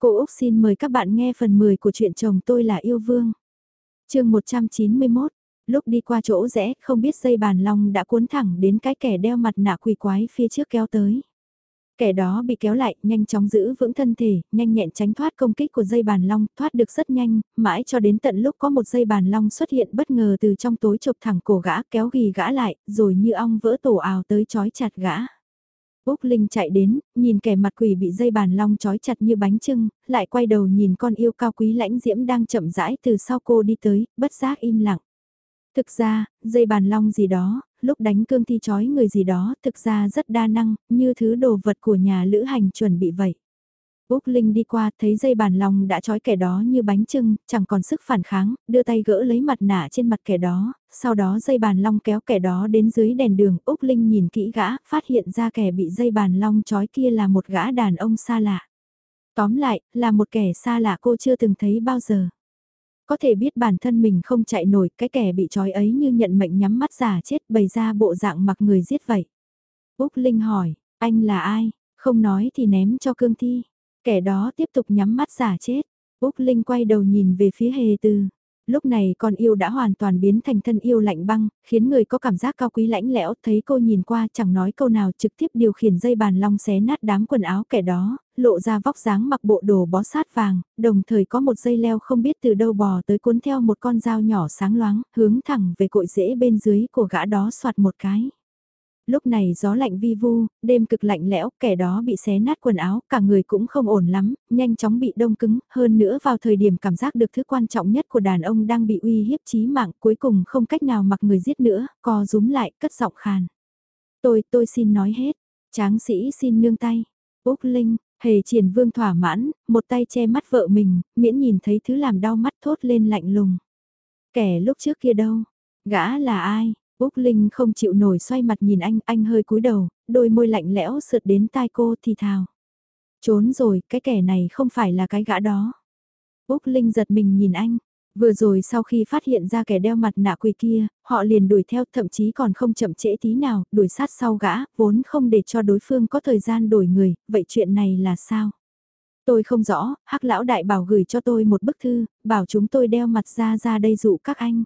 Cô Úc xin mời các bạn nghe phần 10 của truyện chồng tôi là yêu vương. chương 191, lúc đi qua chỗ rẽ không biết dây bàn long đã cuốn thẳng đến cái kẻ đeo mặt nạ quỷ quái phía trước kéo tới. Kẻ đó bị kéo lại, nhanh chóng giữ vững thân thể, nhanh nhẹn tránh thoát công kích của dây bàn long, thoát được rất nhanh, mãi cho đến tận lúc có một dây bàn long xuất hiện bất ngờ từ trong tối chụp thẳng cổ gã kéo ghi gã lại, rồi như ong vỡ tổ ào tới chói chặt gã. Úc Linh chạy đến, nhìn kẻ mặt quỷ bị dây bàn long trói chặt như bánh trưng, lại quay đầu nhìn con yêu cao quý lãnh diễm đang chậm rãi từ sau cô đi tới, bất giác im lặng. Thực ra, dây bàn long gì đó, lúc đánh cương thi trói người gì đó, thực ra rất đa năng, như thứ đồ vật của nhà lữ hành chuẩn bị vậy. Úc Linh đi qua thấy dây bàn lòng đã trói kẻ đó như bánh trưng, chẳng còn sức phản kháng, đưa tay gỡ lấy mặt nạ trên mặt kẻ đó, sau đó dây bàn long kéo kẻ đó đến dưới đèn đường. Úc Linh nhìn kỹ gã, phát hiện ra kẻ bị dây bàn long trói kia là một gã đàn ông xa lạ. Tóm lại, là một kẻ xa lạ cô chưa từng thấy bao giờ. Có thể biết bản thân mình không chạy nổi, cái kẻ bị trói ấy như nhận mệnh nhắm mắt giả chết bày ra bộ dạng mặc người giết vậy. Úc Linh hỏi, anh là ai? Không nói thì ném cho cương thi. Kẻ đó tiếp tục nhắm mắt giả chết. Úc Linh quay đầu nhìn về phía hề từ. Lúc này con yêu đã hoàn toàn biến thành thân yêu lạnh băng, khiến người có cảm giác cao quý lãnh lẽo, thấy cô nhìn qua chẳng nói câu nào trực tiếp điều khiển dây bàn long xé nát đám quần áo kẻ đó, lộ ra vóc dáng mặc bộ đồ bó sát vàng, đồng thời có một dây leo không biết từ đâu bò tới cuốn theo một con dao nhỏ sáng loáng, hướng thẳng về cội rễ bên dưới của gã đó soạt một cái lúc này gió lạnh vi vu, đêm cực lạnh lẽo, kẻ đó bị xé nát quần áo, cả người cũng không ổn lắm, nhanh chóng bị đông cứng, hơn nữa vào thời điểm cảm giác được thứ quan trọng nhất của đàn ông đang bị uy hiếp chí mạng, cuối cùng không cách nào mặc người giết nữa, co rúm lại, cất giọng khàn. Tôi, tôi xin nói hết, tráng sĩ xin nương tay, Úc Linh, hề triển vương thỏa mãn, một tay che mắt vợ mình, miễn nhìn thấy thứ làm đau mắt thốt lên lạnh lùng. Kẻ lúc trước kia đâu, gã là ai, Úc Linh không chịu nổi xoay mặt nhìn anh, anh hơi cúi đầu, đôi môi lạnh lẽo sượt đến tai cô thì thào. Trốn rồi, cái kẻ này không phải là cái gã đó. Úc Linh giật mình nhìn anh. Vừa rồi sau khi phát hiện ra kẻ đeo mặt nạ quỷ kia, họ liền đuổi theo thậm chí còn không chậm trễ tí nào, đuổi sát sau gã, vốn không để cho đối phương có thời gian đổi người, vậy chuyện này là sao? Tôi không rõ, hắc lão đại bảo gửi cho tôi một bức thư, bảo chúng tôi đeo mặt ra ra đây dụ các anh.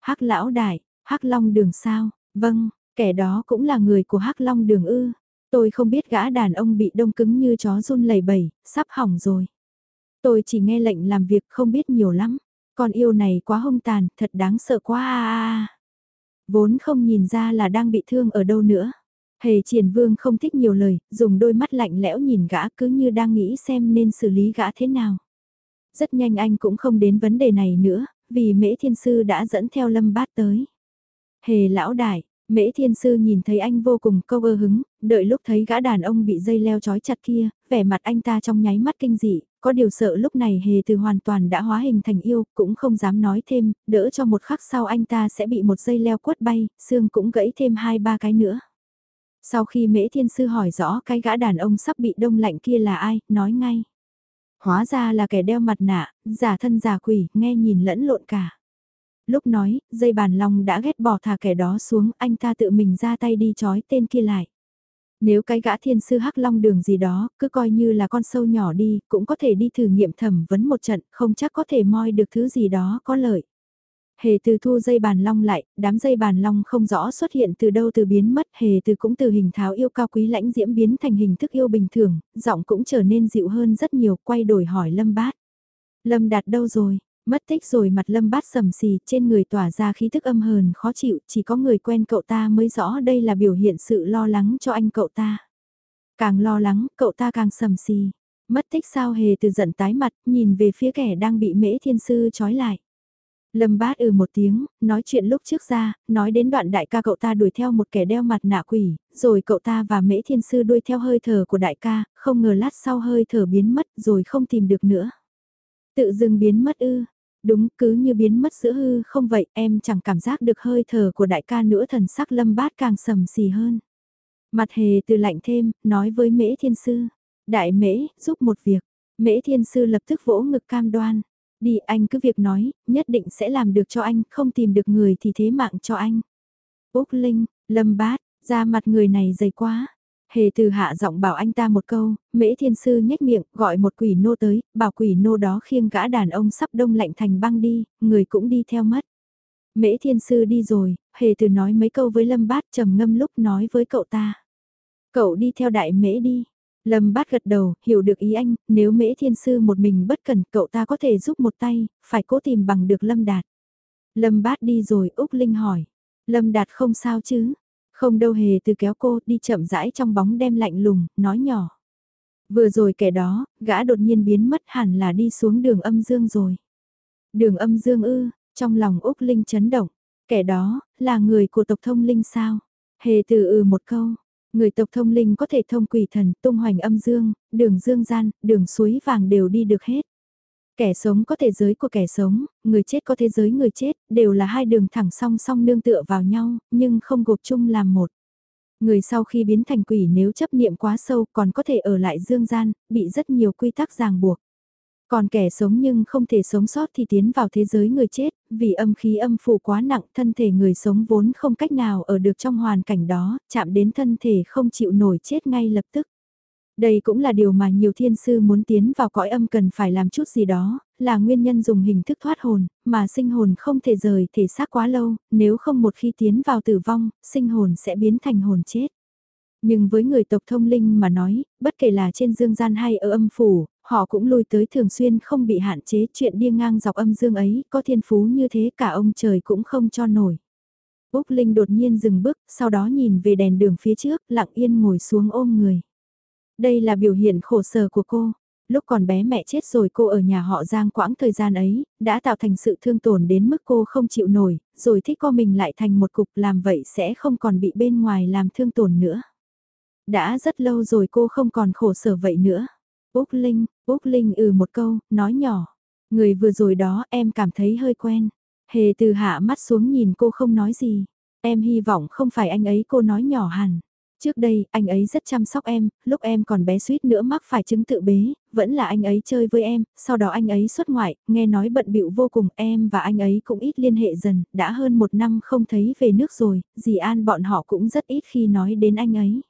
hắc lão đại, Hắc Long Đường sao? Vâng, kẻ đó cũng là người của Hắc Long Đường ư. Tôi không biết gã đàn ông bị đông cứng như chó run lẩy bẩy, sắp hỏng rồi. Tôi chỉ nghe lệnh làm việc không biết nhiều lắm. Con yêu này quá hung tàn, thật đáng sợ quá a a. Vốn không nhìn ra là đang bị thương ở đâu nữa. Hề triển vương không thích nhiều lời, dùng đôi mắt lạnh lẽo nhìn gã cứ như đang nghĩ xem nên xử lý gã thế nào. Rất nhanh anh cũng không đến vấn đề này nữa, vì mễ thiên sư đã dẫn theo lâm bát tới. Hề lão đại, mễ thiên sư nhìn thấy anh vô cùng câu ơ hứng, đợi lúc thấy gã đàn ông bị dây leo trói chặt kia, vẻ mặt anh ta trong nháy mắt kinh dị, có điều sợ lúc này hề từ hoàn toàn đã hóa hình thành yêu, cũng không dám nói thêm, đỡ cho một khắc sau anh ta sẽ bị một dây leo quất bay, xương cũng gãy thêm hai ba cái nữa. Sau khi mễ thiên sư hỏi rõ cái gã đàn ông sắp bị đông lạnh kia là ai, nói ngay. Hóa ra là kẻ đeo mặt nạ, giả thân giả quỷ, nghe nhìn lẫn lộn cả lúc nói, dây bàn long đã ghét bỏ thả kẻ đó xuống, anh ta tự mình ra tay đi trói tên kia lại. Nếu cái gã thiên sư hắc long đường gì đó, cứ coi như là con sâu nhỏ đi, cũng có thể đi thử nghiệm thẩm vấn một trận, không chắc có thể moi được thứ gì đó có lợi. Hề từ thu dây bàn long lại, đám dây bàn long không rõ xuất hiện từ đâu từ biến mất, hề từ cũng từ hình tháo yêu cao quý lãnh diễm biến thành hình thức yêu bình thường, giọng cũng trở nên dịu hơn rất nhiều, quay đổi hỏi lâm bát. Lâm đạt đâu rồi, Mất tích rồi mặt lâm bát sầm xì, trên người tỏa ra khí thức âm hờn khó chịu, chỉ có người quen cậu ta mới rõ đây là biểu hiện sự lo lắng cho anh cậu ta. Càng lo lắng, cậu ta càng sầm xì. Mất tích sao hề từ giận tái mặt, nhìn về phía kẻ đang bị mễ thiên sư trói lại. Lâm bát ừ một tiếng, nói chuyện lúc trước ra, nói đến đoạn đại ca cậu ta đuổi theo một kẻ đeo mặt nạ quỷ, rồi cậu ta và mễ thiên sư đuôi theo hơi thở của đại ca, không ngờ lát sau hơi thở biến mất rồi không tìm được nữa. Tự dưng biến mất ư, Đúng cứ như biến mất giữa hư không vậy em chẳng cảm giác được hơi thở của đại ca nữa thần sắc lâm bát càng sầm xì hơn. Mặt hề từ lạnh thêm, nói với mễ thiên sư. Đại mễ, giúp một việc. Mễ thiên sư lập tức vỗ ngực cam đoan. Đi anh cứ việc nói, nhất định sẽ làm được cho anh, không tìm được người thì thế mạng cho anh. Úc Linh, Lâm Bát, ra mặt người này dày quá. Hề từ hạ giọng bảo anh ta một câu, mễ thiên sư nhếch miệng, gọi một quỷ nô tới, bảo quỷ nô đó khiêng gã đàn ông sắp đông lạnh thành băng đi, người cũng đi theo mất. Mễ thiên sư đi rồi, hề từ nói mấy câu với lâm bát trầm ngâm lúc nói với cậu ta. Cậu đi theo đại mễ đi. Lâm bát gật đầu, hiểu được ý anh, nếu mễ thiên sư một mình bất cần cậu ta có thể giúp một tay, phải cố tìm bằng được Lâm Đạt. Lâm bát đi rồi Úc Linh hỏi. Lâm Đạt không sao chứ? Không đâu hề từ kéo cô đi chậm rãi trong bóng đêm lạnh lùng, nói nhỏ. Vừa rồi kẻ đó, gã đột nhiên biến mất hẳn là đi xuống đường âm dương rồi. Đường âm dương ư, trong lòng Úc Linh chấn động. Kẻ đó, là người của tộc thông linh sao? Hề từ ừ một câu. Người tộc thông linh có thể thông quỷ thần, tung hoành âm dương, đường dương gian, đường suối vàng đều đi được hết. Kẻ sống có thế giới của kẻ sống, người chết có thế giới người chết, đều là hai đường thẳng song song nương tựa vào nhau, nhưng không gộp chung làm một. Người sau khi biến thành quỷ nếu chấp niệm quá sâu còn có thể ở lại dương gian, bị rất nhiều quy tắc ràng buộc. Còn kẻ sống nhưng không thể sống sót thì tiến vào thế giới người chết, vì âm khí âm phủ quá nặng thân thể người sống vốn không cách nào ở được trong hoàn cảnh đó, chạm đến thân thể không chịu nổi chết ngay lập tức. Đây cũng là điều mà nhiều thiên sư muốn tiến vào cõi âm cần phải làm chút gì đó, là nguyên nhân dùng hình thức thoát hồn, mà sinh hồn không thể rời thể xác quá lâu, nếu không một khi tiến vào tử vong, sinh hồn sẽ biến thành hồn chết. Nhưng với người tộc thông linh mà nói, bất kể là trên dương gian hay ở âm phủ, họ cũng lui tới thường xuyên không bị hạn chế chuyện đi ngang dọc âm dương ấy, có thiên phú như thế cả ông trời cũng không cho nổi. Úc Linh đột nhiên dừng bước, sau đó nhìn về đèn đường phía trước, lặng yên ngồi xuống ôm người. Đây là biểu hiện khổ sở của cô. Lúc còn bé mẹ chết rồi cô ở nhà họ Giang quãng thời gian ấy, đã tạo thành sự thương tổn đến mức cô không chịu nổi, rồi thích co mình lại thành một cục làm vậy sẽ không còn bị bên ngoài làm thương tổn nữa. Đã rất lâu rồi cô không còn khổ sở vậy nữa. Úc Linh, Úc Linh ừ một câu, nói nhỏ. Người vừa rồi đó em cảm thấy hơi quen. Hề từ hạ mắt xuống nhìn cô không nói gì. Em hy vọng không phải anh ấy cô nói nhỏ hẳn. Trước đây, anh ấy rất chăm sóc em, lúc em còn bé suýt nữa mắc phải chứng tự bế, vẫn là anh ấy chơi với em, sau đó anh ấy xuất ngoại, nghe nói bận bịu vô cùng, em và anh ấy cũng ít liên hệ dần, đã hơn một năm không thấy về nước rồi, dì An bọn họ cũng rất ít khi nói đến anh ấy.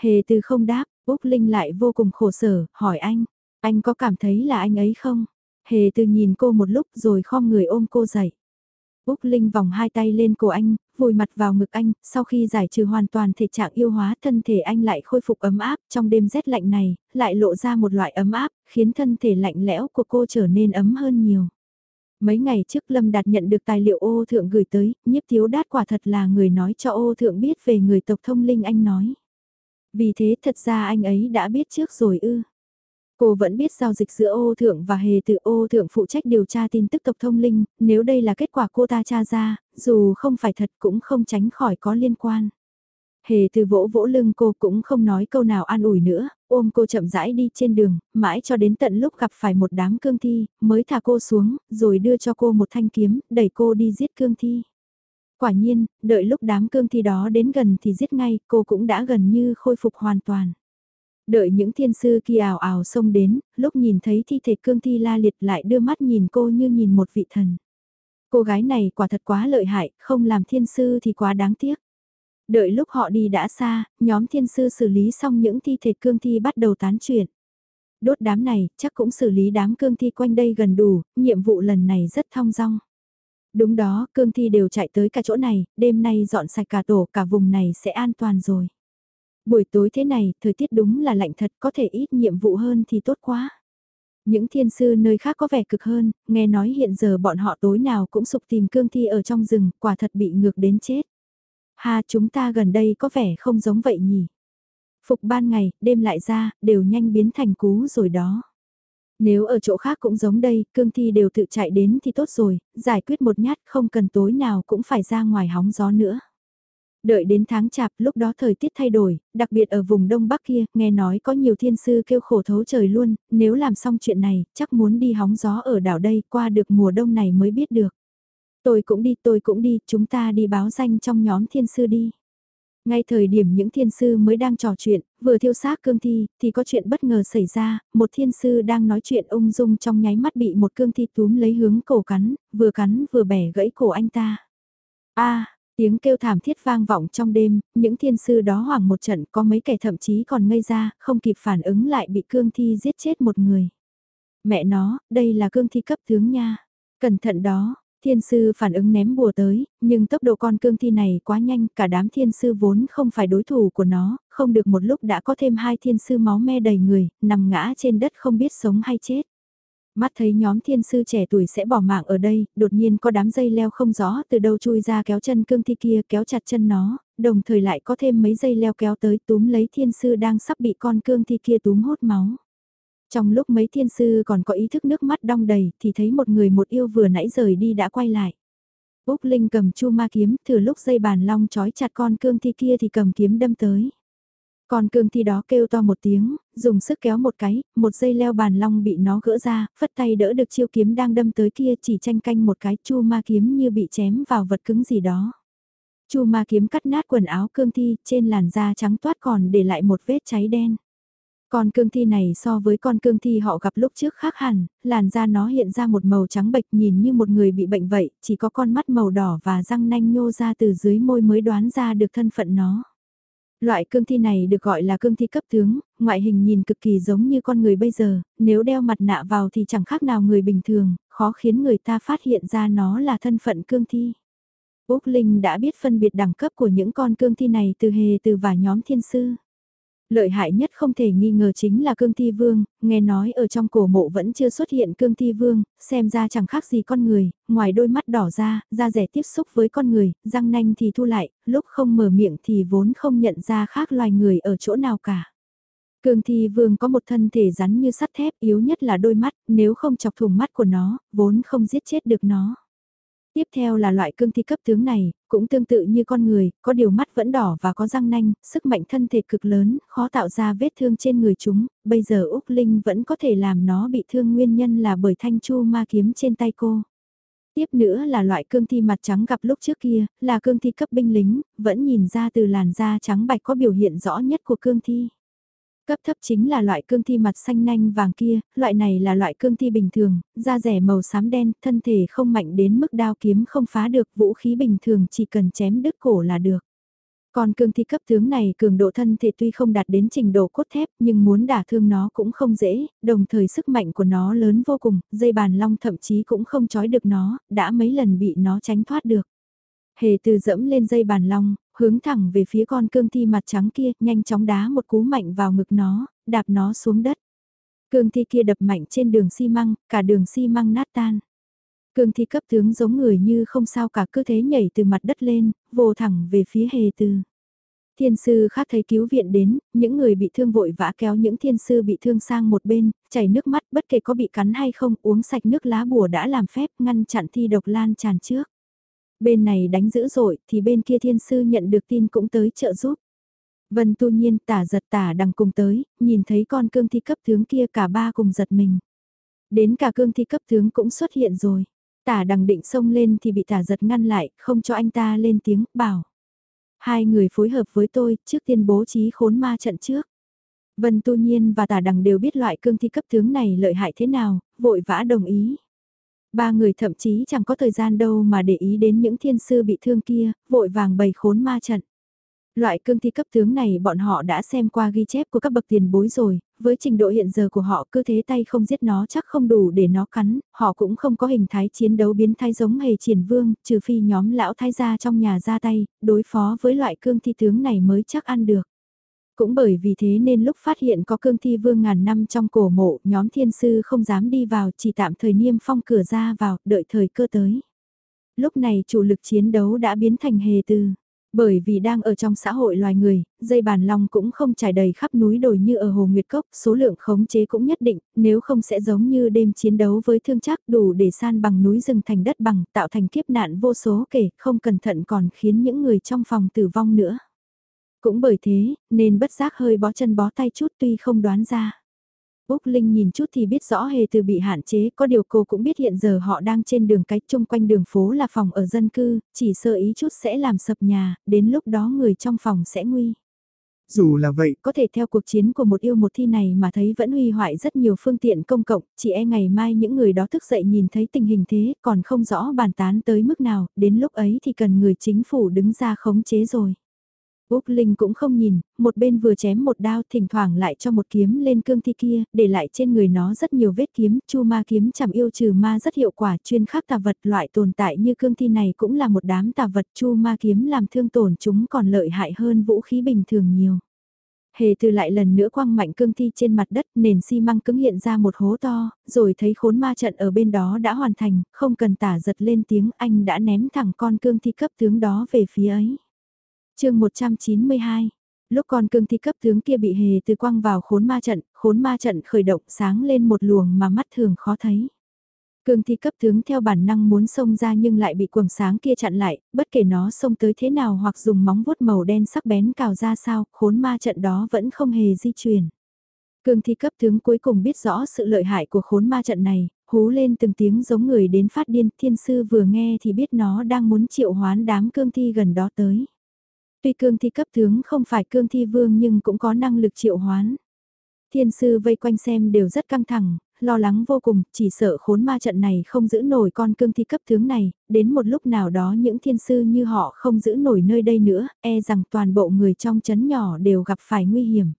Hề từ không đáp, Úc Linh lại vô cùng khổ sở, hỏi anh, anh có cảm thấy là anh ấy không? Hề từ nhìn cô một lúc rồi khom người ôm cô dậy. Úc Linh vòng hai tay lên cổ anh, vùi mặt vào ngực anh, sau khi giải trừ hoàn toàn thể trạng yêu hóa thân thể anh lại khôi phục ấm áp trong đêm rét lạnh này, lại lộ ra một loại ấm áp, khiến thân thể lạnh lẽo của cô trở nên ấm hơn nhiều. Mấy ngày trước Lâm Đạt nhận được tài liệu ô thượng gửi tới, nhiếp thiếu đát quả thật là người nói cho ô thượng biết về người tộc thông linh anh nói. Vì thế thật ra anh ấy đã biết trước rồi ư. Cô vẫn biết giao dịch giữa ô thượng và hề tự ô thượng phụ trách điều tra tin tức tộc thông linh, nếu đây là kết quả cô ta tra ra, dù không phải thật cũng không tránh khỏi có liên quan. Hề từ vỗ vỗ lưng cô cũng không nói câu nào an ủi nữa, ôm cô chậm rãi đi trên đường, mãi cho đến tận lúc gặp phải một đám cương thi, mới thả cô xuống, rồi đưa cho cô một thanh kiếm, đẩy cô đi giết cương thi. Quả nhiên, đợi lúc đám cương thi đó đến gần thì giết ngay, cô cũng đã gần như khôi phục hoàn toàn. Đợi những thiên sư kia ảo ảo xông đến, lúc nhìn thấy thi thể cương thi la liệt lại đưa mắt nhìn cô như nhìn một vị thần. Cô gái này quả thật quá lợi hại, không làm thiên sư thì quá đáng tiếc. Đợi lúc họ đi đã xa, nhóm thiên sư xử lý xong những thi thể cương thi bắt đầu tán chuyện. Đốt đám này, chắc cũng xử lý đám cương thi quanh đây gần đủ, nhiệm vụ lần này rất thong dong. Đúng đó, cương thi đều chạy tới cả chỗ này, đêm nay dọn sạch cả tổ, cả vùng này sẽ an toàn rồi. Buổi tối thế này, thời tiết đúng là lạnh thật, có thể ít nhiệm vụ hơn thì tốt quá. Những thiên sư nơi khác có vẻ cực hơn, nghe nói hiện giờ bọn họ tối nào cũng sục tìm cương thi ở trong rừng, quả thật bị ngược đến chết. Ha chúng ta gần đây có vẻ không giống vậy nhỉ. Phục ban ngày, đêm lại ra, đều nhanh biến thành cú rồi đó. Nếu ở chỗ khác cũng giống đây, cương thi đều tự chạy đến thì tốt rồi, giải quyết một nhát không cần tối nào cũng phải ra ngoài hóng gió nữa. Đợi đến tháng chạp lúc đó thời tiết thay đổi, đặc biệt ở vùng đông bắc kia, nghe nói có nhiều thiên sư kêu khổ thấu trời luôn, nếu làm xong chuyện này, chắc muốn đi hóng gió ở đảo đây, qua được mùa đông này mới biết được. Tôi cũng đi, tôi cũng đi, chúng ta đi báo danh trong nhóm thiên sư đi. Ngay thời điểm những thiên sư mới đang trò chuyện, vừa thiêu xác cương thi, thì có chuyện bất ngờ xảy ra, một thiên sư đang nói chuyện ung dung trong nháy mắt bị một cương thi túm lấy hướng cổ cắn, vừa cắn vừa bẻ gãy cổ anh ta. a Tiếng kêu thảm thiết vang vọng trong đêm, những thiên sư đó hoảng một trận có mấy kẻ thậm chí còn ngây ra, không kịp phản ứng lại bị cương thi giết chết một người. Mẹ nó, đây là cương thi cấp tướng nha. Cẩn thận đó, thiên sư phản ứng ném bùa tới, nhưng tốc độ con cương thi này quá nhanh, cả đám thiên sư vốn không phải đối thủ của nó, không được một lúc đã có thêm hai thiên sư máu me đầy người, nằm ngã trên đất không biết sống hay chết. Mắt thấy nhóm thiên sư trẻ tuổi sẽ bỏ mạng ở đây, đột nhiên có đám dây leo không rõ từ đâu chui ra kéo chân cương thi kia kéo chặt chân nó, đồng thời lại có thêm mấy dây leo kéo tới túm lấy thiên sư đang sắp bị con cương thi kia túm hốt máu. Trong lúc mấy thiên sư còn có ý thức nước mắt đong đầy thì thấy một người một yêu vừa nãy rời đi đã quay lại. Úc Linh cầm chu ma kiếm, thừa lúc dây bàn long trói chặt con cương thi kia thì cầm kiếm đâm tới. Con cương thi đó kêu to một tiếng, dùng sức kéo một cái, một dây leo bàn long bị nó gỡ ra, phất tay đỡ được chiêu kiếm đang đâm tới kia chỉ tranh canh một cái chu ma kiếm như bị chém vào vật cứng gì đó. Chu ma kiếm cắt nát quần áo cương thi, trên làn da trắng toát còn để lại một vết cháy đen. Con cương thi này so với con cương thi họ gặp lúc trước khác hẳn, làn da nó hiện ra một màu trắng bệch nhìn như một người bị bệnh vậy, chỉ có con mắt màu đỏ và răng nanh nhô ra từ dưới môi mới đoán ra được thân phận nó. Loại cương thi này được gọi là cương thi cấp tướng, ngoại hình nhìn cực kỳ giống như con người bây giờ, nếu đeo mặt nạ vào thì chẳng khác nào người bình thường, khó khiến người ta phát hiện ra nó là thân phận cương thi. Úc Linh đã biết phân biệt đẳng cấp của những con cương thi này từ hề từ và nhóm thiên sư. Lợi hại nhất không thể nghi ngờ chính là cương thi vương, nghe nói ở trong cổ mộ vẫn chưa xuất hiện cương thi vương, xem ra chẳng khác gì con người, ngoài đôi mắt đỏ ra, da rẻ tiếp xúc với con người, răng nanh thì thu lại, lúc không mở miệng thì vốn không nhận ra khác loài người ở chỗ nào cả. Cương thi vương có một thân thể rắn như sắt thép yếu nhất là đôi mắt, nếu không chọc thủng mắt của nó, vốn không giết chết được nó. Tiếp theo là loại cương thi cấp tướng này, cũng tương tự như con người, có điều mắt vẫn đỏ và có răng nanh, sức mạnh thân thể cực lớn, khó tạo ra vết thương trên người chúng, bây giờ Úc Linh vẫn có thể làm nó bị thương nguyên nhân là bởi thanh chu ma kiếm trên tay cô. Tiếp nữa là loại cương thi mặt trắng gặp lúc trước kia, là cương thi cấp binh lính, vẫn nhìn ra từ làn da trắng bạch có biểu hiện rõ nhất của cương thi. Cấp thấp chính là loại cương thi mặt xanh nanh vàng kia, loại này là loại cương thi bình thường, da rẻ màu xám đen, thân thể không mạnh đến mức đao kiếm không phá được, vũ khí bình thường chỉ cần chém đứt cổ là được. Còn cương thi cấp tướng này cường độ thân thể tuy không đạt đến trình độ cốt thép nhưng muốn đả thương nó cũng không dễ, đồng thời sức mạnh của nó lớn vô cùng, dây bàn long thậm chí cũng không trói được nó, đã mấy lần bị nó tránh thoát được. Hề từ dẫm lên dây bàn long, hướng thẳng về phía con cương thi mặt trắng kia, nhanh chóng đá một cú mạnh vào ngực nó, đạp nó xuống đất. Cương thi kia đập mạnh trên đường xi măng, cả đường xi măng nát tan. Cương thi cấp tướng giống người như không sao cả cứ thế nhảy từ mặt đất lên, vô thẳng về phía hề từ. Thiên sư khác thấy cứu viện đến, những người bị thương vội vã kéo những thiên sư bị thương sang một bên, chảy nước mắt bất kể có bị cắn hay không uống sạch nước lá bùa đã làm phép ngăn chặn thi độc lan tràn trước. Bên này đánh dữ dội thì bên kia thiên sư nhận được tin cũng tới trợ giúp. Vân tu nhiên tả giật tả đằng cùng tới, nhìn thấy con cương thi cấp tướng kia cả ba cùng giật mình. Đến cả cương thi cấp tướng cũng xuất hiện rồi. Tả đằng định xông lên thì bị tả giật ngăn lại, không cho anh ta lên tiếng, bảo. Hai người phối hợp với tôi, trước tiên bố trí khốn ma trận trước. Vân Tu Nhiên và Tả Đằng đều biết loại cương thi cấp tướng này lợi hại thế nào, vội vã đồng ý. Ba người thậm chí chẳng có thời gian đâu mà để ý đến những thiên sư bị thương kia, vội vàng bày khốn ma trận. Loại cương thi cấp tướng này bọn họ đã xem qua ghi chép của các bậc tiền bối rồi, với trình độ hiện giờ của họ cứ thế tay không giết nó chắc không đủ để nó cắn, họ cũng không có hình thái chiến đấu biến thái giống hề triển vương, trừ phi nhóm lão thái gia trong nhà ra tay, đối phó với loại cương thi tướng này mới chắc ăn được. Cũng bởi vì thế nên lúc phát hiện có cương thi vương ngàn năm trong cổ mộ, nhóm thiên sư không dám đi vào chỉ tạm thời niêm phong cửa ra vào, đợi thời cơ tới. Lúc này chủ lực chiến đấu đã biến thành hề tư. Bởi vì đang ở trong xã hội loài người, dây bàn long cũng không trải đầy khắp núi đồi như ở Hồ Nguyệt Cốc, số lượng khống chế cũng nhất định, nếu không sẽ giống như đêm chiến đấu với thương chắc đủ để san bằng núi rừng thành đất bằng, tạo thành kiếp nạn vô số kể, không cẩn thận còn khiến những người trong phòng tử vong nữa. Cũng bởi thế, nên bất giác hơi bó chân bó tay chút tuy không đoán ra. Úc Linh nhìn chút thì biết rõ hề từ bị hạn chế, có điều cô cũng biết hiện giờ họ đang trên đường cách chung quanh đường phố là phòng ở dân cư, chỉ sơ ý chút sẽ làm sập nhà, đến lúc đó người trong phòng sẽ nguy. Dù là vậy, có thể theo cuộc chiến của một yêu một thi này mà thấy vẫn huy hoại rất nhiều phương tiện công cộng, chỉ e ngày mai những người đó thức dậy nhìn thấy tình hình thế còn không rõ bàn tán tới mức nào, đến lúc ấy thì cần người chính phủ đứng ra khống chế rồi. Úc Linh cũng không nhìn, một bên vừa chém một đao thỉnh thoảng lại cho một kiếm lên cương thi kia, để lại trên người nó rất nhiều vết kiếm, chu ma kiếm chằm yêu trừ ma rất hiệu quả, chuyên khắc tà vật loại tồn tại như cương thi này cũng là một đám tà vật chu ma kiếm làm thương tổn chúng còn lợi hại hơn vũ khí bình thường nhiều. Hề từ lại lần nữa quăng mạnh cương thi trên mặt đất, nền xi măng cứng hiện ra một hố to, rồi thấy khốn ma trận ở bên đó đã hoàn thành, không cần tả giật lên tiếng anh đã ném thẳng con cương thi cấp tướng đó về phía ấy chương 192 Lúc con cương thi cấp tướng kia bị hề từ quăng vào khốn ma trận, khốn ma trận khởi động sáng lên một luồng mà mắt thường khó thấy. Cương thi cấp tướng theo bản năng muốn xông ra nhưng lại bị quầng sáng kia chặn lại, bất kể nó xông tới thế nào hoặc dùng móng vuốt màu đen sắc bén cào ra sao, khốn ma trận đó vẫn không hề di chuyển. Cương thi cấp tướng cuối cùng biết rõ sự lợi hại của khốn ma trận này, hú lên từng tiếng giống người đến phát điên, thiên sư vừa nghe thì biết nó đang muốn triệu hoán đám cương thi gần đó tới. Tuy cương thi cấp tướng không phải cương thi vương nhưng cũng có năng lực triệu hoán. Thiên sư vây quanh xem đều rất căng thẳng, lo lắng vô cùng, chỉ sợ khốn ma trận này không giữ nổi con cương thi cấp tướng này, đến một lúc nào đó những thiên sư như họ không giữ nổi nơi đây nữa, e rằng toàn bộ người trong chấn nhỏ đều gặp phải nguy hiểm.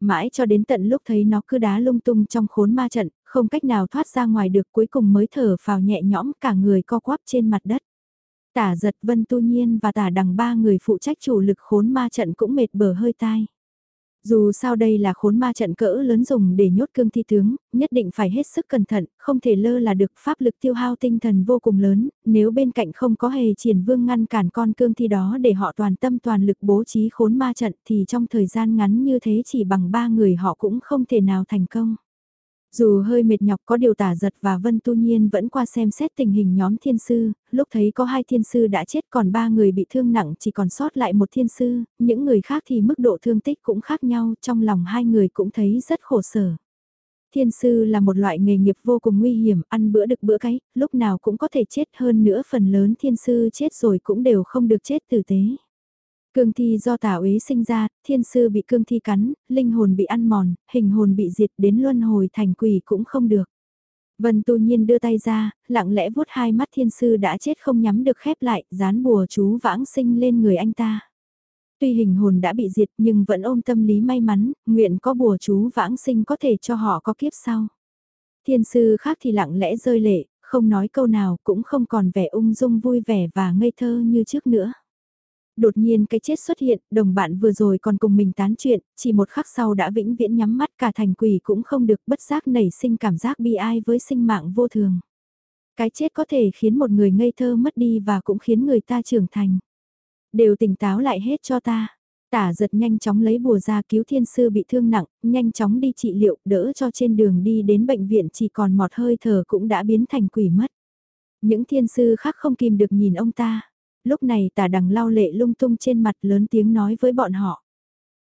Mãi cho đến tận lúc thấy nó cứ đá lung tung trong khốn ma trận, không cách nào thoát ra ngoài được cuối cùng mới thở phào nhẹ nhõm cả người co quắp trên mặt đất. Tả giật vân tu nhiên và tả đằng ba người phụ trách chủ lực khốn ma trận cũng mệt bờ hơi tai. Dù sao đây là khốn ma trận cỡ lớn dùng để nhốt cương thi tướng, nhất định phải hết sức cẩn thận, không thể lơ là được pháp lực tiêu hao tinh thần vô cùng lớn, nếu bên cạnh không có hề triển vương ngăn cản con cương thi đó để họ toàn tâm toàn lực bố trí khốn ma trận thì trong thời gian ngắn như thế chỉ bằng ba người họ cũng không thể nào thành công. Dù hơi mệt nhọc có điều tả giật và Vân Tu Nhiên vẫn qua xem xét tình hình nhóm thiên sư, lúc thấy có hai thiên sư đã chết còn ba người bị thương nặng chỉ còn sót lại một thiên sư, những người khác thì mức độ thương tích cũng khác nhau, trong lòng hai người cũng thấy rất khổ sở. Thiên sư là một loại nghề nghiệp vô cùng nguy hiểm, ăn bữa được bữa cái, lúc nào cũng có thể chết hơn nữa phần lớn thiên sư chết rồi cũng đều không được chết tử tế. Cương thi do tà uế sinh ra, thiên sư bị cương thi cắn, linh hồn bị ăn mòn, hình hồn bị diệt đến luân hồi thành quỷ cũng không được. Vân tu nhiên đưa tay ra, lặng lẽ vuốt hai mắt thiên sư đã chết không nhắm được khép lại, dán bùa chú vãng sinh lên người anh ta. Tuy hình hồn đã bị diệt nhưng vẫn ôm tâm lý may mắn, nguyện có bùa chú vãng sinh có thể cho họ có kiếp sau. Thiên sư khác thì lặng lẽ rơi lệ, không nói câu nào cũng không còn vẻ ung dung vui vẻ và ngây thơ như trước nữa đột nhiên cái chết xuất hiện, đồng bạn vừa rồi còn cùng mình tán chuyện, chỉ một khắc sau đã vĩnh viễn nhắm mắt cả thành quỷ cũng không được bất giác nảy sinh cảm giác bi ai với sinh mạng vô thường. Cái chết có thể khiến một người ngây thơ mất đi và cũng khiến người ta trưởng thành. Đều tỉnh táo lại hết cho ta. Tả giật nhanh chóng lấy bùa ra cứu thiên sư bị thương nặng, nhanh chóng đi trị liệu, đỡ cho trên đường đi đến bệnh viện chỉ còn mọt hơi thở cũng đã biến thành quỷ mất. Những thiên sư khác không kìm được nhìn ông ta. Lúc này tả đằng lau lệ lung tung trên mặt lớn tiếng nói với bọn họ.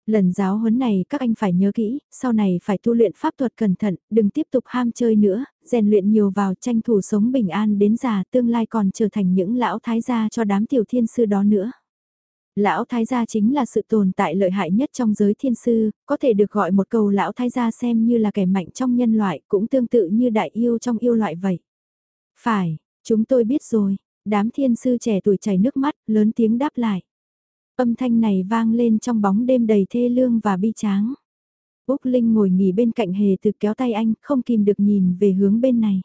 Lần giáo huấn này các anh phải nhớ kỹ, sau này phải tu luyện pháp thuật cẩn thận, đừng tiếp tục ham chơi nữa, rèn luyện nhiều vào tranh thủ sống bình an đến già tương lai còn trở thành những lão thái gia cho đám tiểu thiên sư đó nữa. Lão thái gia chính là sự tồn tại lợi hại nhất trong giới thiên sư, có thể được gọi một câu lão thái gia xem như là kẻ mạnh trong nhân loại, cũng tương tự như đại yêu trong yêu loại vậy. Phải, chúng tôi biết rồi, Đám thiên sư trẻ tuổi chảy nước mắt, lớn tiếng đáp lại. Âm thanh này vang lên trong bóng đêm đầy thê lương và bi tráng. Úc Linh ngồi nghỉ bên cạnh hề từ kéo tay anh, không kìm được nhìn về hướng bên này.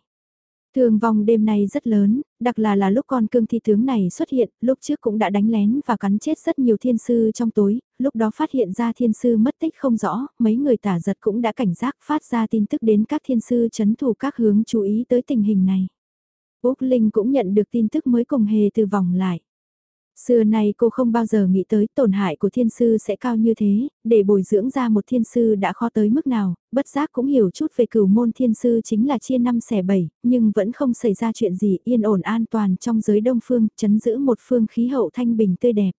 thường vong đêm nay rất lớn, đặc là là lúc con cương thi tướng này xuất hiện, lúc trước cũng đã đánh lén và cắn chết rất nhiều thiên sư trong tối, lúc đó phát hiện ra thiên sư mất tích không rõ, mấy người tả giật cũng đã cảnh giác phát ra tin tức đến các thiên sư chấn thủ các hướng chú ý tới tình hình này. Úc Linh cũng nhận được tin tức mới cùng hề từ vòng lại. Xưa nay cô không bao giờ nghĩ tới tổn hại của thiên sư sẽ cao như thế, để bồi dưỡng ra một thiên sư đã khó tới mức nào, bất giác cũng hiểu chút về cửu môn thiên sư chính là chia năm xẻ bảy, nhưng vẫn không xảy ra chuyện gì yên ổn an toàn trong giới đông phương, chấn giữ một phương khí hậu thanh bình tươi đẹp.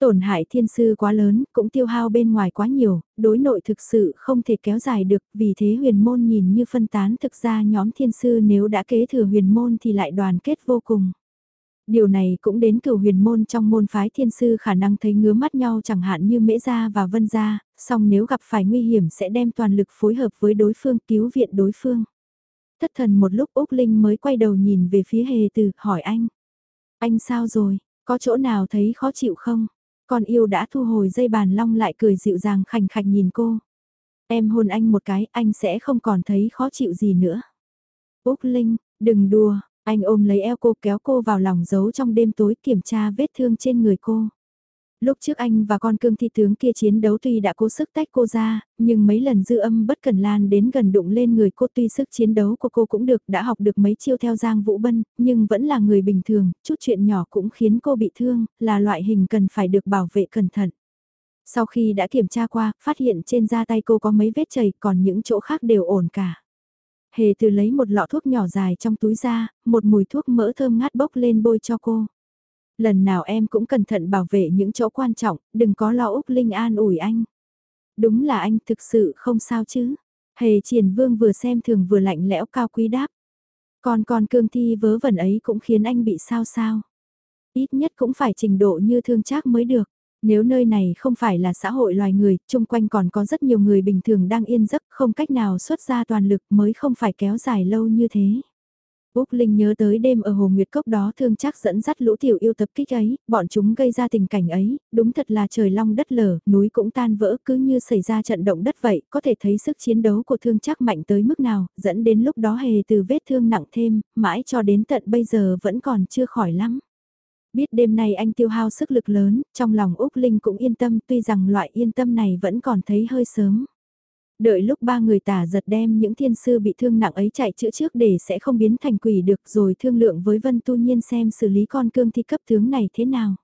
Tổn hại thiên sư quá lớn, cũng tiêu hao bên ngoài quá nhiều, đối nội thực sự không thể kéo dài được, vì thế huyền môn nhìn như phân tán thực ra nhóm thiên sư nếu đã kế thừa huyền môn thì lại đoàn kết vô cùng. Điều này cũng đến cửu huyền môn trong môn phái thiên sư khả năng thấy ngứa mắt nhau chẳng hạn như mễ gia và vân gia, song nếu gặp phải nguy hiểm sẽ đem toàn lực phối hợp với đối phương cứu viện đối phương. Thất thần một lúc Úc Linh mới quay đầu nhìn về phía hề từ, hỏi anh. Anh sao rồi, có chỗ nào thấy khó chịu không? Con yêu đã thu hồi dây bàn long lại cười dịu dàng khành khạch nhìn cô. Em hôn anh một cái, anh sẽ không còn thấy khó chịu gì nữa. Úc Linh, đừng đùa, anh ôm lấy eo cô kéo cô vào lòng giấu trong đêm tối kiểm tra vết thương trên người cô. Lúc trước anh và con cương thi tướng kia chiến đấu tuy đã cố sức tách cô ra, nhưng mấy lần dư âm bất cần lan đến gần đụng lên người cô tuy sức chiến đấu của cô cũng được đã học được mấy chiêu theo Giang Vũ Bân, nhưng vẫn là người bình thường, chút chuyện nhỏ cũng khiến cô bị thương, là loại hình cần phải được bảo vệ cẩn thận. Sau khi đã kiểm tra qua, phát hiện trên da tay cô có mấy vết chảy còn những chỗ khác đều ổn cả. Hề từ lấy một lọ thuốc nhỏ dài trong túi ra, một mùi thuốc mỡ thơm ngát bốc lên bôi cho cô. Lần nào em cũng cẩn thận bảo vệ những chỗ quan trọng, đừng có lo Úc Linh an ủi anh. Đúng là anh thực sự không sao chứ. Hề triển vương vừa xem thường vừa lạnh lẽo cao quý đáp. Còn con cương thi vớ vẩn ấy cũng khiến anh bị sao sao. Ít nhất cũng phải trình độ như thương trác mới được. Nếu nơi này không phải là xã hội loài người, chung quanh còn có rất nhiều người bình thường đang yên giấc không cách nào xuất ra toàn lực mới không phải kéo dài lâu như thế. Úc Linh nhớ tới đêm ở Hồ Nguyệt Cốc đó thương chắc dẫn dắt lũ tiểu yêu tập kích ấy, bọn chúng gây ra tình cảnh ấy, đúng thật là trời long đất lở, núi cũng tan vỡ cứ như xảy ra trận động đất vậy, có thể thấy sức chiến đấu của thương chắc mạnh tới mức nào, dẫn đến lúc đó hề từ vết thương nặng thêm, mãi cho đến tận bây giờ vẫn còn chưa khỏi lắm. Biết đêm nay anh tiêu hao sức lực lớn, trong lòng Úc Linh cũng yên tâm tuy rằng loại yên tâm này vẫn còn thấy hơi sớm. Đợi lúc ba người tả giật đem những thiên sư bị thương nặng ấy chạy chữa trước để sẽ không biến thành quỷ được rồi thương lượng với Vân Tu Nhiên xem xử lý con cương thi cấp tướng này thế nào.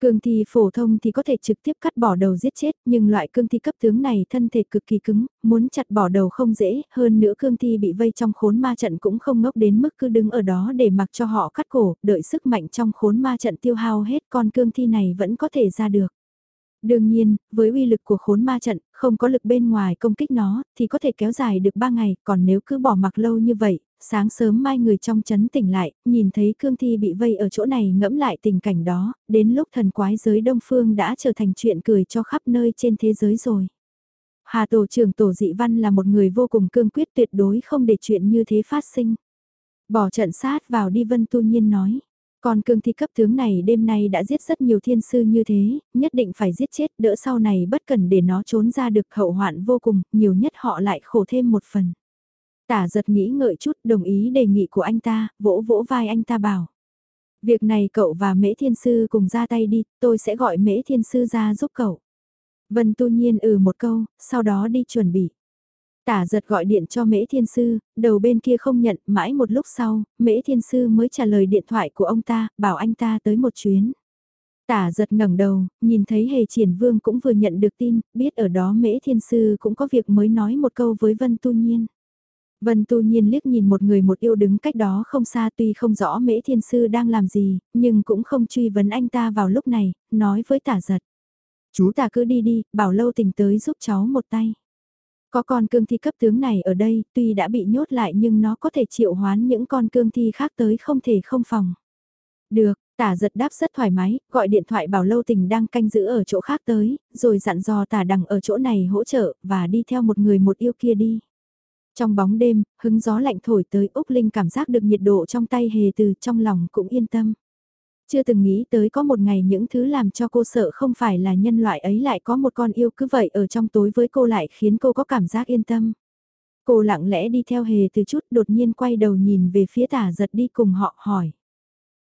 Cương thi phổ thông thì có thể trực tiếp cắt bỏ đầu giết chết, nhưng loại cương thi cấp tướng này thân thể cực kỳ cứng, muốn chặt bỏ đầu không dễ, hơn nữa cương thi bị vây trong khốn ma trận cũng không ngốc đến mức cứ đứng ở đó để mặc cho họ cắt cổ, đợi sức mạnh trong khốn ma trận tiêu hao hết con cương thi này vẫn có thể ra được. Đương nhiên, với uy lực của khốn ma trận, không có lực bên ngoài công kích nó, thì có thể kéo dài được 3 ngày, còn nếu cứ bỏ mặc lâu như vậy, sáng sớm mai người trong chấn tỉnh lại, nhìn thấy cương thi bị vây ở chỗ này ngẫm lại tình cảnh đó, đến lúc thần quái giới Đông Phương đã trở thành chuyện cười cho khắp nơi trên thế giới rồi. Hà Tổ trưởng Tổ Dị Văn là một người vô cùng cương quyết tuyệt đối không để chuyện như thế phát sinh. Bỏ trận sát vào đi Vân Tu Nhiên nói. Còn cương thi cấp tướng này đêm nay đã giết rất nhiều thiên sư như thế, nhất định phải giết chết đỡ sau này bất cần để nó trốn ra được hậu hoạn vô cùng, nhiều nhất họ lại khổ thêm một phần. Tả giật nghĩ ngợi chút đồng ý đề nghị của anh ta, vỗ vỗ vai anh ta bảo. Việc này cậu và mễ thiên sư cùng ra tay đi, tôi sẽ gọi mễ thiên sư ra giúp cậu. Vân tu nhiên ừ một câu, sau đó đi chuẩn bị. Tả giật gọi điện cho Mễ Thiên Sư, đầu bên kia không nhận, mãi một lúc sau, Mễ Thiên Sư mới trả lời điện thoại của ông ta, bảo anh ta tới một chuyến. Tả giật ngẩng đầu, nhìn thấy Hề Triển Vương cũng vừa nhận được tin, biết ở đó Mễ Thiên Sư cũng có việc mới nói một câu với Vân Tu Nhiên. Vân Tu Nhiên liếc nhìn một người một yêu đứng cách đó không xa tuy không rõ Mễ Thiên Sư đang làm gì, nhưng cũng không truy vấn anh ta vào lúc này, nói với tả giật. Chú ta cứ đi đi, bảo lâu tình tới giúp cháu một tay. Có con cương thi cấp tướng này ở đây, tuy đã bị nhốt lại nhưng nó có thể triệu hoán những con cương thi khác tới không thể không phòng. Được, tả giật đáp rất thoải mái, gọi điện thoại bảo lâu tình đang canh giữ ở chỗ khác tới, rồi dặn dò tả đằng ở chỗ này hỗ trợ, và đi theo một người một yêu kia đi. Trong bóng đêm, hứng gió lạnh thổi tới Úc Linh cảm giác được nhiệt độ trong tay hề từ trong lòng cũng yên tâm. Chưa từng nghĩ tới có một ngày những thứ làm cho cô sợ không phải là nhân loại ấy lại có một con yêu cứ vậy ở trong tối với cô lại khiến cô có cảm giác yên tâm. Cô lặng lẽ đi theo hề từ chút đột nhiên quay đầu nhìn về phía tả giật đi cùng họ hỏi.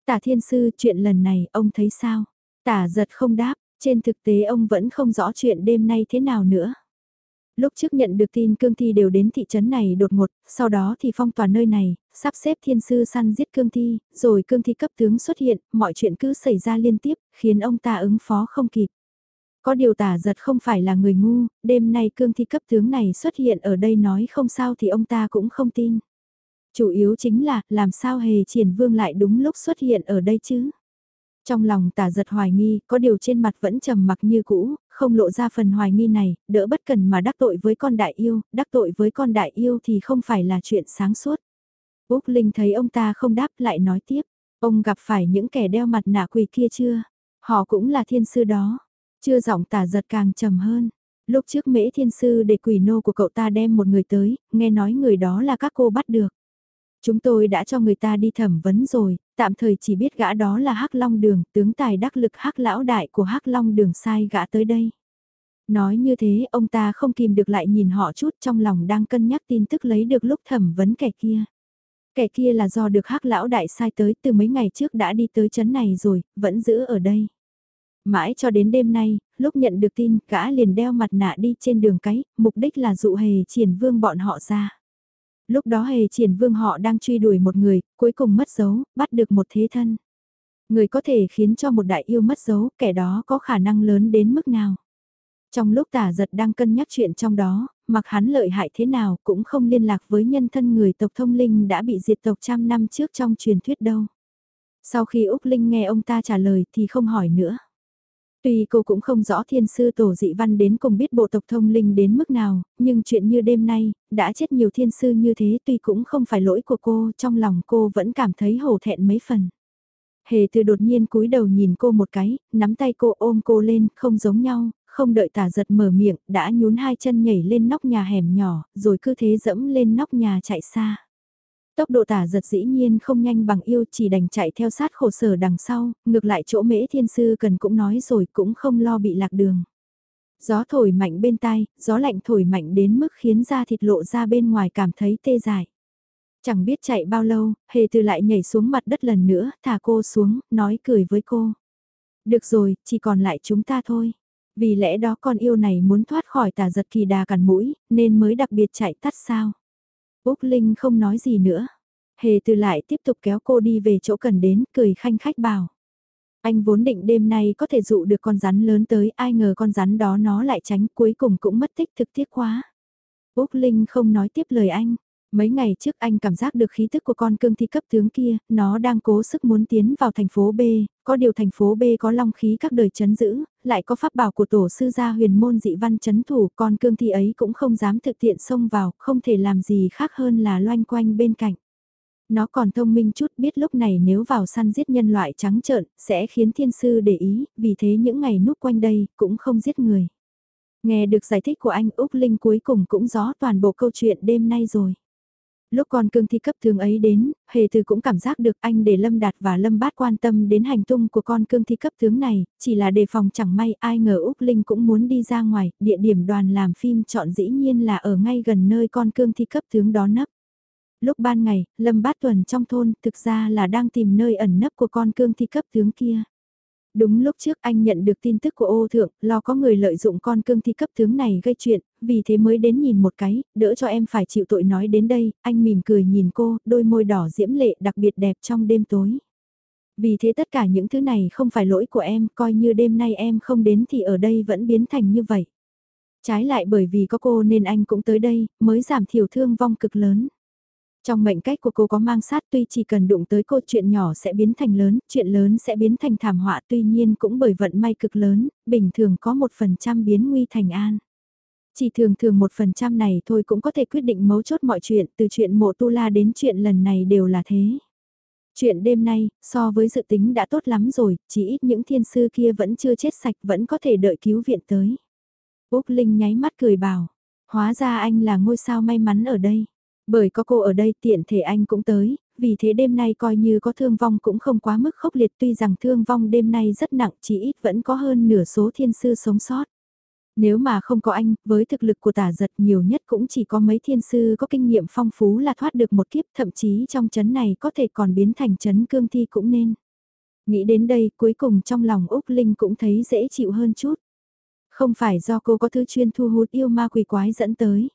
Tả thiên sư chuyện lần này ông thấy sao? Tả giật không đáp, trên thực tế ông vẫn không rõ chuyện đêm nay thế nào nữa. Lúc trước nhận được tin cương thi đều đến thị trấn này đột ngột, sau đó thì phong tỏa nơi này, sắp xếp thiên sư săn giết cương thi, rồi cương thi cấp tướng xuất hiện, mọi chuyện cứ xảy ra liên tiếp, khiến ông ta ứng phó không kịp. Có điều tả giật không phải là người ngu, đêm nay cương thi cấp tướng này xuất hiện ở đây nói không sao thì ông ta cũng không tin. Chủ yếu chính là, làm sao hề triển vương lại đúng lúc xuất hiện ở đây chứ? Trong lòng tả giật hoài nghi, có điều trên mặt vẫn trầm mặc như cũ, không lộ ra phần hoài nghi này, đỡ bất cần mà đắc tội với con đại yêu, đắc tội với con đại yêu thì không phải là chuyện sáng suốt. Úc Linh thấy ông ta không đáp lại nói tiếp, Ông gặp phải những kẻ đeo mặt nạ quỷ kia chưa? Họ cũng là thiên sư đó. Chưa giọng tả giật càng trầm hơn. Lúc trước mễ thiên sư để quỷ nô của cậu ta đem một người tới, nghe nói người đó là các cô bắt được. Chúng tôi đã cho người ta đi thẩm vấn rồi, tạm thời chỉ biết gã đó là Hắc Long Đường, tướng tài đắc lực Hắc lão đại của Hắc Long Đường sai gã tới đây. Nói như thế, ông ta không kìm được lại nhìn họ chút trong lòng đang cân nhắc tin tức lấy được lúc thẩm vấn kẻ kia. Kẻ kia là do được Hắc lão đại sai tới từ mấy ngày trước đã đi tới chấn này rồi, vẫn giữ ở đây. Mãi cho đến đêm nay, lúc nhận được tin, gã liền đeo mặt nạ đi trên đường cái, mục đích là dụ hề triển vương bọn họ ra. Lúc đó hề triển vương họ đang truy đuổi một người, cuối cùng mất dấu, bắt được một thế thân. Người có thể khiến cho một đại yêu mất dấu, kẻ đó có khả năng lớn đến mức nào. Trong lúc tả giật đang cân nhắc chuyện trong đó, mặc hắn lợi hại thế nào cũng không liên lạc với nhân thân người tộc thông linh đã bị diệt tộc trăm năm trước trong truyền thuyết đâu. Sau khi Úc Linh nghe ông ta trả lời thì không hỏi nữa. Tuy cô cũng không rõ thiên sư tổ dị văn đến cùng biết bộ tộc thông linh đến mức nào, nhưng chuyện như đêm nay, đã chết nhiều thiên sư như thế tuy cũng không phải lỗi của cô, trong lòng cô vẫn cảm thấy hổ thẹn mấy phần. Hề từ đột nhiên cúi đầu nhìn cô một cái, nắm tay cô ôm cô lên, không giống nhau, không đợi tả giật mở miệng, đã nhún hai chân nhảy lên nóc nhà hẻm nhỏ, rồi cứ thế dẫm lên nóc nhà chạy xa. Tốc độ tả giật dĩ nhiên không nhanh bằng yêu chỉ đành chạy theo sát khổ sở đằng sau, ngược lại chỗ mễ thiên sư cần cũng nói rồi cũng không lo bị lạc đường. Gió thổi mạnh bên tai, gió lạnh thổi mạnh đến mức khiến da thịt lộ ra bên ngoài cảm thấy tê dại. Chẳng biết chạy bao lâu, hề từ lại nhảy xuống mặt đất lần nữa, thả cô xuống, nói cười với cô. Được rồi, chỉ còn lại chúng ta thôi. Vì lẽ đó con yêu này muốn thoát khỏi tà giật kỳ đà cằn mũi, nên mới đặc biệt chạy tắt sao. Úc Linh không nói gì nữa. Hề từ lại tiếp tục kéo cô đi về chỗ cần đến, cười khanh khách bảo. Anh vốn định đêm nay có thể dụ được con rắn lớn tới, ai ngờ con rắn đó nó lại tránh cuối cùng cũng mất tích thực tiếc quá. Úc Linh không nói tiếp lời anh. Mấy ngày trước anh cảm giác được khí tức của con cương thi cấp tướng kia, nó đang cố sức muốn tiến vào thành phố B, có điều thành phố B có long khí các đời chấn giữ, lại có pháp bảo của tổ sư gia huyền môn dị văn chấn thủ, con cương thi ấy cũng không dám thực tiện xông vào, không thể làm gì khác hơn là loanh quanh bên cạnh. Nó còn thông minh chút biết lúc này nếu vào săn giết nhân loại trắng trợn, sẽ khiến thiên sư để ý, vì thế những ngày núp quanh đây, cũng không giết người. Nghe được giải thích của anh Úc Linh cuối cùng cũng rõ toàn bộ câu chuyện đêm nay rồi. Lúc con cương thi cấp thường ấy đến, hề từ cũng cảm giác được anh để Lâm Đạt và Lâm Bát quan tâm đến hành tung của con cương thi cấp tướng này, chỉ là đề phòng chẳng may ai ngờ Úc Linh cũng muốn đi ra ngoài, địa điểm đoàn làm phim chọn dĩ nhiên là ở ngay gần nơi con cương thi cấp tướng đó nấp. Lúc ban ngày, Lâm Bát Tuần trong thôn thực ra là đang tìm nơi ẩn nấp của con cương thi cấp tướng kia. Đúng lúc trước anh nhận được tin tức của ô thượng, lo có người lợi dụng con cương thi cấp tướng này gây chuyện, vì thế mới đến nhìn một cái, đỡ cho em phải chịu tội nói đến đây, anh mỉm cười nhìn cô, đôi môi đỏ diễm lệ đặc biệt đẹp trong đêm tối. Vì thế tất cả những thứ này không phải lỗi của em, coi như đêm nay em không đến thì ở đây vẫn biến thành như vậy. Trái lại bởi vì có cô nên anh cũng tới đây, mới giảm thiểu thương vong cực lớn. Trong mệnh cách của cô có mang sát tuy chỉ cần đụng tới cô chuyện nhỏ sẽ biến thành lớn, chuyện lớn sẽ biến thành thảm họa tuy nhiên cũng bởi vận may cực lớn, bình thường có một phần trăm biến nguy thành an. Chỉ thường thường một phần trăm này thôi cũng có thể quyết định mấu chốt mọi chuyện, từ chuyện mộ tu la đến chuyện lần này đều là thế. Chuyện đêm nay, so với dự tính đã tốt lắm rồi, chỉ ít những thiên sư kia vẫn chưa chết sạch vẫn có thể đợi cứu viện tới. Úc Linh nháy mắt cười bảo, hóa ra anh là ngôi sao may mắn ở đây. Bởi có cô ở đây tiện thể anh cũng tới, vì thế đêm nay coi như có thương vong cũng không quá mức khốc liệt tuy rằng thương vong đêm nay rất nặng chỉ ít vẫn có hơn nửa số thiên sư sống sót. Nếu mà không có anh, với thực lực của tả giật nhiều nhất cũng chỉ có mấy thiên sư có kinh nghiệm phong phú là thoát được một kiếp thậm chí trong chấn này có thể còn biến thành chấn cương thi cũng nên. Nghĩ đến đây cuối cùng trong lòng Úc Linh cũng thấy dễ chịu hơn chút. Không phải do cô có thứ chuyên thu hút yêu ma quỷ quái dẫn tới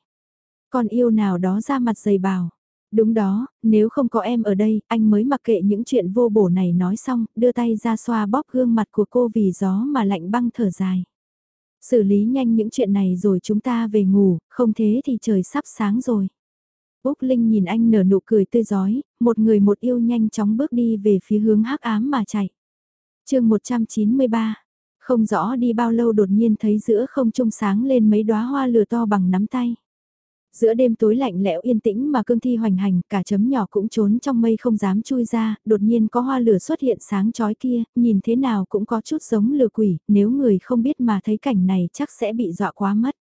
con yêu nào đó ra mặt dày bảo. Đúng đó, nếu không có em ở đây, anh mới mặc kệ những chuyện vô bổ này nói xong, đưa tay ra xoa bóp gương mặt của cô vì gió mà lạnh băng thở dài. Xử lý nhanh những chuyện này rồi chúng ta về ngủ, không thế thì trời sắp sáng rồi. Úc Linh nhìn anh nở nụ cười tươi giói, một người một yêu nhanh chóng bước đi về phía hướng hắc ám mà chạy. chương 193, không rõ đi bao lâu đột nhiên thấy giữa không trung sáng lên mấy đóa hoa lửa to bằng nắm tay. Giữa đêm tối lạnh lẽo yên tĩnh mà cương thi hoành hành, cả chấm nhỏ cũng trốn trong mây không dám chui ra, đột nhiên có hoa lửa xuất hiện sáng chói kia, nhìn thế nào cũng có chút giống lừa quỷ, nếu người không biết mà thấy cảnh này chắc sẽ bị dọa quá mất.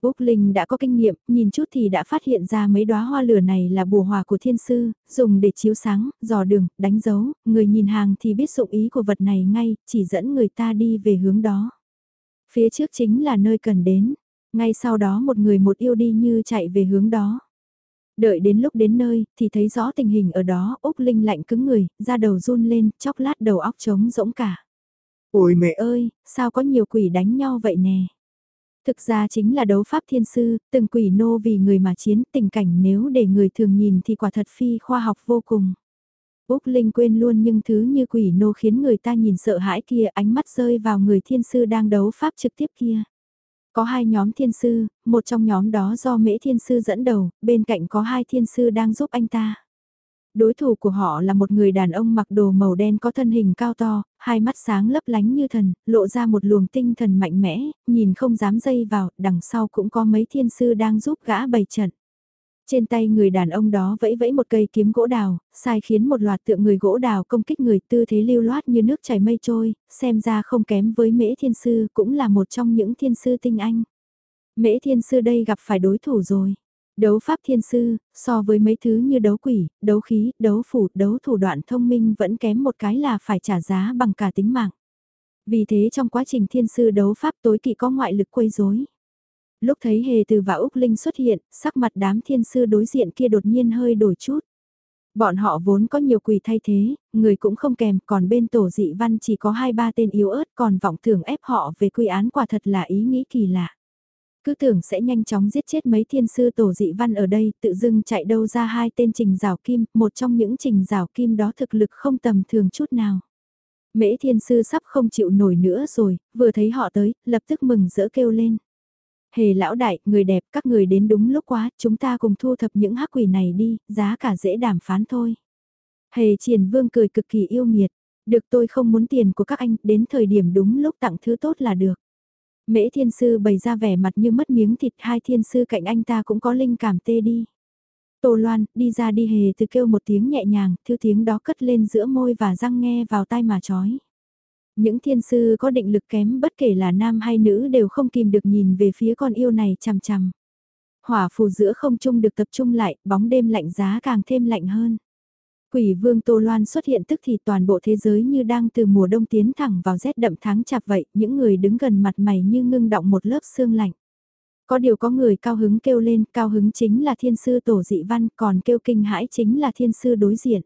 Úc Linh đã có kinh nghiệm, nhìn chút thì đã phát hiện ra mấy đóa hoa lửa này là bùa hòa của thiên sư, dùng để chiếu sáng, dò đường, đánh dấu, người nhìn hàng thì biết dụng ý của vật này ngay, chỉ dẫn người ta đi về hướng đó. Phía trước chính là nơi cần đến, ngay sau đó một người một yêu đi như chạy về hướng đó. Đợi đến lúc đến nơi, thì thấy rõ tình hình ở đó, Úc Linh lạnh cứng người, ra đầu run lên, chốc lát đầu óc trống rỗng cả. Ôi mẹ ơi, sao có nhiều quỷ đánh nhau vậy nè? Thực ra chính là đấu pháp thiên sư, từng quỷ nô vì người mà chiến, tình cảnh nếu để người thường nhìn thì quả thật phi khoa học vô cùng. Úc Linh quên luôn nhưng thứ như quỷ nô khiến người ta nhìn sợ hãi kia ánh mắt rơi vào người thiên sư đang đấu pháp trực tiếp kia. Có hai nhóm thiên sư, một trong nhóm đó do mễ thiên sư dẫn đầu, bên cạnh có hai thiên sư đang giúp anh ta. Đối thủ của họ là một người đàn ông mặc đồ màu đen có thân hình cao to, hai mắt sáng lấp lánh như thần, lộ ra một luồng tinh thần mạnh mẽ, nhìn không dám dây vào, đằng sau cũng có mấy thiên sư đang giúp gã bày trận. Trên tay người đàn ông đó vẫy vẫy một cây kiếm gỗ đào, sai khiến một loạt tượng người gỗ đào công kích người tư thế lưu loát như nước chảy mây trôi, xem ra không kém với mễ thiên sư cũng là một trong những thiên sư tinh anh. Mễ thiên sư đây gặp phải đối thủ rồi. Đấu pháp thiên sư, so với mấy thứ như đấu quỷ, đấu khí, đấu phủ, đấu thủ đoạn thông minh vẫn kém một cái là phải trả giá bằng cả tính mạng. Vì thế trong quá trình thiên sư đấu pháp tối kỵ có ngoại lực quấy rối. Lúc thấy Hề Từ và Úc Linh xuất hiện, sắc mặt đám thiên sư đối diện kia đột nhiên hơi đổi chút. Bọn họ vốn có nhiều quỷ thay thế, người cũng không kèm, còn bên tổ dị văn chỉ có hai ba tên yếu ớt còn vọng tưởng ép họ về quy án quả thật là ý nghĩ kỳ lạ. Cứ tưởng sẽ nhanh chóng giết chết mấy thiên sư tổ dị văn ở đây, tự dưng chạy đâu ra hai tên trình rào kim, một trong những trình rào kim đó thực lực không tầm thường chút nào. Mễ thiên sư sắp không chịu nổi nữa rồi, vừa thấy họ tới, lập tức mừng rỡ kêu lên. Hề lão đại, người đẹp, các người đến đúng lúc quá, chúng ta cùng thu thập những hắc quỷ này đi, giá cả dễ đàm phán thôi. Hề triển vương cười cực kỳ yêu nghiệt, được tôi không muốn tiền của các anh, đến thời điểm đúng lúc tặng thứ tốt là được. Mễ thiên sư bày ra vẻ mặt như mất miếng thịt hai thiên sư cạnh anh ta cũng có linh cảm tê đi. Tô Loan, đi ra đi hề từ kêu một tiếng nhẹ nhàng, thứ tiếng đó cất lên giữa môi và răng nghe vào tai mà chói. Những thiên sư có định lực kém bất kể là nam hay nữ đều không kìm được nhìn về phía con yêu này chằm chằm. Hỏa phù giữa không trung được tập trung lại, bóng đêm lạnh giá càng thêm lạnh hơn. Quỷ vương Tô Loan xuất hiện tức thì toàn bộ thế giới như đang từ mùa đông tiến thẳng vào rét đậm tháng chạp vậy, những người đứng gần mặt mày như ngưng động một lớp xương lạnh. Có điều có người cao hứng kêu lên, cao hứng chính là thiên sư tổ dị văn, còn kêu kinh hãi chính là thiên sư đối diện.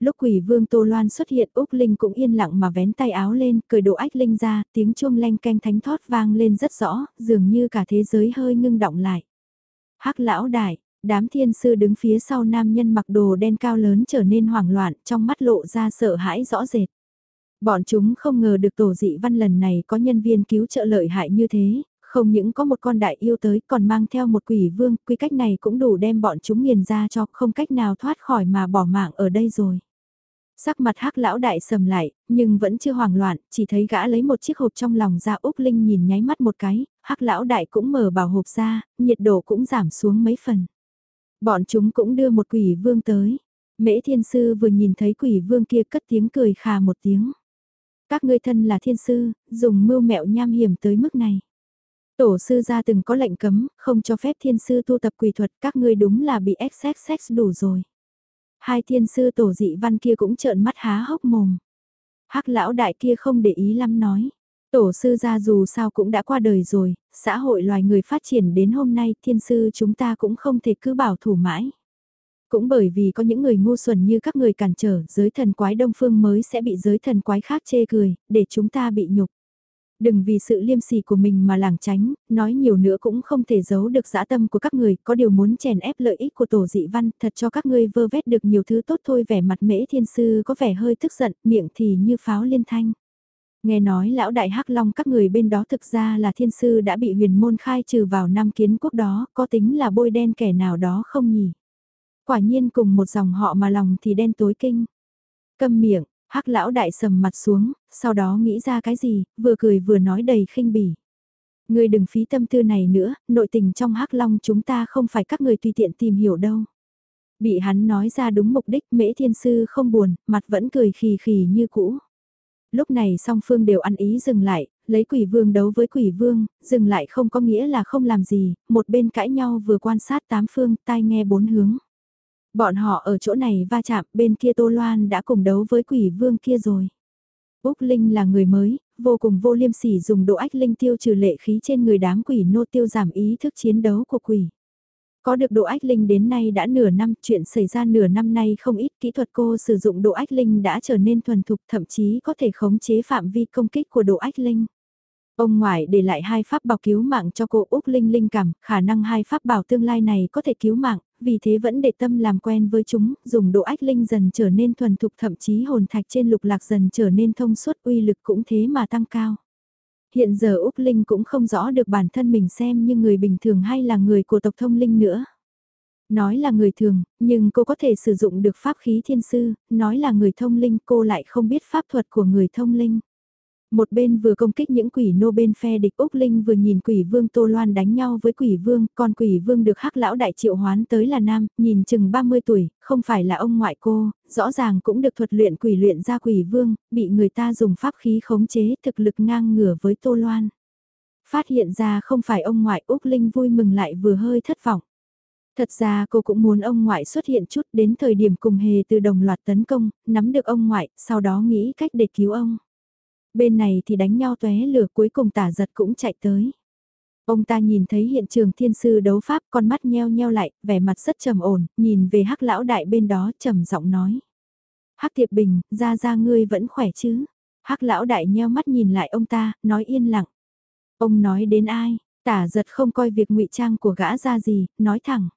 Lúc quỷ vương Tô Loan xuất hiện Úc Linh cũng yên lặng mà vén tay áo lên, cười độ ách Linh ra, tiếng chuông len canh thánh thót vang lên rất rõ, dường như cả thế giới hơi ngưng động lại. hắc lão đại, đám thiên sư đứng phía sau nam nhân mặc đồ đen cao lớn trở nên hoảng loạn, trong mắt lộ ra sợ hãi rõ rệt. Bọn chúng không ngờ được tổ dị văn lần này có nhân viên cứu trợ lợi hại như thế, không những có một con đại yêu tới còn mang theo một quỷ vương, quy cách này cũng đủ đem bọn chúng nghiền ra cho không cách nào thoát khỏi mà bỏ mạng ở đây rồi. Sắc mặt hắc lão đại sầm lại, nhưng vẫn chưa hoảng loạn, chỉ thấy gã lấy một chiếc hộp trong lòng ra Úc Linh nhìn nháy mắt một cái, hắc lão đại cũng mở bảo hộp ra, nhiệt độ cũng giảm xuống mấy phần. Bọn chúng cũng đưa một quỷ vương tới. Mễ thiên sư vừa nhìn thấy quỷ vương kia cất tiếng cười khà một tiếng. Các ngươi thân là thiên sư, dùng mưu mẹo nham hiểm tới mức này. Tổ sư ra từng có lệnh cấm, không cho phép thiên sư tu tập quỷ thuật, các ngươi đúng là bị XXX đủ rồi. Hai thiên sư tổ dị văn kia cũng trợn mắt há hốc mồm. hắc lão đại kia không để ý lắm nói. Tổ sư gia dù sao cũng đã qua đời rồi, xã hội loài người phát triển đến hôm nay thiên sư chúng ta cũng không thể cứ bảo thủ mãi. Cũng bởi vì có những người ngu xuẩn như các người cản trở giới thần quái đông phương mới sẽ bị giới thần quái khác chê cười, để chúng ta bị nhục. Đừng vì sự liêm sỉ của mình mà lảng tránh, nói nhiều nữa cũng không thể giấu được dã tâm của các người, có điều muốn chèn ép lợi ích của tổ dị văn, thật cho các ngươi vơ vét được nhiều thứ tốt thôi vẻ mặt mễ thiên sư có vẻ hơi tức giận, miệng thì như pháo liên thanh. Nghe nói lão đại hắc long các người bên đó thực ra là thiên sư đã bị huyền môn khai trừ vào năm kiến quốc đó, có tính là bôi đen kẻ nào đó không nhỉ? Quả nhiên cùng một dòng họ mà lòng thì đen tối kinh. Câm miệng, hắc lão đại sầm mặt xuống, sau đó nghĩ ra cái gì, vừa cười vừa nói đầy khinh bỉ. Ngươi đừng phí tâm tư này nữa, nội tình trong hắc long chúng ta không phải các người tùy tiện tìm hiểu đâu. Bị hắn nói ra đúng mục đích mễ thiên sư không buồn, mặt vẫn cười khì khì như cũ. Lúc này song phương đều ăn ý dừng lại, lấy quỷ vương đấu với quỷ vương, dừng lại không có nghĩa là không làm gì, một bên cãi nhau vừa quan sát tám phương, tai nghe bốn hướng. Bọn họ ở chỗ này va chạm, bên kia Tô Loan đã cùng đấu với quỷ vương kia rồi. Úc Linh là người mới, vô cùng vô liêm sỉ dùng độ ách linh tiêu trừ lệ khí trên người đám quỷ nô tiêu giảm ý thức chiến đấu của quỷ. Có được độ ách linh đến nay đã nửa năm, chuyện xảy ra nửa năm nay không ít kỹ thuật cô sử dụng độ ách linh đã trở nên thuần thục thậm chí có thể khống chế phạm vi công kích của độ ách linh. Ông ngoại để lại hai pháp bảo cứu mạng cho cô Úc Linh linh cảm, khả năng hai pháp bảo tương lai này có thể cứu mạng, vì thế vẫn để tâm làm quen với chúng, dùng độ ách linh dần trở nên thuần thục thậm chí hồn thạch trên lục lạc dần trở nên thông suốt uy lực cũng thế mà tăng cao. Hiện giờ Úc Linh cũng không rõ được bản thân mình xem như người bình thường hay là người của tộc thông linh nữa. Nói là người thường, nhưng cô có thể sử dụng được pháp khí thiên sư, nói là người thông linh cô lại không biết pháp thuật của người thông linh. Một bên vừa công kích những quỷ nô bên phe địch Úc Linh vừa nhìn quỷ vương Tô Loan đánh nhau với quỷ vương, còn quỷ vương được hắc lão đại triệu hoán tới là nam, nhìn chừng 30 tuổi, không phải là ông ngoại cô, rõ ràng cũng được thuật luyện quỷ luyện ra quỷ vương, bị người ta dùng pháp khí khống chế thực lực ngang ngửa với Tô Loan. Phát hiện ra không phải ông ngoại Úc Linh vui mừng lại vừa hơi thất vọng. Thật ra cô cũng muốn ông ngoại xuất hiện chút đến thời điểm cùng hề từ đồng loạt tấn công, nắm được ông ngoại, sau đó nghĩ cách để cứu ông. Bên này thì đánh nhau tóe lửa cuối cùng tả giật cũng chạy tới. Ông ta nhìn thấy hiện trường thiên sư đấu pháp con mắt nheo nheo lại, vẻ mặt rất trầm ổn, nhìn về hắc lão đại bên đó trầm giọng nói. Hắc thiệp bình, ra ra ngươi vẫn khỏe chứ? hắc lão đại nheo mắt nhìn lại ông ta, nói yên lặng. Ông nói đến ai? Tả giật không coi việc ngụy trang của gã ra gì, nói thẳng.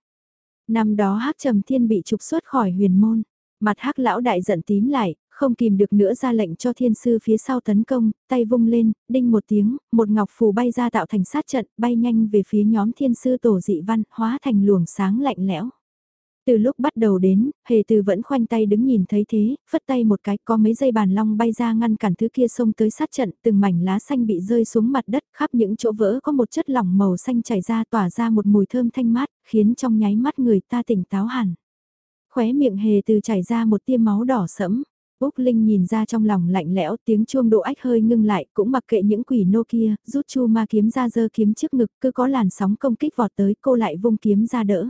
Năm đó hắc trầm thiên bị trục xuất khỏi huyền môn. Mặt hắc lão đại giận tím lại, không kìm được nữa ra lệnh cho thiên sư phía sau tấn công, tay vung lên, đinh một tiếng, một ngọc phù bay ra tạo thành sát trận, bay nhanh về phía nhóm thiên sư tổ dị văn, hóa thành luồng sáng lạnh lẽo. Từ lúc bắt đầu đến, hề từ vẫn khoanh tay đứng nhìn thấy thế, phất tay một cái có mấy dây bàn long bay ra ngăn cản thứ kia xông tới sát trận, từng mảnh lá xanh bị rơi xuống mặt đất, khắp những chỗ vỡ có một chất lỏng màu xanh chảy ra tỏa ra một mùi thơm thanh mát, khiến trong nháy mắt người ta tỉnh táo hẳn. Khóe miệng hề từ chảy ra một tia máu đỏ sẫm, Úc Linh nhìn ra trong lòng lạnh lẽo tiếng chuông độ ách hơi ngưng lại cũng mặc kệ những quỷ nô kia, rút chu ma kiếm ra dơ kiếm trước ngực cứ có làn sóng công kích vọt tới cô lại vung kiếm ra đỡ.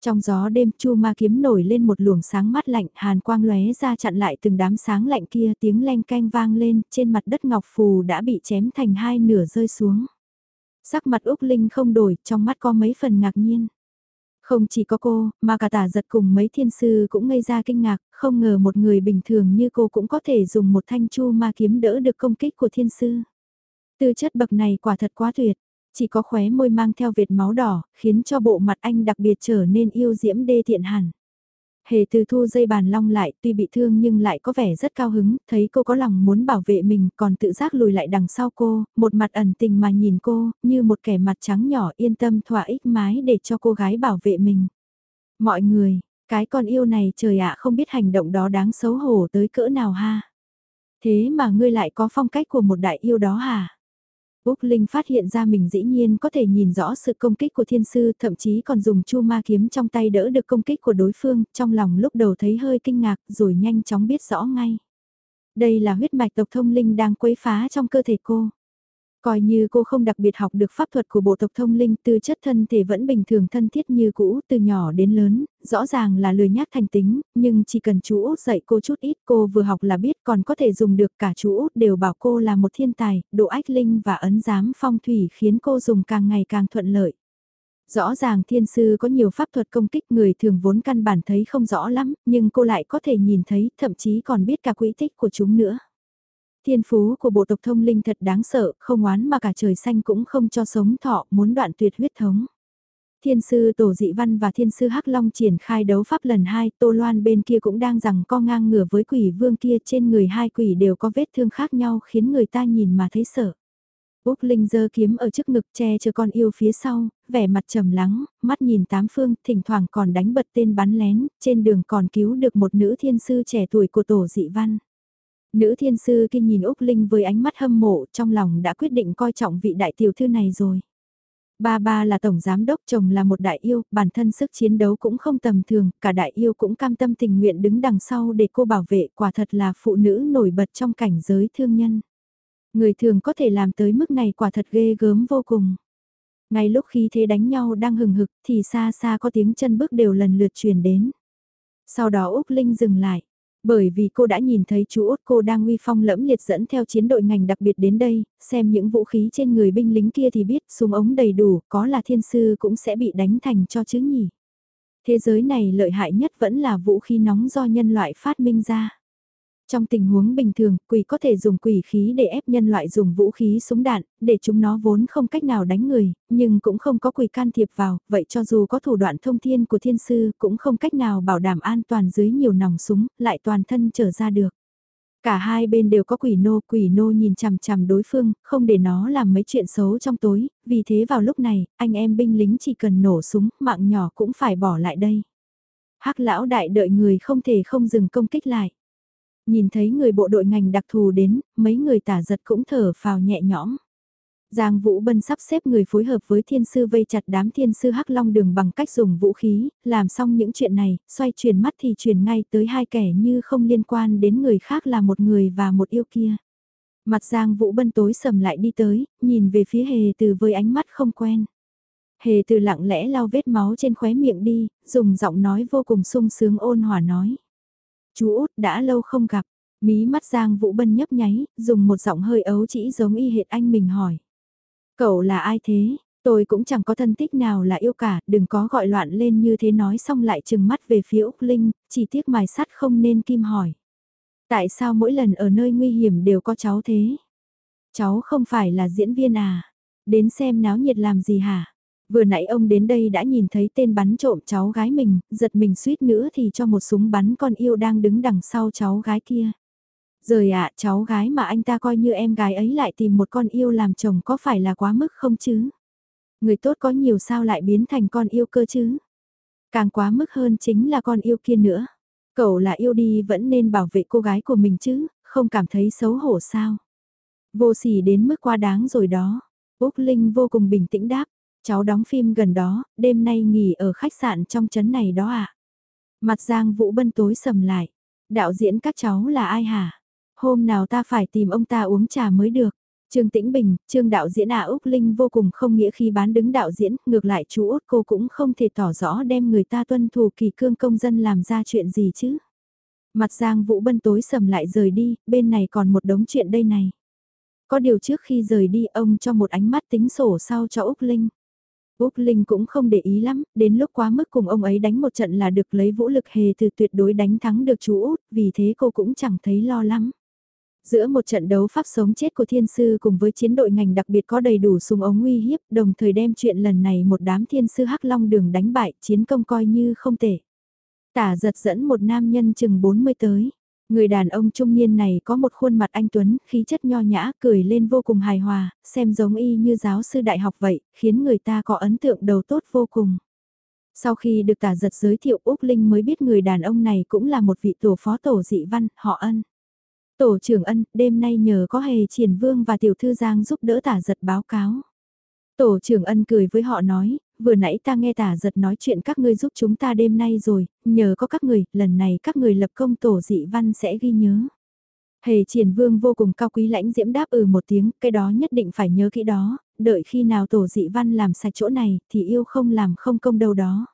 Trong gió đêm chu ma kiếm nổi lên một luồng sáng mắt lạnh hàn quang lóe ra chặn lại từng đám sáng lạnh kia tiếng len canh vang lên trên mặt đất ngọc phù đã bị chém thành hai nửa rơi xuống. Sắc mặt Úc Linh không đổi trong mắt có mấy phần ngạc nhiên. Không chỉ có cô, mà cả tả giật cùng mấy thiên sư cũng ngây ra kinh ngạc, không ngờ một người bình thường như cô cũng có thể dùng một thanh chu ma kiếm đỡ được công kích của thiên sư. Tư chất bậc này quả thật quá tuyệt, chỉ có khóe môi mang theo vệt máu đỏ, khiến cho bộ mặt anh đặc biệt trở nên yêu diễm đê thiện hẳn. Hề từ thu dây bàn long lại, tuy bị thương nhưng lại có vẻ rất cao hứng, thấy cô có lòng muốn bảo vệ mình, còn tự giác lùi lại đằng sau cô, một mặt ẩn tình mà nhìn cô, như một kẻ mặt trắng nhỏ yên tâm thỏa ích mái để cho cô gái bảo vệ mình. Mọi người, cái con yêu này trời ạ không biết hành động đó đáng xấu hổ tới cỡ nào ha. Thế mà ngươi lại có phong cách của một đại yêu đó hả? Úc Linh phát hiện ra mình dĩ nhiên có thể nhìn rõ sự công kích của thiên sư, thậm chí còn dùng chu ma kiếm trong tay đỡ được công kích của đối phương, trong lòng lúc đầu thấy hơi kinh ngạc rồi nhanh chóng biết rõ ngay. Đây là huyết mạch tộc thông linh đang quấy phá trong cơ thể cô. Coi như cô không đặc biệt học được pháp thuật của bộ tộc thông linh tư chất thân thể vẫn bình thường thân thiết như cũ từ nhỏ đến lớn, rõ ràng là lười nhác thành tính, nhưng chỉ cần chú Út dạy cô chút ít cô vừa học là biết còn có thể dùng được cả chú Út đều bảo cô là một thiên tài, độ ách linh và ấn giám phong thủy khiến cô dùng càng ngày càng thuận lợi. Rõ ràng thiên sư có nhiều pháp thuật công kích người thường vốn căn bản thấy không rõ lắm, nhưng cô lại có thể nhìn thấy, thậm chí còn biết cả quỹ tích của chúng nữa. Thiên phú của bộ tộc thông linh thật đáng sợ, không oán mà cả trời xanh cũng không cho sống thọ, muốn đoạn tuyệt huyết thống. Thiên sư Tổ Dị Văn và Thiên sư Hắc Long triển khai đấu pháp lần hai, Tô Loan bên kia cũng đang rằng co ngang ngửa với quỷ vương kia trên người hai quỷ đều có vết thương khác nhau khiến người ta nhìn mà thấy sợ. Úc Linh giơ kiếm ở trước ngực che cho con yêu phía sau, vẻ mặt trầm lắng, mắt nhìn tám phương, thỉnh thoảng còn đánh bật tên bắn lén, trên đường còn cứu được một nữ thiên sư trẻ tuổi của Tổ Dị Văn. Nữ thiên sư kia nhìn Úc Linh với ánh mắt hâm mộ trong lòng đã quyết định coi trọng vị đại tiểu thư này rồi. Ba ba là tổng giám đốc, chồng là một đại yêu, bản thân sức chiến đấu cũng không tầm thường, cả đại yêu cũng cam tâm tình nguyện đứng đằng sau để cô bảo vệ, quả thật là phụ nữ nổi bật trong cảnh giới thương nhân. Người thường có thể làm tới mức này quả thật ghê gớm vô cùng. Ngay lúc khi thế đánh nhau đang hừng hực thì xa xa có tiếng chân bước đều lần lượt truyền đến. Sau đó Úc Linh dừng lại. Bởi vì cô đã nhìn thấy chú út cô đang uy phong lẫm liệt dẫn theo chiến đội ngành đặc biệt đến đây, xem những vũ khí trên người binh lính kia thì biết súng ống đầy đủ, có là thiên sư cũng sẽ bị đánh thành cho chứ nhỉ. Thế giới này lợi hại nhất vẫn là vũ khí nóng do nhân loại phát minh ra. Trong tình huống bình thường, quỷ có thể dùng quỷ khí để ép nhân loại dùng vũ khí súng đạn, để chúng nó vốn không cách nào đánh người, nhưng cũng không có quỷ can thiệp vào, vậy cho dù có thủ đoạn thông thiên của thiên sư cũng không cách nào bảo đảm an toàn dưới nhiều nòng súng, lại toàn thân trở ra được. Cả hai bên đều có quỷ nô, quỷ nô nhìn chằm chằm đối phương, không để nó làm mấy chuyện xấu trong tối, vì thế vào lúc này, anh em binh lính chỉ cần nổ súng, mạng nhỏ cũng phải bỏ lại đây. hắc lão đại đợi người không thể không dừng công kích lại. Nhìn thấy người bộ đội ngành đặc thù đến, mấy người tả giật cũng thở phào nhẹ nhõm. Giang Vũ Bân sắp xếp người phối hợp với thiên sư vây chặt đám thiên sư hắc long đường bằng cách dùng vũ khí, làm xong những chuyện này, xoay chuyển mắt thì chuyển ngay tới hai kẻ như không liên quan đến người khác là một người và một yêu kia. Mặt Giang Vũ Bân tối sầm lại đi tới, nhìn về phía hề từ với ánh mắt không quen. Hề từ lặng lẽ lau vết máu trên khóe miệng đi, dùng giọng nói vô cùng sung sướng ôn hòa nói. Chú út đã lâu không gặp, mí mắt Giang Vũ Bân nhấp nháy, dùng một giọng hơi ấu chỉ giống y hệt anh mình hỏi. Cậu là ai thế? Tôi cũng chẳng có thân tích nào là yêu cả, đừng có gọi loạn lên như thế nói xong lại chừng mắt về phía Úc Linh, chỉ tiếc mài sắt không nên kim hỏi. Tại sao mỗi lần ở nơi nguy hiểm đều có cháu thế? Cháu không phải là diễn viên à? Đến xem náo nhiệt làm gì hả? Vừa nãy ông đến đây đã nhìn thấy tên bắn trộm cháu gái mình, giật mình suýt nữa thì cho một súng bắn con yêu đang đứng đằng sau cháu gái kia. Rời ạ, cháu gái mà anh ta coi như em gái ấy lại tìm một con yêu làm chồng có phải là quá mức không chứ? Người tốt có nhiều sao lại biến thành con yêu cơ chứ? Càng quá mức hơn chính là con yêu kia nữa. Cậu là yêu đi vẫn nên bảo vệ cô gái của mình chứ, không cảm thấy xấu hổ sao? Vô sỉ đến mức quá đáng rồi đó. Úc Linh vô cùng bình tĩnh đáp, Cháu đóng phim gần đó, đêm nay nghỉ ở khách sạn trong trấn này đó à? Mặt Giang Vũ Bân tối sầm lại. Đạo diễn các cháu là ai hả? Hôm nào ta phải tìm ông ta uống trà mới được. Trương Tĩnh Bình, Trương đạo diễn à Úc Linh vô cùng không nghĩa khi bán đứng đạo diễn, ngược lại chú Út cô cũng không thể tỏ rõ đem người ta tuân thủ kỳ cương công dân làm ra chuyện gì chứ. Mặt Giang Vũ Bân tối sầm lại rời đi, bên này còn một đống chuyện đây này. Có điều trước khi rời đi ông cho một ánh mắt tính sổ sau cho Úc Linh. Úc Linh cũng không để ý lắm, đến lúc quá mức cùng ông ấy đánh một trận là được lấy vũ lực hề từ tuyệt đối đánh thắng được chú Út, vì thế cô cũng chẳng thấy lo lắm. Giữa một trận đấu pháp sống chết của thiên sư cùng với chiến đội ngành đặc biệt có đầy đủ súng ống nguy hiếp, đồng thời đem chuyện lần này một đám thiên sư hắc long đường đánh bại, chiến công coi như không tệ. Tả giật dẫn một nam nhân chừng 40 tới. Người đàn ông trung niên này có một khuôn mặt anh Tuấn, khí chất nho nhã, cười lên vô cùng hài hòa, xem giống y như giáo sư đại học vậy, khiến người ta có ấn tượng đầu tốt vô cùng. Sau khi được tả giật giới thiệu Úc Linh mới biết người đàn ông này cũng là một vị tổ phó tổ dị văn, họ ân. Tổ trưởng ân, đêm nay nhờ có hề triển vương và tiểu thư giang giúp đỡ tả giật báo cáo. Tổ trưởng ân cười với họ nói, vừa nãy ta nghe tả giật nói chuyện các ngươi giúp chúng ta đêm nay rồi, nhờ có các người, lần này các người lập công tổ dị văn sẽ ghi nhớ. Hề triển vương vô cùng cao quý lãnh diễm đáp ừ một tiếng, cái đó nhất định phải nhớ kỹ đó, đợi khi nào tổ dị văn làm sạch chỗ này thì yêu không làm không công đâu đó.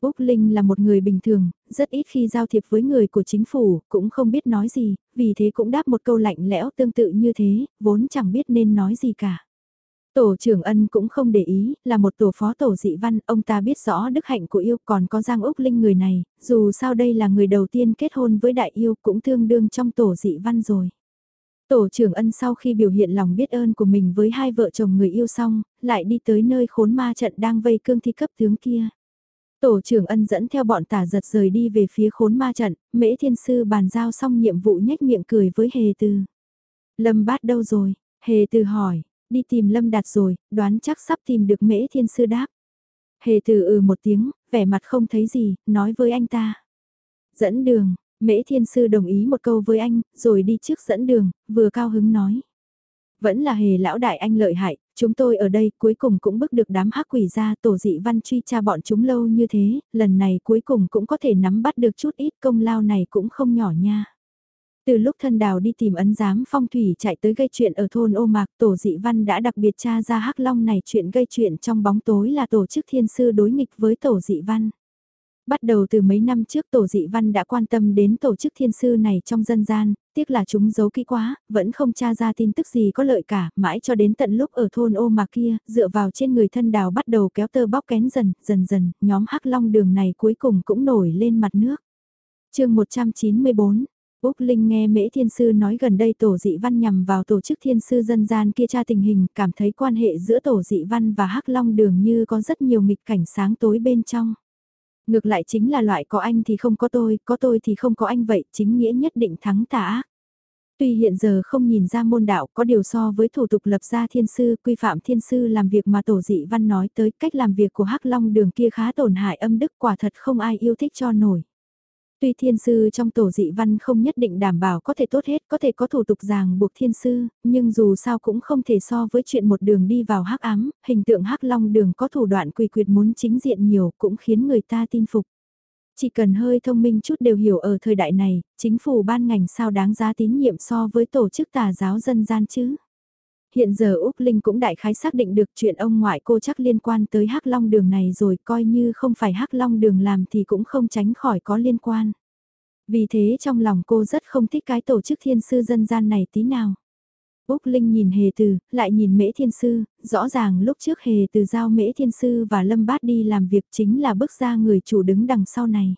Úc Linh là một người bình thường, rất ít khi giao thiệp với người của chính phủ, cũng không biết nói gì, vì thế cũng đáp một câu lạnh lẽo tương tự như thế, vốn chẳng biết nên nói gì cả. Tổ trưởng ân cũng không để ý, là một tổ phó tổ dị văn, ông ta biết rõ đức hạnh của yêu còn có Giang Úc Linh người này, dù sao đây là người đầu tiên kết hôn với đại yêu cũng tương đương trong tổ dị văn rồi. Tổ trưởng ân sau khi biểu hiện lòng biết ơn của mình với hai vợ chồng người yêu xong, lại đi tới nơi khốn ma trận đang vây cương thi cấp tướng kia. Tổ trưởng ân dẫn theo bọn tả giật rời đi về phía khốn ma trận, mễ thiên sư bàn giao xong nhiệm vụ nhếch miệng cười với hề từ. Lâm bát đâu rồi? Hề từ hỏi, Đi tìm Lâm Đạt rồi, đoán chắc sắp tìm được mễ thiên sư đáp. Hề từ ừ một tiếng, vẻ mặt không thấy gì, nói với anh ta. Dẫn đường, Mễ thiên sư đồng ý một câu với anh, rồi đi trước dẫn đường, vừa cao hứng nói. Vẫn là hề lão đại anh lợi hại, chúng tôi ở đây cuối cùng cũng bức được đám hắc quỷ ra tổ dị văn truy tra bọn chúng lâu như thế, lần này cuối cùng cũng có thể nắm bắt được chút ít công lao này cũng không nhỏ nha. Từ lúc thân đào đi tìm ấn giám phong thủy chạy tới gây chuyện ở thôn ô mạc tổ dị văn đã đặc biệt tra ra hắc long này chuyện gây chuyện trong bóng tối là tổ chức thiên sư đối nghịch với tổ dị văn. Bắt đầu từ mấy năm trước tổ dị văn đã quan tâm đến tổ chức thiên sư này trong dân gian, tiếc là chúng giấu kỹ quá, vẫn không tra ra tin tức gì có lợi cả, mãi cho đến tận lúc ở thôn ô mà kia, dựa vào trên người thân đào bắt đầu kéo tơ bóc kén dần, dần dần, nhóm hắc long đường này cuối cùng cũng nổi lên mặt nước. chương 194 Úc Linh nghe Mễ Thiên Sư nói gần đây tổ dị văn nhằm vào tổ chức thiên sư dân gian kia tra tình hình, cảm thấy quan hệ giữa tổ dị văn và Hắc Long đường như có rất nhiều nghịch cảnh sáng tối bên trong. Ngược lại chính là loại có anh thì không có tôi, có tôi thì không có anh vậy, chính nghĩa nhất định thắng tả Tuy hiện giờ không nhìn ra môn đạo có điều so với thủ tục lập ra thiên sư, quy phạm thiên sư làm việc mà tổ dị văn nói tới cách làm việc của Hắc Long đường kia khá tổn hại âm đức quả thật không ai yêu thích cho nổi. Tuy thiên sư trong tổ dị văn không nhất định đảm bảo có thể tốt hết, có thể có thủ tục ràng buộc thiên sư, nhưng dù sao cũng không thể so với chuyện một đường đi vào hắc ám, hình tượng hắc long đường có thủ đoạn quỳ quyệt muốn chính diện nhiều cũng khiến người ta tin phục. Chỉ cần hơi thông minh chút đều hiểu ở thời đại này, chính phủ ban ngành sao đáng giá tín nhiệm so với tổ chức tà giáo dân gian chứ. Hiện giờ Úc Linh cũng đại khái xác định được chuyện ông ngoại cô chắc liên quan tới Hắc Long Đường này rồi coi như không phải Hắc Long Đường làm thì cũng không tránh khỏi có liên quan. Vì thế trong lòng cô rất không thích cái tổ chức thiên sư dân gian này tí nào. Úc Linh nhìn Hề Từ, lại nhìn Mễ Thiên Sư, rõ ràng lúc trước Hề Từ giao Mễ Thiên Sư và Lâm Bát đi làm việc chính là bước ra người chủ đứng đằng sau này.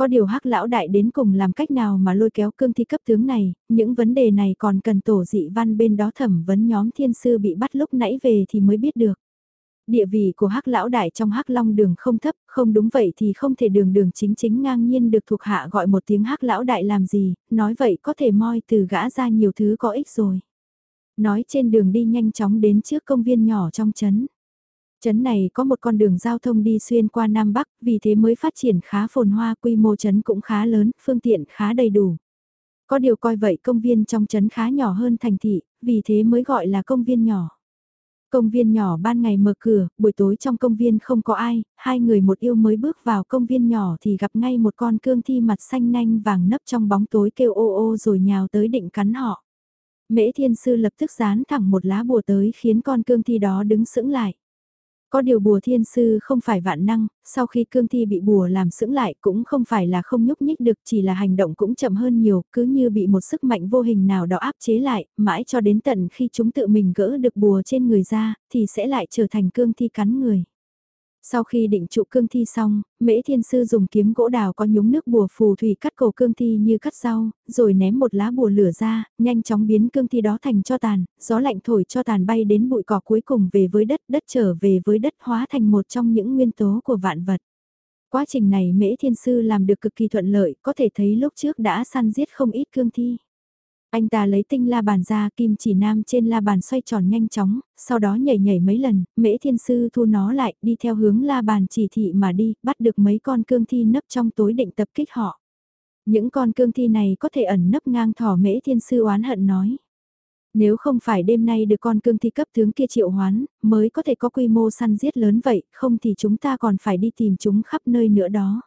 Có điều hắc lão đại đến cùng làm cách nào mà lôi kéo cương thi cấp tướng này, những vấn đề này còn cần tổ dị văn bên đó thẩm vấn nhóm thiên sư bị bắt lúc nãy về thì mới biết được. Địa vị của hắc lão đại trong hắc long đường không thấp, không đúng vậy thì không thể đường đường chính chính ngang nhiên được thuộc hạ gọi một tiếng hắc lão đại làm gì, nói vậy có thể moi từ gã ra nhiều thứ có ích rồi. Nói trên đường đi nhanh chóng đến trước công viên nhỏ trong trấn. Trấn này có một con đường giao thông đi xuyên qua Nam Bắc, vì thế mới phát triển khá phồn hoa, quy mô trấn cũng khá lớn, phương tiện khá đầy đủ. Có điều coi vậy công viên trong trấn khá nhỏ hơn thành thị, vì thế mới gọi là công viên nhỏ. Công viên nhỏ ban ngày mở cửa, buổi tối trong công viên không có ai, hai người một yêu mới bước vào công viên nhỏ thì gặp ngay một con cương thi mặt xanh nanh vàng nấp trong bóng tối kêu ô ô rồi nhào tới định cắn họ. Mễ thiên sư lập tức dán thẳng một lá bùa tới khiến con cương thi đó đứng sững lại. Có điều bùa thiên sư không phải vạn năng, sau khi cương thi bị bùa làm sững lại cũng không phải là không nhúc nhích được chỉ là hành động cũng chậm hơn nhiều, cứ như bị một sức mạnh vô hình nào đó áp chế lại, mãi cho đến tận khi chúng tự mình gỡ được bùa trên người ra, thì sẽ lại trở thành cương thi cắn người. Sau khi định trụ cương thi xong, mễ thiên sư dùng kiếm gỗ đào có nhúng nước bùa phù thủy cắt cổ cương thi như cắt rau, rồi ném một lá bùa lửa ra, nhanh chóng biến cương thi đó thành cho tàn, gió lạnh thổi cho tàn bay đến bụi cỏ cuối cùng về với đất, đất trở về với đất hóa thành một trong những nguyên tố của vạn vật. Quá trình này mễ thiên sư làm được cực kỳ thuận lợi, có thể thấy lúc trước đã săn giết không ít cương thi. Anh ta lấy tinh la bàn ra kim chỉ nam trên la bàn xoay tròn nhanh chóng, sau đó nhảy nhảy mấy lần, mễ thiên sư thu nó lại, đi theo hướng la bàn chỉ thị mà đi, bắt được mấy con cương thi nấp trong tối định tập kích họ. Những con cương thi này có thể ẩn nấp ngang thỏ mễ thiên sư oán hận nói. Nếu không phải đêm nay được con cương thi cấp tướng kia triệu hoán, mới có thể có quy mô săn giết lớn vậy, không thì chúng ta còn phải đi tìm chúng khắp nơi nữa đó.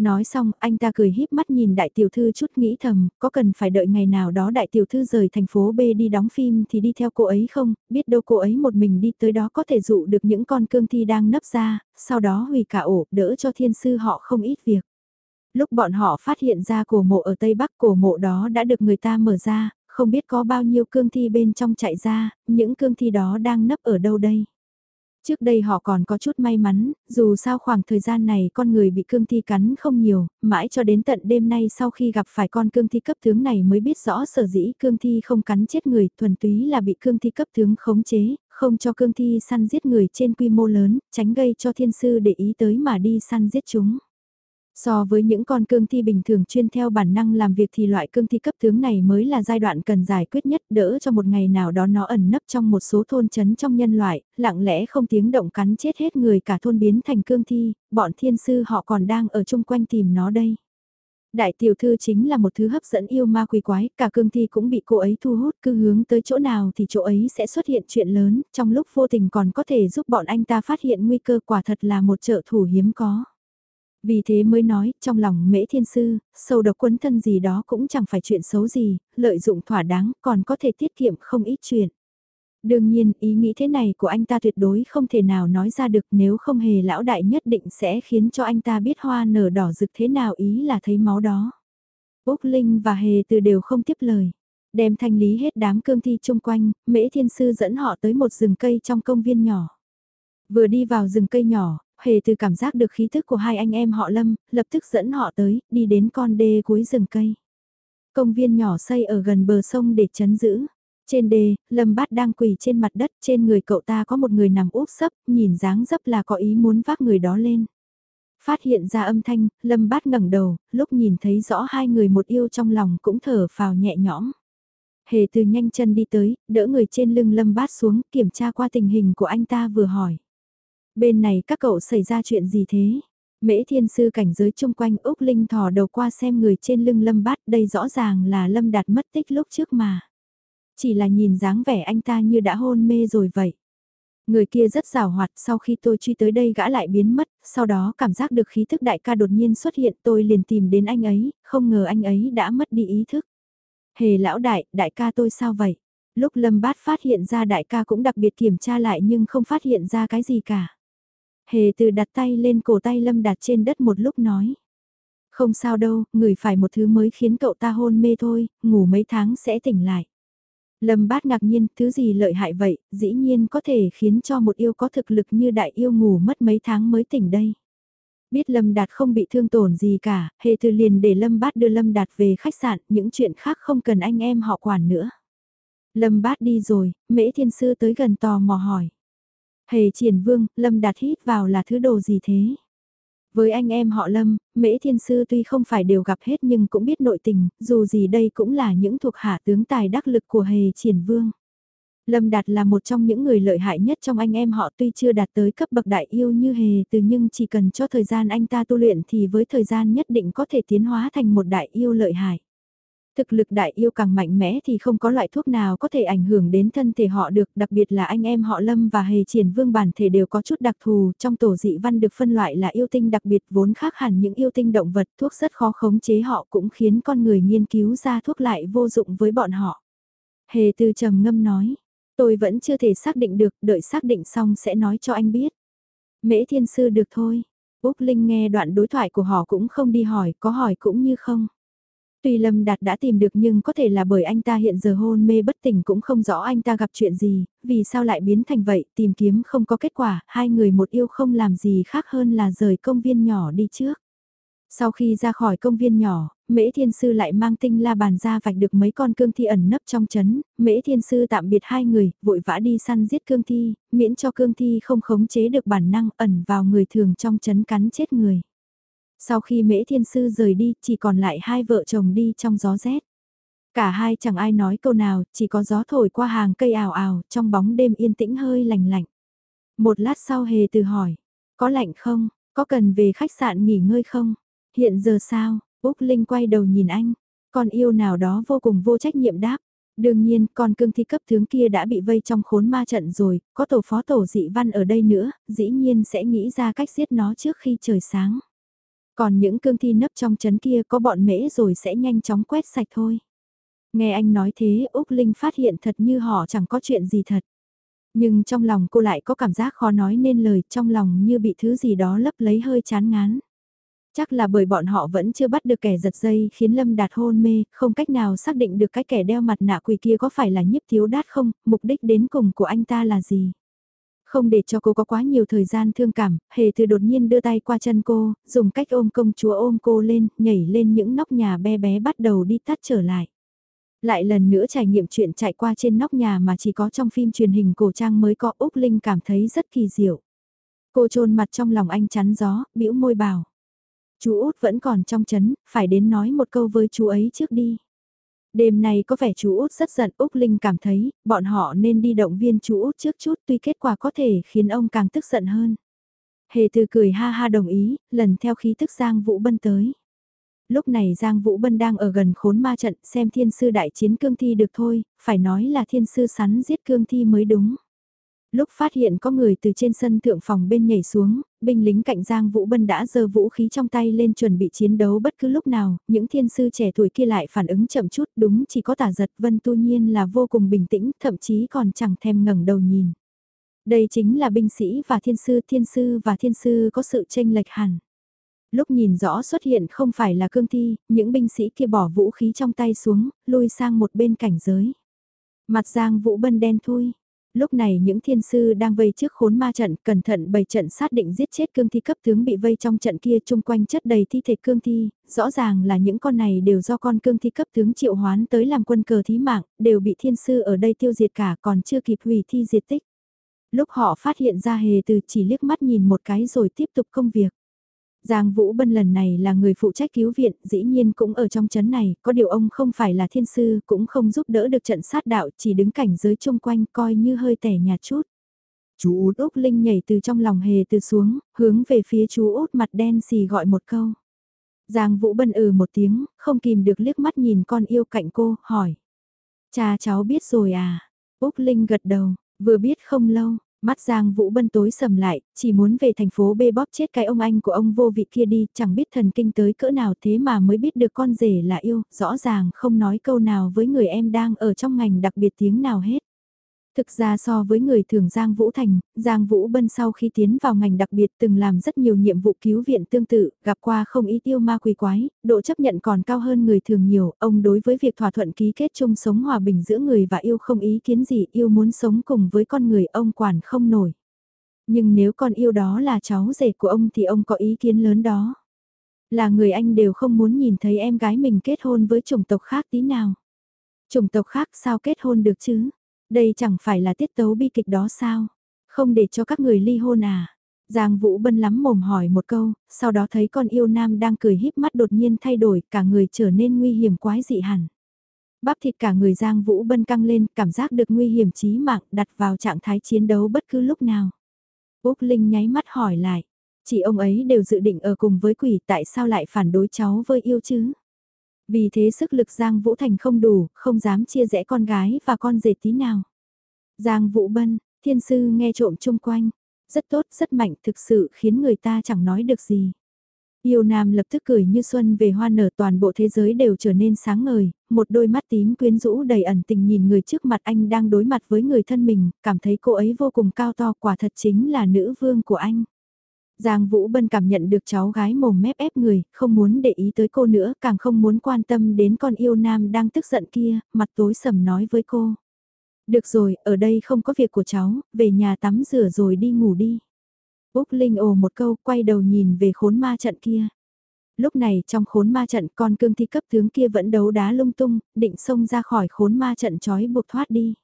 Nói xong, anh ta cười híp mắt nhìn đại tiểu thư chút nghĩ thầm, có cần phải đợi ngày nào đó đại tiểu thư rời thành phố B đi đóng phim thì đi theo cô ấy không, biết đâu cô ấy một mình đi tới đó có thể dụ được những con cương thi đang nấp ra, sau đó hủy cả ổ, đỡ cho thiên sư họ không ít việc. Lúc bọn họ phát hiện ra cổ mộ ở Tây Bắc cổ mộ đó đã được người ta mở ra, không biết có bao nhiêu cương thi bên trong chạy ra, những cương thi đó đang nấp ở đâu đây. Trước đây họ còn có chút may mắn, dù sao khoảng thời gian này con người bị cương thi cắn không nhiều, mãi cho đến tận đêm nay sau khi gặp phải con cương thi cấp tướng này mới biết rõ sở dĩ cương thi không cắn chết người, thuần túy là bị cương thi cấp tướng khống chế, không cho cương thi săn giết người trên quy mô lớn, tránh gây cho thiên sư để ý tới mà đi săn giết chúng. So với những con cương thi bình thường chuyên theo bản năng làm việc thì loại cương thi cấp tướng này mới là giai đoạn cần giải quyết nhất đỡ cho một ngày nào đó nó ẩn nấp trong một số thôn chấn trong nhân loại, lặng lẽ không tiếng động cắn chết hết người cả thôn biến thành cương thi, bọn thiên sư họ còn đang ở chung quanh tìm nó đây. Đại tiểu thư chính là một thứ hấp dẫn yêu ma quỷ quái, cả cương thi cũng bị cô ấy thu hút, cứ hướng tới chỗ nào thì chỗ ấy sẽ xuất hiện chuyện lớn, trong lúc vô tình còn có thể giúp bọn anh ta phát hiện nguy cơ quả thật là một trợ thủ hiếm có. Vì thế mới nói, trong lòng mễ thiên sư, sâu độc quấn thân gì đó cũng chẳng phải chuyện xấu gì, lợi dụng thỏa đáng, còn có thể tiết kiệm không ít chuyện. Đương nhiên, ý nghĩ thế này của anh ta tuyệt đối không thể nào nói ra được nếu không hề lão đại nhất định sẽ khiến cho anh ta biết hoa nở đỏ rực thế nào ý là thấy máu đó. Úc Linh và Hề từ đều không tiếp lời. Đem thanh lý hết đám cương thi chung quanh, Mễ Thiên Sư dẫn họ tới một rừng cây trong công viên nhỏ. Vừa đi vào rừng cây nhỏ, Hề từ cảm giác được khí thức của hai anh em họ Lâm, lập tức dẫn họ tới, đi đến con đê cuối rừng cây. Công viên nhỏ xây ở gần bờ sông để chấn giữ. Trên đê, Lâm Bát đang quỳ trên mặt đất, trên người cậu ta có một người nằm úp sấp, nhìn dáng dấp là có ý muốn vác người đó lên. Phát hiện ra âm thanh, Lâm Bát ngẩng đầu, lúc nhìn thấy rõ hai người một yêu trong lòng cũng thở phào nhẹ nhõm. Hề từ nhanh chân đi tới, đỡ người trên lưng Lâm Bát xuống, kiểm tra qua tình hình của anh ta vừa hỏi. Bên này các cậu xảy ra chuyện gì thế? Mễ thiên sư cảnh giới chung quanh Úc Linh thò đầu qua xem người trên lưng Lâm Bát đây rõ ràng là Lâm Đạt mất tích lúc trước mà. Chỉ là nhìn dáng vẻ anh ta như đã hôn mê rồi vậy. Người kia rất rào hoạt sau khi tôi truy tới đây gã lại biến mất, sau đó cảm giác được khí thức đại ca đột nhiên xuất hiện tôi liền tìm đến anh ấy, không ngờ anh ấy đã mất đi ý thức. Hề lão đại, đại ca tôi sao vậy? Lúc Lâm Bát phát hiện ra đại ca cũng đặc biệt kiểm tra lại nhưng không phát hiện ra cái gì cả. Hề từ đặt tay lên cổ tay Lâm đạt trên đất một lúc nói. Không sao đâu, người phải một thứ mới khiến cậu ta hôn mê thôi, ngủ mấy tháng sẽ tỉnh lại. Lâm bát ngạc nhiên, thứ gì lợi hại vậy, dĩ nhiên có thể khiến cho một yêu có thực lực như đại yêu ngủ mất mấy tháng mới tỉnh đây. Biết Lâm Đạt không bị thương tổn gì cả, hề từ liền để Lâm bát đưa Lâm Đạt về khách sạn, những chuyện khác không cần anh em họ quản nữa. Lâm bát đi rồi, mễ thiên sư tới gần tò mò hỏi. Hề triển vương, Lâm Đạt hít vào là thứ đồ gì thế? Với anh em họ Lâm, Mễ Thiên Sư tuy không phải đều gặp hết nhưng cũng biết nội tình, dù gì đây cũng là những thuộc hạ tướng tài đắc lực của Hề Triển Vương. Lâm Đạt là một trong những người lợi hại nhất trong anh em họ tuy chưa đạt tới cấp bậc đại yêu như Hề từ nhưng chỉ cần cho thời gian anh ta tu luyện thì với thời gian nhất định có thể tiến hóa thành một đại yêu lợi hại. Thực lực đại yêu càng mạnh mẽ thì không có loại thuốc nào có thể ảnh hưởng đến thân thể họ được, đặc biệt là anh em họ Lâm và Hề Triển Vương bản thể đều có chút đặc thù, trong tổ dị văn được phân loại là yêu tinh đặc biệt vốn khác hẳn những yêu tinh động vật, thuốc rất khó khống chế họ cũng khiến con người nghiên cứu ra thuốc lại vô dụng với bọn họ. Hề Từ trầm ngâm nói, tôi vẫn chưa thể xác định được, đợi xác định xong sẽ nói cho anh biết. Mễ Thiên Sư được thôi. Úc Linh nghe đoạn đối thoại của họ cũng không đi hỏi, có hỏi cũng như không. Tuy Lâm Đạt đã tìm được nhưng có thể là bởi anh ta hiện giờ hôn mê bất tỉnh cũng không rõ anh ta gặp chuyện gì, vì sao lại biến thành vậy, tìm kiếm không có kết quả, hai người một yêu không làm gì khác hơn là rời công viên nhỏ đi trước. Sau khi ra khỏi công viên nhỏ, Mễ Thiên Sư lại mang tinh la bàn ra vạch được mấy con cương thi ẩn nấp trong chấn, Mễ Thiên Sư tạm biệt hai người, vội vã đi săn giết cương thi, miễn cho cương thi không khống chế được bản năng ẩn vào người thường trong chấn cắn chết người. Sau khi mễ thiên sư rời đi, chỉ còn lại hai vợ chồng đi trong gió rét. Cả hai chẳng ai nói câu nào, chỉ có gió thổi qua hàng cây ảo ảo, trong bóng đêm yên tĩnh hơi lành lạnh. Một lát sau hề từ hỏi, có lạnh không, có cần về khách sạn nghỉ ngơi không? Hiện giờ sao? Úc Linh quay đầu nhìn anh, con yêu nào đó vô cùng vô trách nhiệm đáp. Đương nhiên, con cương thi cấp tướng kia đã bị vây trong khốn ma trận rồi, có tổ phó tổ dị văn ở đây nữa, dĩ nhiên sẽ nghĩ ra cách giết nó trước khi trời sáng. Còn những cương thi nấp trong chấn kia có bọn mễ rồi sẽ nhanh chóng quét sạch thôi. Nghe anh nói thế Úc Linh phát hiện thật như họ chẳng có chuyện gì thật. Nhưng trong lòng cô lại có cảm giác khó nói nên lời trong lòng như bị thứ gì đó lấp lấy hơi chán ngán. Chắc là bởi bọn họ vẫn chưa bắt được kẻ giật dây khiến Lâm Đạt hôn mê, không cách nào xác định được cái kẻ đeo mặt nạ quỷ kia có phải là nhiếp thiếu đát không, mục đích đến cùng của anh ta là gì. Không để cho cô có quá nhiều thời gian thương cảm, hề từ đột nhiên đưa tay qua chân cô, dùng cách ôm công chúa ôm cô lên, nhảy lên những nóc nhà bé bé bắt đầu đi tắt trở lại. Lại lần nữa trải nghiệm chuyện chạy qua trên nóc nhà mà chỉ có trong phim truyền hình cổ trang mới có Úc Linh cảm thấy rất kỳ diệu. Cô trôn mặt trong lòng anh chắn gió, bĩu môi bảo. Chú út vẫn còn trong chấn, phải đến nói một câu với chú ấy trước đi. Đêm nay có vẻ chú Út rất giận Úc Linh cảm thấy, bọn họ nên đi động viên chú Út trước chút tuy kết quả có thể khiến ông càng tức giận hơn. Hề từ cười ha ha đồng ý, lần theo khí tức Giang Vũ Bân tới. Lúc này Giang Vũ Bân đang ở gần khốn ma trận xem thiên sư đại chiến cương thi được thôi, phải nói là thiên sư sắn giết cương thi mới đúng. Lúc phát hiện có người từ trên sân thượng phòng bên nhảy xuống, binh lính cạnh Giang Vũ Bân đã giơ vũ khí trong tay lên chuẩn bị chiến đấu bất cứ lúc nào, những thiên sư trẻ tuổi kia lại phản ứng chậm chút đúng chỉ có tả giật Vân tu nhiên là vô cùng bình tĩnh, thậm chí còn chẳng thèm ngẩng đầu nhìn. Đây chính là binh sĩ và thiên sư, thiên sư và thiên sư có sự tranh lệch hẳn. Lúc nhìn rõ xuất hiện không phải là cương thi, những binh sĩ kia bỏ vũ khí trong tay xuống, lui sang một bên cảnh giới. Mặt Giang Vũ Bân đen thui, Lúc này những thiên sư đang vây trước khốn ma trận, cẩn thận bày trận sát định giết chết cương thi cấp tướng bị vây trong trận kia chung quanh chất đầy thi thể cương thi, rõ ràng là những con này đều do con cương thi cấp tướng triệu hoán tới làm quân cờ thí mạng, đều bị thiên sư ở đây tiêu diệt cả còn chưa kịp hủy thi diệt tích. Lúc họ phát hiện ra hề từ chỉ liếc mắt nhìn một cái rồi tiếp tục công việc. Giang Vũ Bân lần này là người phụ trách cứu viện, dĩ nhiên cũng ở trong chấn này, có điều ông không phải là thiên sư, cũng không giúp đỡ được trận sát đạo, chỉ đứng cảnh giới chung quanh coi như hơi tẻ nhạt chút. Chú út Úc Linh nhảy từ trong lòng hề từ xuống, hướng về phía chú út mặt đen xì gọi một câu. Giang Vũ Bân ừ một tiếng, không kìm được liếc mắt nhìn con yêu cạnh cô, hỏi. Cha cháu biết rồi à? Úc Linh gật đầu, vừa biết không lâu, Mắt Giang Vũ Bân tối sầm lại, chỉ muốn về thành phố bê bóp chết cái ông anh của ông vô vị kia đi, chẳng biết thần kinh tới cỡ nào thế mà mới biết được con rể là yêu, rõ ràng không nói câu nào với người em đang ở trong ngành đặc biệt tiếng nào hết. Thực ra so với người thường Giang Vũ Thành, Giang Vũ Bân sau khi tiến vào ngành đặc biệt từng làm rất nhiều nhiệm vụ cứu viện tương tự, gặp qua không ít tiêu ma quỷ quái, độ chấp nhận còn cao hơn người thường nhiều, ông đối với việc thỏa thuận ký kết chung sống hòa bình giữa người và yêu không ý kiến gì, yêu muốn sống cùng với con người ông quản không nổi. Nhưng nếu con yêu đó là cháu rể của ông thì ông có ý kiến lớn đó. Là người anh đều không muốn nhìn thấy em gái mình kết hôn với chủng tộc khác tí nào. Chủng tộc khác sao kết hôn được chứ? Đây chẳng phải là tiết tấu bi kịch đó sao? Không để cho các người ly hôn à? Giang Vũ Bân lắm mồm hỏi một câu, sau đó thấy con yêu nam đang cười híp mắt đột nhiên thay đổi, cả người trở nên nguy hiểm quái dị hẳn. Bắp thịt cả người Giang Vũ Bân căng lên, cảm giác được nguy hiểm chí mạng, đặt vào trạng thái chiến đấu bất cứ lúc nào. Úc Linh nháy mắt hỏi lại, chị ông ấy đều dự định ở cùng với quỷ tại sao lại phản đối cháu với yêu chứ? Vì thế sức lực Giang Vũ Thành không đủ, không dám chia rẽ con gái và con rể tí nào. Giang Vũ Bân, thiên sư nghe trộm chung quanh. Rất tốt, rất mạnh, thực sự khiến người ta chẳng nói được gì. Yêu Nam lập tức cười như xuân về hoa nở toàn bộ thế giới đều trở nên sáng ngời, một đôi mắt tím quyến rũ đầy ẩn tình nhìn người trước mặt anh đang đối mặt với người thân mình, cảm thấy cô ấy vô cùng cao to quả thật chính là nữ vương của anh. Giang Vũ Bân cảm nhận được cháu gái mồm mép ép người, không muốn để ý tới cô nữa, càng không muốn quan tâm đến con yêu nam đang tức giận kia, mặt tối sầm nói với cô. Được rồi, ở đây không có việc của cháu, về nhà tắm rửa rồi đi ngủ đi. Úc Linh ồ một câu, quay đầu nhìn về khốn ma trận kia. Lúc này trong khốn ma trận con cương thi cấp tướng kia vẫn đấu đá lung tung, định xông ra khỏi khốn ma trận trói buộc thoát đi.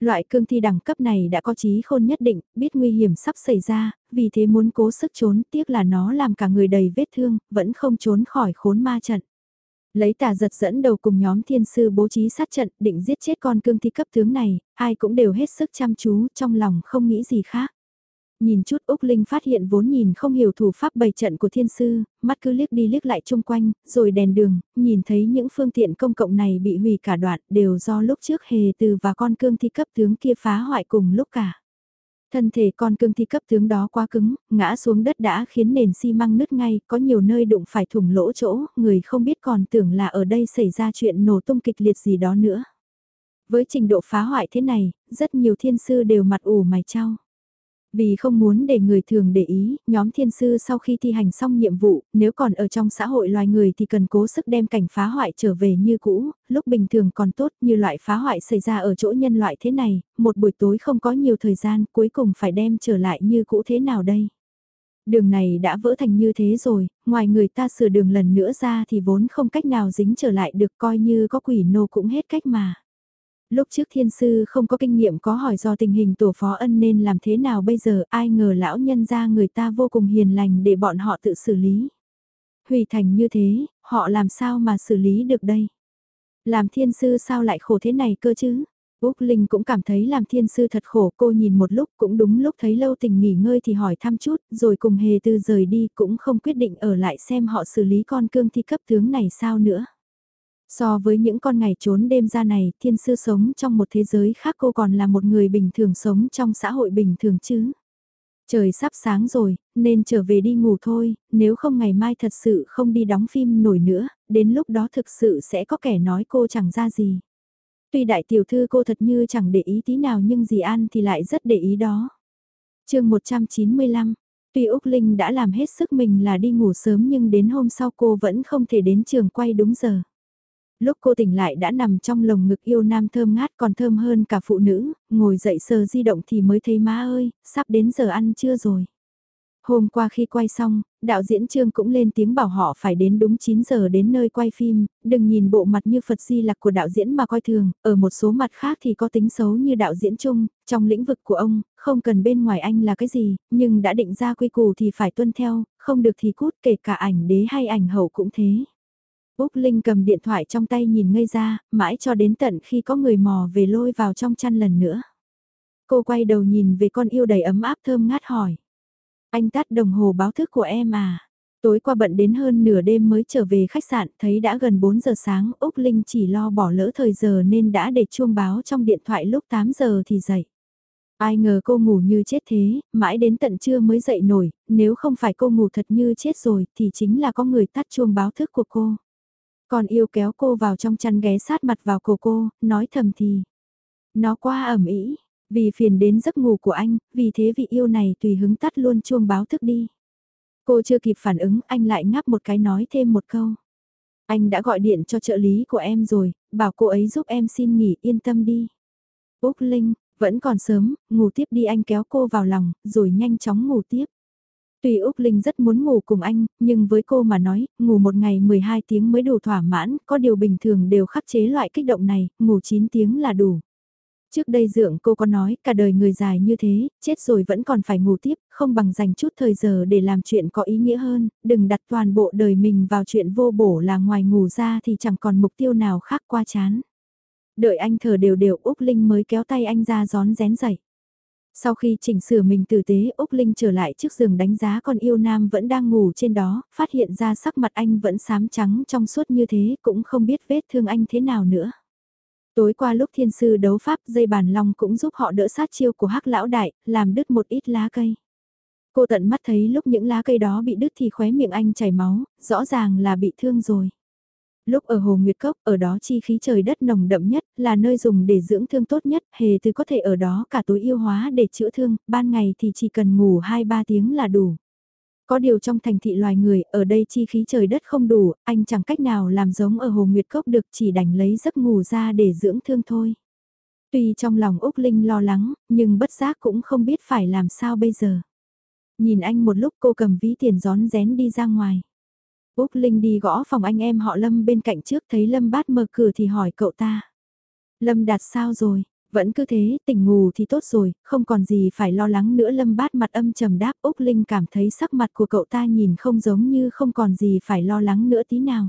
Loại cương thi đẳng cấp này đã có trí khôn nhất định, biết nguy hiểm sắp xảy ra, vì thế muốn cố sức trốn, tiếc là nó làm cả người đầy vết thương, vẫn không trốn khỏi khốn ma trận. Lấy tà giật dẫn đầu cùng nhóm thiên sư bố trí sát trận, định giết chết con cương thi cấp tướng này, ai cũng đều hết sức chăm chú, trong lòng không nghĩ gì khác. Nhìn chút Úc Linh phát hiện vốn nhìn không hiểu thủ pháp bày trận của thiên sư, mắt cứ liếc đi liếc lại chung quanh, rồi đèn đường, nhìn thấy những phương tiện công cộng này bị hủy cả đoạn đều do lúc trước hề từ và con cương thi cấp tướng kia phá hoại cùng lúc cả. Thân thể con cương thi cấp tướng đó quá cứng, ngã xuống đất đã khiến nền xi măng nứt ngay, có nhiều nơi đụng phải thủng lỗ chỗ, người không biết còn tưởng là ở đây xảy ra chuyện nổ tung kịch liệt gì đó nữa. Với trình độ phá hoại thế này, rất nhiều thiên sư đều mặt ủ mày trao. Vì không muốn để người thường để ý, nhóm thiên sư sau khi thi hành xong nhiệm vụ, nếu còn ở trong xã hội loài người thì cần cố sức đem cảnh phá hoại trở về như cũ, lúc bình thường còn tốt như loại phá hoại xảy ra ở chỗ nhân loại thế này, một buổi tối không có nhiều thời gian cuối cùng phải đem trở lại như cũ thế nào đây. Đường này đã vỡ thành như thế rồi, ngoài người ta sửa đường lần nữa ra thì vốn không cách nào dính trở lại được coi như có quỷ nô cũng hết cách mà. Lúc trước thiên sư không có kinh nghiệm có hỏi do tình hình tổ phó ân nên làm thế nào bây giờ ai ngờ lão nhân ra người ta vô cùng hiền lành để bọn họ tự xử lý. Hủy thành như thế, họ làm sao mà xử lý được đây? Làm thiên sư sao lại khổ thế này cơ chứ? Úc Linh cũng cảm thấy làm thiên sư thật khổ cô nhìn một lúc cũng đúng lúc thấy lâu tình nghỉ ngơi thì hỏi thăm chút rồi cùng hề tư rời đi cũng không quyết định ở lại xem họ xử lý con cương thi cấp tướng này sao nữa. So với những con ngày trốn đêm ra này, thiên sư sống trong một thế giới khác cô còn là một người bình thường sống trong xã hội bình thường chứ. Trời sắp sáng rồi, nên trở về đi ngủ thôi, nếu không ngày mai thật sự không đi đóng phim nổi nữa, đến lúc đó thực sự sẽ có kẻ nói cô chẳng ra gì. Tuy đại tiểu thư cô thật như chẳng để ý tí nào nhưng dì An thì lại rất để ý đó. chương 195, tuy Úc Linh đã làm hết sức mình là đi ngủ sớm nhưng đến hôm sau cô vẫn không thể đến trường quay đúng giờ. Lúc cô tỉnh lại đã nằm trong lồng ngực yêu nam thơm ngát còn thơm hơn cả phụ nữ, ngồi dậy sờ di động thì mới thấy má ơi, sắp đến giờ ăn trưa rồi. Hôm qua khi quay xong, đạo diễn Trương cũng lên tiếng bảo họ phải đến đúng 9 giờ đến nơi quay phim, đừng nhìn bộ mặt như Phật di lặc của đạo diễn mà coi thường, ở một số mặt khác thì có tính xấu như đạo diễn Trung, trong lĩnh vực của ông, không cần bên ngoài anh là cái gì, nhưng đã định ra quy củ thì phải tuân theo, không được thì cút kể cả ảnh đế hay ảnh hậu cũng thế. Úc Linh cầm điện thoại trong tay nhìn ngây ra, mãi cho đến tận khi có người mò về lôi vào trong chăn lần nữa. Cô quay đầu nhìn về con yêu đầy ấm áp thơm ngát hỏi. Anh tắt đồng hồ báo thức của em à? Tối qua bận đến hơn nửa đêm mới trở về khách sạn, thấy đã gần 4 giờ sáng, Úc Linh chỉ lo bỏ lỡ thời giờ nên đã để chuông báo trong điện thoại lúc 8 giờ thì dậy. Ai ngờ cô ngủ như chết thế, mãi đến tận trưa mới dậy nổi, nếu không phải cô ngủ thật như chết rồi thì chính là có người tắt chuông báo thức của cô. Còn yêu kéo cô vào trong chăn ghé sát mặt vào cổ cô, nói thầm thì. Nó qua ẩm ý, vì phiền đến giấc ngủ của anh, vì thế vị yêu này tùy hứng tắt luôn chuông báo thức đi. Cô chưa kịp phản ứng, anh lại ngáp một cái nói thêm một câu. Anh đã gọi điện cho trợ lý của em rồi, bảo cô ấy giúp em xin nghỉ yên tâm đi. Úc Linh, vẫn còn sớm, ngủ tiếp đi anh kéo cô vào lòng, rồi nhanh chóng ngủ tiếp. Tuy Úc Linh rất muốn ngủ cùng anh, nhưng với cô mà nói, ngủ một ngày 12 tiếng mới đủ thỏa mãn, có điều bình thường đều khắc chế loại kích động này, ngủ 9 tiếng là đủ. Trước đây dượng cô có nói cả đời người dài như thế, chết rồi vẫn còn phải ngủ tiếp, không bằng dành chút thời giờ để làm chuyện có ý nghĩa hơn, đừng đặt toàn bộ đời mình vào chuyện vô bổ là ngoài ngủ ra thì chẳng còn mục tiêu nào khác qua chán. Đợi anh thở đều đều Úc Linh mới kéo tay anh ra gión rén dậy. Sau khi chỉnh sửa mình tử tế Úc Linh trở lại trước giường đánh giá con yêu nam vẫn đang ngủ trên đó, phát hiện ra sắc mặt anh vẫn xám trắng trong suốt như thế cũng không biết vết thương anh thế nào nữa. Tối qua lúc thiên sư đấu pháp dây bàn long cũng giúp họ đỡ sát chiêu của hắc lão đại, làm đứt một ít lá cây. Cô tận mắt thấy lúc những lá cây đó bị đứt thì khóe miệng anh chảy máu, rõ ràng là bị thương rồi. Lúc ở Hồ Nguyệt Cốc, ở đó chi khí trời đất nồng đậm nhất, là nơi dùng để dưỡng thương tốt nhất, hề từ có thể ở đó cả tối yêu hóa để chữa thương, ban ngày thì chỉ cần ngủ 2-3 tiếng là đủ. Có điều trong thành thị loài người, ở đây chi khí trời đất không đủ, anh chẳng cách nào làm giống ở Hồ Nguyệt Cốc được chỉ đành lấy giấc ngủ ra để dưỡng thương thôi. Tuy trong lòng Úc Linh lo lắng, nhưng bất giác cũng không biết phải làm sao bây giờ. Nhìn anh một lúc cô cầm ví tiền gión rén đi ra ngoài. Úc Linh đi gõ phòng anh em họ Lâm bên cạnh trước thấy Lâm bát mở cửa thì hỏi cậu ta. Lâm đạt sao rồi? Vẫn cứ thế, tỉnh ngủ thì tốt rồi, không còn gì phải lo lắng nữa Lâm bát mặt âm trầm đáp Úc Linh cảm thấy sắc mặt của cậu ta nhìn không giống như không còn gì phải lo lắng nữa tí nào.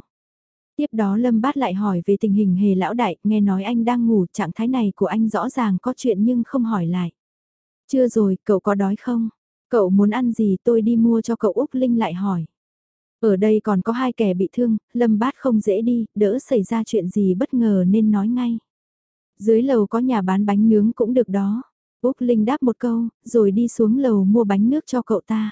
Tiếp đó Lâm bát lại hỏi về tình hình hề lão đại, nghe nói anh đang ngủ, trạng thái này của anh rõ ràng có chuyện nhưng không hỏi lại. Chưa rồi, cậu có đói không? Cậu muốn ăn gì tôi đi mua cho cậu Úc Linh lại hỏi. Ở đây còn có hai kẻ bị thương, Lâm Bát không dễ đi, đỡ xảy ra chuyện gì bất ngờ nên nói ngay. Dưới lầu có nhà bán bánh nướng cũng được đó. Úc Linh đáp một câu, rồi đi xuống lầu mua bánh nước cho cậu ta.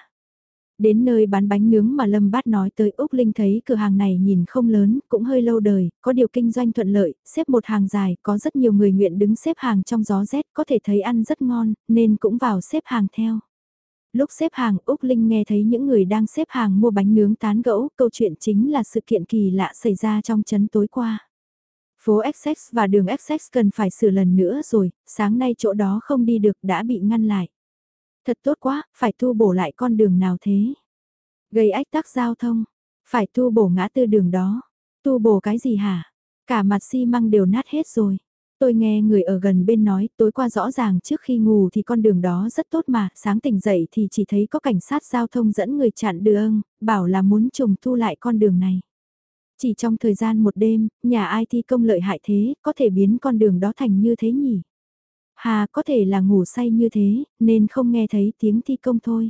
Đến nơi bán bánh nướng mà Lâm Bát nói tới Úc Linh thấy cửa hàng này nhìn không lớn, cũng hơi lâu đời, có điều kinh doanh thuận lợi, xếp một hàng dài, có rất nhiều người nguyện đứng xếp hàng trong gió rét, có thể thấy ăn rất ngon, nên cũng vào xếp hàng theo. Lúc xếp hàng Úc Linh nghe thấy những người đang xếp hàng mua bánh nướng tán gẫu, câu chuyện chính là sự kiện kỳ lạ xảy ra trong chấn tối qua. Phố Essex và đường Essex cần phải sửa lần nữa rồi, sáng nay chỗ đó không đi được đã bị ngăn lại. Thật tốt quá, phải thu bổ lại con đường nào thế? Gây ách tắc giao thông, phải thu bổ ngã tư đường đó. Tu bổ cái gì hả? Cả mặt xi măng đều nát hết rồi. Tôi nghe người ở gần bên nói tối qua rõ ràng trước khi ngủ thì con đường đó rất tốt mà, sáng tỉnh dậy thì chỉ thấy có cảnh sát giao thông dẫn người chặn đường, bảo là muốn trùng thu lại con đường này. Chỉ trong thời gian một đêm, nhà ai thi công lợi hại thế, có thể biến con đường đó thành như thế nhỉ? Hà có thể là ngủ say như thế, nên không nghe thấy tiếng thi công thôi.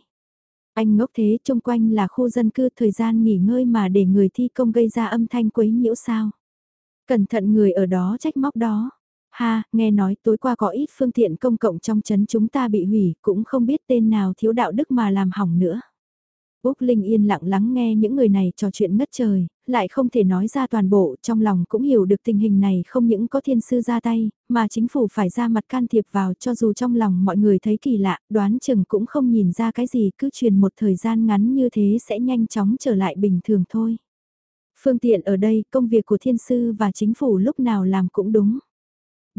Anh ngốc thế, chung quanh là khu dân cư thời gian nghỉ ngơi mà để người thi công gây ra âm thanh quấy nhiễu sao. Cẩn thận người ở đó trách móc đó. Ha, nghe nói tối qua có ít phương tiện công cộng trong chấn chúng ta bị hủy, cũng không biết tên nào thiếu đạo đức mà làm hỏng nữa. Úc Linh yên lặng lắng nghe những người này trò chuyện ngất trời, lại không thể nói ra toàn bộ, trong lòng cũng hiểu được tình hình này không những có thiên sư ra tay, mà chính phủ phải ra mặt can thiệp vào cho dù trong lòng mọi người thấy kỳ lạ, đoán chừng cũng không nhìn ra cái gì cứ truyền một thời gian ngắn như thế sẽ nhanh chóng trở lại bình thường thôi. Phương tiện ở đây, công việc của thiên sư và chính phủ lúc nào làm cũng đúng.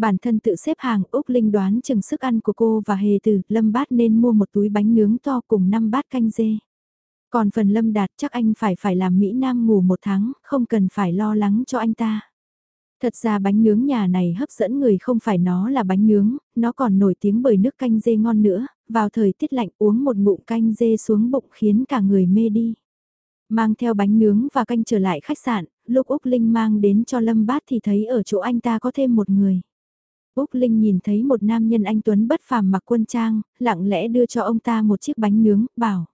Bản thân tự xếp hàng Úc Linh đoán chừng sức ăn của cô và hề từ, Lâm Bát nên mua một túi bánh nướng to cùng 5 bát canh dê. Còn phần Lâm Đạt chắc anh phải phải làm Mỹ Nam ngủ một tháng, không cần phải lo lắng cho anh ta. Thật ra bánh nướng nhà này hấp dẫn người không phải nó là bánh nướng, nó còn nổi tiếng bởi nước canh dê ngon nữa, vào thời tiết lạnh uống một ngụm canh dê xuống bụng khiến cả người mê đi. Mang theo bánh nướng và canh trở lại khách sạn, lúc Úc Linh mang đến cho Lâm Bát thì thấy ở chỗ anh ta có thêm một người. Úc Linh nhìn thấy một nam nhân anh Tuấn bất phàm mặc quân trang, lặng lẽ đưa cho ông ta một chiếc bánh nướng, bảo.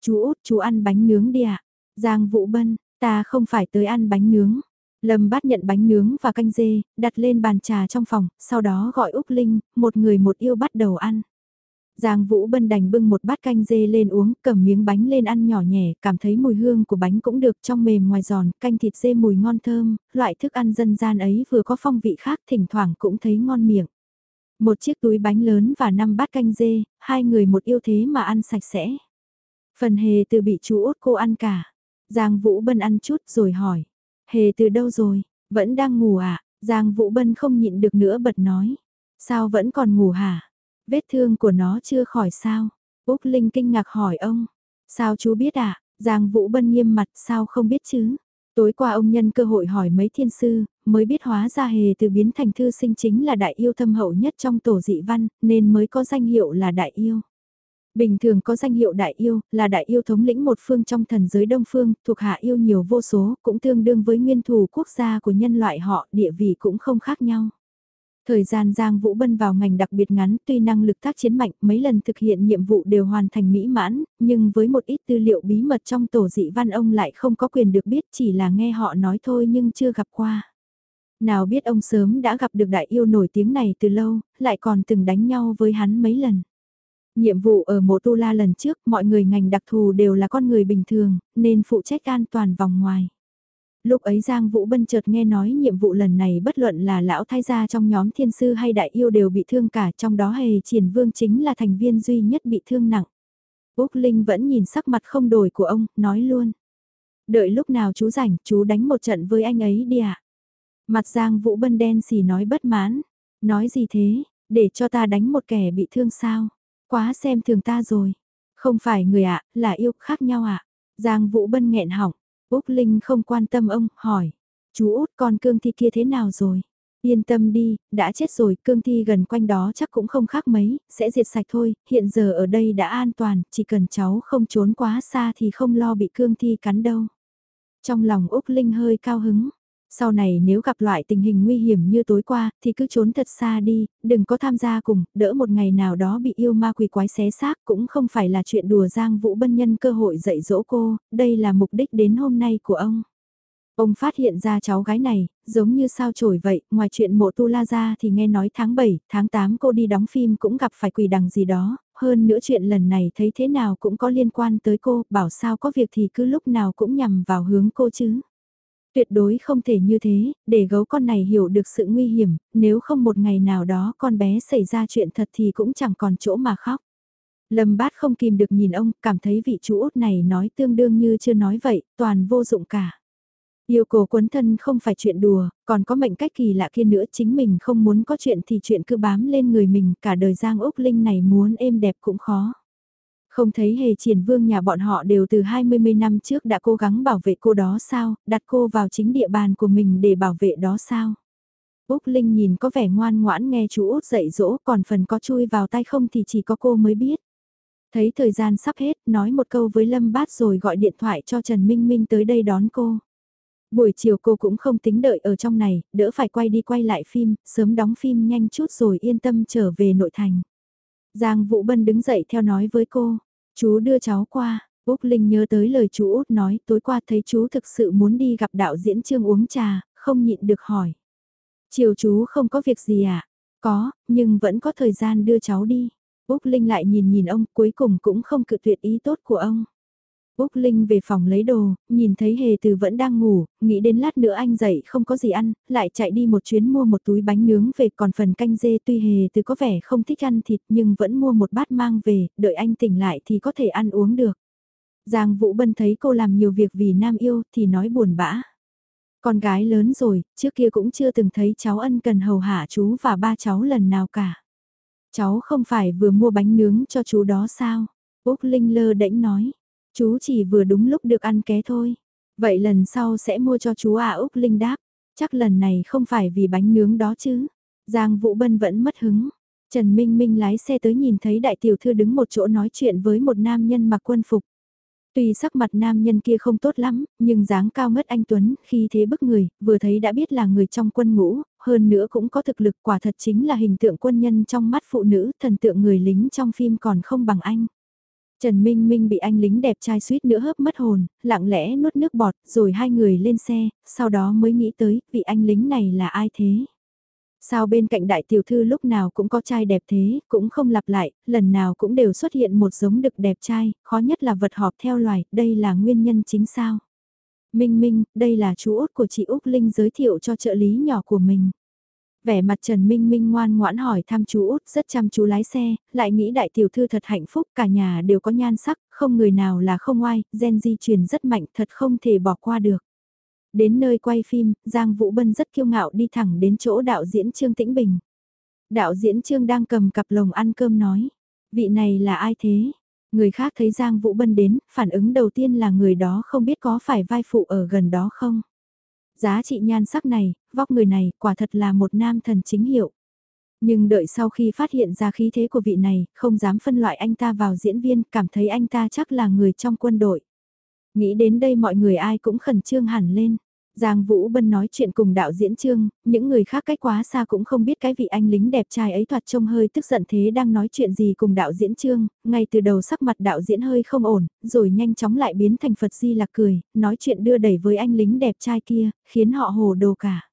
Chú út, chú ăn bánh nướng đi ạ. Giang Vũ Bân, ta không phải tới ăn bánh nướng. Lâm bát nhận bánh nướng và canh dê, đặt lên bàn trà trong phòng, sau đó gọi Úc Linh, một người một yêu bắt đầu ăn. Giang Vũ Bân đành bưng một bát canh dê lên uống, cầm miếng bánh lên ăn nhỏ nhẹ, cảm thấy mùi hương của bánh cũng được trong mềm ngoài giòn, canh thịt dê mùi ngon thơm, loại thức ăn dân gian ấy vừa có phong vị khác thỉnh thoảng cũng thấy ngon miệng. Một chiếc túi bánh lớn và năm bát canh dê, hai người một yêu thế mà ăn sạch sẽ. Phần hề từ bị chú út cô ăn cả. Giang Vũ Bân ăn chút rồi hỏi. Hề từ đâu rồi? Vẫn đang ngủ à? Giang Vũ Bân không nhịn được nữa bật nói. Sao vẫn còn ngủ hả? Vết thương của nó chưa khỏi sao? Úc Linh kinh ngạc hỏi ông. Sao chú biết à? Giang Vũ Bân nghiêm mặt sao không biết chứ? Tối qua ông nhân cơ hội hỏi mấy thiên sư, mới biết hóa ra hề từ biến thành thư sinh chính là đại yêu thâm hậu nhất trong tổ dị văn, nên mới có danh hiệu là đại yêu. Bình thường có danh hiệu đại yêu, là đại yêu thống lĩnh một phương trong thần giới đông phương, thuộc hạ yêu nhiều vô số, cũng tương đương với nguyên thủ quốc gia của nhân loại họ, địa vị cũng không khác nhau. Thời gian Giang Vũ Bân vào ngành đặc biệt ngắn tuy năng lực tác chiến mạnh mấy lần thực hiện nhiệm vụ đều hoàn thành mỹ mãn, nhưng với một ít tư liệu bí mật trong tổ dị văn ông lại không có quyền được biết chỉ là nghe họ nói thôi nhưng chưa gặp qua. Nào biết ông sớm đã gặp được đại yêu nổi tiếng này từ lâu, lại còn từng đánh nhau với hắn mấy lần. Nhiệm vụ ở mộ tu la lần trước, mọi người ngành đặc thù đều là con người bình thường, nên phụ trách an toàn vòng ngoài. Lúc ấy Giang Vũ Bân chợt nghe nói nhiệm vụ lần này bất luận là lão thái gia trong nhóm thiên sư hay đại yêu đều bị thương cả trong đó hề triển vương chính là thành viên duy nhất bị thương nặng. Úc Linh vẫn nhìn sắc mặt không đổi của ông, nói luôn. Đợi lúc nào chú rảnh, chú đánh một trận với anh ấy đi ạ. Mặt Giang Vũ Bân đen xì nói bất mãn. Nói gì thế, để cho ta đánh một kẻ bị thương sao? Quá xem thường ta rồi. Không phải người ạ, là yêu khác nhau ạ. Giang Vũ Bân nghẹn họng. Úc Linh không quan tâm ông, hỏi. Chú út con cương thi kia thế nào rồi? Yên tâm đi, đã chết rồi, cương thi gần quanh đó chắc cũng không khác mấy, sẽ diệt sạch thôi, hiện giờ ở đây đã an toàn, chỉ cần cháu không trốn quá xa thì không lo bị cương thi cắn đâu. Trong lòng Úc Linh hơi cao hứng, sau này nếu gặp loại tình hình nguy hiểm như tối qua, thì cứ trốn thật xa đi, đừng có tham gia cùng, đỡ một ngày nào đó bị yêu ma quỷ quái xé xác cũng không phải là chuyện đùa Giang Vũ Bân nhân cơ hội dạy dỗ cô, đây là mục đích đến hôm nay của ông. Ông phát hiện ra cháu gái này, giống như sao trổi vậy, ngoài chuyện mộ tu la ra thì nghe nói tháng 7, tháng 8 cô đi đóng phim cũng gặp phải quỷ đằng gì đó, hơn nữa chuyện lần này thấy thế nào cũng có liên quan tới cô, bảo sao có việc thì cứ lúc nào cũng nhằm vào hướng cô chứ. Tuyệt đối không thể như thế, để gấu con này hiểu được sự nguy hiểm, nếu không một ngày nào đó con bé xảy ra chuyện thật thì cũng chẳng còn chỗ mà khóc. Lâm bát không kìm được nhìn ông, cảm thấy vị chú út này nói tương đương như chưa nói vậy, toàn vô dụng cả. Yêu cầu quấn thân không phải chuyện đùa, còn có mệnh cách kỳ lạ kia nữa chính mình không muốn có chuyện thì chuyện cứ bám lên người mình, cả đời Giang Úc Linh này muốn êm đẹp cũng khó. Không thấy hề triển vương nhà bọn họ đều từ hai mươi mươi năm trước đã cố gắng bảo vệ cô đó sao, đặt cô vào chính địa bàn của mình để bảo vệ đó sao. Úc Linh nhìn có vẻ ngoan ngoãn nghe chú Út dạy dỗ còn phần có chui vào tay không thì chỉ có cô mới biết. Thấy thời gian sắp hết, nói một câu với Lâm Bát rồi gọi điện thoại cho Trần Minh Minh tới đây đón cô. Buổi chiều cô cũng không tính đợi ở trong này, đỡ phải quay đi quay lại phim, sớm đóng phim nhanh chút rồi yên tâm trở về nội thành. Giang Vũ Bân đứng dậy theo nói với cô, chú đưa cháu qua, Úc Linh nhớ tới lời chú Út nói tối qua thấy chú thực sự muốn đi gặp đạo diễn trương uống trà, không nhịn được hỏi. Chiều chú không có việc gì à? Có, nhưng vẫn có thời gian đưa cháu đi. Úc Linh lại nhìn nhìn ông cuối cùng cũng không cự tuyệt ý tốt của ông. Úc Linh về phòng lấy đồ, nhìn thấy Hề Từ vẫn đang ngủ, nghĩ đến lát nữa anh dậy không có gì ăn, lại chạy đi một chuyến mua một túi bánh nướng về còn phần canh dê tuy Hề Từ có vẻ không thích ăn thịt nhưng vẫn mua một bát mang về, đợi anh tỉnh lại thì có thể ăn uống được. Giang Vũ Bân thấy cô làm nhiều việc vì nam yêu thì nói buồn bã. Con gái lớn rồi, trước kia cũng chưa từng thấy cháu ân cần hầu hạ chú và ba cháu lần nào cả. Cháu không phải vừa mua bánh nướng cho chú đó sao? Úc Linh lơ đễnh nói. Chú chỉ vừa đúng lúc được ăn ké thôi. Vậy lần sau sẽ mua cho chú à Úc Linh đáp. Chắc lần này không phải vì bánh nướng đó chứ. Giang Vũ Bân vẫn mất hứng. Trần Minh Minh lái xe tới nhìn thấy đại tiểu thư đứng một chỗ nói chuyện với một nam nhân mặc quân phục. Tuy sắc mặt nam nhân kia không tốt lắm, nhưng dáng cao ngất anh Tuấn, khi thế bức người, vừa thấy đã biết là người trong quân ngũ, hơn nữa cũng có thực lực quả thật chính là hình tượng quân nhân trong mắt phụ nữ, thần tượng người lính trong phim còn không bằng anh. Trần Minh Minh bị anh lính đẹp trai suýt nữa hớp mất hồn, lặng lẽ nuốt nước bọt, rồi hai người lên xe, sau đó mới nghĩ tới, vị anh lính này là ai thế? Sao bên cạnh đại tiểu thư lúc nào cũng có trai đẹp thế, cũng không lặp lại, lần nào cũng đều xuất hiện một giống đực đẹp trai, khó nhất là vật họp theo loài, đây là nguyên nhân chính sao. Minh Minh, đây là chú út của chị Úc Linh giới thiệu cho trợ lý nhỏ của mình. Vẻ mặt Trần Minh Minh ngoan ngoãn hỏi thăm chú út rất chăm chú lái xe, lại nghĩ đại tiểu thư thật hạnh phúc, cả nhà đều có nhan sắc, không người nào là không oai, gen di truyền rất mạnh thật không thể bỏ qua được. Đến nơi quay phim, Giang Vũ Bân rất kiêu ngạo đi thẳng đến chỗ đạo diễn Trương Tĩnh Bình. Đạo diễn Trương đang cầm cặp lồng ăn cơm nói, vị này là ai thế? Người khác thấy Giang Vũ Bân đến, phản ứng đầu tiên là người đó không biết có phải vai phụ ở gần đó không? Giá trị nhan sắc này, vóc người này, quả thật là một nam thần chính hiệu. Nhưng đợi sau khi phát hiện ra khí thế của vị này, không dám phân loại anh ta vào diễn viên, cảm thấy anh ta chắc là người trong quân đội. Nghĩ đến đây mọi người ai cũng khẩn trương hẳn lên. Giang Vũ Bân nói chuyện cùng đạo diễn Trương, những người khác cách quá xa cũng không biết cái vị anh lính đẹp trai ấy thoạt trông hơi tức giận thế đang nói chuyện gì cùng đạo diễn Trương, ngay từ đầu sắc mặt đạo diễn hơi không ổn, rồi nhanh chóng lại biến thành Phật Di Lạc cười, nói chuyện đưa đẩy với anh lính đẹp trai kia, khiến họ hồ đồ cả.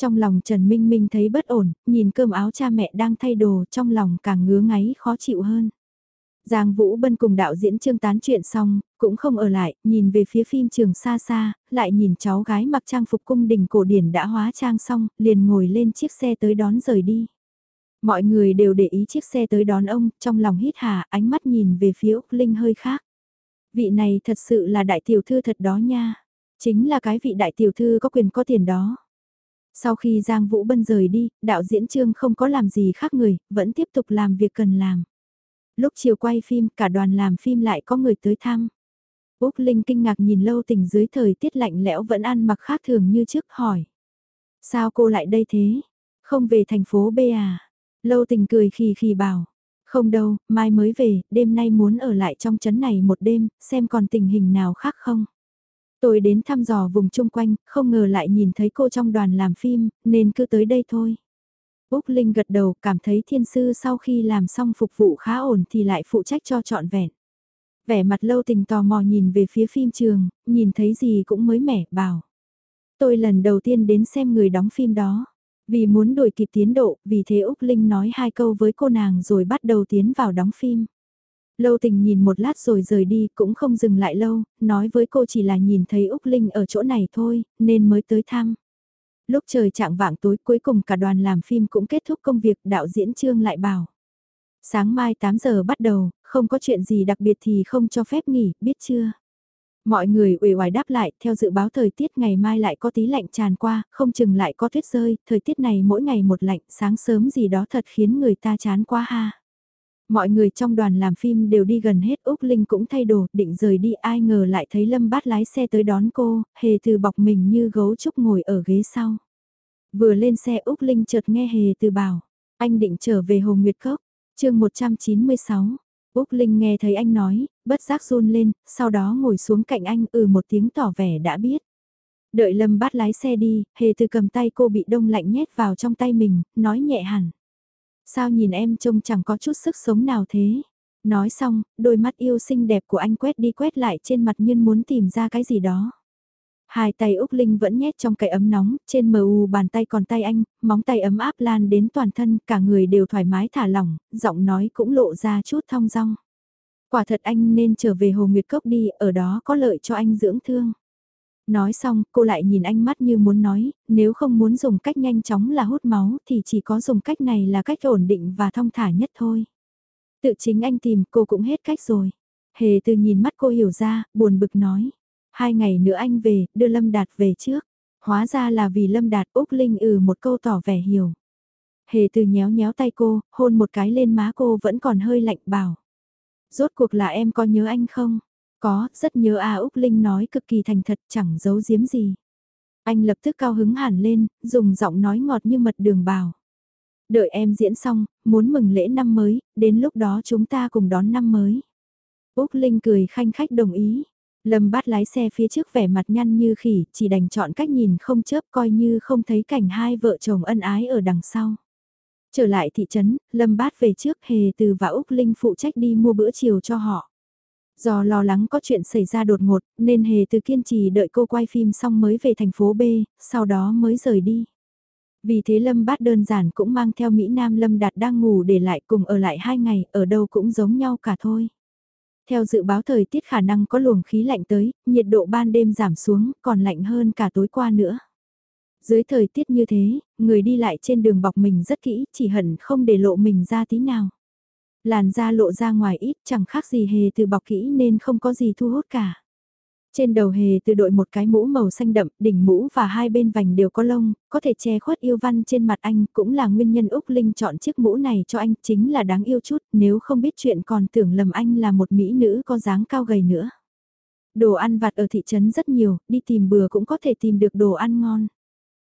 Trong lòng Trần Minh Minh thấy bất ổn, nhìn cơm áo cha mẹ đang thay đồ trong lòng càng ngứa ngáy khó chịu hơn. Giang Vũ Bân cùng đạo diễn Trương tán chuyện xong, cũng không ở lại, nhìn về phía phim trường xa xa, lại nhìn cháu gái mặc trang phục cung đình cổ điển đã hóa trang xong, liền ngồi lên chiếc xe tới đón rời đi. Mọi người đều để ý chiếc xe tới đón ông, trong lòng hít hà, ánh mắt nhìn về phía Úc Linh hơi khác. Vị này thật sự là đại tiểu thư thật đó nha. Chính là cái vị đại tiểu thư có quyền có tiền đó. Sau khi Giang Vũ Bân rời đi, đạo diễn Trương không có làm gì khác người, vẫn tiếp tục làm việc cần làm. Lúc chiều quay phim, cả đoàn làm phim lại có người tới thăm. Úc Linh kinh ngạc nhìn lâu tình dưới thời tiết lạnh lẽo vẫn ăn mặc khác thường như trước hỏi. Sao cô lại đây thế? Không về thành phố B à? Lâu tình cười khì khì bảo. Không đâu, mai mới về, đêm nay muốn ở lại trong chấn này một đêm, xem còn tình hình nào khác không. Tôi đến thăm dò vùng chung quanh, không ngờ lại nhìn thấy cô trong đoàn làm phim, nên cứ tới đây thôi. Úc Linh gật đầu cảm thấy thiên sư sau khi làm xong phục vụ khá ổn thì lại phụ trách cho trọn vẹn. Vẻ mặt lâu tình tò mò nhìn về phía phim trường, nhìn thấy gì cũng mới mẻ, bảo. Tôi lần đầu tiên đến xem người đóng phim đó. Vì muốn đuổi kịp tiến độ, vì thế Úc Linh nói hai câu với cô nàng rồi bắt đầu tiến vào đóng phim. Lâu tình nhìn một lát rồi rời đi, cũng không dừng lại lâu, nói với cô chỉ là nhìn thấy Úc Linh ở chỗ này thôi, nên mới tới thăm. Lúc trời chạng vạng tối cuối cùng cả đoàn làm phim cũng kết thúc công việc đạo diễn Trương lại bảo. Sáng mai 8 giờ bắt đầu, không có chuyện gì đặc biệt thì không cho phép nghỉ, biết chưa? Mọi người uể oải đáp lại, theo dự báo thời tiết ngày mai lại có tí lạnh tràn qua, không chừng lại có tuyết rơi, thời tiết này mỗi ngày một lạnh, sáng sớm gì đó thật khiến người ta chán quá ha. Mọi người trong đoàn làm phim đều đi gần hết, Úc Linh cũng thay đồ, định rời đi, ai ngờ lại thấy Lâm Bát lái xe tới đón cô, hề từ bọc mình như gấu trúc ngồi ở ghế sau. Vừa lên xe Úc Linh chợt nghe hề từ bảo, anh định trở về Hồ Nguyệt Cốc, chương 196. Úc Linh nghe thấy anh nói, bất giác run lên, sau đó ngồi xuống cạnh anh ừ một tiếng tỏ vẻ đã biết. Đợi Lâm Bát lái xe đi, hề từ cầm tay cô bị đông lạnh nhét vào trong tay mình, nói nhẹ hẳn. Sao nhìn em trông chẳng có chút sức sống nào thế? Nói xong, đôi mắt yêu xinh đẹp của anh quét đi quét lại trên mặt nhân muốn tìm ra cái gì đó. Hai tay Úc Linh vẫn nhét trong cái ấm nóng, trên mờ u bàn tay còn tay anh, móng tay ấm áp lan đến toàn thân, cả người đều thoải mái thả lỏng, giọng nói cũng lộ ra chút thong dong. Quả thật anh nên trở về Hồ Nguyệt Cốc đi, ở đó có lợi cho anh dưỡng thương. Nói xong, cô lại nhìn anh mắt như muốn nói, nếu không muốn dùng cách nhanh chóng là hút máu thì chỉ có dùng cách này là cách ổn định và thong thả nhất thôi. Tự chính anh tìm cô cũng hết cách rồi. Hề từ nhìn mắt cô hiểu ra, buồn bực nói. Hai ngày nữa anh về, đưa Lâm Đạt về trước. Hóa ra là vì Lâm Đạt Úc Linh ừ một câu tỏ vẻ hiểu. Hề từ nhéo nhéo tay cô, hôn một cái lên má cô vẫn còn hơi lạnh bảo. Rốt cuộc là em có nhớ anh không? Có, rất nhớ à Úc Linh nói cực kỳ thành thật chẳng giấu giếm gì. Anh lập tức cao hứng hẳn lên, dùng giọng nói ngọt như mật đường bào Đợi em diễn xong, muốn mừng lễ năm mới, đến lúc đó chúng ta cùng đón năm mới. Úc Linh cười khanh khách đồng ý. Lâm bát lái xe phía trước vẻ mặt nhăn như khỉ, chỉ đành chọn cách nhìn không chớp coi như không thấy cảnh hai vợ chồng ân ái ở đằng sau. Trở lại thị trấn, Lâm bát về trước Hề Từ và Úc Linh phụ trách đi mua bữa chiều cho họ. Do lo lắng có chuyện xảy ra đột ngột, nên Hề Từ kiên trì đợi cô quay phim xong mới về thành phố B, sau đó mới rời đi. Vì thế Lâm Bát đơn giản cũng mang theo Mỹ Nam Lâm Đạt đang ngủ để lại cùng ở lại hai ngày, ở đâu cũng giống nhau cả thôi. Theo dự báo thời tiết khả năng có luồng khí lạnh tới, nhiệt độ ban đêm giảm xuống, còn lạnh hơn cả tối qua nữa. Dưới thời tiết như thế, người đi lại trên đường bọc mình rất kỹ, chỉ hận không để lộ mình ra tí nào. Làn da lộ ra ngoài ít chẳng khác gì hề từ bọc kỹ nên không có gì thu hút cả. Trên đầu hề từ đội một cái mũ màu xanh đậm, đỉnh mũ và hai bên vành đều có lông, có thể che khuất yêu văn trên mặt anh, cũng là nguyên nhân Úc Linh chọn chiếc mũ này cho anh, chính là đáng yêu chút, nếu không biết chuyện còn tưởng lầm anh là một mỹ nữ có dáng cao gầy nữa. Đồ ăn vặt ở thị trấn rất nhiều, đi tìm bừa cũng có thể tìm được đồ ăn ngon.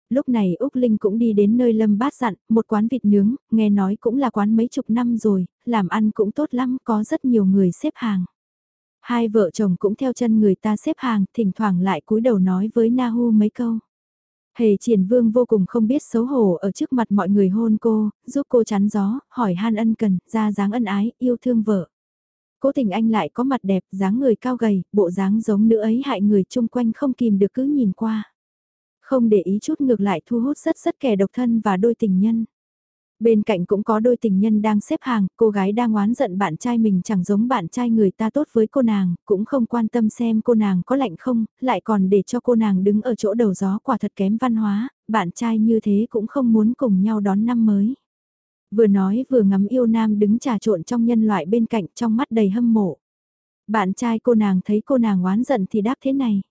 Lúc này Úc Linh cũng đi đến nơi Lâm Bát dặn, một quán vịt nướng, nghe nói cũng là quán mấy chục năm rồi, làm ăn cũng tốt lắm, có rất nhiều người xếp hàng. Hai vợ chồng cũng theo chân người ta xếp hàng, thỉnh thoảng lại cúi đầu nói với Nahu mấy câu. Hề triển vương vô cùng không biết xấu hổ ở trước mặt mọi người hôn cô, giúp cô chắn gió, hỏi han ân cần, ra dáng ân ái, yêu thương vợ. Cố tình anh lại có mặt đẹp, dáng người cao gầy, bộ dáng giống nữ ấy hại người chung quanh không kìm được cứ nhìn qua. Không để ý chút ngược lại thu hút rất rất kẻ độc thân và đôi tình nhân. Bên cạnh cũng có đôi tình nhân đang xếp hàng, cô gái đang oán giận bạn trai mình chẳng giống bạn trai người ta tốt với cô nàng, cũng không quan tâm xem cô nàng có lạnh không, lại còn để cho cô nàng đứng ở chỗ đầu gió quả thật kém văn hóa, bạn trai như thế cũng không muốn cùng nhau đón năm mới. Vừa nói vừa ngắm yêu nam đứng trà trộn trong nhân loại bên cạnh trong mắt đầy hâm mộ. Bạn trai cô nàng thấy cô nàng oán giận thì đáp thế này.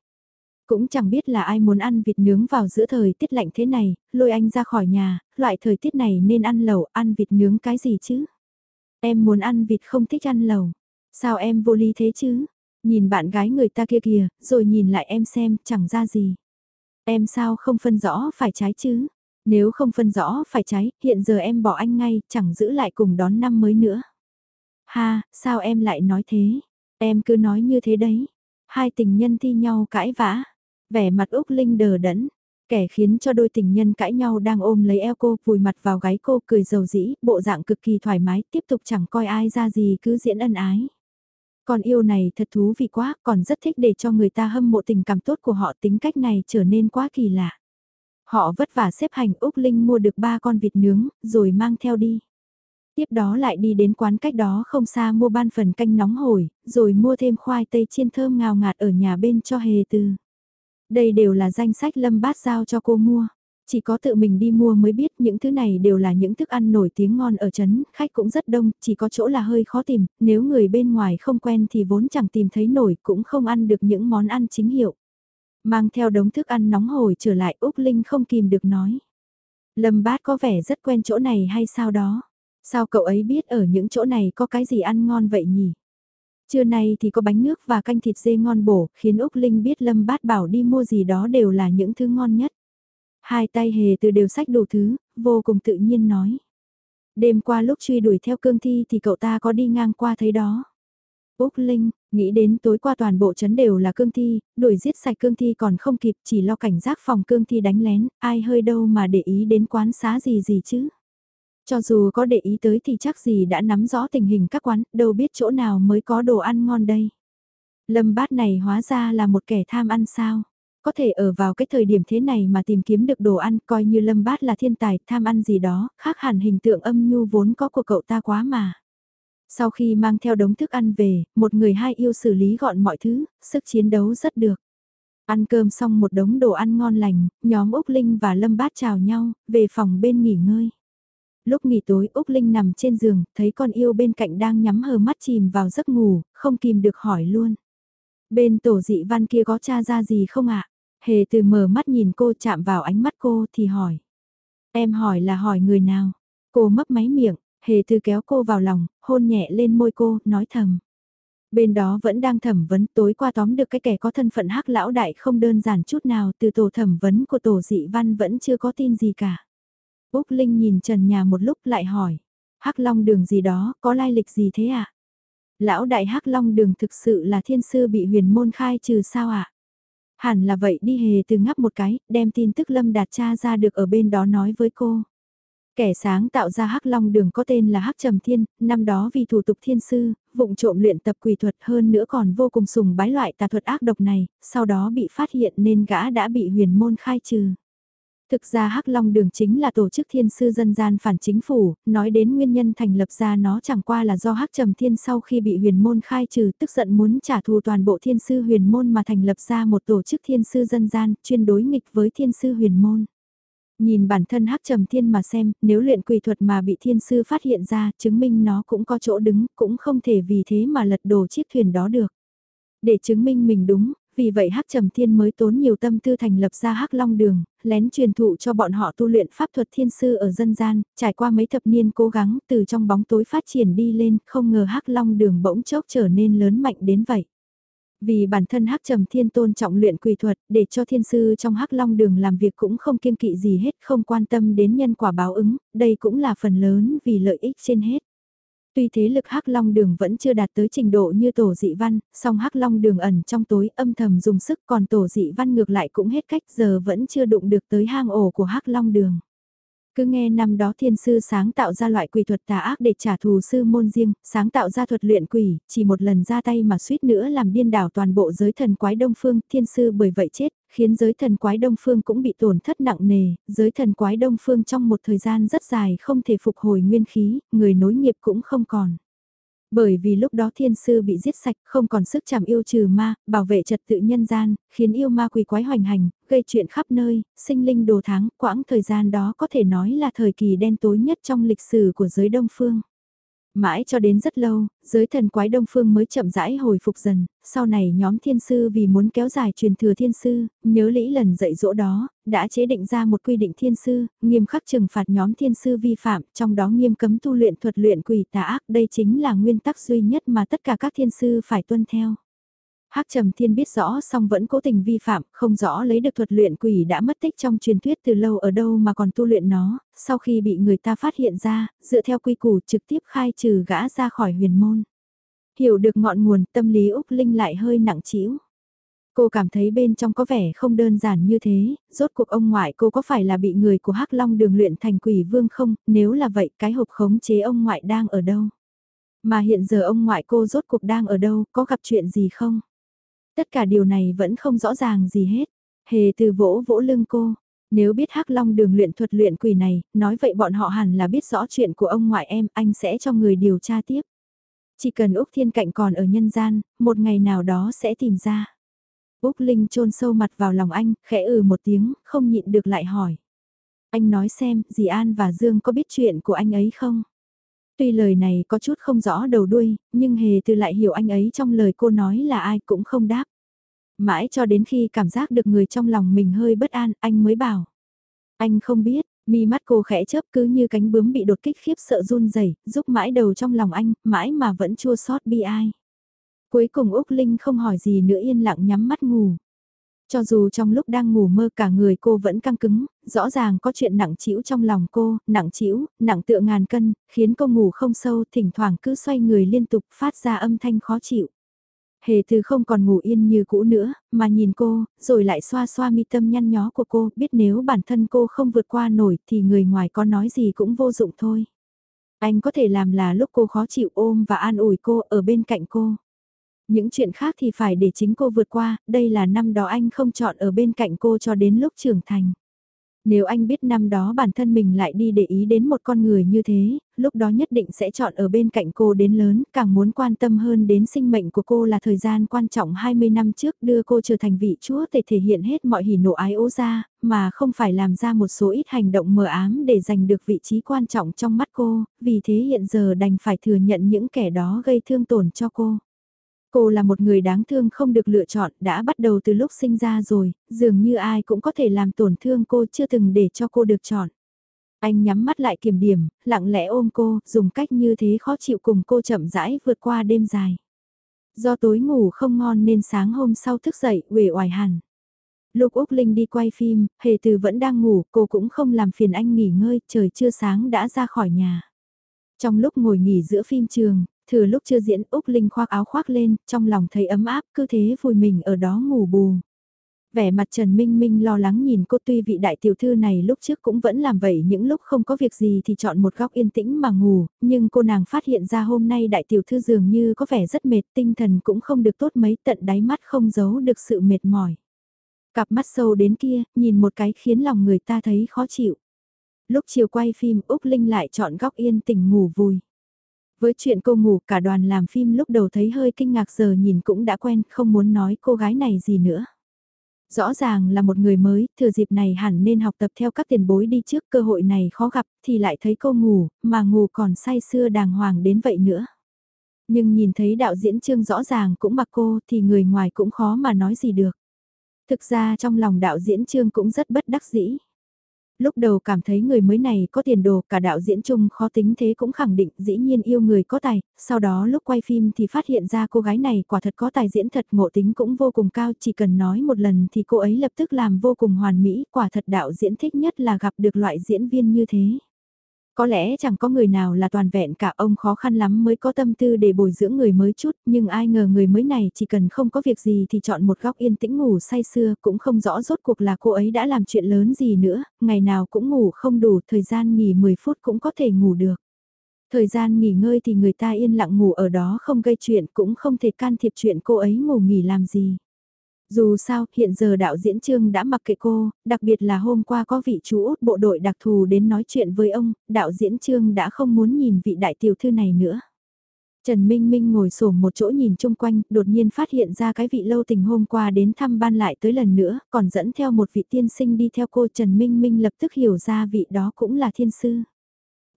Cũng chẳng biết là ai muốn ăn vịt nướng vào giữa thời tiết lạnh thế này, lôi anh ra khỏi nhà, loại thời tiết này nên ăn lẩu, ăn vịt nướng cái gì chứ? Em muốn ăn vịt không thích ăn lẩu. Sao em vô lý thế chứ? Nhìn bạn gái người ta kia kìa, rồi nhìn lại em xem, chẳng ra gì. Em sao không phân rõ phải trái chứ? Nếu không phân rõ phải trái, hiện giờ em bỏ anh ngay, chẳng giữ lại cùng đón năm mới nữa. Ha, sao em lại nói thế? Em cứ nói như thế đấy. Hai tình nhân thi nhau cãi vã. Vẻ mặt Úc Linh đờ đẫn, kẻ khiến cho đôi tình nhân cãi nhau đang ôm lấy eo cô, vùi mặt vào gáy cô cười dầu dĩ, bộ dạng cực kỳ thoải mái, tiếp tục chẳng coi ai ra gì cứ diễn ân ái. Con yêu này thật thú vị quá, còn rất thích để cho người ta hâm mộ tình cảm tốt của họ tính cách này trở nên quá kỳ lạ. Họ vất vả xếp hành Úc Linh mua được ba con vịt nướng, rồi mang theo đi. Tiếp đó lại đi đến quán cách đó không xa mua ban phần canh nóng hổi, rồi mua thêm khoai tây chiên thơm ngào ngạt ở nhà bên cho hề từ. Đây đều là danh sách Lâm Bát giao cho cô mua. Chỉ có tự mình đi mua mới biết những thứ này đều là những thức ăn nổi tiếng ngon ở chấn khách cũng rất đông, chỉ có chỗ là hơi khó tìm, nếu người bên ngoài không quen thì vốn chẳng tìm thấy nổi cũng không ăn được những món ăn chính hiệu. Mang theo đống thức ăn nóng hổi trở lại Úc Linh không kìm được nói. Lâm Bát có vẻ rất quen chỗ này hay sao đó? Sao cậu ấy biết ở những chỗ này có cái gì ăn ngon vậy nhỉ? Trưa nay thì có bánh nước và canh thịt dê ngon bổ, khiến Úc Linh biết Lâm Bát bảo đi mua gì đó đều là những thứ ngon nhất. Hai tay hề từ đều sách đủ thứ, vô cùng tự nhiên nói. Đêm qua lúc truy đuổi theo cương thi thì cậu ta có đi ngang qua thấy đó. Úc Linh, nghĩ đến tối qua toàn bộ chấn đều là cương thi, đuổi giết sạch cương thi còn không kịp chỉ lo cảnh giác phòng cương thi đánh lén, ai hơi đâu mà để ý đến quán xá gì gì chứ. Cho dù có để ý tới thì chắc gì đã nắm rõ tình hình các quán, đâu biết chỗ nào mới có đồ ăn ngon đây. Lâm bát này hóa ra là một kẻ tham ăn sao. Có thể ở vào cái thời điểm thế này mà tìm kiếm được đồ ăn coi như Lâm bát là thiên tài tham ăn gì đó, khác hẳn hình tượng âm nhu vốn có của cậu ta quá mà. Sau khi mang theo đống thức ăn về, một người hai yêu xử lý gọn mọi thứ, sức chiến đấu rất được. Ăn cơm xong một đống đồ ăn ngon lành, nhóm Úc Linh và Lâm Bát chào nhau, về phòng bên nghỉ ngơi. Lúc nghỉ tối Úc Linh nằm trên giường, thấy con yêu bên cạnh đang nhắm hờ mắt chìm vào giấc ngủ, không kìm được hỏi luôn. Bên tổ dị văn kia có cha ra gì không ạ? Hề từ mở mắt nhìn cô chạm vào ánh mắt cô thì hỏi. Em hỏi là hỏi người nào? Cô mấp máy miệng, hề từ kéo cô vào lòng, hôn nhẹ lên môi cô, nói thầm. Bên đó vẫn đang thẩm vấn tối qua tóm được cái kẻ có thân phận hắc lão đại không đơn giản chút nào từ tổ thẩm vấn của tổ dị văn vẫn chưa có tin gì cả. Úc Linh nhìn trần nhà một lúc lại hỏi. hắc long đường gì đó, có lai lịch gì thế ạ? À? Lão đại hắc long đường thực sự là thiên sư bị huyền môn khai trừ sao ạ? À? Hẳn là vậy đi hề từ ngắp một cái, đem tin tức Lâm Đạt cha ra được ở bên đó nói với cô. Kẻ sáng tạo ra Hắc Long Đường có tên là Hắc Trầm Thiên, năm đó vì thủ tục thiên sư, vụng trộm luyện tập quỷ thuật hơn nữa còn vô cùng sùng bái loại tà thuật ác độc này, sau đó bị phát hiện nên gã đã bị huyền môn khai trừ. Thực ra Hắc Long Đường chính là tổ chức thiên sư dân gian phản chính phủ, nói đến nguyên nhân thành lập ra nó chẳng qua là do Hắc Trầm Thiên sau khi bị huyền môn khai trừ tức giận muốn trả thù toàn bộ thiên sư huyền môn mà thành lập ra một tổ chức thiên sư dân gian chuyên đối nghịch với thiên sư huyền môn. Nhìn bản thân Hắc Trầm Thiên mà xem, nếu luyện quỷ thuật mà bị thiên sư phát hiện ra, chứng minh nó cũng có chỗ đứng, cũng không thể vì thế mà lật đổ chiếc thuyền đó được. Để chứng minh mình đúng, vì vậy Hắc Trầm Thiên mới tốn nhiều tâm tư thành lập ra Hắc Long Đường, lén truyền thụ cho bọn họ tu luyện pháp thuật thiên sư ở dân gian, trải qua mấy thập niên cố gắng từ trong bóng tối phát triển đi lên, không ngờ Hắc Long Đường bỗng chốc trở nên lớn mạnh đến vậy. Vì bản thân Hắc Trầm Thiên tôn trọng luyện quỷ thuật, để cho thiên sư trong Hắc Long Đường làm việc cũng không kiêng kỵ gì hết, không quan tâm đến nhân quả báo ứng, đây cũng là phần lớn vì lợi ích trên hết. Tuy thế lực Hắc Long Đường vẫn chưa đạt tới trình độ như tổ dị văn, song Hắc Long Đường ẩn trong tối âm thầm dùng sức còn tổ dị văn ngược lại cũng hết cách giờ vẫn chưa đụng được tới hang ổ của Hắc Long Đường. Cứ nghe năm đó thiên sư sáng tạo ra loại quỷ thuật tà ác để trả thù sư môn riêng, sáng tạo ra thuật luyện quỷ, chỉ một lần ra tay mà suýt nữa làm điên đảo toàn bộ giới thần quái đông phương, thiên sư bởi vậy chết, khiến giới thần quái đông phương cũng bị tổn thất nặng nề, giới thần quái đông phương trong một thời gian rất dài không thể phục hồi nguyên khí, người nối nghiệp cũng không còn. Bởi vì lúc đó thiên sư bị giết sạch, không còn sức chảm yêu trừ ma, bảo vệ trật tự nhân gian, khiến yêu ma quỷ quái hoành hành, gây chuyện khắp nơi, sinh linh đồ tháng, quãng thời gian đó có thể nói là thời kỳ đen tối nhất trong lịch sử của giới đông phương. Mãi cho đến rất lâu, giới thần quái đông phương mới chậm rãi hồi phục dần, sau này nhóm thiên sư vì muốn kéo dài truyền thừa thiên sư, nhớ lý lần dạy dỗ đó, đã chế định ra một quy định thiên sư, nghiêm khắc trừng phạt nhóm thiên sư vi phạm, trong đó nghiêm cấm tu luyện thuật luyện quỷ tà ác, đây chính là nguyên tắc duy nhất mà tất cả các thiên sư phải tuân theo. Hắc Trầm Thiên biết rõ song vẫn cố tình vi phạm, không rõ lấy được thuật luyện quỷ đã mất tích trong truyền thuyết từ lâu ở đâu mà còn tu luyện nó, sau khi bị người ta phát hiện ra, dựa theo quy củ trực tiếp khai trừ gã ra khỏi huyền môn. Hiểu được ngọn nguồn tâm lý Úc Linh lại hơi nặng trĩu. Cô cảm thấy bên trong có vẻ không đơn giản như thế, rốt cuộc ông ngoại cô có phải là bị người của Hắc Long đường luyện thành quỷ vương không, nếu là vậy cái hộp khống chế ông ngoại đang ở đâu? Mà hiện giờ ông ngoại cô rốt cuộc đang ở đâu, có gặp chuyện gì không? Tất cả điều này vẫn không rõ ràng gì hết. Hề từ vỗ vỗ lưng cô. Nếu biết hắc long đường luyện thuật luyện quỷ này, nói vậy bọn họ hẳn là biết rõ chuyện của ông ngoại em, anh sẽ cho người điều tra tiếp. Chỉ cần Úc Thiên Cạnh còn ở nhân gian, một ngày nào đó sẽ tìm ra. Úc Linh chôn sâu mặt vào lòng anh, khẽ ừ một tiếng, không nhịn được lại hỏi. Anh nói xem, dì An và Dương có biết chuyện của anh ấy không? Tuy lời này có chút không rõ đầu đuôi, nhưng hề từ lại hiểu anh ấy trong lời cô nói là ai cũng không đáp. Mãi cho đến khi cảm giác được người trong lòng mình hơi bất an, anh mới bảo. Anh không biết, mi mắt cô khẽ chớp cứ như cánh bướm bị đột kích khiếp sợ run rẩy giúp mãi đầu trong lòng anh, mãi mà vẫn chua xót bi ai. Cuối cùng Úc Linh không hỏi gì nữa yên lặng nhắm mắt ngủ. Cho dù trong lúc đang ngủ mơ cả người cô vẫn căng cứng, rõ ràng có chuyện nặng trĩu trong lòng cô, nặng trĩu, nặng tựa ngàn cân, khiến cô ngủ không sâu, thỉnh thoảng cứ xoay người liên tục phát ra âm thanh khó chịu. Hề từ không còn ngủ yên như cũ nữa, mà nhìn cô, rồi lại xoa xoa mi tâm nhăn nhó của cô, biết nếu bản thân cô không vượt qua nổi thì người ngoài có nói gì cũng vô dụng thôi. Anh có thể làm là lúc cô khó chịu ôm và an ủi cô ở bên cạnh cô. Những chuyện khác thì phải để chính cô vượt qua, đây là năm đó anh không chọn ở bên cạnh cô cho đến lúc trưởng thành. Nếu anh biết năm đó bản thân mình lại đi để ý đến một con người như thế, lúc đó nhất định sẽ chọn ở bên cạnh cô đến lớn, càng muốn quan tâm hơn đến sinh mệnh của cô là thời gian quan trọng 20 năm trước đưa cô trở thành vị chúa để thể hiện hết mọi hỉ nộ ái ố ra, mà không phải làm ra một số ít hành động mờ ám để giành được vị trí quan trọng trong mắt cô, vì thế hiện giờ đành phải thừa nhận những kẻ đó gây thương tổn cho cô. Cô là một người đáng thương không được lựa chọn, đã bắt đầu từ lúc sinh ra rồi, dường như ai cũng có thể làm tổn thương cô chưa từng để cho cô được chọn. Anh nhắm mắt lại kiểm điểm, lặng lẽ ôm cô, dùng cách như thế khó chịu cùng cô chậm rãi vượt qua đêm dài. Do tối ngủ không ngon nên sáng hôm sau thức dậy, uể oải hẳn. Lúc Úc Linh đi quay phim, Hề Từ vẫn đang ngủ, cô cũng không làm phiền anh nghỉ ngơi, trời chưa sáng đã ra khỏi nhà. Trong lúc ngồi nghỉ giữa phim trường, thừa lúc chưa diễn Úc Linh khoác áo khoác lên, trong lòng thấy ấm áp, cứ thế vùi mình ở đó ngủ bù. Vẻ mặt Trần Minh Minh lo lắng nhìn cô tuy vị đại tiểu thư này lúc trước cũng vẫn làm vậy những lúc không có việc gì thì chọn một góc yên tĩnh mà ngủ, nhưng cô nàng phát hiện ra hôm nay đại tiểu thư dường như có vẻ rất mệt tinh thần cũng không được tốt mấy tận đáy mắt không giấu được sự mệt mỏi. Cặp mắt sâu đến kia, nhìn một cái khiến lòng người ta thấy khó chịu. Lúc chiều quay phim Úc Linh lại chọn góc yên tĩnh ngủ vùi. Với chuyện cô ngủ cả đoàn làm phim lúc đầu thấy hơi kinh ngạc giờ nhìn cũng đã quen không muốn nói cô gái này gì nữa. Rõ ràng là một người mới, thừa dịp này hẳn nên học tập theo các tiền bối đi trước cơ hội này khó gặp thì lại thấy cô ngủ, mà ngủ còn say xưa đàng hoàng đến vậy nữa. Nhưng nhìn thấy đạo diễn trương rõ ràng cũng mặc cô thì người ngoài cũng khó mà nói gì được. Thực ra trong lòng đạo diễn trương cũng rất bất đắc dĩ lúc đầu cảm thấy người mới này có tiền đồ, cả đạo diễn chung khó tính thế cũng khẳng định dĩ nhiên yêu người có tài, sau đó lúc quay phim thì phát hiện ra cô gái này quả thật có tài diễn thật ngộ tính cũng vô cùng cao, chỉ cần nói một lần thì cô ấy lập tức làm vô cùng hoàn mỹ, quả thật đạo diễn thích nhất là gặp được loại diễn viên như thế. Có lẽ chẳng có người nào là toàn vẹn cả ông khó khăn lắm mới có tâm tư để bồi dưỡng người mới chút, nhưng ai ngờ người mới này chỉ cần không có việc gì thì chọn một góc yên tĩnh ngủ say sưa, cũng không rõ rốt cuộc là cô ấy đã làm chuyện lớn gì nữa, ngày nào cũng ngủ không đủ, thời gian nghỉ 10 phút cũng có thể ngủ được. Thời gian nghỉ ngơi thì người ta yên lặng ngủ ở đó không gây chuyện cũng không thể can thiệp chuyện cô ấy ngủ nghỉ làm gì. Dù sao, hiện giờ đạo diễn trương đã mặc kệ cô, đặc biệt là hôm qua có vị chú út bộ đội đặc thù đến nói chuyện với ông, đạo diễn trương đã không muốn nhìn vị đại tiểu thư này nữa. Trần Minh Minh ngồi sổ một chỗ nhìn chung quanh, đột nhiên phát hiện ra cái vị lâu tình hôm qua đến thăm ban lại tới lần nữa, còn dẫn theo một vị tiên sinh đi theo cô Trần Minh Minh lập tức hiểu ra vị đó cũng là thiên sư.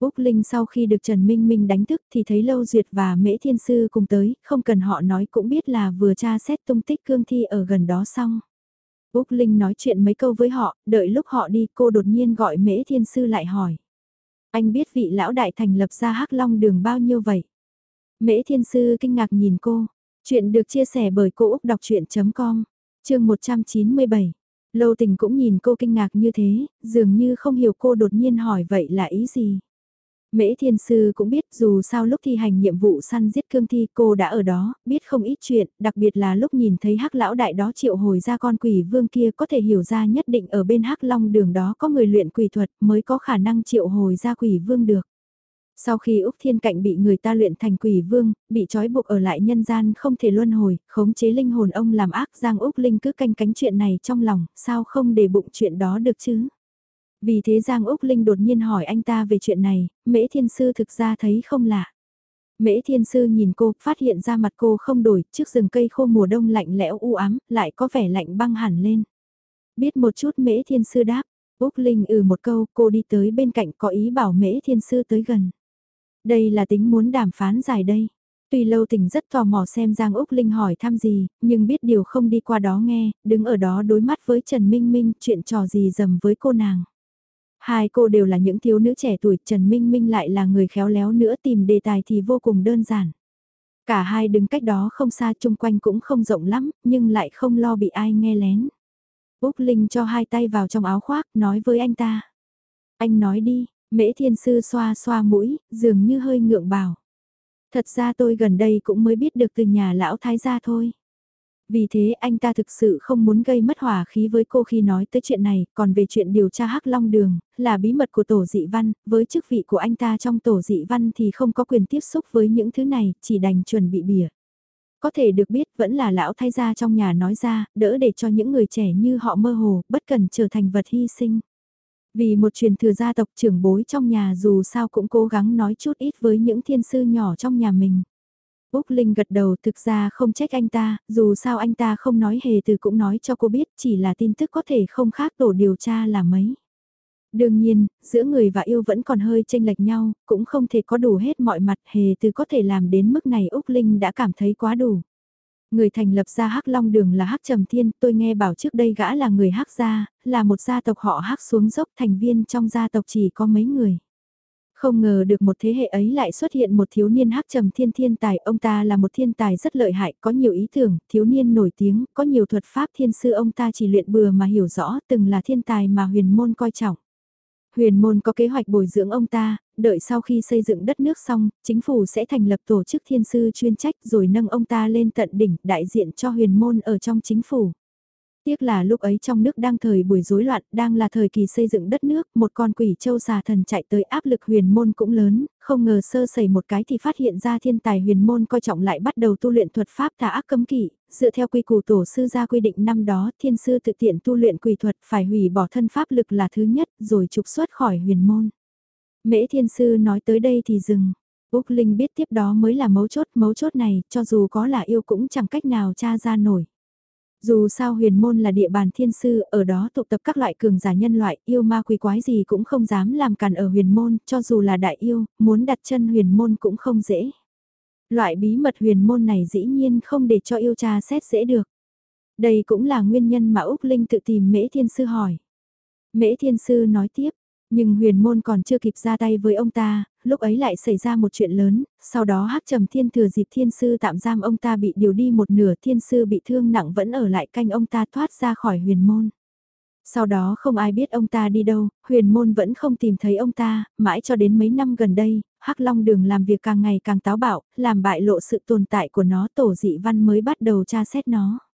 Úc Linh sau khi được Trần Minh Minh đánh thức thì thấy Lâu Duyệt và Mễ Thiên Sư cùng tới, không cần họ nói cũng biết là vừa tra xét tung tích cương thi ở gần đó xong. Úc Linh nói chuyện mấy câu với họ, đợi lúc họ đi cô đột nhiên gọi Mễ Thiên Sư lại hỏi. Anh biết vị lão đại thành lập ra hắc long đường bao nhiêu vậy? Mễ Thiên Sư kinh ngạc nhìn cô. Chuyện được chia sẻ bởi cô Úc Đọc Chuyện.com, chương 197. Lâu tình cũng nhìn cô kinh ngạc như thế, dường như không hiểu cô đột nhiên hỏi vậy là ý gì. Mễ Thiên Sư cũng biết dù sao lúc thi hành nhiệm vụ săn giết cương thi cô đã ở đó, biết không ít chuyện, đặc biệt là lúc nhìn thấy hắc lão đại đó triệu hồi ra con quỷ vương kia có thể hiểu ra nhất định ở bên hắc long đường đó có người luyện quỷ thuật mới có khả năng triệu hồi ra quỷ vương được. Sau khi Úc Thiên Cạnh bị người ta luyện thành quỷ vương, bị trói buộc ở lại nhân gian không thể luân hồi, khống chế linh hồn ông làm ác Giang Úc Linh cứ canh cánh chuyện này trong lòng, sao không để bụng chuyện đó được chứ? Vì thế Giang Úc Linh đột nhiên hỏi anh ta về chuyện này, Mễ Thiên Sư thực ra thấy không lạ. Mễ Thiên Sư nhìn cô, phát hiện ra mặt cô không đổi, trước rừng cây khô mùa đông lạnh lẽo u ám, lại có vẻ lạnh băng hẳn lên. Biết một chút Mễ Thiên Sư đáp, Úc Linh ừ một câu, cô đi tới bên cạnh có ý bảo Mễ Thiên Sư tới gần. Đây là tính muốn đàm phán dài đây. Tuy lâu tình rất tò mò xem Giang Úc Linh hỏi thăm gì, nhưng biết điều không đi qua đó nghe, đứng ở đó đối mắt với Trần Minh Minh chuyện trò gì dầm với cô nàng. Hai cô đều là những thiếu nữ trẻ tuổi, Trần Minh Minh lại là người khéo léo nữa tìm đề tài thì vô cùng đơn giản. Cả hai đứng cách đó không xa chung quanh cũng không rộng lắm, nhưng lại không lo bị ai nghe lén. Úc Linh cho hai tay vào trong áo khoác, nói với anh ta. Anh nói đi, mễ thiên sư xoa xoa mũi, dường như hơi ngượng bảo. Thật ra tôi gần đây cũng mới biết được từ nhà lão thái gia thôi. Vì thế anh ta thực sự không muốn gây mất hòa khí với cô khi nói tới chuyện này, còn về chuyện điều tra Hắc Long Đường, là bí mật của tổ dị văn, với chức vị của anh ta trong tổ dị văn thì không có quyền tiếp xúc với những thứ này, chỉ đành chuẩn bị bìa. Có thể được biết vẫn là lão thay gia trong nhà nói ra, đỡ để cho những người trẻ như họ mơ hồ, bất cần trở thành vật hy sinh. Vì một truyền thừa gia tộc trưởng bối trong nhà dù sao cũng cố gắng nói chút ít với những thiên sư nhỏ trong nhà mình. Úc Linh gật đầu thực ra không trách anh ta, dù sao anh ta không nói hề từ cũng nói cho cô biết chỉ là tin tức có thể không khác tổ điều tra là mấy. Đương nhiên, giữa người và yêu vẫn còn hơi chênh lệch nhau, cũng không thể có đủ hết mọi mặt hề từ có thể làm đến mức này Úc Linh đã cảm thấy quá đủ. Người thành lập ra Hắc Long Đường là Hắc Trầm Thiên, tôi nghe bảo trước đây gã là người Hắc gia, là một gia tộc họ Hắc xuống dốc thành viên trong gia tộc chỉ có mấy người. Không ngờ được một thế hệ ấy lại xuất hiện một thiếu niên hắc trầm thiên thiên tài, ông ta là một thiên tài rất lợi hại, có nhiều ý tưởng, thiếu niên nổi tiếng, có nhiều thuật pháp thiên sư ông ta chỉ luyện bừa mà hiểu rõ, từng là thiên tài mà huyền môn coi trọng. Huyền môn có kế hoạch bồi dưỡng ông ta, đợi sau khi xây dựng đất nước xong, chính phủ sẽ thành lập tổ chức thiên sư chuyên trách rồi nâng ông ta lên tận đỉnh đại diện cho huyền môn ở trong chính phủ. Tiếc là lúc ấy trong nước đang thời buổi rối loạn, đang là thời kỳ xây dựng đất nước, một con quỷ châu xà thần chạy tới áp lực huyền môn cũng lớn, không ngờ sơ sẩy một cái thì phát hiện ra thiên tài huyền môn coi trọng lại bắt đầu tu luyện thuật pháp tà ác cấm kỵ, dựa theo quy củ tổ sư ra quy định năm đó thiên sư tự tiện tu luyện quỷ thuật phải hủy bỏ thân pháp lực là thứ nhất rồi trục xuất khỏi huyền môn. Mễ thiên sư nói tới đây thì dừng. Úc Linh biết tiếp đó mới là mấu chốt, mấu chốt này, cho dù có là yêu cũng chẳng cách nào tra ra nổi. Dù sao huyền môn là địa bàn thiên sư, ở đó tụ tập các loại cường giả nhân loại, yêu ma quỷ quái gì cũng không dám làm càn ở huyền môn, cho dù là đại yêu, muốn đặt chân huyền môn cũng không dễ. Loại bí mật huyền môn này dĩ nhiên không để cho yêu cha xét dễ được. Đây cũng là nguyên nhân mà Úc Linh tự tìm Mễ Thiên Sư hỏi. Mễ Thiên Sư nói tiếp, nhưng huyền môn còn chưa kịp ra tay với ông ta, lúc ấy lại xảy ra một chuyện lớn, sau đó hắc trầm thiên thừa dịp thiên sư tạm giam ông ta bị điều đi một nửa thiên sư bị thương nặng vẫn ở lại canh ông ta thoát ra khỏi huyền môn. Sau đó không ai biết ông ta đi đâu, huyền môn vẫn không tìm thấy ông ta, mãi cho đến mấy năm gần đây, hắc long đường làm việc càng ngày càng táo bạo, làm bại lộ sự tồn tại của nó tổ dị văn mới bắt đầu tra xét nó.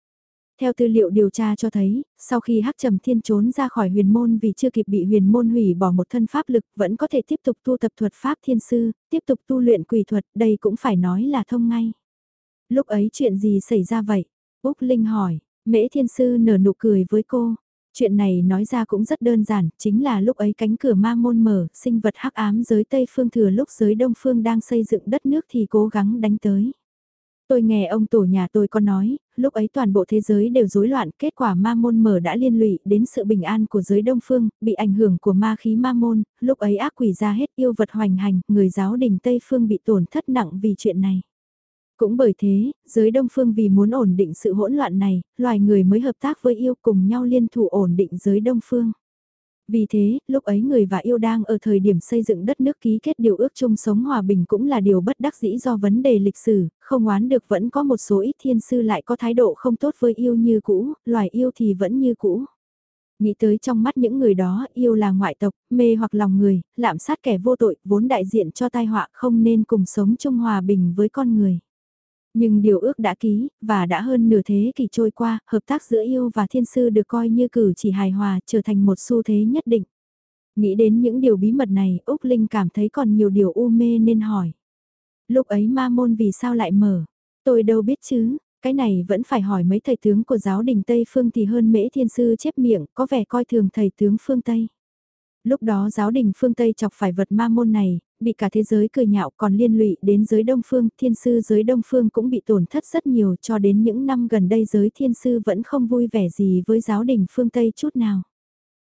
Theo tư liệu điều tra cho thấy, sau khi Hắc Trầm Thiên trốn ra khỏi huyền môn vì chưa kịp bị huyền môn hủy bỏ một thân pháp lực vẫn có thể tiếp tục tu tập thuật pháp thiên sư, tiếp tục tu luyện quỷ thuật, đây cũng phải nói là thông ngay. Lúc ấy chuyện gì xảy ra vậy? Úc Linh hỏi, mễ thiên sư nở nụ cười với cô. Chuyện này nói ra cũng rất đơn giản, chính là lúc ấy cánh cửa ma môn mở, sinh vật hắc ám giới Tây Phương thừa lúc giới Đông Phương đang xây dựng đất nước thì cố gắng đánh tới. Tôi nghe ông tổ nhà tôi có nói, lúc ấy toàn bộ thế giới đều rối loạn, kết quả ma môn mở đã liên lụy đến sự bình an của giới đông phương, bị ảnh hưởng của ma khí ma môn, lúc ấy ác quỷ ra hết yêu vật hoành hành, người giáo đình Tây phương bị tổn thất nặng vì chuyện này. Cũng bởi thế, giới đông phương vì muốn ổn định sự hỗn loạn này, loài người mới hợp tác với yêu cùng nhau liên thủ ổn định giới đông phương. Vì thế, lúc ấy người và yêu đang ở thời điểm xây dựng đất nước ký kết điều ước chung sống hòa bình cũng là điều bất đắc dĩ do vấn đề lịch sử, không oán được vẫn có một số ít thiên sư lại có thái độ không tốt với yêu như cũ, loài yêu thì vẫn như cũ. Nghĩ tới trong mắt những người đó, yêu là ngoại tộc, mê hoặc lòng người, lạm sát kẻ vô tội, vốn đại diện cho tai họa không nên cùng sống chung hòa bình với con người. Nhưng điều ước đã ký, và đã hơn nửa thế kỷ trôi qua, hợp tác giữa yêu và thiên sư được coi như cử chỉ hài hòa trở thành một xu thế nhất định. Nghĩ đến những điều bí mật này, Úc Linh cảm thấy còn nhiều điều u mê nên hỏi. Lúc ấy ma môn vì sao lại mở? Tôi đâu biết chứ, cái này vẫn phải hỏi mấy thầy tướng của giáo đình Tây Phương thì hơn mễ thiên sư chép miệng, có vẻ coi thường thầy tướng phương Tây. Lúc đó giáo đình phương Tây chọc phải vật ma môn này, bị cả thế giới cười nhạo còn liên lụy đến giới đông phương, thiên sư giới đông phương cũng bị tổn thất rất nhiều cho đến những năm gần đây giới thiên sư vẫn không vui vẻ gì với giáo đình phương Tây chút nào.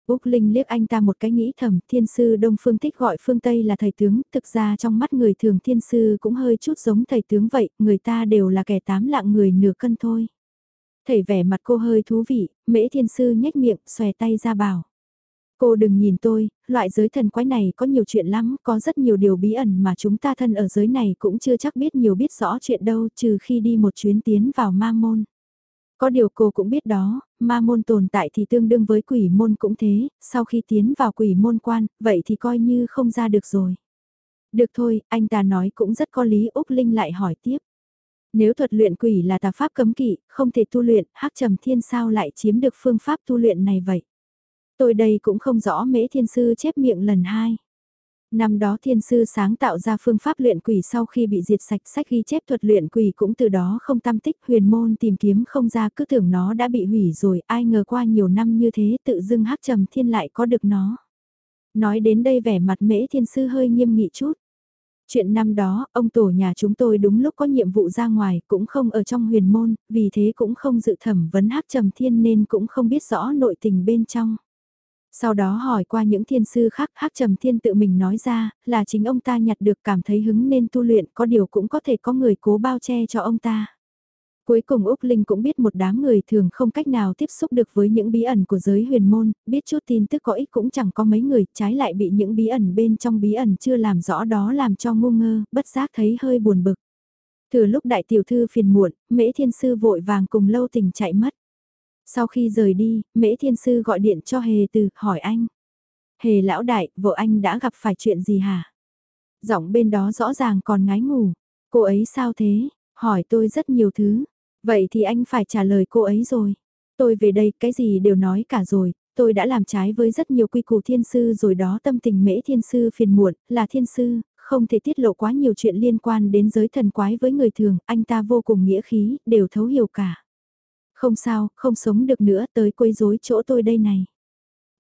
Úc Linh liếc anh ta một cái nghĩ thầm, thiên sư Đông Phương thích gọi phương Tây là thầy tướng, thực ra trong mắt người thường thiên sư cũng hơi chút giống thầy tướng vậy, người ta đều là kẻ tám lạng người nửa cân thôi. Thầy vẻ mặt cô hơi thú vị, mễ thiên sư nhếch miệng, xòe tay ra bảo. Cô đừng nhìn tôi, loại giới thần quái này có nhiều chuyện lắm, có rất nhiều điều bí ẩn mà chúng ta thân ở giới này cũng chưa chắc biết nhiều biết rõ chuyện đâu trừ khi đi một chuyến tiến vào ma môn. Có điều cô cũng biết đó, ma môn tồn tại thì tương đương với quỷ môn cũng thế, sau khi tiến vào quỷ môn quan, vậy thì coi như không ra được rồi. Được thôi, anh ta nói cũng rất có lý Úc Linh lại hỏi tiếp. Nếu thuật luyện quỷ là tà pháp cấm kỵ, không thể tu luyện, hắc trầm thiên sao lại chiếm được phương pháp tu luyện này vậy? Tôi đây cũng không rõ mễ thiên sư chép miệng lần hai. Năm đó thiên sư sáng tạo ra phương pháp luyện quỷ sau khi bị diệt sạch sách ghi chép thuật luyện quỷ cũng từ đó không tam tích huyền môn tìm kiếm không ra cứ tưởng nó đã bị hủy rồi ai ngờ qua nhiều năm như thế tự dưng hắc trầm thiên lại có được nó. Nói đến đây vẻ mặt mễ thiên sư hơi nghiêm nghị chút. Chuyện năm đó, ông tổ nhà chúng tôi đúng lúc có nhiệm vụ ra ngoài, cũng không ở trong huyền môn, vì thế cũng không dự thẩm vấn hắc trầm thiên nên cũng không biết rõ nội tình bên trong. Sau đó hỏi qua những thiên sư khác, hắc trầm thiên tự mình nói ra, là chính ông ta nhặt được cảm thấy hứng nên tu luyện, có điều cũng có thể có người cố bao che cho ông ta. Cuối cùng Úc Linh cũng biết một đám người thường không cách nào tiếp xúc được với những bí ẩn của giới huyền môn, biết chút tin tức có ích cũng chẳng có mấy người, trái lại bị những bí ẩn bên trong bí ẩn chưa làm rõ đó làm cho ngu ngơ, bất giác thấy hơi buồn bực. Từ lúc đại tiểu thư phiền muộn, mễ thiên sư vội vàng cùng lâu tình chạy mất. Sau khi rời đi, mễ thiên sư gọi điện cho hề từ, hỏi anh. Hề lão đại, vợ anh đã gặp phải chuyện gì hả? Giọng bên đó rõ ràng còn ngái ngủ. Cô ấy sao thế? Hỏi tôi rất nhiều thứ. Vậy thì anh phải trả lời cô ấy rồi. Tôi về đây cái gì đều nói cả rồi, tôi đã làm trái với rất nhiều quy củ thiên sư rồi đó tâm tình mễ thiên sư phiền muộn, là thiên sư, không thể tiết lộ quá nhiều chuyện liên quan đến giới thần quái với người thường, anh ta vô cùng nghĩa khí, đều thấu hiểu cả. Không sao, không sống được nữa tới quấy rối chỗ tôi đây này.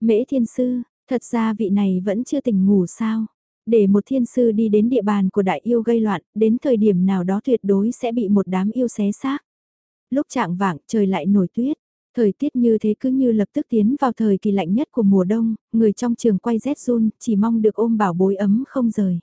Mễ thiên sư, thật ra vị này vẫn chưa tỉnh ngủ sao. Để một thiên sư đi đến địa bàn của đại yêu gây loạn, đến thời điểm nào đó tuyệt đối sẽ bị một đám yêu xé xác lúc trạng vạng trời lại nổi tuyết. Thời tiết như thế cứ như lập tức tiến vào thời kỳ lạnh nhất của mùa đông, người trong trường quay rét run, chỉ mong được ôm bảo bối ấm không rời.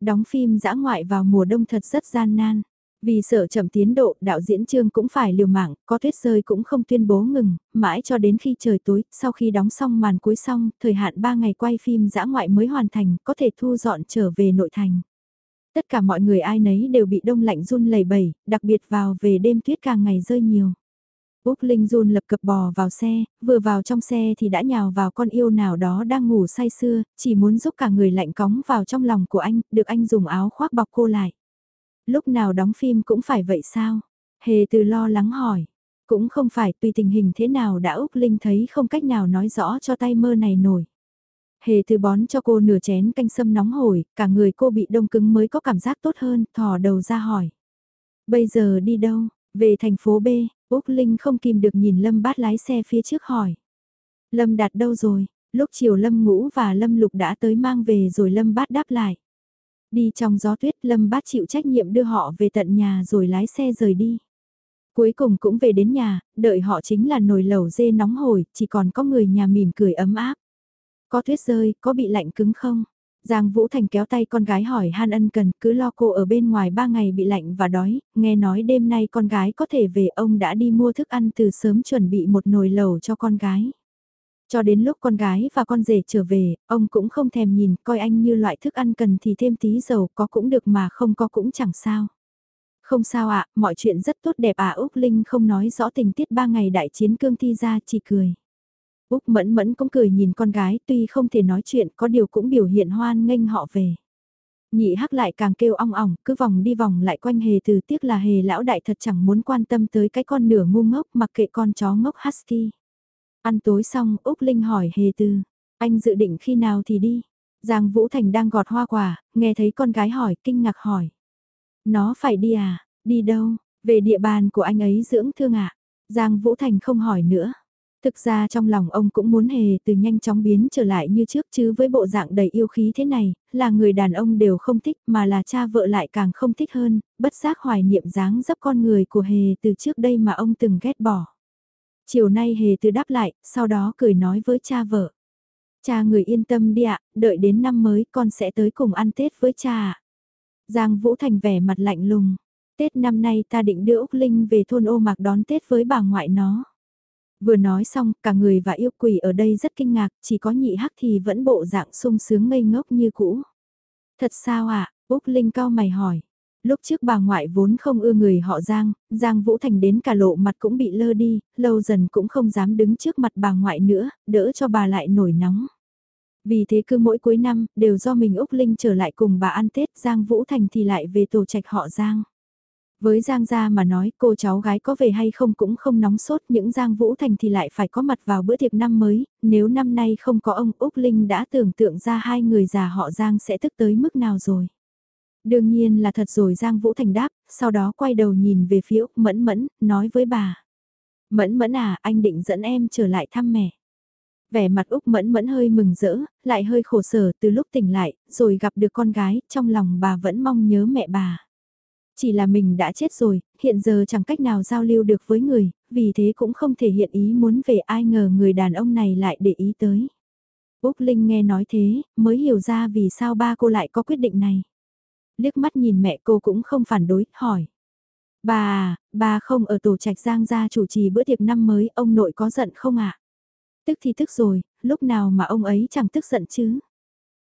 Đóng phim dã ngoại vào mùa đông thật rất gian nan. Vì sợ chậm tiến độ, đạo diễn trương cũng phải liều mạng, có tuyết rơi cũng không tuyên bố ngừng, mãi cho đến khi trời tối, sau khi đóng xong màn cuối xong, thời hạn 3 ngày quay phim dã ngoại mới hoàn thành, có thể thu dọn trở về nội thành. Tất cả mọi người ai nấy đều bị đông lạnh run lẩy bẩy, đặc biệt vào về đêm tuyết càng ngày rơi nhiều. Úc Linh run lập cập bò vào xe, vừa vào trong xe thì đã nhào vào con yêu nào đó đang ngủ say sưa, chỉ muốn giúp cả người lạnh cóng vào trong lòng của anh, được anh dùng áo khoác bọc cô lại. Lúc nào đóng phim cũng phải vậy sao? Hề từ lo lắng hỏi. Cũng không phải tùy tình hình thế nào đã Úc Linh thấy không cách nào nói rõ cho tay mơ này nổi. Hề từ bón cho cô nửa chén canh sâm nóng hổi, cả người cô bị đông cứng mới có cảm giác tốt hơn, thò đầu ra hỏi. Bây giờ đi đâu? Về thành phố B, Úc Linh không kìm được nhìn Lâm Bát lái xe phía trước hỏi. Lâm đặt đâu rồi? Lúc chiều Lâm Ngũ và Lâm Lục đã tới mang về rồi Lâm Bát đáp lại. Đi trong gió tuyết Lâm Bát chịu trách nhiệm đưa họ về tận nhà rồi lái xe rời đi. Cuối cùng cũng về đến nhà, đợi họ chính là nồi lẩu dê nóng hổi, chỉ còn có người nhà mỉm cười ấm áp. Có tuyết rơi, có bị lạnh cứng không? Giang Vũ Thành kéo tay con gái hỏi Han ân cần, cứ lo cô ở bên ngoài ba ngày bị lạnh và đói, nghe nói đêm nay con gái có thể về ông đã đi mua thức ăn từ sớm chuẩn bị một nồi lẩu cho con gái. Cho đến lúc con gái và con rể trở về, ông cũng không thèm nhìn, coi anh như loại thức ăn cần thì thêm tí dầu, có cũng được mà không có cũng chẳng sao. Không sao ạ, mọi chuyện rất tốt đẹp à Úc Linh không nói rõ tình tiết ba ngày đại chiến cương thi ra chỉ cười. Úc mẫn mẫn cũng cười nhìn con gái tuy không thể nói chuyện có điều cũng biểu hiện hoan nghênh họ về. Nhị hắc lại càng kêu ong ong, cứ vòng đi vòng lại quanh hề từ tiếc là hề lão đại thật chẳng muốn quan tâm tới cái con nửa ngu ngốc mặc kệ con chó ngốc husky. Ăn tối xong, Úc Linh hỏi hề từ, anh dự định khi nào thì đi? Giang Vũ Thành đang gọt hoa quả, nghe thấy con gái hỏi, kinh ngạc hỏi. Nó phải đi à, đi đâu, về địa bàn của anh ấy dưỡng thương ạ. À? Giang Vũ Thành không hỏi nữa. Thực ra trong lòng ông cũng muốn hề từ nhanh chóng biến trở lại như trước chứ với bộ dạng đầy yêu khí thế này, là người đàn ông đều không thích mà là cha vợ lại càng không thích hơn, bất giác hoài niệm dáng dấp con người của hề từ trước đây mà ông từng ghét bỏ. Chiều nay hề từ đáp lại, sau đó cười nói với cha vợ. Cha người yên tâm đi ạ, đợi đến năm mới con sẽ tới cùng ăn Tết với cha ạ. Giang Vũ Thành vẻ mặt lạnh lùng. Tết năm nay ta định đưa Úc Linh về thôn ô mạc đón Tết với bà ngoại nó. Vừa nói xong, cả người và yêu quỷ ở đây rất kinh ngạc, chỉ có nhị hắc thì vẫn bộ dạng sung sướng ngây ngốc như cũ. Thật sao ạ? À? Úc Linh cao mày hỏi. Lúc trước bà ngoại vốn không ưa người họ Giang, Giang Vũ Thành đến cả lộ mặt cũng bị lơ đi, lâu dần cũng không dám đứng trước mặt bà ngoại nữa, đỡ cho bà lại nổi nóng. Vì thế cứ mỗi cuối năm, đều do mình Úc Linh trở lại cùng bà ăn Tết, Giang Vũ Thành thì lại về tổ trạch họ Giang. Với Giang gia mà nói cô cháu gái có về hay không cũng không nóng sốt những Giang Vũ Thành thì lại phải có mặt vào bữa tiệc năm mới, nếu năm nay không có ông Úc Linh đã tưởng tượng ra hai người già họ Giang sẽ tức tới mức nào rồi. Đương nhiên là thật rồi Giang Vũ Thành đáp, sau đó quay đầu nhìn về phía Úc Mẫn Mẫn, nói với bà. Mẫn Mẫn à, anh định dẫn em trở lại thăm mẹ. Vẻ mặt Úc Mẫn Mẫn hơi mừng rỡ, lại hơi khổ sở từ lúc tỉnh lại, rồi gặp được con gái, trong lòng bà vẫn mong nhớ mẹ bà. Chỉ là mình đã chết rồi, hiện giờ chẳng cách nào giao lưu được với người, vì thế cũng không thể hiện ý muốn về ai ngờ người đàn ông này lại để ý tới. Úc Linh nghe nói thế, mới hiểu ra vì sao ba cô lại có quyết định này. Liếc mắt nhìn mẹ cô cũng không phản đối, hỏi. Bà à, bà không ở tổ trạch giang gia chủ trì bữa tiệc năm mới, ông nội có giận không ạ? Tức thì tức rồi, lúc nào mà ông ấy chẳng tức giận chứ?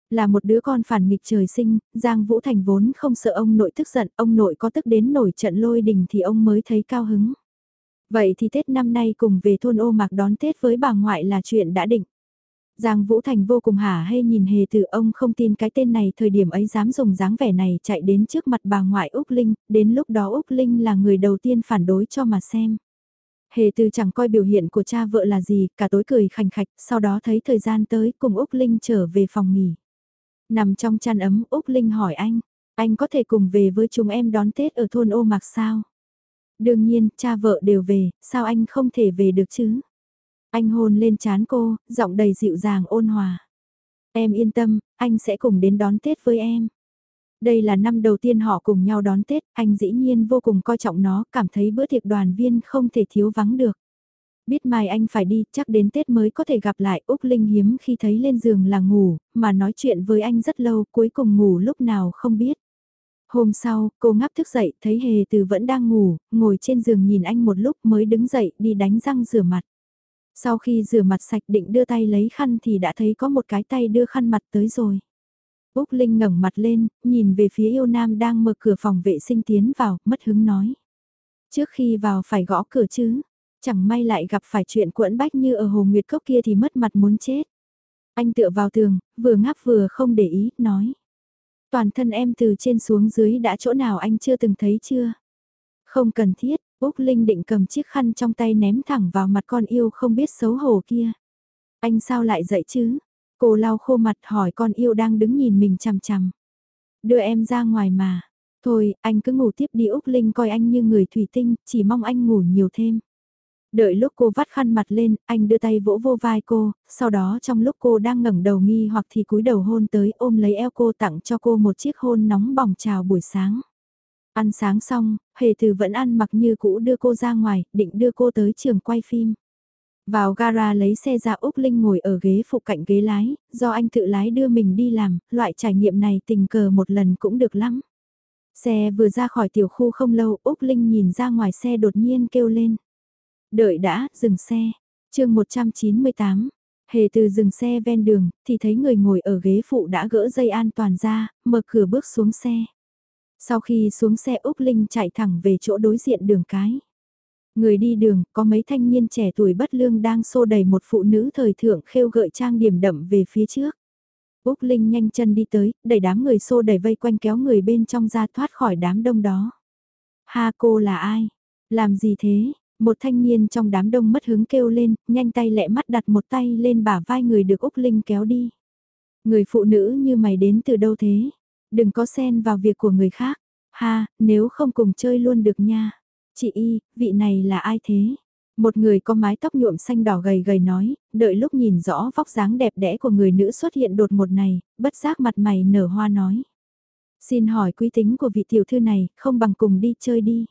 Là một đứa con phản nghịch trời sinh, Giang Vũ Thành vốn không sợ ông nội tức giận, ông nội có tức đến nổi trận lôi đình thì ông mới thấy cao hứng. Vậy thì Tết năm nay cùng về thôn ô mạc đón Tết với bà ngoại là chuyện đã định. Giang Vũ Thành vô cùng hả hê nhìn hề từ ông không tin cái tên này thời điểm ấy dám dùng dáng vẻ này chạy đến trước mặt bà ngoại Úc Linh, đến lúc đó Úc Linh là người đầu tiên phản đối cho mà xem. Hề từ chẳng coi biểu hiện của cha vợ là gì, cả tối cười khành khạch, sau đó thấy thời gian tới cùng Úc Linh trở về phòng nghỉ. Nằm trong chăn ấm, Úc Linh hỏi anh, anh có thể cùng về với chúng em đón Tết ở thôn ô mạc sao? Đương nhiên, cha vợ đều về, sao anh không thể về được chứ? Anh hôn lên chán cô, giọng đầy dịu dàng ôn hòa. Em yên tâm, anh sẽ cùng đến đón Tết với em. Đây là năm đầu tiên họ cùng nhau đón Tết, anh dĩ nhiên vô cùng coi trọng nó, cảm thấy bữa tiệc đoàn viên không thể thiếu vắng được. Biết mai anh phải đi, chắc đến Tết mới có thể gặp lại Úc Linh hiếm khi thấy lên giường là ngủ, mà nói chuyện với anh rất lâu, cuối cùng ngủ lúc nào không biết. Hôm sau, cô ngáp thức dậy, thấy Hề Từ vẫn đang ngủ, ngồi trên giường nhìn anh một lúc mới đứng dậy đi đánh răng rửa mặt. Sau khi rửa mặt sạch định đưa tay lấy khăn thì đã thấy có một cái tay đưa khăn mặt tới rồi. Úc Linh ngẩng mặt lên, nhìn về phía yêu nam đang mở cửa phòng vệ sinh tiến vào, mất hứng nói. Trước khi vào phải gõ cửa chứ, chẳng may lại gặp phải chuyện quẫn bách như ở Hồ Nguyệt Cốc kia thì mất mặt muốn chết. Anh tựa vào tường, vừa ngáp vừa không để ý, nói. Toàn thân em từ trên xuống dưới đã chỗ nào anh chưa từng thấy chưa? Không cần thiết, Úc Linh định cầm chiếc khăn trong tay ném thẳng vào mặt con yêu không biết xấu hổ kia. Anh sao lại dậy chứ? Cô lau khô mặt hỏi con yêu đang đứng nhìn mình chằm chằm. Đưa em ra ngoài mà. Thôi, anh cứ ngủ tiếp đi Úc Linh coi anh như người thủy tinh, chỉ mong anh ngủ nhiều thêm. Đợi lúc cô vắt khăn mặt lên, anh đưa tay vỗ vô vai cô, sau đó trong lúc cô đang ngẩng đầu nghi hoặc thì cúi đầu hôn tới ôm lấy eo cô tặng cho cô một chiếc hôn nóng bỏng chào buổi sáng. Ăn sáng xong, Hề Từ vẫn ăn mặc như cũ đưa cô ra ngoài, định đưa cô tới trường quay phim. Vào gara lấy xe ra Úc Linh ngồi ở ghế phụ cạnh ghế lái, do anh tự lái đưa mình đi làm, loại trải nghiệm này tình cờ một lần cũng được lắm. Xe vừa ra khỏi tiểu khu không lâu, Úc Linh nhìn ra ngoài xe đột nhiên kêu lên. Đợi đã, dừng xe. chương 198, hề từ dừng xe ven đường, thì thấy người ngồi ở ghế phụ đã gỡ dây an toàn ra, mở cửa bước xuống xe. Sau khi xuống xe Úc Linh chạy thẳng về chỗ đối diện đường cái. Người đi đường, có mấy thanh niên trẻ tuổi bất lương đang xô đẩy một phụ nữ thời thượng khêu gợi trang điểm đậm về phía trước. Úc Linh nhanh chân đi tới, đẩy đám người xô đẩy vây quanh kéo người bên trong ra thoát khỏi đám đông đó. Ha cô là ai? Làm gì thế? Một thanh niên trong đám đông mất hứng kêu lên, nhanh tay lẹ mắt đặt một tay lên bả vai người được Úc Linh kéo đi. Người phụ nữ như mày đến từ đâu thế? Đừng có xen vào việc của người khác. Ha, nếu không cùng chơi luôn được nha. Chị Y, vị này là ai thế? Một người có mái tóc nhuộm xanh đỏ gầy gầy nói, đợi lúc nhìn rõ vóc dáng đẹp đẽ của người nữ xuất hiện đột một này, bất giác mặt mày nở hoa nói. Xin hỏi quý tính của vị tiểu thư này, không bằng cùng đi chơi đi.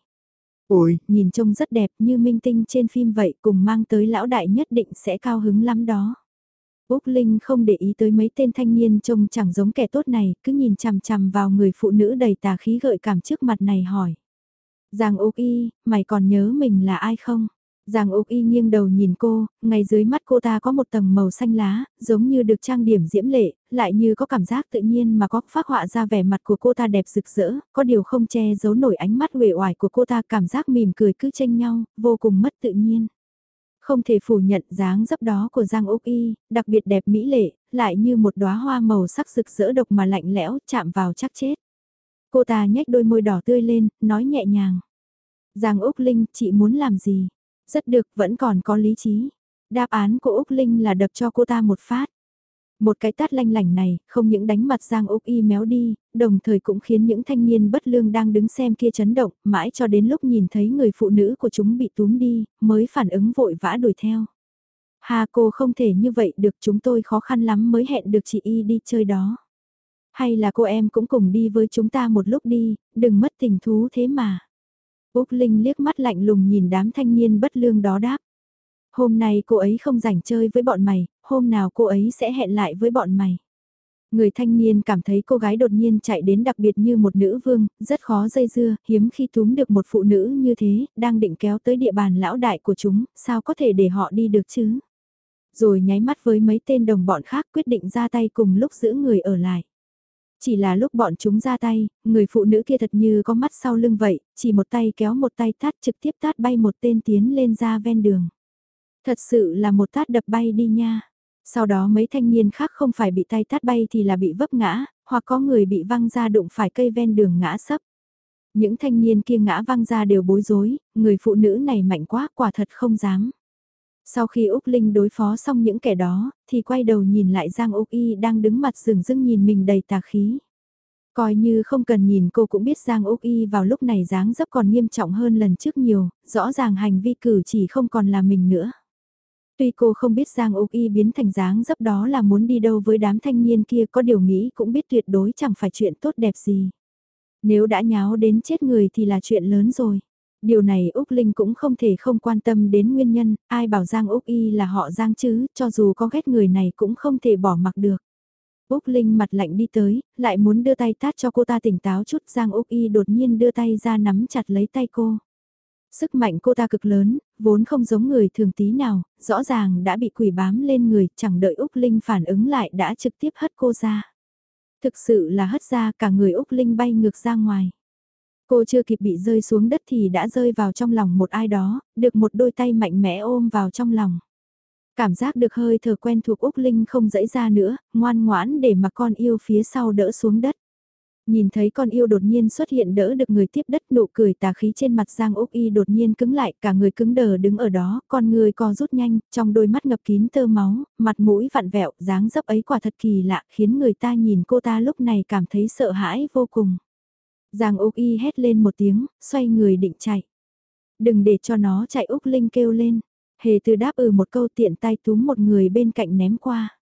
Ôi, nhìn trông rất đẹp như minh tinh trên phim vậy cùng mang tới lão đại nhất định sẽ cao hứng lắm đó. Úc Linh không để ý tới mấy tên thanh niên trông chẳng giống kẻ tốt này, cứ nhìn chằm chằm vào người phụ nữ đầy tà khí gợi cảm trước mặt này hỏi. Giang Úc Y, mày còn nhớ mình là ai không? Giang Úc Y nghiêng đầu nhìn cô, ngay dưới mắt cô ta có một tầng màu xanh lá, giống như được trang điểm diễm lệ, lại như có cảm giác tự nhiên mà có phát họa ra vẻ mặt của cô ta đẹp rực rỡ, có điều không che giấu nổi ánh mắt uể oải của cô ta cảm giác mỉm cười cứ tranh nhau, vô cùng mất tự nhiên. Không thể phủ nhận dáng dấp đó của Giang Úc Y, đặc biệt đẹp mỹ lệ, lại như một đóa hoa màu sắc rực rỡ độc mà lạnh lẽo, chạm vào chắc chết. Cô ta nhếch đôi môi đỏ tươi lên, nói nhẹ nhàng. Giang Úc Linh, chị muốn làm gì? Rất được, vẫn còn có lý trí. Đáp án của Úc Linh là đập cho cô ta một phát. Một cái tát lanh lảnh này, không những đánh mặt Giang Úc Y méo đi, đồng thời cũng khiến những thanh niên bất lương đang đứng xem kia chấn động, mãi cho đến lúc nhìn thấy người phụ nữ của chúng bị túm đi, mới phản ứng vội vã đuổi theo. Hà cô không thể như vậy được chúng tôi khó khăn lắm mới hẹn được chị Y đi chơi đó. Hay là cô em cũng cùng đi với chúng ta một lúc đi, đừng mất tình thú thế mà. Úc Linh liếc mắt lạnh lùng nhìn đám thanh niên bất lương đó đáp. Hôm nay cô ấy không rảnh chơi với bọn mày, hôm nào cô ấy sẽ hẹn lại với bọn mày. Người thanh niên cảm thấy cô gái đột nhiên chạy đến đặc biệt như một nữ vương, rất khó dây dưa, hiếm khi túm được một phụ nữ như thế, đang định kéo tới địa bàn lão đại của chúng, sao có thể để họ đi được chứ? Rồi nháy mắt với mấy tên đồng bọn khác quyết định ra tay cùng lúc giữ người ở lại. Chỉ là lúc bọn chúng ra tay, người phụ nữ kia thật như có mắt sau lưng vậy, chỉ một tay kéo một tay tát trực tiếp tát bay một tên tiến lên ra ven đường. Thật sự là một tát đập bay đi nha. Sau đó mấy thanh niên khác không phải bị tay tát bay thì là bị vấp ngã, hoặc có người bị văng ra đụng phải cây ven đường ngã sấp. Những thanh niên kia ngã văng ra đều bối rối, người phụ nữ này mạnh quá quả thật không dám. Sau khi Úc Linh đối phó xong những kẻ đó, thì quay đầu nhìn lại Giang Úc Y đang đứng mặt rừng rưng nhìn mình đầy tà khí. Coi như không cần nhìn cô cũng biết Giang Úc Y vào lúc này dáng dấp còn nghiêm trọng hơn lần trước nhiều, rõ ràng hành vi cử chỉ không còn là mình nữa. Tuy cô không biết Giang Úc Y biến thành dáng dấp đó là muốn đi đâu với đám thanh niên kia có điều nghĩ cũng biết tuyệt đối chẳng phải chuyện tốt đẹp gì. Nếu đã nháo đến chết người thì là chuyện lớn rồi. Điều này Úc Linh cũng không thể không quan tâm đến nguyên nhân, ai bảo Giang Úc Y là họ Giang chứ, cho dù có ghét người này cũng không thể bỏ mặc được. Úc Linh mặt lạnh đi tới, lại muốn đưa tay tát cho cô ta tỉnh táo chút Giang Úc Y đột nhiên đưa tay ra nắm chặt lấy tay cô. Sức mạnh cô ta cực lớn, vốn không giống người thường tí nào, rõ ràng đã bị quỷ bám lên người, chẳng đợi Úc Linh phản ứng lại đã trực tiếp hất cô ra. Thực sự là hất ra cả người Úc Linh bay ngược ra ngoài. Cô chưa kịp bị rơi xuống đất thì đã rơi vào trong lòng một ai đó, được một đôi tay mạnh mẽ ôm vào trong lòng. Cảm giác được hơi thở quen thuộc Úc Linh không dẫy ra nữa, ngoan ngoãn để mà con yêu phía sau đỡ xuống đất. Nhìn thấy con yêu đột nhiên xuất hiện đỡ được người tiếp đất nụ cười tà khí trên mặt Giang Úc Y đột nhiên cứng lại cả người cứng đờ đứng ở đó, con người co rút nhanh, trong đôi mắt ngập kín tơ máu, mặt mũi vặn vẹo, dáng dấp ấy quả thật kỳ lạ khiến người ta nhìn cô ta lúc này cảm thấy sợ hãi vô cùng. Giang Úc Y hét lên một tiếng, xoay người định chạy. Đừng để cho nó chạy Úc Linh kêu lên. Hề từ đáp ừ một câu tiện tay túm một người bên cạnh ném qua.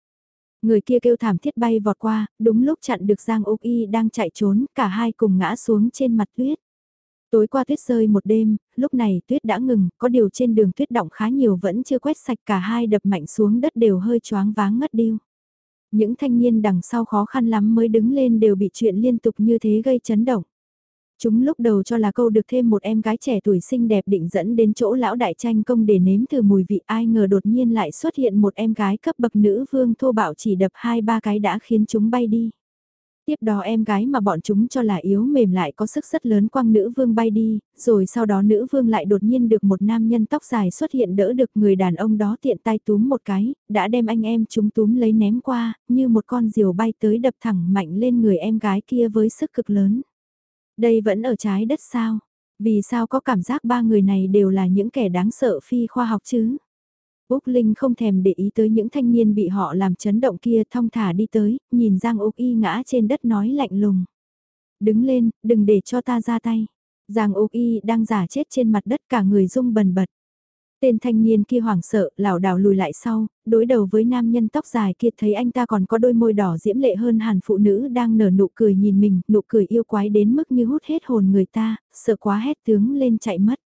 Người kia kêu thảm thiết bay vọt qua, đúng lúc chặn được Giang Úc Y đang chạy trốn, cả hai cùng ngã xuống trên mặt tuyết. Tối qua tuyết rơi một đêm, lúc này tuyết đã ngừng, có điều trên đường tuyết động khá nhiều vẫn chưa quét sạch cả hai đập mạnh xuống đất đều hơi choáng váng ngất điêu. Những thanh niên đằng sau khó khăn lắm mới đứng lên đều bị chuyện liên tục như thế gây chấn động. Chúng lúc đầu cho là câu được thêm một em gái trẻ tuổi xinh đẹp định dẫn đến chỗ lão đại tranh công để nếm thử mùi vị ai ngờ đột nhiên lại xuất hiện một em gái cấp bậc nữ vương thô bạo chỉ đập hai ba cái đã khiến chúng bay đi. Tiếp đó em gái mà bọn chúng cho là yếu mềm lại có sức rất lớn quăng nữ vương bay đi, rồi sau đó nữ vương lại đột nhiên được một nam nhân tóc dài xuất hiện đỡ được người đàn ông đó tiện tay túm một cái, đã đem anh em chúng túm lấy ném qua, như một con diều bay tới đập thẳng mạnh lên người em gái kia với sức cực lớn. Đây vẫn ở trái đất sao? Vì sao có cảm giác ba người này đều là những kẻ đáng sợ phi khoa học chứ? Úc Linh không thèm để ý tới những thanh niên bị họ làm chấn động kia thong thả đi tới, nhìn Giang Úc Y ngã trên đất nói lạnh lùng. Đứng lên, đừng để cho ta ra tay. Giang Úc Y đang giả chết trên mặt đất cả người rung bần bật. Tên thanh niên kia hoảng sợ, lảo đảo lùi lại sau, đối đầu với nam nhân tóc dài kia thấy anh ta còn có đôi môi đỏ diễm lệ hơn hẳn phụ nữ đang nở nụ cười nhìn mình, nụ cười yêu quái đến mức như hút hết hồn người ta, sợ quá hét tướng lên chạy mất.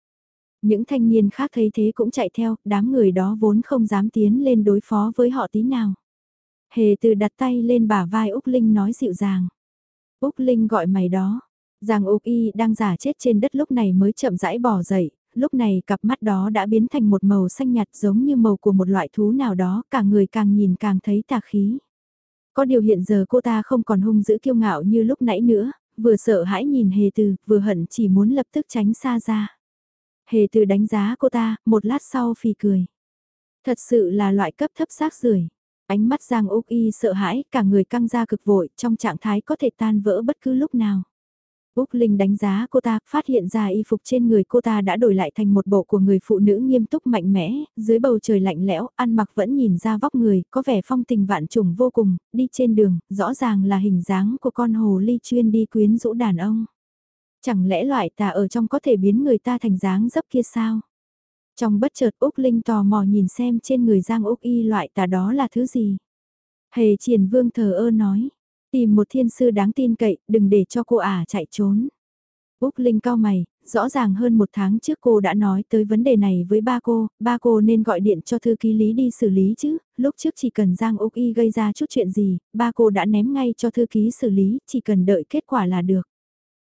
Những thanh niên khác thấy thế cũng chạy theo, đám người đó vốn không dám tiến lên đối phó với họ tí nào. Hề từ đặt tay lên bả vai Úc Linh nói dịu dàng. Úc Linh gọi mày đó, Giang Úc Y đang giả chết trên đất lúc này mới chậm rãi bỏ dậy, lúc này cặp mắt đó đã biến thành một màu xanh nhạt giống như màu của một loại thú nào đó, cả người càng nhìn càng thấy tà khí. Có điều hiện giờ cô ta không còn hung dữ kiêu ngạo như lúc nãy nữa, vừa sợ hãi nhìn hề từ, vừa hận chỉ muốn lập tức tránh xa ra. Hề từ đánh giá cô ta, một lát sau phì cười. Thật sự là loại cấp thấp xác rưởi Ánh mắt Giang Úc Y sợ hãi, cả người căng ra cực vội, trong trạng thái có thể tan vỡ bất cứ lúc nào. Úc Linh đánh giá cô ta, phát hiện ra y phục trên người cô ta đã đổi lại thành một bộ của người phụ nữ nghiêm túc mạnh mẽ, dưới bầu trời lạnh lẽo, ăn mặc vẫn nhìn ra vóc người, có vẻ phong tình vạn trùng vô cùng, đi trên đường, rõ ràng là hình dáng của con hồ ly chuyên đi quyến rũ đàn ông. Chẳng lẽ loại tà ở trong có thể biến người ta thành dáng dấp kia sao? Trong bất chợt Úc Linh tò mò nhìn xem trên người Giang Úc Y loại tà đó là thứ gì? Hề triển vương thờ ơ nói, tìm một thiên sư đáng tin cậy, đừng để cho cô ả chạy trốn. Úc Linh cao mày, rõ ràng hơn một tháng trước cô đã nói tới vấn đề này với ba cô, ba cô nên gọi điện cho thư ký lý đi xử lý chứ, lúc trước chỉ cần Giang Úc Y gây ra chút chuyện gì, ba cô đã ném ngay cho thư ký xử lý, chỉ cần đợi kết quả là được.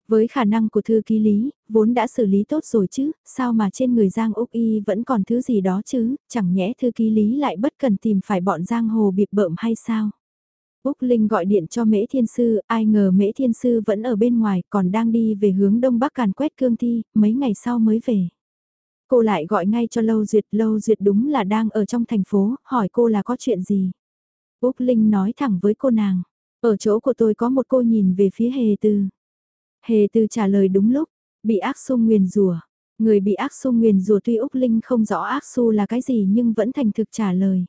Với khả năng của thư ký lý, vốn đã xử lý tốt rồi chứ, sao mà trên người Giang Úc Y vẫn còn thứ gì đó chứ, chẳng nhẽ thư ký lý lại bất cần tìm phải bọn Giang Hồ bịp bợm hay sao? Úc Linh gọi điện cho Mễ Thiên Sư, ai ngờ Mễ Thiên Sư vẫn ở bên ngoài, còn đang đi về hướng Đông Bắc Càn quét cương thi, mấy ngày sau mới về. Cô lại gọi ngay cho Lâu Duyệt, Lâu Duyệt đúng là đang ở trong thành phố, hỏi cô là có chuyện gì. Úc Linh nói thẳng với cô nàng, ở chỗ của tôi có một cô nhìn về phía hề từ. Hề từ trả lời đúng lúc, bị ác Xung nguyền rùa. Người bị ác su nguyền rùa tuy Úc Linh không rõ ác su là cái gì nhưng vẫn thành thực trả lời.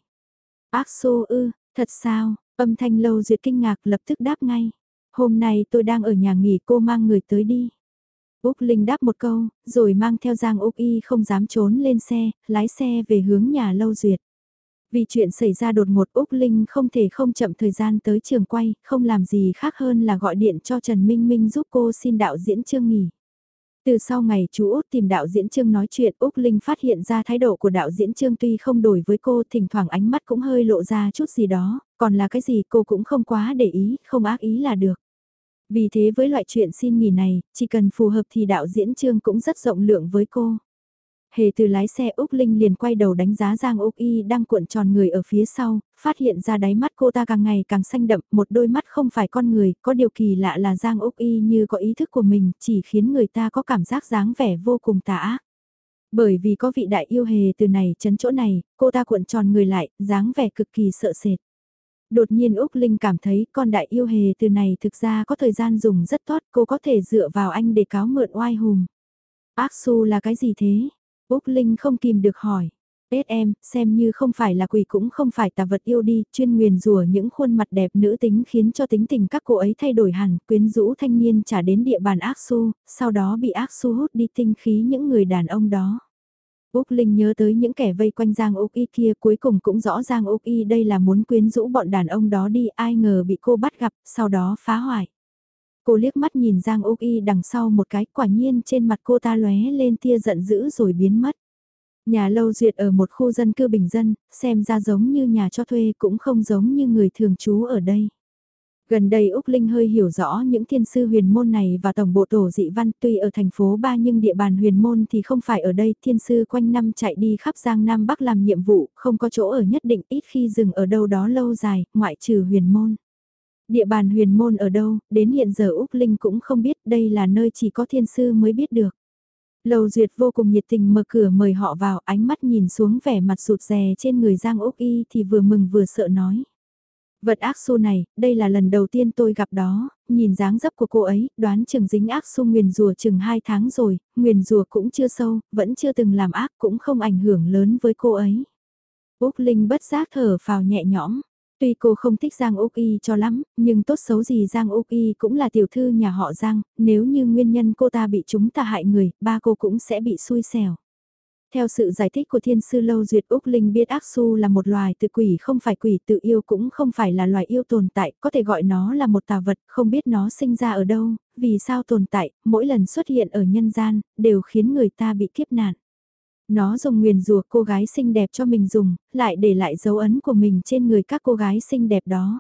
Ác su ư, thật sao, âm thanh lâu duyệt kinh ngạc lập tức đáp ngay. Hôm nay tôi đang ở nhà nghỉ cô mang người tới đi. Úc Linh đáp một câu, rồi mang theo Giang Úc Y không dám trốn lên xe, lái xe về hướng nhà lâu duyệt. Vì chuyện xảy ra đột ngột Úc Linh không thể không chậm thời gian tới trường quay, không làm gì khác hơn là gọi điện cho Trần Minh Minh giúp cô xin đạo diễn Trương nghỉ. Từ sau ngày chú Út tìm đạo diễn Trương nói chuyện Úc Linh phát hiện ra thái độ của đạo diễn Trương tuy không đổi với cô thỉnh thoảng ánh mắt cũng hơi lộ ra chút gì đó, còn là cái gì cô cũng không quá để ý, không ác ý là được. Vì thế với loại chuyện xin nghỉ này, chỉ cần phù hợp thì đạo diễn Trương cũng rất rộng lượng với cô. Hề từ lái xe Úc Linh liền quay đầu đánh giá Giang Úc Y đang cuộn tròn người ở phía sau, phát hiện ra đáy mắt cô ta càng ngày càng xanh đậm, một đôi mắt không phải con người, có điều kỳ lạ là Giang Úc Y như có ý thức của mình, chỉ khiến người ta có cảm giác dáng vẻ vô cùng tà ác. Bởi vì có vị đại yêu hề từ này chấn chỗ này, cô ta cuộn tròn người lại, dáng vẻ cực kỳ sợ sệt. Đột nhiên Úc Linh cảm thấy con đại yêu hề từ này thực ra có thời gian dùng rất tốt, cô có thể dựa vào anh để cáo mượn oai hùng Ác su là cái gì thế? Úc Linh không kìm được hỏi. Ết em, xem như không phải là quỷ cũng không phải tà vật yêu đi, chuyên nguyền rùa những khuôn mặt đẹp nữ tính khiến cho tính tình các cô ấy thay đổi hẳn, quyến rũ thanh niên trả đến địa bàn ác su, sau đó bị ác su hút đi tinh khí những người đàn ông đó. Úc Linh nhớ tới những kẻ vây quanh Giang Úc Y kia cuối cùng cũng rõ Giang Úc Y đây là muốn quyến rũ bọn đàn ông đó đi ai ngờ bị cô bắt gặp, sau đó phá hoại. Cô liếc mắt nhìn Giang Úc Y đằng sau một cái quả nhiên trên mặt cô ta lóe lên tia giận dữ rồi biến mất. Nhà lâu duyệt ở một khu dân cư bình dân, xem ra giống như nhà cho thuê cũng không giống như người thường trú ở đây. Gần đây Úc Linh hơi hiểu rõ những thiên sư huyền môn này và tổng bộ tổ dị văn tuy ở thành phố ba nhưng địa bàn huyền môn thì không phải ở đây. Thiên sư quanh năm chạy đi khắp Giang Nam Bắc làm nhiệm vụ, không có chỗ ở nhất định ít khi dừng ở đâu đó lâu dài, ngoại trừ huyền môn. Địa bàn huyền môn ở đâu, đến hiện giờ Úc Linh cũng không biết đây là nơi chỉ có thiên sư mới biết được. Lầu Duyệt vô cùng nhiệt tình mở cửa mời họ vào ánh mắt nhìn xuống vẻ mặt sụt rè trên người Giang Úc Y thì vừa mừng vừa sợ nói. Vật ác su này, đây là lần đầu tiên tôi gặp đó, nhìn dáng dấp của cô ấy, đoán chừng dính ác su nguyền rùa chừng 2 tháng rồi, nguyền rùa cũng chưa sâu, vẫn chưa từng làm ác cũng không ảnh hưởng lớn với cô ấy. Úc Linh bất giác thở phào nhẹ nhõm. Tuy cô không thích Giang Úc Y cho lắm, nhưng tốt xấu gì Giang Úc Y cũng là tiểu thư nhà họ Giang, nếu như nguyên nhân cô ta bị chúng ta hại người, ba cô cũng sẽ bị xui xẻo. Theo sự giải thích của thiên sư Lâu Duyệt Úc Linh biết ác su là một loài tự quỷ không phải quỷ tự yêu cũng không phải là loài yêu tồn tại, có thể gọi nó là một tà vật, không biết nó sinh ra ở đâu, vì sao tồn tại, mỗi lần xuất hiện ở nhân gian, đều khiến người ta bị kiếp nạn. Nó dùng nguyền rùa cô gái xinh đẹp cho mình dùng, lại để lại dấu ấn của mình trên người các cô gái xinh đẹp đó.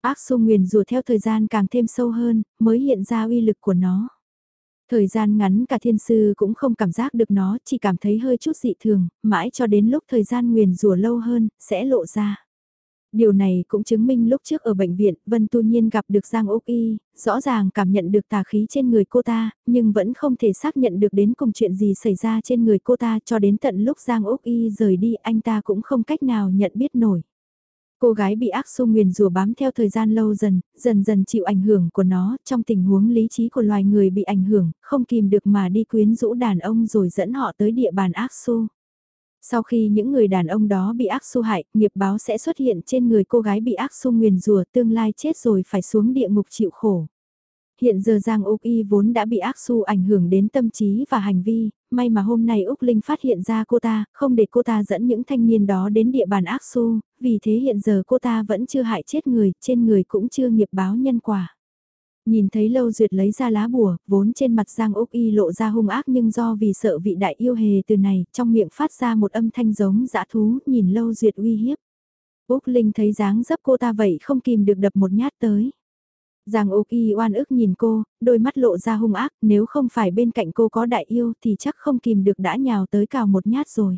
Ác su nguyền rùa theo thời gian càng thêm sâu hơn, mới hiện ra uy lực của nó. Thời gian ngắn cả thiên sư cũng không cảm giác được nó, chỉ cảm thấy hơi chút dị thường, mãi cho đến lúc thời gian nguyền rủa lâu hơn, sẽ lộ ra. Điều này cũng chứng minh lúc trước ở bệnh viện, Vân Tu Nhiên gặp được Giang Úc Y, rõ ràng cảm nhận được tà khí trên người cô ta, nhưng vẫn không thể xác nhận được đến cùng chuyện gì xảy ra trên người cô ta cho đến tận lúc Giang Úc Y rời đi anh ta cũng không cách nào nhận biết nổi. Cô gái bị ác xu nguyền rùa bám theo thời gian lâu dần, dần dần chịu ảnh hưởng của nó, trong tình huống lý trí của loài người bị ảnh hưởng, không kìm được mà đi quyến rũ đàn ông rồi dẫn họ tới địa bàn ác xu. Sau khi những người đàn ông đó bị ác su hại, nghiệp báo sẽ xuất hiện trên người cô gái bị ác su nguyền rùa tương lai chết rồi phải xuống địa ngục chịu khổ. Hiện giờ Giang Úc Y vốn đã bị ác su ảnh hưởng đến tâm trí và hành vi, may mà hôm nay Úc Linh phát hiện ra cô ta, không để cô ta dẫn những thanh niên đó đến địa bàn ác su, vì thế hiện giờ cô ta vẫn chưa hại chết người, trên người cũng chưa nghiệp báo nhân quả. Nhìn thấy Lâu Duyệt lấy ra lá bùa, vốn trên mặt Giang Úc Y lộ ra hung ác nhưng do vì sợ vị đại yêu hề từ này, trong miệng phát ra một âm thanh giống dã thú, nhìn Lâu Duyệt uy hiếp. Úc Linh thấy dáng dấp cô ta vậy không kìm được đập một nhát tới. Giang Úc Y oan ức nhìn cô, đôi mắt lộ ra hung ác, nếu không phải bên cạnh cô có đại yêu thì chắc không kìm được đã nhào tới cào một nhát rồi.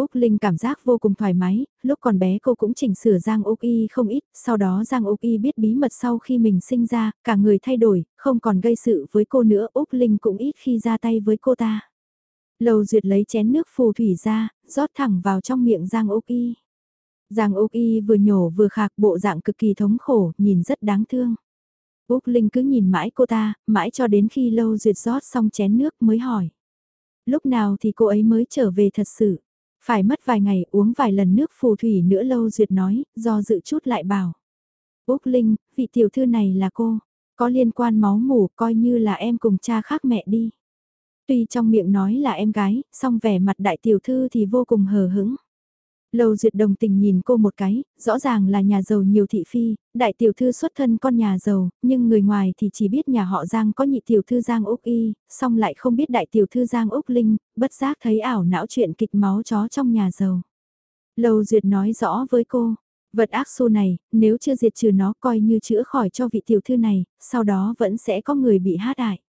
Úc Linh cảm giác vô cùng thoải mái, lúc còn bé cô cũng chỉnh sửa Giang Úc Y không ít, sau đó Giang Úc Y biết bí mật sau khi mình sinh ra, cả người thay đổi, không còn gây sự với cô nữa, Úc Linh cũng ít khi ra tay với cô ta. Lầu duyệt lấy chén nước phù thủy ra, rót thẳng vào trong miệng Giang Úc Y. Giang Úc Y vừa nhổ vừa khạc bộ dạng cực kỳ thống khổ, nhìn rất đáng thương. Úc Linh cứ nhìn mãi cô ta, mãi cho đến khi lâu duyệt rót xong chén nước mới hỏi. Lúc nào thì cô ấy mới trở về thật sự? Phải mất vài ngày uống vài lần nước phù thủy nữa lâu duyệt nói, do dự chút lại bảo. Úc Linh, vị tiểu thư này là cô, có liên quan máu mủ coi như là em cùng cha khác mẹ đi. Tuy trong miệng nói là em gái, song vẻ mặt đại tiểu thư thì vô cùng hờ hững. Lầu duyệt đồng tình nhìn cô một cái, rõ ràng là nhà giàu nhiều thị phi, đại tiểu thư xuất thân con nhà giàu, nhưng người ngoài thì chỉ biết nhà họ Giang có nhị tiểu thư Giang Úc Y, song lại không biết đại tiểu thư Giang Úc Linh, bất giác thấy ảo não chuyện kịch máu chó trong nhà giàu. Lầu duyệt nói rõ với cô, vật ác xô này, nếu chưa diệt trừ nó coi như chữa khỏi cho vị tiểu thư này, sau đó vẫn sẽ có người bị hát hại.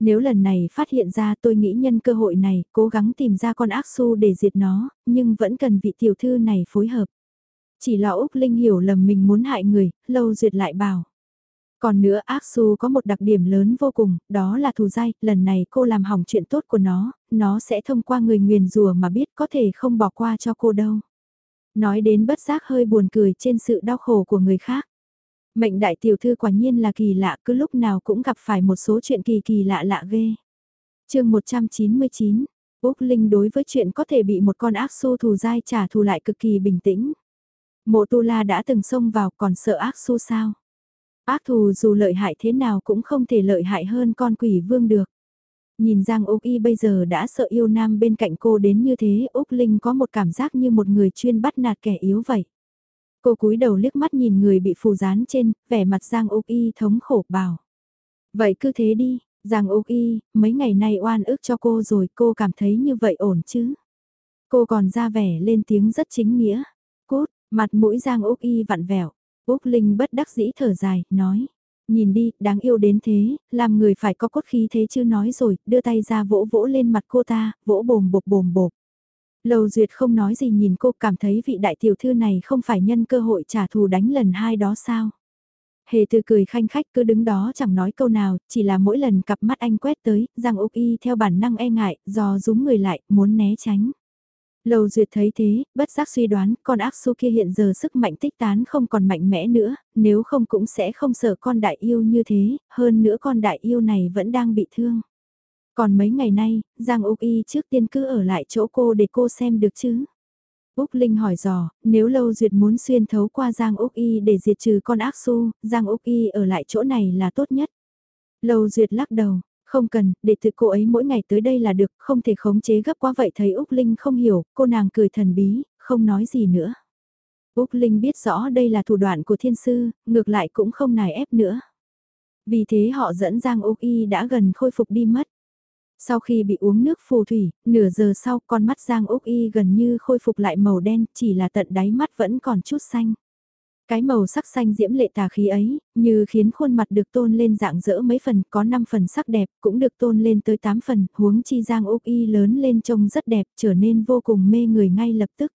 Nếu lần này phát hiện ra tôi nghĩ nhân cơ hội này cố gắng tìm ra con ác su để diệt nó, nhưng vẫn cần vị tiểu thư này phối hợp. Chỉ là Úc Linh hiểu lầm mình muốn hại người, lâu duyệt lại bảo. Còn nữa ác su có một đặc điểm lớn vô cùng, đó là thù dai, lần này cô làm hỏng chuyện tốt của nó, nó sẽ thông qua người nguyền rùa mà biết có thể không bỏ qua cho cô đâu. Nói đến bất giác hơi buồn cười trên sự đau khổ của người khác. Mệnh đại tiểu thư quả nhiên là kỳ lạ cứ lúc nào cũng gặp phải một số chuyện kỳ kỳ lạ lạ ghê. chương 199, Úc Linh đối với chuyện có thể bị một con ác su thù dai trả thù lại cực kỳ bình tĩnh. Mộ tu la đã từng xông vào còn sợ ác su sao? Ác thù dù lợi hại thế nào cũng không thể lợi hại hơn con quỷ vương được. Nhìn Giang Úc Y bây giờ đã sợ yêu nam bên cạnh cô đến như thế, Úc Linh có một cảm giác như một người chuyên bắt nạt kẻ yếu vậy. Cô cúi đầu liếc mắt nhìn người bị phù dán trên, vẻ mặt Giang Úc Y thống khổ bảo. Vậy cứ thế đi, Giang Úc Y, mấy ngày nay oan ức cho cô rồi cô cảm thấy như vậy ổn chứ. Cô còn ra vẻ lên tiếng rất chính nghĩa. cốt mặt mũi Giang Úc Y vặn vẹo. Úc Linh bất đắc dĩ thở dài, nói. Nhìn đi, đáng yêu đến thế, làm người phải có cốt khí thế chứ nói rồi, đưa tay ra vỗ vỗ lên mặt cô ta, vỗ bồm bộp bồm bộp. Lầu Duyệt không nói gì nhìn cô cảm thấy vị đại tiểu thư này không phải nhân cơ hội trả thù đánh lần hai đó sao. Hề từ cười khanh khách cứ đứng đó chẳng nói câu nào, chỉ là mỗi lần cặp mắt anh quét tới, Giang Úc Y theo bản năng e ngại, dò rúm người lại, muốn né tránh. Lầu Duyệt thấy thế, bất giác suy đoán, con ác su kia hiện giờ sức mạnh tích tán không còn mạnh mẽ nữa, nếu không cũng sẽ không sợ con đại yêu như thế, hơn nữa con đại yêu này vẫn đang bị thương. Còn mấy ngày nay, Giang Úc Y trước tiên cứ ở lại chỗ cô để cô xem được chứ. Úc Linh hỏi dò, nếu Lâu Duyệt muốn xuyên thấu qua Giang Úc Y để diệt trừ con ác su, Giang Úc Y ở lại chỗ này là tốt nhất. Lâu Duyệt lắc đầu, không cần, để tự cô ấy mỗi ngày tới đây là được, không thể khống chế gấp quá vậy thấy Úc Linh không hiểu, cô nàng cười thần bí, không nói gì nữa. Úc Linh biết rõ đây là thủ đoạn của thiên sư, ngược lại cũng không nài ép nữa. Vì thế họ dẫn Giang Úc Y đã gần khôi phục đi mất. Sau khi bị uống nước phù thủy, nửa giờ sau con mắt Giang Úc Y gần như khôi phục lại màu đen, chỉ là tận đáy mắt vẫn còn chút xanh. Cái màu sắc xanh diễm lệ tà khí ấy, như khiến khuôn mặt được tôn lên dạng dỡ mấy phần, có 5 phần sắc đẹp, cũng được tôn lên tới 8 phần, huống chi Giang Úc Y lớn lên trông rất đẹp, trở nên vô cùng mê người ngay lập tức.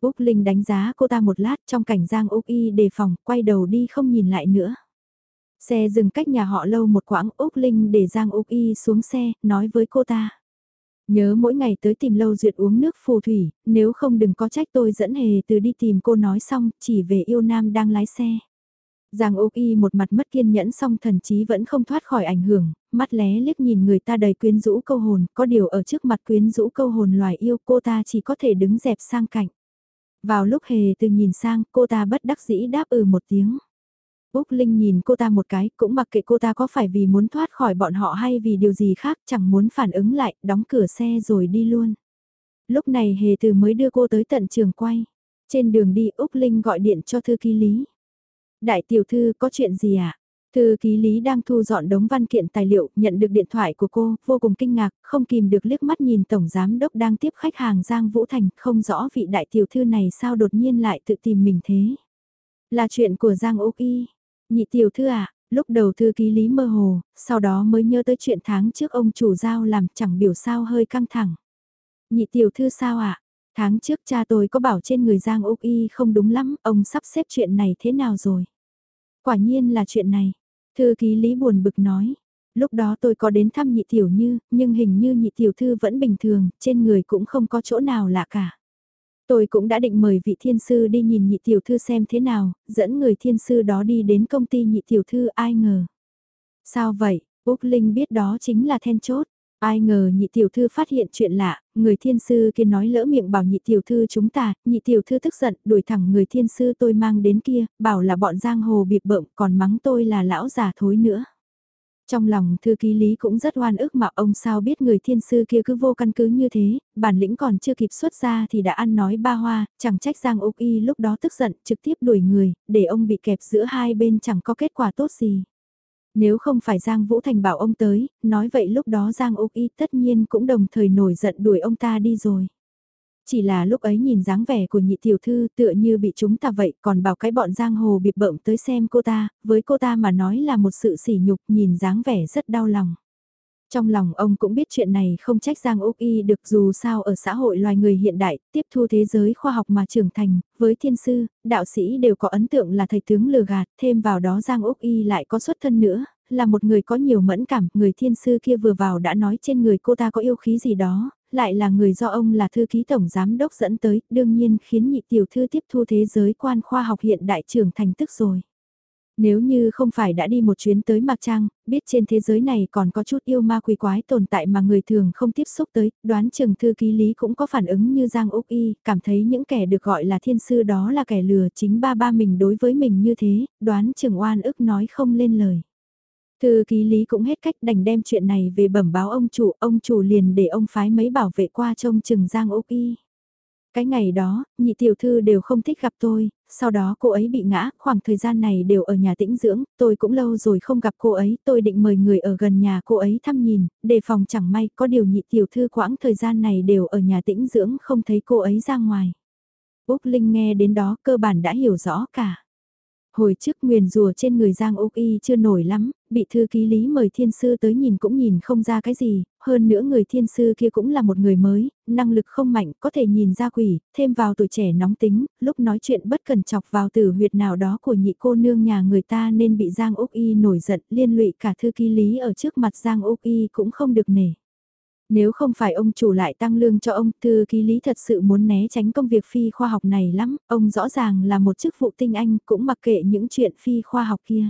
Úc Linh đánh giá cô ta một lát trong cảnh Giang Úc Y đề phòng, quay đầu đi không nhìn lại nữa. Xe dừng cách nhà họ lâu một quãng Úc Linh để Giang Úc Y xuống xe, nói với cô ta. Nhớ mỗi ngày tới tìm lâu duyệt uống nước phù thủy, nếu không đừng có trách tôi dẫn hề từ đi tìm cô nói xong, chỉ về yêu nam đang lái xe. Giang Úc Y một mặt mất kiên nhẫn xong thần chí vẫn không thoát khỏi ảnh hưởng, mắt lé liếc nhìn người ta đầy quyến rũ câu hồn, có điều ở trước mặt quyến rũ câu hồn loài yêu cô ta chỉ có thể đứng dẹp sang cạnh. Vào lúc hề từ nhìn sang, cô ta bất đắc dĩ đáp ừ một tiếng. Úc Linh nhìn cô ta một cái, cũng mặc kệ cô ta có phải vì muốn thoát khỏi bọn họ hay vì điều gì khác, chẳng muốn phản ứng lại, đóng cửa xe rồi đi luôn. Lúc này hề từ mới đưa cô tới tận trường quay. Trên đường đi Úc Linh gọi điện cho thư ký Lý. Đại tiểu thư có chuyện gì ạ? À? Thư ký Lý đang thu dọn đống văn kiện tài liệu, nhận được điện thoại của cô, vô cùng kinh ngạc, không kìm được liếc mắt nhìn Tổng Giám Đốc đang tiếp khách hàng Giang Vũ Thành, không rõ vị đại tiểu thư này sao đột nhiên lại tự tìm mình thế. Là chuyện của Giang Úc Y. Nhị tiểu thư à, lúc đầu thư ký Lý mơ hồ, sau đó mới nhớ tới chuyện tháng trước ông chủ giao làm chẳng biểu sao hơi căng thẳng. Nhị tiểu thư sao ạ? À? Tháng trước cha tôi có bảo trên người Giang Úc Y không đúng lắm, ông sắp xếp chuyện này thế nào rồi? Quả nhiên là chuyện này. Thư ký Lý buồn bực nói. Lúc đó tôi có đến thăm nhị tiểu như, nhưng hình như nhị tiểu thư vẫn bình thường, trên người cũng không có chỗ nào lạ cả. Tôi cũng đã định mời vị thiên sư đi nhìn nhị tiểu thư xem thế nào, dẫn người thiên sư đó đi đến công ty nhị tiểu thư ai ngờ. Sao vậy, Úc Linh biết đó chính là then chốt. Ai ngờ nhị tiểu thư phát hiện chuyện lạ, người thiên sư kia nói lỡ miệng bảo nhị tiểu thư chúng ta, nhị tiểu thư tức giận, đuổi thẳng người thiên sư tôi mang đến kia, bảo là bọn giang hồ bịp bợm còn mắng tôi là lão già thối nữa. Trong lòng thư ký lý cũng rất oan ức mà ông sao biết người thiên sư kia cứ vô căn cứ như thế, bản lĩnh còn chưa kịp xuất ra thì đã ăn nói ba hoa, chẳng trách Giang Úc Y lúc đó tức giận trực tiếp đuổi người, để ông bị kẹp giữa hai bên chẳng có kết quả tốt gì. Nếu không phải Giang Vũ Thành bảo ông tới, nói vậy lúc đó Giang Úc Y tất nhiên cũng đồng thời nổi giận đuổi ông ta đi rồi. Chỉ là lúc ấy nhìn dáng vẻ của nhị tiểu thư tựa như bị chúng ta vậy còn bảo cái bọn giang hồ bịp bợm tới xem cô ta, với cô ta mà nói là một sự sỉ nhục nhìn dáng vẻ rất đau lòng. Trong lòng ông cũng biết chuyện này không trách Giang Úc Y được dù sao ở xã hội loài người hiện đại, tiếp thu thế giới khoa học mà trưởng thành, với thiên sư, đạo sĩ đều có ấn tượng là thầy tướng lừa gạt, thêm vào đó Giang Úc Y lại có xuất thân nữa, là một người có nhiều mẫn cảm, người thiên sư kia vừa vào đã nói trên người cô ta có yêu khí gì đó, lại là người do ông là thư ký tổng giám đốc dẫn tới, đương nhiên khiến nhị tiểu thư tiếp thu thế giới quan khoa học hiện đại trưởng thành tức rồi. Nếu như không phải đã đi một chuyến tới Mạc Trang, biết trên thế giới này còn có chút yêu ma quỷ quái tồn tại mà người thường không tiếp xúc tới, đoán chừng thư ký lý cũng có phản ứng như Giang Úc Y, cảm thấy những kẻ được gọi là thiên sư đó là kẻ lừa chính ba ba mình đối với mình như thế, đoán chừng oan ức nói không lên lời. Thư ký lý cũng hết cách đành đem chuyện này về bẩm báo ông chủ, ông chủ liền để ông phái mấy bảo vệ qua trông chừng Giang Úc Y. Cái ngày đó, nhị tiểu thư đều không thích gặp tôi, sau đó cô ấy bị ngã, khoảng thời gian này đều ở nhà tĩnh dưỡng, tôi cũng lâu rồi không gặp cô ấy, tôi định mời người ở gần nhà cô ấy thăm nhìn, đề phòng chẳng may có điều nhị tiểu thư quãng thời gian này đều ở nhà tĩnh dưỡng không thấy cô ấy ra ngoài. Úc Linh nghe đến đó cơ bản đã hiểu rõ cả. Hồi trước nguyền rùa trên người Giang Úc Y chưa nổi lắm, bị thư ký lý mời thiên sư tới nhìn cũng nhìn không ra cái gì, hơn nữa người thiên sư kia cũng là một người mới, năng lực không mạnh, có thể nhìn ra quỷ, thêm vào tuổi trẻ nóng tính, lúc nói chuyện bất cần chọc vào tử huyệt nào đó của nhị cô nương nhà người ta nên bị Giang Úc Y nổi giận liên lụy cả thư ký lý ở trước mặt Giang Úc Y cũng không được nể. Nếu không phải ông chủ lại tăng lương cho ông, thư ký lý thật sự muốn né tránh công việc phi khoa học này lắm, ông rõ ràng là một chức vụ tinh anh cũng mặc kệ những chuyện phi khoa học kia.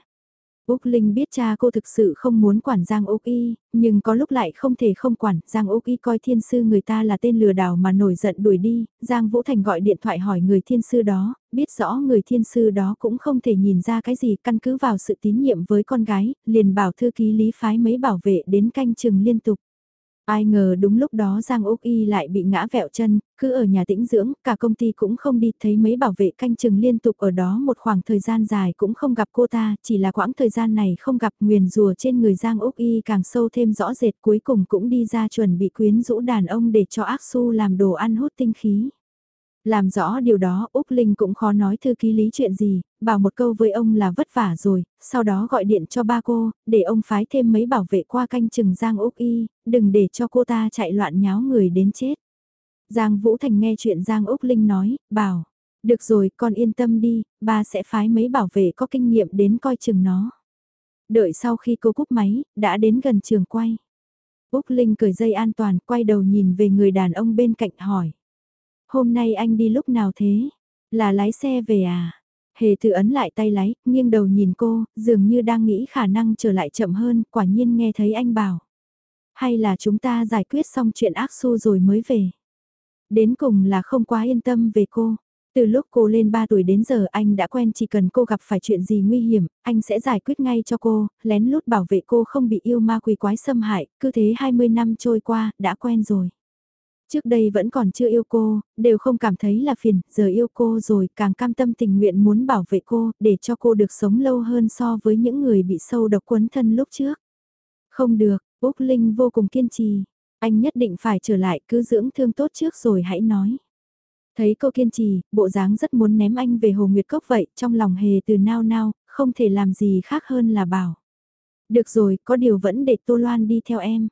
Úc Linh biết cha cô thực sự không muốn quản Giang Úc Y, nhưng có lúc lại không thể không quản, Giang Úc Y coi thiên sư người ta là tên lừa đảo mà nổi giận đuổi đi, Giang Vũ Thành gọi điện thoại hỏi người thiên sư đó, biết rõ người thiên sư đó cũng không thể nhìn ra cái gì căn cứ vào sự tín nhiệm với con gái, liền bảo thư ký lý phái mấy bảo vệ đến canh chừng liên tục. Ai ngờ đúng lúc đó Giang Úc Y lại bị ngã vẹo chân, cứ ở nhà tĩnh dưỡng, cả công ty cũng không đi thấy mấy bảo vệ canh chừng liên tục ở đó một khoảng thời gian dài cũng không gặp cô ta, chỉ là quãng thời gian này không gặp nguyền rùa trên người Giang Úc Y càng sâu thêm rõ rệt cuối cùng cũng đi ra chuẩn bị quyến rũ đàn ông để cho ác su làm đồ ăn hút tinh khí. Làm rõ điều đó, Úc Linh cũng khó nói thư ký lý chuyện gì, bảo một câu với ông là vất vả rồi, sau đó gọi điện cho ba cô, để ông phái thêm mấy bảo vệ qua canh chừng Giang Úc Y, đừng để cho cô ta chạy loạn nháo người đến chết. Giang Vũ Thành nghe chuyện Giang Úc Linh nói, bảo, được rồi con yên tâm đi, ba sẽ phái mấy bảo vệ có kinh nghiệm đến coi chừng nó. Đợi sau khi cô cúp máy, đã đến gần trường quay. Úc Linh cởi dây an toàn, quay đầu nhìn về người đàn ông bên cạnh hỏi. Hôm nay anh đi lúc nào thế? Là lái xe về à? Hề tự ấn lại tay lái, nghiêng đầu nhìn cô, dường như đang nghĩ khả năng trở lại chậm hơn, quả nhiên nghe thấy anh bảo. Hay là chúng ta giải quyết xong chuyện ác su rồi mới về? Đến cùng là không quá yên tâm về cô. Từ lúc cô lên 3 tuổi đến giờ anh đã quen chỉ cần cô gặp phải chuyện gì nguy hiểm, anh sẽ giải quyết ngay cho cô, lén lút bảo vệ cô không bị yêu ma quỷ quái xâm hại, cứ thế 20 năm trôi qua, đã quen rồi. Trước đây vẫn còn chưa yêu cô, đều không cảm thấy là phiền, giờ yêu cô rồi càng cam tâm tình nguyện muốn bảo vệ cô, để cho cô được sống lâu hơn so với những người bị sâu độc quấn thân lúc trước. Không được, Úc Linh vô cùng kiên trì, anh nhất định phải trở lại cứ dưỡng thương tốt trước rồi hãy nói. Thấy cô kiên trì, bộ dáng rất muốn ném anh về Hồ Nguyệt Cốc vậy, trong lòng hề từ nao nao, không thể làm gì khác hơn là bảo. Được rồi, có điều vẫn để Tô Loan đi theo em.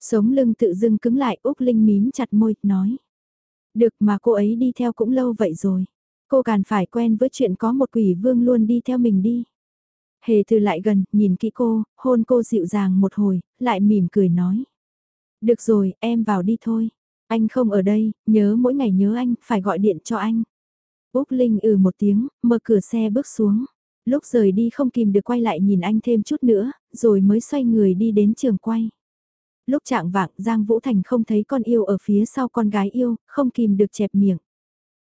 Sống lưng tự dưng cứng lại Úc Linh mím chặt môi, nói. Được mà cô ấy đi theo cũng lâu vậy rồi. Cô càng phải quen với chuyện có một quỷ vương luôn đi theo mình đi. Hề từ lại gần, nhìn kỹ cô, hôn cô dịu dàng một hồi, lại mỉm cười nói. Được rồi, em vào đi thôi. Anh không ở đây, nhớ mỗi ngày nhớ anh, phải gọi điện cho anh. Úc Linh ừ một tiếng, mở cửa xe bước xuống. Lúc rời đi không kìm được quay lại nhìn anh thêm chút nữa, rồi mới xoay người đi đến trường quay. Lúc trạng vạng Giang Vũ Thành không thấy con yêu ở phía sau con gái yêu, không kìm được chẹp miệng.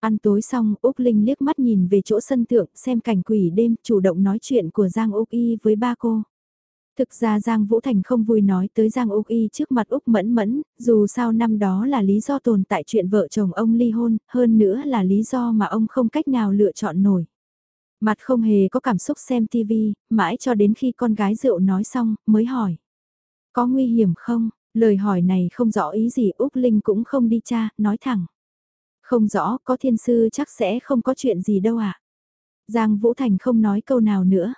Ăn tối xong, Úc Linh liếc mắt nhìn về chỗ sân thượng xem cảnh quỷ đêm, chủ động nói chuyện của Giang Úc Y với ba cô. Thực ra Giang Vũ Thành không vui nói tới Giang Úc Y trước mặt Úc Mẫn Mẫn, dù sao năm đó là lý do tồn tại chuyện vợ chồng ông ly hôn, hơn nữa là lý do mà ông không cách nào lựa chọn nổi. Mặt không hề có cảm xúc xem TV, mãi cho đến khi con gái rượu nói xong, mới hỏi. Có nguy hiểm không? Lời hỏi này không rõ ý gì Úc Linh cũng không đi cha, nói thẳng. Không rõ, có thiên sư chắc sẽ không có chuyện gì đâu ạ. À? Giang Vũ Thành không nói câu nào nữa.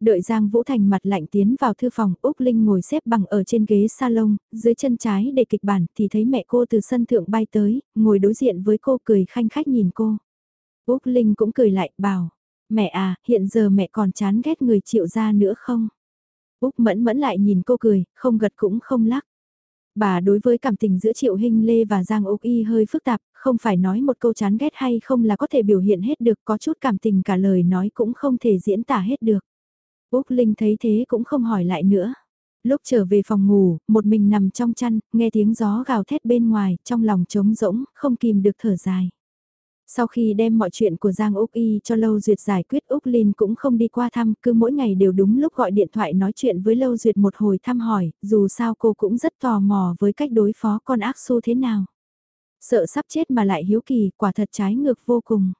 Đợi Giang Vũ Thành mặt lạnh tiến vào thư phòng, Úc Linh ngồi xếp bằng ở trên ghế salon, dưới chân trái để kịch bản thì thấy mẹ cô từ sân thượng bay tới, ngồi đối diện với cô cười khanh khách nhìn cô. Úc Linh cũng cười lại, bảo, mẹ à, hiện giờ mẹ còn chán ghét người triệu gia nữa không? Úc mẫn mẫn lại nhìn cô cười, không gật cũng không lắc. Bà đối với cảm tình giữa Triệu Hinh Lê và Giang Úc Y hơi phức tạp, không phải nói một câu chán ghét hay không là có thể biểu hiện hết được, có chút cảm tình cả lời nói cũng không thể diễn tả hết được. Úc Linh thấy thế cũng không hỏi lại nữa. Lúc trở về phòng ngủ, một mình nằm trong chăn, nghe tiếng gió gào thét bên ngoài, trong lòng trống rỗng, không kìm được thở dài. Sau khi đem mọi chuyện của Giang Úc Y cho Lâu Duyệt giải quyết Úc Linh cũng không đi qua thăm, cứ mỗi ngày đều đúng lúc gọi điện thoại nói chuyện với Lâu Duyệt một hồi thăm hỏi, dù sao cô cũng rất tò mò với cách đối phó con ác su thế nào. Sợ sắp chết mà lại hiếu kỳ, quả thật trái ngược vô cùng.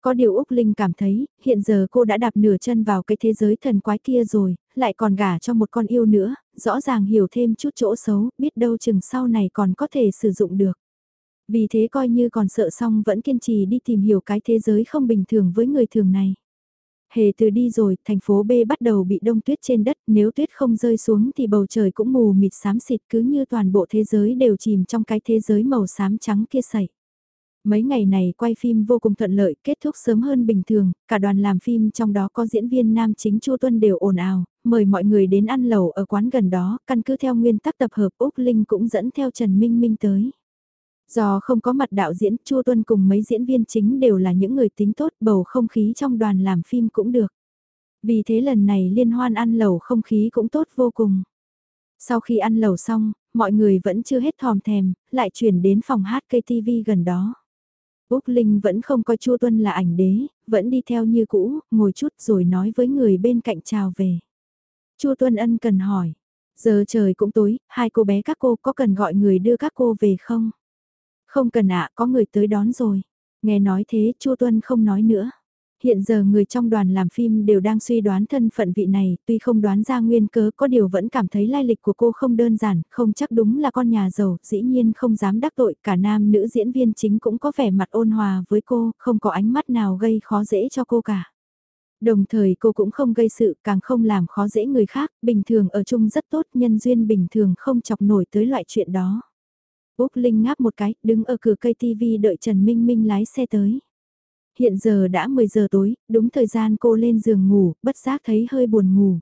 Có điều Úc Linh cảm thấy, hiện giờ cô đã đạp nửa chân vào cái thế giới thần quái kia rồi, lại còn gả cho một con yêu nữa, rõ ràng hiểu thêm chút chỗ xấu, biết đâu chừng sau này còn có thể sử dụng được. Vì thế coi như còn sợ xong vẫn kiên trì đi tìm hiểu cái thế giới không bình thường với người thường này. Hề từ đi rồi, thành phố B bắt đầu bị đông tuyết trên đất, nếu tuyết không rơi xuống thì bầu trời cũng mù mịt xám xịt cứ như toàn bộ thế giới đều chìm trong cái thế giới màu xám trắng kia sẩy. Mấy ngày này quay phim vô cùng thuận lợi, kết thúc sớm hơn bình thường, cả đoàn làm phim trong đó có diễn viên nam chính Chu Tuân đều ồn ào, mời mọi người đến ăn lẩu ở quán gần đó, căn cứ theo nguyên tắc tập hợp Úc Linh cũng dẫn theo Trần Minh Minh tới. Do không có mặt đạo diễn, Chu Tuân cùng mấy diễn viên chính đều là những người tính tốt, bầu không khí trong đoàn làm phim cũng được. Vì thế lần này liên hoan ăn lẩu không khí cũng tốt vô cùng. Sau khi ăn lẩu xong, mọi người vẫn chưa hết thòm thèm, lại chuyển đến phòng hát KTV gần đó. Úc Linh vẫn không coi Chu Tuân là ảnh đế, vẫn đi theo như cũ, ngồi chút rồi nói với người bên cạnh chào về. Chu Tuân ân cần hỏi, giờ trời cũng tối, hai cô bé các cô có cần gọi người đưa các cô về không? Không cần ạ, có người tới đón rồi. Nghe nói thế, Chu Tuân không nói nữa. hiện giờ người trong đoàn làm phim đều đang suy đoán thân phận vị này, tuy không đoán ra nguyên cớ có điều vẫn cảm thấy lai lịch của cô không đơn giản, không chắc đúng là con nhà giàu, dĩ nhiên không dám đắc tội, cả nam nữ diễn viên chính cũng có vẻ mặt ôn hòa với cô, không có ánh mắt nào gây khó dễ cho cô cả. Đồng thời cô cũng không gây sự, càng không làm khó dễ người khác, bình thường ở chung rất tốt, nhân duyên bình thường không chọc nổi tới loại chuyện đó. Úc Linh ngáp một cái, đứng ở cửa cây TV đợi Trần Minh Minh lái xe tới. Hiện giờ đã 10 giờ tối, đúng thời gian cô lên giường ngủ, bất giác thấy hơi buồn ngủ.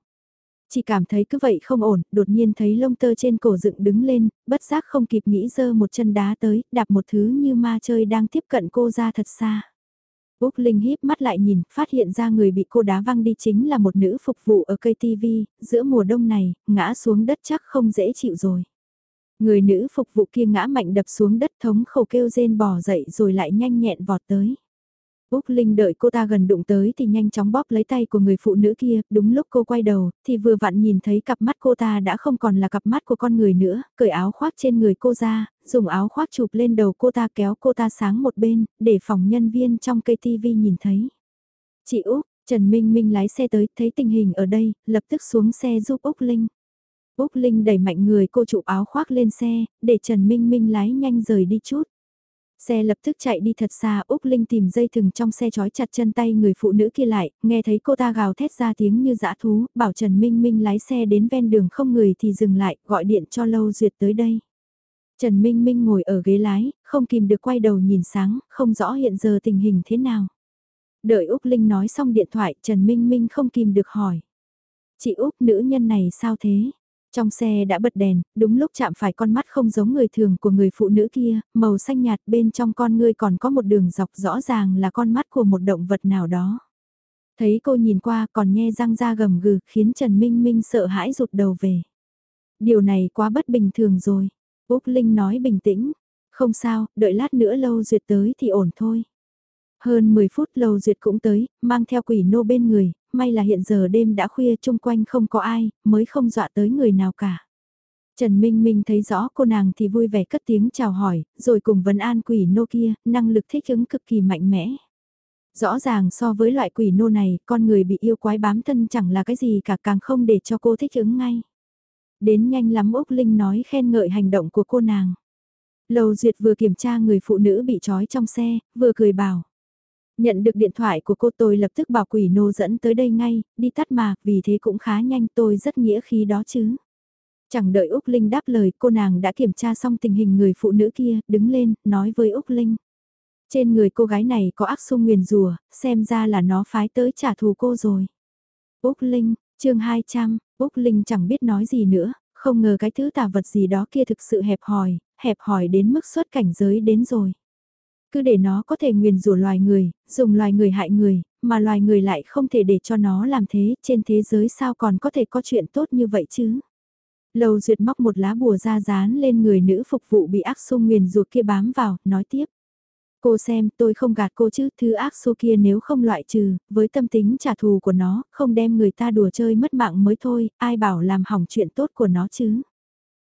Chỉ cảm thấy cứ vậy không ổn, đột nhiên thấy lông tơ trên cổ dựng đứng lên, bất giác không kịp nghĩ dơ một chân đá tới, đạp một thứ như ma chơi đang tiếp cận cô ra thật xa. Úc Linh híp mắt lại nhìn, phát hiện ra người bị cô đá văng đi chính là một nữ phục vụ ở cây TV, giữa mùa đông này, ngã xuống đất chắc không dễ chịu rồi. Người nữ phục vụ kia ngã mạnh đập xuống đất thống khẩu kêu rên bò dậy rồi lại nhanh nhẹn vọt tới. Úc Linh đợi cô ta gần đụng tới thì nhanh chóng bóp lấy tay của người phụ nữ kia, đúng lúc cô quay đầu, thì vừa vặn nhìn thấy cặp mắt cô ta đã không còn là cặp mắt của con người nữa, cởi áo khoác trên người cô ra, dùng áo khoác chụp lên đầu cô ta kéo cô ta sáng một bên, để phòng nhân viên trong cây tivi nhìn thấy. Chị Úc, Trần Minh Minh lái xe tới, thấy tình hình ở đây, lập tức xuống xe giúp Úc Linh. Úc Linh đẩy mạnh người cô chụp áo khoác lên xe, để Trần Minh Minh lái nhanh rời đi chút. Xe lập tức chạy đi thật xa, Úc Linh tìm dây thừng trong xe trói chặt chân tay người phụ nữ kia lại, nghe thấy cô ta gào thét ra tiếng như dã thú, bảo Trần Minh Minh lái xe đến ven đường không người thì dừng lại, gọi điện cho Lâu Duyệt tới đây. Trần Minh Minh ngồi ở ghế lái, không kìm được quay đầu nhìn sáng, không rõ hiện giờ tình hình thế nào. Đợi Úc Linh nói xong điện thoại, Trần Minh Minh không kìm được hỏi. Chị Úc nữ nhân này sao thế? Trong xe đã bật đèn, đúng lúc chạm phải con mắt không giống người thường của người phụ nữ kia, màu xanh nhạt bên trong con ngươi còn có một đường dọc rõ ràng là con mắt của một động vật nào đó. Thấy cô nhìn qua còn nhe răng ra gầm gừ khiến Trần Minh Minh sợ hãi rụt đầu về. Điều này quá bất bình thường rồi. Úc Linh nói bình tĩnh. Không sao, đợi lát nữa lâu duyệt tới thì ổn thôi. Hơn 10 phút lâu duyệt cũng tới, mang theo quỷ nô bên người, may là hiện giờ đêm đã khuya chung quanh không có ai, mới không dọa tới người nào cả. Trần Minh Minh thấy rõ cô nàng thì vui vẻ cất tiếng chào hỏi, rồi cùng vấn an quỷ nô kia, năng lực thích ứng cực kỳ mạnh mẽ. Rõ ràng so với loại quỷ nô này, con người bị yêu quái bám thân chẳng là cái gì cả càng không để cho cô thích ứng ngay. Đến nhanh lắm Úc Linh nói khen ngợi hành động của cô nàng. Lầu Duyệt vừa kiểm tra người phụ nữ bị trói trong xe, vừa cười bảo. Nhận được điện thoại của cô tôi lập tức bảo quỷ nô dẫn tới đây ngay, đi tắt mà, vì thế cũng khá nhanh tôi rất nghĩa khi đó chứ. Chẳng đợi Úc Linh đáp lời, cô nàng đã kiểm tra xong tình hình người phụ nữ kia, đứng lên, nói với Úc Linh. Trên người cô gái này có ác xung nguyền rùa, xem ra là nó phái tới trả thù cô rồi. Úc Linh, chương 200, Úc Linh chẳng biết nói gì nữa, không ngờ cái thứ tà vật gì đó kia thực sự hẹp hòi, hẹp hòi đến mức xuất cảnh giới đến rồi. Cứ để nó có thể nguyền rủa loài người, dùng loài người hại người, mà loài người lại không thể để cho nó làm thế, trên thế giới sao còn có thể có chuyện tốt như vậy chứ? Lầu duyệt móc một lá bùa ra dán lên người nữ phục vụ bị ác xu nguyền rủa kia bám vào, nói tiếp. Cô xem, tôi không gạt cô chứ, thứ ác xu kia nếu không loại trừ, với tâm tính trả thù của nó, không đem người ta đùa chơi mất mạng mới thôi, ai bảo làm hỏng chuyện tốt của nó chứ.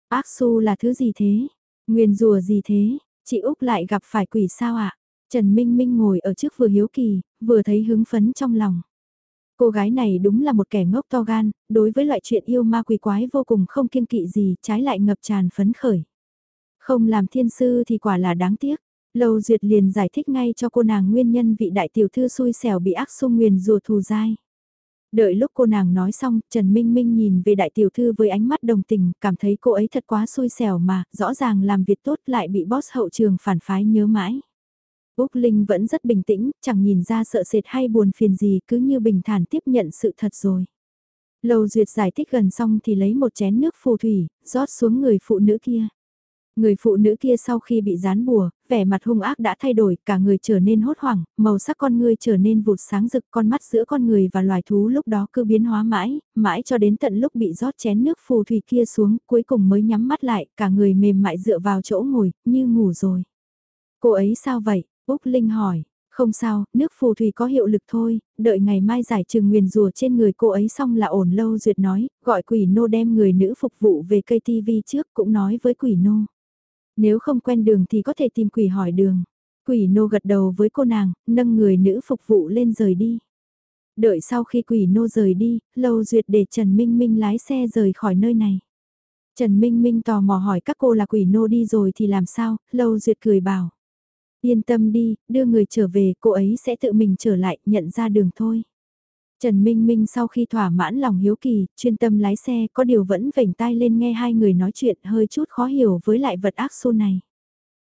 Ác xu là thứ gì thế? Nguyền rùa gì thế? Chị Úc lại gặp phải quỷ sao ạ? À? Trần Minh Minh ngồi ở trước vừa hiếu kỳ, vừa thấy hứng phấn trong lòng. Cô gái này đúng là một kẻ ngốc to gan, đối với loại chuyện yêu ma quỷ quái vô cùng không kiên kỵ gì, trái lại ngập tràn phấn khởi. Không làm thiên sư thì quả là đáng tiếc. Lâu Duyệt liền giải thích ngay cho cô nàng nguyên nhân vị đại tiểu thư xui xẻo bị ác xung nguyền rùa thù dai. Đợi lúc cô nàng nói xong, Trần Minh Minh nhìn về đại tiểu thư với ánh mắt đồng tình, cảm thấy cô ấy thật quá xui xẻo mà, rõ ràng làm việc tốt lại bị boss hậu trường phản phái nhớ mãi. Úc Linh vẫn rất bình tĩnh, chẳng nhìn ra sợ sệt hay buồn phiền gì, cứ như bình thản tiếp nhận sự thật rồi. Lầu Duyệt giải thích gần xong thì lấy một chén nước phù thủy, rót xuống người phụ nữ kia. Người phụ nữ kia sau khi bị dán bùa, vẻ mặt hung ác đã thay đổi, cả người trở nên hốt hoảng, màu sắc con người trở nên vụt sáng rực, con mắt giữa con người và loài thú lúc đó cứ biến hóa mãi, mãi cho đến tận lúc bị rót chén nước phù thủy kia xuống, cuối cùng mới nhắm mắt lại, cả người mềm mại dựa vào chỗ ngồi, như ngủ rồi. Cô ấy sao vậy? Úc Linh hỏi. Không sao, nước phù thủy có hiệu lực thôi, đợi ngày mai giải trừng nguyền rùa trên người cô ấy xong là ổn lâu duyệt nói, gọi quỷ nô đem người nữ phục vụ về cây TV trước cũng nói với quỷ nô. Nếu không quen đường thì có thể tìm quỷ hỏi đường. Quỷ nô gật đầu với cô nàng, nâng người nữ phục vụ lên rời đi. Đợi sau khi quỷ nô rời đi, Lâu Duyệt để Trần Minh Minh lái xe rời khỏi nơi này. Trần Minh Minh tò mò hỏi các cô là quỷ nô đi rồi thì làm sao, Lâu Duyệt cười bảo. Yên tâm đi, đưa người trở về, cô ấy sẽ tự mình trở lại, nhận ra đường thôi. Trần Minh Minh sau khi thỏa mãn lòng hiếu kỳ, chuyên tâm lái xe có điều vẫn vểnh tai lên nghe hai người nói chuyện hơi chút khó hiểu với lại vật ác xô này.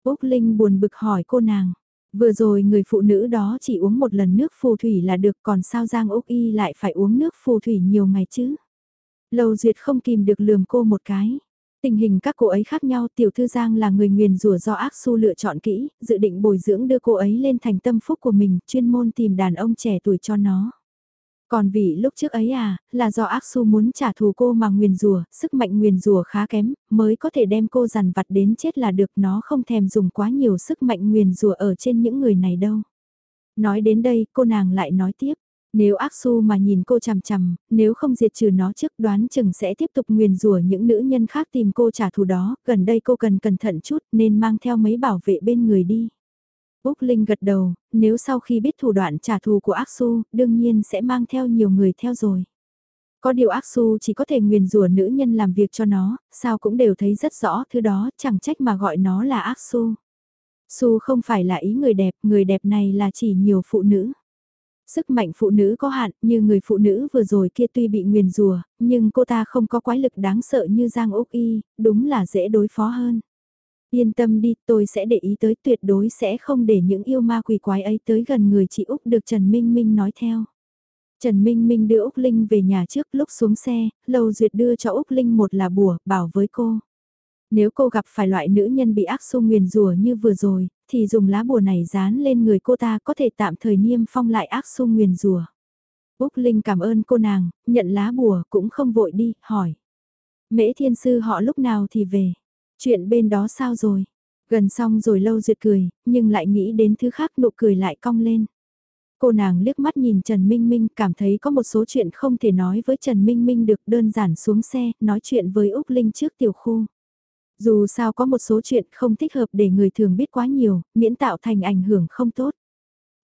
Úc Linh buồn bực hỏi cô nàng, vừa rồi người phụ nữ đó chỉ uống một lần nước phù thủy là được còn sao Giang Úc Y lại phải uống nước phù thủy nhiều ngày chứ? Lâu Duyệt không kìm được lườm cô một cái. Tình hình các cô ấy khác nhau tiểu thư Giang là người nguyền rủa do ác su lựa chọn kỹ, dự định bồi dưỡng đưa cô ấy lên thành tâm phúc của mình, chuyên môn tìm đàn ông trẻ tuổi cho nó. Còn vì lúc trước ấy à, là do ác su muốn trả thù cô mà nguyền rùa, sức mạnh nguyền rùa khá kém, mới có thể đem cô dằn vặt đến chết là được nó không thèm dùng quá nhiều sức mạnh nguyền rùa ở trên những người này đâu. Nói đến đây, cô nàng lại nói tiếp. Nếu ác su mà nhìn cô chằm chằm, nếu không diệt trừ nó trước đoán chừng sẽ tiếp tục nguyền rủa những nữ nhân khác tìm cô trả thù đó, gần đây cô cần cẩn thận chút nên mang theo mấy bảo vệ bên người đi. Úc Linh gật đầu, nếu sau khi biết thủ đoạn trả thù của ác su, đương nhiên sẽ mang theo nhiều người theo rồi. Có điều ác su chỉ có thể nguyền rủa nữ nhân làm việc cho nó, sao cũng đều thấy rất rõ thứ đó, chẳng trách mà gọi nó là ác su. Su không phải là ý người đẹp, người đẹp này là chỉ nhiều phụ nữ. Sức mạnh phụ nữ có hạn, như người phụ nữ vừa rồi kia tuy bị nguyền rùa, nhưng cô ta không có quái lực đáng sợ như Giang Úc Y, đúng là dễ đối phó hơn. Yên tâm đi, tôi sẽ để ý tới tuyệt đối sẽ không để những yêu ma quỷ quái ấy tới gần người chị Úc được Trần Minh Minh nói theo. Trần Minh Minh đưa Úc Linh về nhà trước lúc xuống xe, Lâu Duyệt đưa cho Úc Linh một là bùa, bảo với cô. Nếu cô gặp phải loại nữ nhân bị ác xung nguyền rùa như vừa rồi, thì dùng lá bùa này dán lên người cô ta có thể tạm thời niêm phong lại ác xung nguyền rùa. Úc Linh cảm ơn cô nàng, nhận lá bùa cũng không vội đi, hỏi. Mễ thiên sư họ lúc nào thì về? Chuyện bên đó sao rồi? Gần xong rồi lâu duyệt cười, nhưng lại nghĩ đến thứ khác nụ cười lại cong lên. Cô nàng liếc mắt nhìn Trần Minh Minh cảm thấy có một số chuyện không thể nói với Trần Minh Minh được đơn giản xuống xe, nói chuyện với Úc Linh trước tiểu khu. Dù sao có một số chuyện không thích hợp để người thường biết quá nhiều, miễn tạo thành ảnh hưởng không tốt.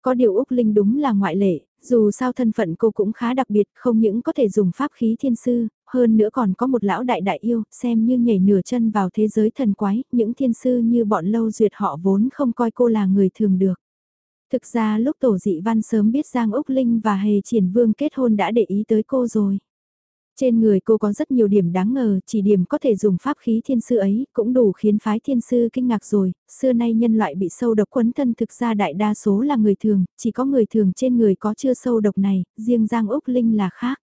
Có điều Úc Linh đúng là ngoại lệ, dù sao thân phận cô cũng khá đặc biệt, không những có thể dùng pháp khí thiên sư, hơn nữa còn có một lão đại đại yêu, xem như nhảy nửa chân vào thế giới thần quái, những thiên sư như bọn lâu duyệt họ vốn không coi cô là người thường được. Thực ra lúc tổ dị văn sớm biết Giang Úc Linh và Hề Triển Vương kết hôn đã để ý tới cô rồi. Trên người cô có rất nhiều điểm đáng ngờ, chỉ điểm có thể dùng pháp khí thiên sư ấy, cũng đủ khiến phái thiên sư kinh ngạc rồi, xưa nay nhân loại bị sâu độc quấn thân thực ra đại đa số là người thường, chỉ có người thường trên người có chưa sâu độc này, riêng Giang Úc Linh là khác.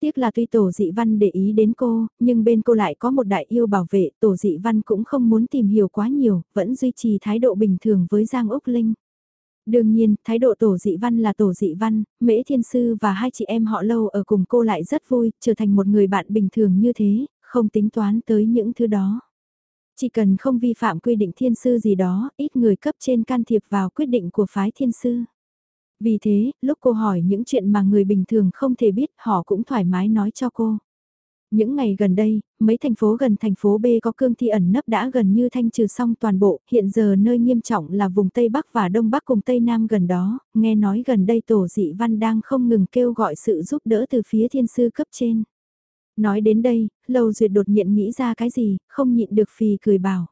Tiếc là tuy tổ dị văn để ý đến cô, nhưng bên cô lại có một đại yêu bảo vệ, tổ dị văn cũng không muốn tìm hiểu quá nhiều, vẫn duy trì thái độ bình thường với Giang Úc Linh. Đương nhiên, thái độ tổ dị văn là tổ dị văn, Mễ Thiên Sư và hai chị em họ lâu ở cùng cô lại rất vui, trở thành một người bạn bình thường như thế, không tính toán tới những thứ đó. Chỉ cần không vi phạm quy định thiên sư gì đó, ít người cấp trên can thiệp vào quyết định của phái thiên sư. Vì thế, lúc cô hỏi những chuyện mà người bình thường không thể biết, họ cũng thoải mái nói cho cô. Những ngày gần đây, mấy thành phố gần thành phố B có cương thi ẩn nấp đã gần như thanh trừ xong toàn bộ, hiện giờ nơi nghiêm trọng là vùng Tây Bắc và Đông Bắc cùng Tây Nam gần đó, nghe nói gần đây tổ dị văn đang không ngừng kêu gọi sự giúp đỡ từ phía thiên sư cấp trên. Nói đến đây, Lâu Duyệt đột nhiên nghĩ ra cái gì, không nhịn được phì cười bảo.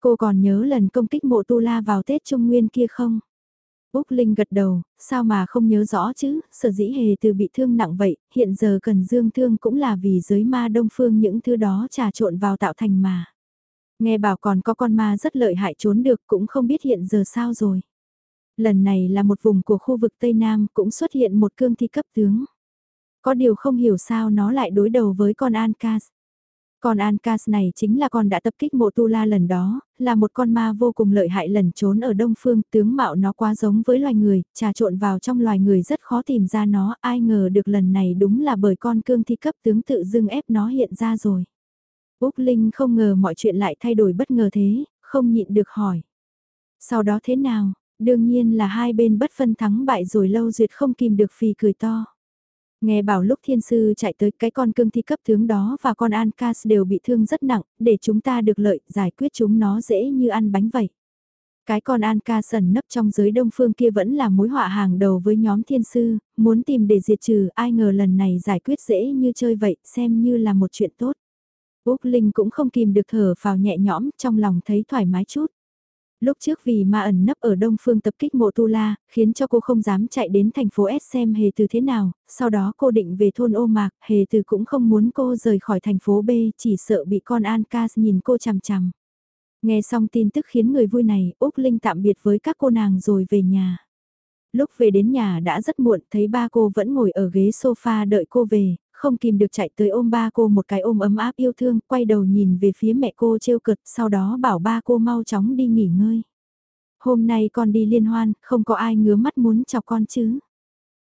Cô còn nhớ lần công kích mộ tu la vào Tết Trung Nguyên kia không? Úc Linh gật đầu, sao mà không nhớ rõ chứ, sở dĩ hề từ bị thương nặng vậy, hiện giờ cần dương thương cũng là vì giới ma đông phương những thứ đó trà trộn vào tạo thành mà. Nghe bảo còn có con ma rất lợi hại trốn được cũng không biết hiện giờ sao rồi. Lần này là một vùng của khu vực Tây Nam cũng xuất hiện một cương thi cấp tướng. Có điều không hiểu sao nó lại đối đầu với con Ancas. Con Ancas này chính là con đã tập kích mộ tu la lần đó, là một con ma vô cùng lợi hại lần trốn ở đông phương, tướng mạo nó quá giống với loài người, trà trộn vào trong loài người rất khó tìm ra nó, ai ngờ được lần này đúng là bởi con cương thi cấp tướng tự dưng ép nó hiện ra rồi. Úc Linh không ngờ mọi chuyện lại thay đổi bất ngờ thế, không nhịn được hỏi. Sau đó thế nào, đương nhiên là hai bên bất phân thắng bại rồi lâu duyệt không kìm được phì cười to. Nghe bảo lúc thiên sư chạy tới cái con cương thi cấp tướng đó và con Ancas đều bị thương rất nặng, để chúng ta được lợi giải quyết chúng nó dễ như ăn bánh vậy. Cái con Anca sần nấp trong giới đông phương kia vẫn là mối họa hàng đầu với nhóm thiên sư, muốn tìm để diệt trừ ai ngờ lần này giải quyết dễ như chơi vậy, xem như là một chuyện tốt. Úc Linh cũng không kìm được thở vào nhẹ nhõm, trong lòng thấy thoải mái chút. Lúc trước vì ma ẩn nấp ở đông phương tập kích mộ tu la, khiến cho cô không dám chạy đến thành phố S xem hề từ thế nào, sau đó cô định về thôn ô mạc, hề từ cũng không muốn cô rời khỏi thành phố B, chỉ sợ bị con An Cas nhìn cô chằm chằm. Nghe xong tin tức khiến người vui này, Úc Linh tạm biệt với các cô nàng rồi về nhà. Lúc về đến nhà đã rất muộn, thấy ba cô vẫn ngồi ở ghế sofa đợi cô về, không kìm được chạy tới ôm ba cô một cái ôm ấm áp yêu thương, quay đầu nhìn về phía mẹ cô trêu cực, sau đó bảo ba cô mau chóng đi nghỉ ngơi. Hôm nay con đi liên hoan, không có ai ngứa mắt muốn chọc con chứ.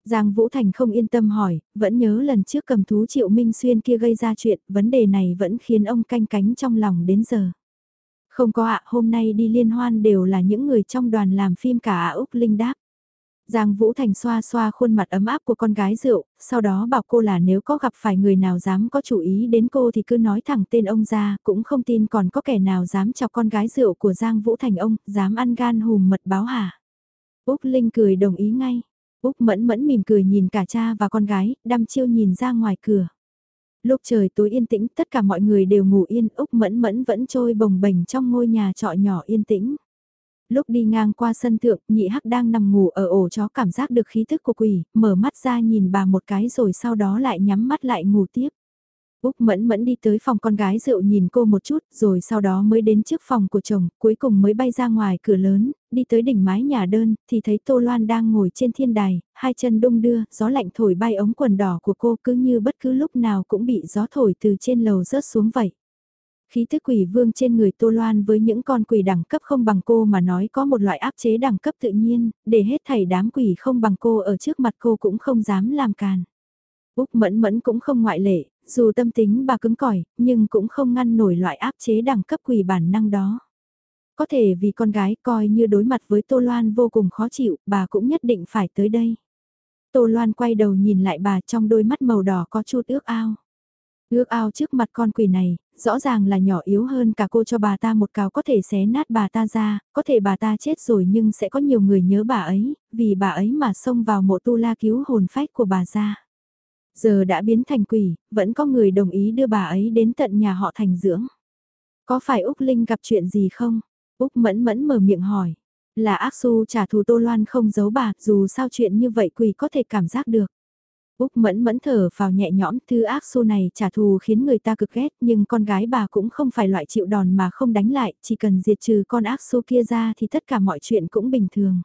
Giang Vũ Thành không yên tâm hỏi, vẫn nhớ lần trước cầm thú Triệu Minh Xuyên kia gây ra chuyện, vấn đề này vẫn khiến ông canh cánh trong lòng đến giờ. Không có ạ, hôm nay đi liên hoan đều là những người trong đoàn làm phim cả ạ Úc Linh đáp. Giang Vũ Thành xoa xoa khuôn mặt ấm áp của con gái rượu, sau đó bảo cô là nếu có gặp phải người nào dám có chủ ý đến cô thì cứ nói thẳng tên ông ra, cũng không tin còn có kẻ nào dám chọc con gái rượu của Giang Vũ Thành ông, dám ăn gan hùm mật báo hả. Úc Linh cười đồng ý ngay. Úc mẫn mẫn mỉm cười nhìn cả cha và con gái, đăm chiêu nhìn ra ngoài cửa. Lúc trời tối yên tĩnh tất cả mọi người đều ngủ yên, Úc mẫn mẫn vẫn trôi bồng bềnh trong ngôi nhà trọ nhỏ yên tĩnh. Lúc đi ngang qua sân thượng, nhị hắc đang nằm ngủ ở ổ chó cảm giác được khí thức của quỷ, mở mắt ra nhìn bà một cái rồi sau đó lại nhắm mắt lại ngủ tiếp. Úc mẫn mẫn đi tới phòng con gái rượu nhìn cô một chút rồi sau đó mới đến trước phòng của chồng, cuối cùng mới bay ra ngoài cửa lớn, đi tới đỉnh mái nhà đơn, thì thấy Tô Loan đang ngồi trên thiên đài, hai chân đung đưa, gió lạnh thổi bay ống quần đỏ của cô cứ như bất cứ lúc nào cũng bị gió thổi từ trên lầu rớt xuống vậy. Khí thức quỷ vương trên người Tô Loan với những con quỷ đẳng cấp không bằng cô mà nói có một loại áp chế đẳng cấp tự nhiên, để hết thảy đám quỷ không bằng cô ở trước mặt cô cũng không dám làm càn. Úc Mẫn Mẫn cũng không ngoại lệ, dù tâm tính bà cứng cỏi, nhưng cũng không ngăn nổi loại áp chế đẳng cấp quỷ bản năng đó. Có thể vì con gái coi như đối mặt với Tô Loan vô cùng khó chịu, bà cũng nhất định phải tới đây. Tô Loan quay đầu nhìn lại bà trong đôi mắt màu đỏ có chút ước ao. Ước ao trước mặt con quỷ này, rõ ràng là nhỏ yếu hơn cả cô cho bà ta một cào có thể xé nát bà ta ra, có thể bà ta chết rồi nhưng sẽ có nhiều người nhớ bà ấy, vì bà ấy mà xông vào mộ tu la cứu hồn phách của bà ra. Giờ đã biến thành quỷ, vẫn có người đồng ý đưa bà ấy đến tận nhà họ thành dưỡng. Có phải Úc Linh gặp chuyện gì không? Úc mẫn mẫn mở miệng hỏi. Là ác su trả thù Tô Loan không giấu bà, dù sao chuyện như vậy quỷ có thể cảm giác được. Úc mẫn mẫn thở vào nhẹ nhõm, thứ ác su này trả thù khiến người ta cực ghét, nhưng con gái bà cũng không phải loại chịu đòn mà không đánh lại, chỉ cần diệt trừ con ác su kia ra thì tất cả mọi chuyện cũng bình thường.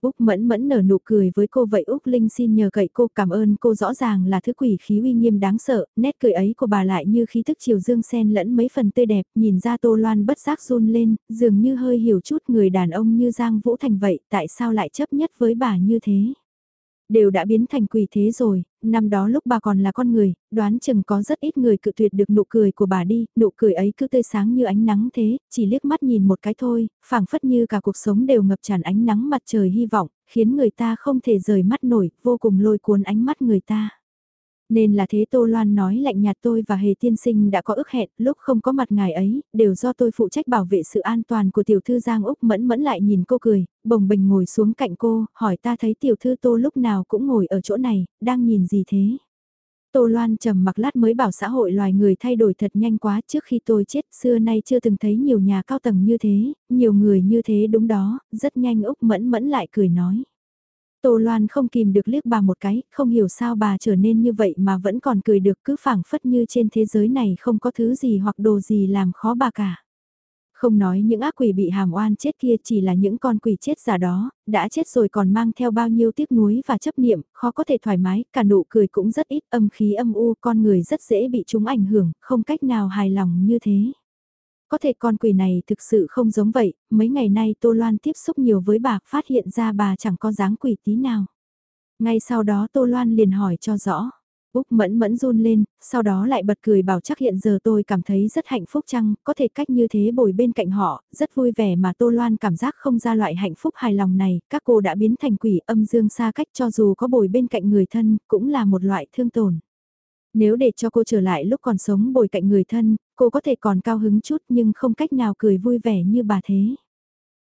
Úc mẫn mẫn nở nụ cười với cô vậy Úc Linh xin nhờ cậy cô cảm ơn cô rõ ràng là thứ quỷ khí uy nghiêm đáng sợ, nét cười ấy của bà lại như khí thức chiều dương sen lẫn mấy phần tươi đẹp, nhìn ra Tô Loan bất giác run lên, dường như hơi hiểu chút người đàn ông như Giang Vũ Thành vậy, tại sao lại chấp nhất với bà như thế đều đã biến thành quỷ thế rồi, năm đó lúc bà còn là con người, đoán chừng có rất ít người cự tuyệt được nụ cười của bà đi, nụ cười ấy cứ tươi sáng như ánh nắng thế, chỉ liếc mắt nhìn một cái thôi, phảng phất như cả cuộc sống đều ngập tràn ánh nắng mặt trời hy vọng, khiến người ta không thể rời mắt nổi, vô cùng lôi cuốn ánh mắt người ta. Nên là thế Tô Loan nói lạnh nhạt tôi và Hề Tiên Sinh đã có ước hẹn, lúc không có mặt ngài ấy, đều do tôi phụ trách bảo vệ sự an toàn của tiểu thư Giang Úc mẫn mẫn lại nhìn cô cười, bồng bình ngồi xuống cạnh cô, hỏi ta thấy tiểu thư Tô lúc nào cũng ngồi ở chỗ này, đang nhìn gì thế? Tô Loan trầm mặc lát mới bảo xã hội loài người thay đổi thật nhanh quá trước khi tôi chết, xưa nay chưa từng thấy nhiều nhà cao tầng như thế, nhiều người như thế đúng đó, rất nhanh Úc mẫn mẫn lại cười nói. Tô Loan không kìm được liếc bà một cái, không hiểu sao bà trở nên như vậy mà vẫn còn cười được cứ phảng phất như trên thế giới này không có thứ gì hoặc đồ gì làm khó bà cả. Không nói những ác quỷ bị hàm oan chết kia chỉ là những con quỷ chết giả đó, đã chết rồi còn mang theo bao nhiêu tiếc nuối và chấp niệm, khó có thể thoải mái, cả nụ cười cũng rất ít, âm khí âm u, con người rất dễ bị chúng ảnh hưởng, không cách nào hài lòng như thế. Có thể con quỷ này thực sự không giống vậy, mấy ngày nay Tô Loan tiếp xúc nhiều với bà, phát hiện ra bà chẳng có dáng quỷ tí nào. Ngay sau đó Tô Loan liền hỏi cho rõ. Úc mẫn mẫn run lên, sau đó lại bật cười bảo chắc hiện giờ tôi cảm thấy rất hạnh phúc chăng, có thể cách như thế bồi bên cạnh họ, rất vui vẻ mà Tô Loan cảm giác không ra loại hạnh phúc hài lòng này, các cô đã biến thành quỷ âm dương xa cách cho dù có bồi bên cạnh người thân, cũng là một loại thương tổn. Nếu để cho cô trở lại lúc còn sống bồi cạnh người thân, cô có thể còn cao hứng chút nhưng không cách nào cười vui vẻ như bà thế.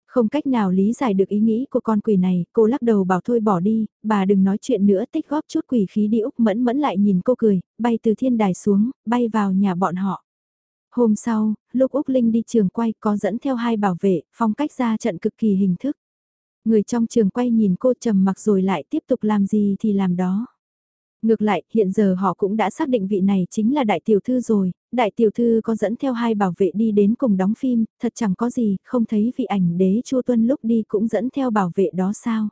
Không cách nào lý giải được ý nghĩ của con quỷ này, cô lắc đầu bảo thôi bỏ đi, bà đừng nói chuyện nữa tích góp chút quỷ khí đi Úc mẫn mẫn lại nhìn cô cười, bay từ thiên đài xuống, bay vào nhà bọn họ. Hôm sau, lúc Úc Linh đi trường quay có dẫn theo hai bảo vệ, phong cách ra trận cực kỳ hình thức. Người trong trường quay nhìn cô trầm mặc rồi lại tiếp tục làm gì thì làm đó. Ngược lại, hiện giờ họ cũng đã xác định vị này chính là đại tiểu thư rồi, đại tiểu thư có dẫn theo hai bảo vệ đi đến cùng đóng phim, thật chẳng có gì, không thấy vị ảnh đế chua tuân lúc đi cũng dẫn theo bảo vệ đó sao.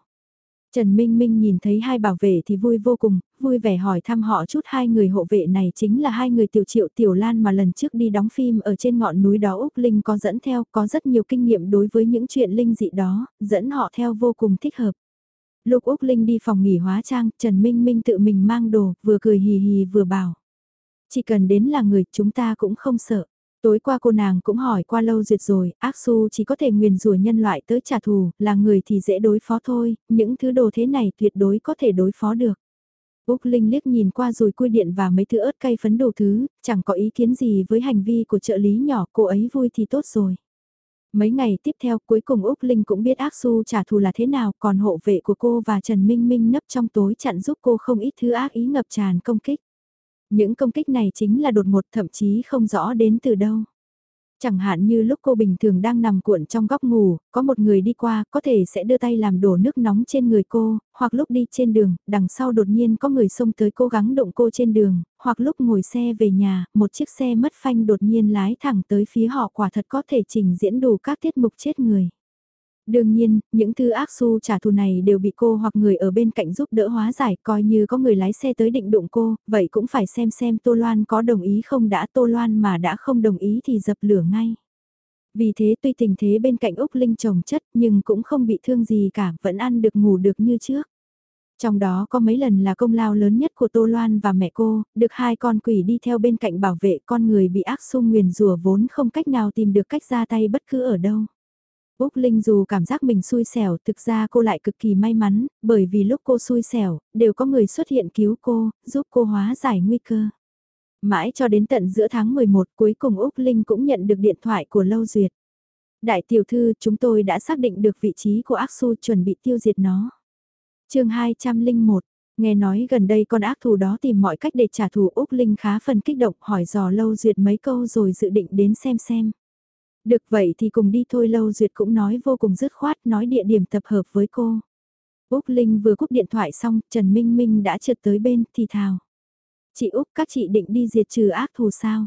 Trần Minh Minh nhìn thấy hai bảo vệ thì vui vô cùng, vui vẻ hỏi thăm họ chút hai người hộ vệ này chính là hai người tiểu triệu tiểu lan mà lần trước đi đóng phim ở trên ngọn núi đó Úc Linh có dẫn theo, có rất nhiều kinh nghiệm đối với những chuyện linh dị đó, dẫn họ theo vô cùng thích hợp. Lúc Úc Linh đi phòng nghỉ hóa trang, Trần Minh Minh tự mình mang đồ, vừa cười hì hì vừa bảo. Chỉ cần đến là người, chúng ta cũng không sợ. Tối qua cô nàng cũng hỏi qua lâu duyệt rồi, ác su chỉ có thể nguyền rủa nhân loại tới trả thù, là người thì dễ đối phó thôi, những thứ đồ thế này tuyệt đối có thể đối phó được. Úc Linh liếc nhìn qua rồi cui điện và mấy thứ ớt cay phấn đồ thứ, chẳng có ý kiến gì với hành vi của trợ lý nhỏ, cô ấy vui thì tốt rồi. Mấy ngày tiếp theo cuối cùng Úc Linh cũng biết ác su trả thù là thế nào, còn hộ vệ của cô và Trần Minh Minh nấp trong tối chặn giúp cô không ít thứ ác ý ngập tràn công kích. Những công kích này chính là đột ngột thậm chí không rõ đến từ đâu. Chẳng hạn như lúc cô bình thường đang nằm cuộn trong góc ngủ, có một người đi qua có thể sẽ đưa tay làm đổ nước nóng trên người cô, hoặc lúc đi trên đường, đằng sau đột nhiên có người xông tới cố gắng động cô trên đường, hoặc lúc ngồi xe về nhà, một chiếc xe mất phanh đột nhiên lái thẳng tới phía họ quả thật có thể trình diễn đủ các tiết mục chết người. Đương nhiên, những thứ ác su trả thù này đều bị cô hoặc người ở bên cạnh giúp đỡ hóa giải, coi như có người lái xe tới định đụng cô, vậy cũng phải xem xem Tô Loan có đồng ý không đã Tô Loan mà đã không đồng ý thì dập lửa ngay. Vì thế tuy tình thế bên cạnh Úc Linh trồng chất nhưng cũng không bị thương gì cả, vẫn ăn được ngủ được như trước. Trong đó có mấy lần là công lao lớn nhất của Tô Loan và mẹ cô, được hai con quỷ đi theo bên cạnh bảo vệ con người bị ác su nguyền rùa vốn không cách nào tìm được cách ra tay bất cứ ở đâu. Úc Linh dù cảm giác mình xui xẻo, thực ra cô lại cực kỳ may mắn, bởi vì lúc cô xui xẻo, đều có người xuất hiện cứu cô, giúp cô hóa giải nguy cơ. Mãi cho đến tận giữa tháng 11 cuối cùng Úc Linh cũng nhận được điện thoại của Lâu Duyệt. Đại tiểu thư, chúng tôi đã xác định được vị trí của ác su chuẩn bị tiêu diệt nó. chương 201, nghe nói gần đây con ác thù đó tìm mọi cách để trả thù Úc Linh khá phần kích động hỏi dò Lâu Duyệt mấy câu rồi dự định đến xem xem. Được vậy thì cùng đi thôi Lâu Duyệt cũng nói vô cùng dứt khoát nói địa điểm tập hợp với cô. Úc Linh vừa cúp điện thoại xong, Trần Minh Minh đã trượt tới bên thì thào. Chị Úc các chị định đi diệt trừ ác thù sao?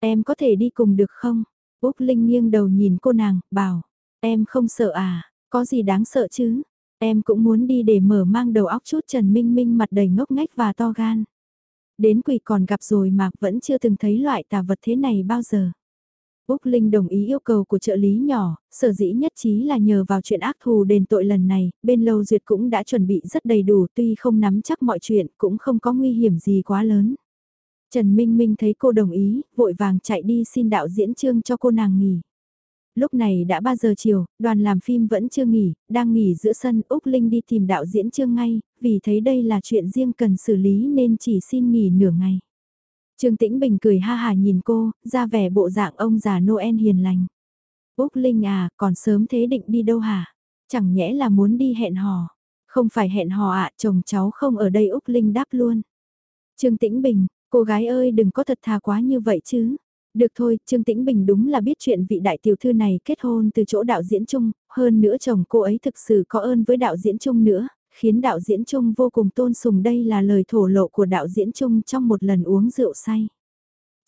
Em có thể đi cùng được không? Úc Linh nghiêng đầu nhìn cô nàng, bảo. Em không sợ à, có gì đáng sợ chứ? Em cũng muốn đi để mở mang đầu óc chút Trần Minh Minh mặt đầy ngốc nghếch và to gan. Đến quỷ còn gặp rồi mà vẫn chưa từng thấy loại tà vật thế này bao giờ. Úc Linh đồng ý yêu cầu của trợ lý nhỏ, sở dĩ nhất trí là nhờ vào chuyện ác thù đền tội lần này, bên lâu duyệt cũng đã chuẩn bị rất đầy đủ tuy không nắm chắc mọi chuyện cũng không có nguy hiểm gì quá lớn. Trần Minh Minh thấy cô đồng ý, vội vàng chạy đi xin đạo diễn trương cho cô nàng nghỉ. Lúc này đã 3 giờ chiều, đoàn làm phim vẫn chưa nghỉ, đang nghỉ giữa sân Úc Linh đi tìm đạo diễn trương ngay, vì thấy đây là chuyện riêng cần xử lý nên chỉ xin nghỉ nửa ngày. Trương Tĩnh Bình cười ha hà nhìn cô, ra vẻ bộ dạng ông già Noel hiền lành. Úc Linh à, còn sớm thế định đi đâu hả? Chẳng nhẽ là muốn đi hẹn hò. Không phải hẹn hò ạ, chồng cháu không ở đây Úc Linh đáp luôn. Trương Tĩnh Bình, cô gái ơi đừng có thật thà quá như vậy chứ. Được thôi, Trương Tĩnh Bình đúng là biết chuyện vị đại tiểu thư này kết hôn từ chỗ đạo diễn chung, hơn nữa chồng cô ấy thực sự có ơn với đạo diễn chung nữa, khiến đạo diễn Trung vô cùng tôn sùng đây là lời thổ lộ của đạo diễn Trung trong một lần uống rượu say.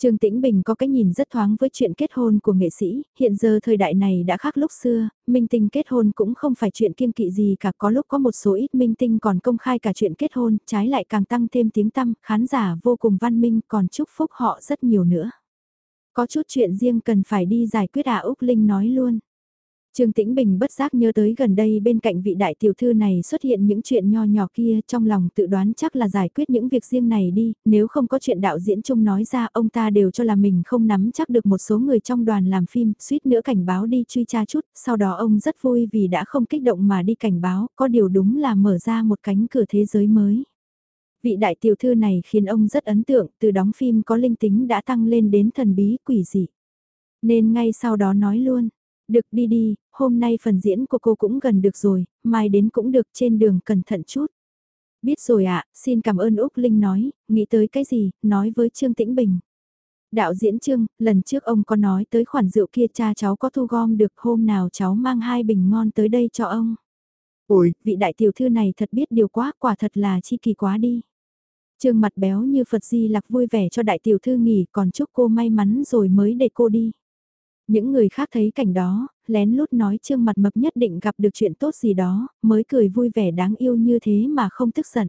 Trương Tĩnh Bình có cái nhìn rất thoáng với chuyện kết hôn của nghệ sĩ, hiện giờ thời đại này đã khác lúc xưa, minh tinh kết hôn cũng không phải chuyện kiêng kỵ gì cả có lúc có một số ít minh tinh còn công khai cả chuyện kết hôn, trái lại càng tăng thêm tiếng tăm, khán giả vô cùng văn minh còn chúc phúc họ rất nhiều nữa. Có chút chuyện riêng cần phải đi giải quyết à Úc Linh nói luôn. Trương Tĩnh Bình bất giác nhớ tới gần đây bên cạnh vị đại tiểu thư này xuất hiện những chuyện nho nhỏ kia trong lòng tự đoán chắc là giải quyết những việc riêng này đi, nếu không có chuyện đạo diễn chung nói ra ông ta đều cho là mình không nắm chắc được một số người trong đoàn làm phim, suýt nữa cảnh báo đi truy tra chút, sau đó ông rất vui vì đã không kích động mà đi cảnh báo, có điều đúng là mở ra một cánh cửa thế giới mới. Vị đại tiểu thư này khiến ông rất ấn tượng, từ đóng phim có linh tính đã tăng lên đến thần bí quỷ dị. Nên ngay sau đó nói luôn, được đi đi, hôm nay phần diễn của cô cũng gần được rồi, mai đến cũng được trên đường cẩn thận chút. Biết rồi ạ, xin cảm ơn Úc Linh nói, nghĩ tới cái gì, nói với Trương Tĩnh Bình. Đạo diễn Trương, lần trước ông có nói tới khoản rượu kia cha cháu có thu gom được hôm nào cháu mang hai bình ngon tới đây cho ông. Ôi, vị đại tiểu thư này thật biết điều quá, quả thật là chi kỳ quá đi. Trương mặt béo như Phật Di Lặc vui vẻ cho đại tiểu thư nghỉ còn chúc cô may mắn rồi mới để cô đi. Những người khác thấy cảnh đó, lén lút nói Trương mặt mập nhất định gặp được chuyện tốt gì đó, mới cười vui vẻ đáng yêu như thế mà không tức giận.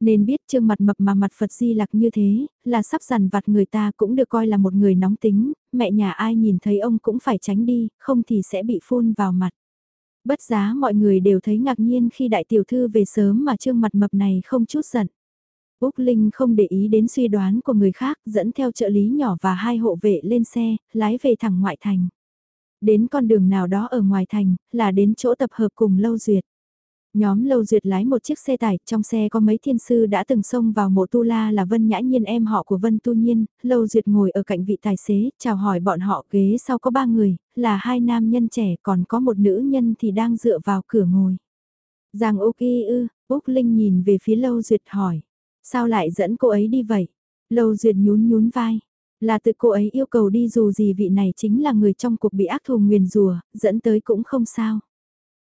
Nên biết Trương mặt mập mà mặt Phật Di Lặc như thế, là sắp dằn vặt người ta cũng được coi là một người nóng tính, mẹ nhà ai nhìn thấy ông cũng phải tránh đi, không thì sẽ bị phun vào mặt. Bất giá mọi người đều thấy ngạc nhiên khi đại tiểu thư về sớm mà Trương mặt mập này không chút giận. Úc Linh không để ý đến suy đoán của người khác, dẫn theo trợ lý nhỏ và hai hộ vệ lên xe, lái về thẳng ngoại thành. Đến con đường nào đó ở ngoài thành, là đến chỗ tập hợp cùng Lâu Duyệt. Nhóm Lâu Duyệt lái một chiếc xe tải, trong xe có mấy thiên sư đã từng xông vào mộ tu la là Vân Nhã Nhiên em họ của Vân Tu Nhiên, Lâu Duyệt ngồi ở cạnh vị tài xế, chào hỏi bọn họ ghế sau có ba người, là hai nam nhân trẻ còn có một nữ nhân thì đang dựa vào cửa ngồi. Giang Úc Y ư, Úc Linh nhìn về phía Lâu Duyệt hỏi. Sao lại dẫn cô ấy đi vậy? Lâu Duyệt nhún nhún vai. Là từ cô ấy yêu cầu đi dù gì vị này chính là người trong cuộc bị ác thù nguyền rùa, dẫn tới cũng không sao.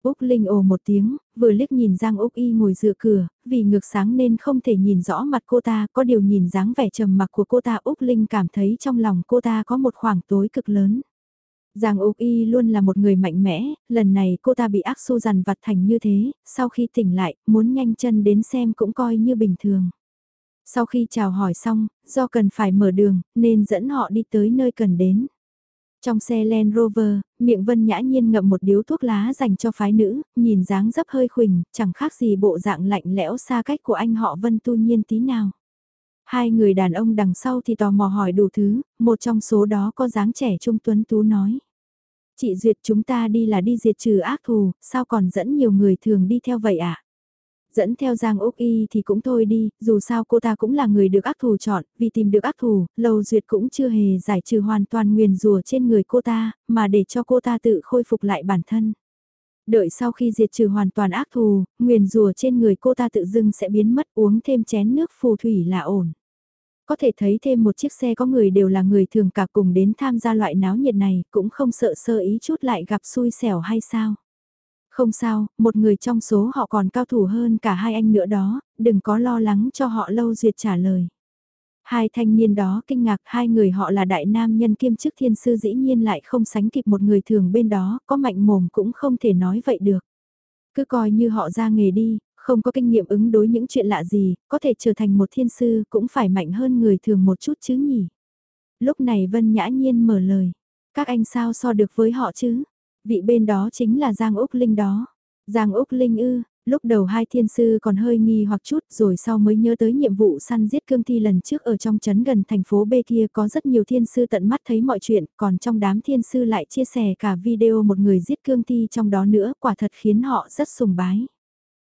Úc Linh ồ một tiếng, vừa liếc nhìn Giang Úc Y ngồi dựa cửa, vì ngược sáng nên không thể nhìn rõ mặt cô ta, có điều nhìn dáng vẻ trầm mặc của cô ta Úc Linh cảm thấy trong lòng cô ta có một khoảng tối cực lớn. Giang Úc Y luôn là một người mạnh mẽ, lần này cô ta bị ác su dằn vặt thành như thế, sau khi tỉnh lại, muốn nhanh chân đến xem cũng coi như bình thường. Sau khi chào hỏi xong, do cần phải mở đường, nên dẫn họ đi tới nơi cần đến. Trong xe Land Rover, miệng Vân nhã nhiên ngậm một điếu thuốc lá dành cho phái nữ, nhìn dáng dấp hơi khuỳnh, chẳng khác gì bộ dạng lạnh lẽo xa cách của anh họ Vân tu nhiên tí nào. Hai người đàn ông đằng sau thì tò mò hỏi đủ thứ, một trong số đó có dáng trẻ trung tuấn tú nói. Chị Duyệt chúng ta đi là đi diệt trừ ác thù, sao còn dẫn nhiều người thường đi theo vậy ạ? À? Dẫn theo Giang Úc Y thì cũng thôi đi, dù sao cô ta cũng là người được ác thù chọn, vì tìm được ác thù, Lầu Duyệt cũng chưa hề giải trừ hoàn toàn nguyền rùa trên người cô ta, mà để cho cô ta tự khôi phục lại bản thân. Đợi sau khi diệt trừ hoàn toàn ác thù, nguyền rùa trên người cô ta tự dưng sẽ biến mất uống thêm chén nước phù thủy là ổn. Có thể thấy thêm một chiếc xe có người đều là người thường cả cùng đến tham gia loại náo nhiệt này, cũng không sợ sơ ý chút lại gặp xui xẻo hay sao. Không sao, một người trong số họ còn cao thủ hơn cả hai anh nữa đó, đừng có lo lắng cho họ lâu duyệt trả lời. Hai thanh niên đó kinh ngạc hai người họ là đại nam nhân kiêm chức thiên sư dĩ nhiên lại không sánh kịp một người thường bên đó, có mạnh mồm cũng không thể nói vậy được. Cứ coi như họ ra nghề đi, không có kinh nghiệm ứng đối những chuyện lạ gì, có thể trở thành một thiên sư cũng phải mạnh hơn người thường một chút chứ nhỉ. Lúc này Vân Nhã Nhiên mở lời, các anh sao so được với họ chứ? Vị bên đó chính là Giang Úc Linh đó. Giang Úc Linh ư, lúc đầu hai thiên sư còn hơi nghi hoặc chút rồi sau mới nhớ tới nhiệm vụ săn giết cương thi lần trước ở trong trấn gần thành phố B kia có rất nhiều thiên sư tận mắt thấy mọi chuyện, còn trong đám thiên sư lại chia sẻ cả video một người giết cương thi trong đó nữa, quả thật khiến họ rất sùng bái.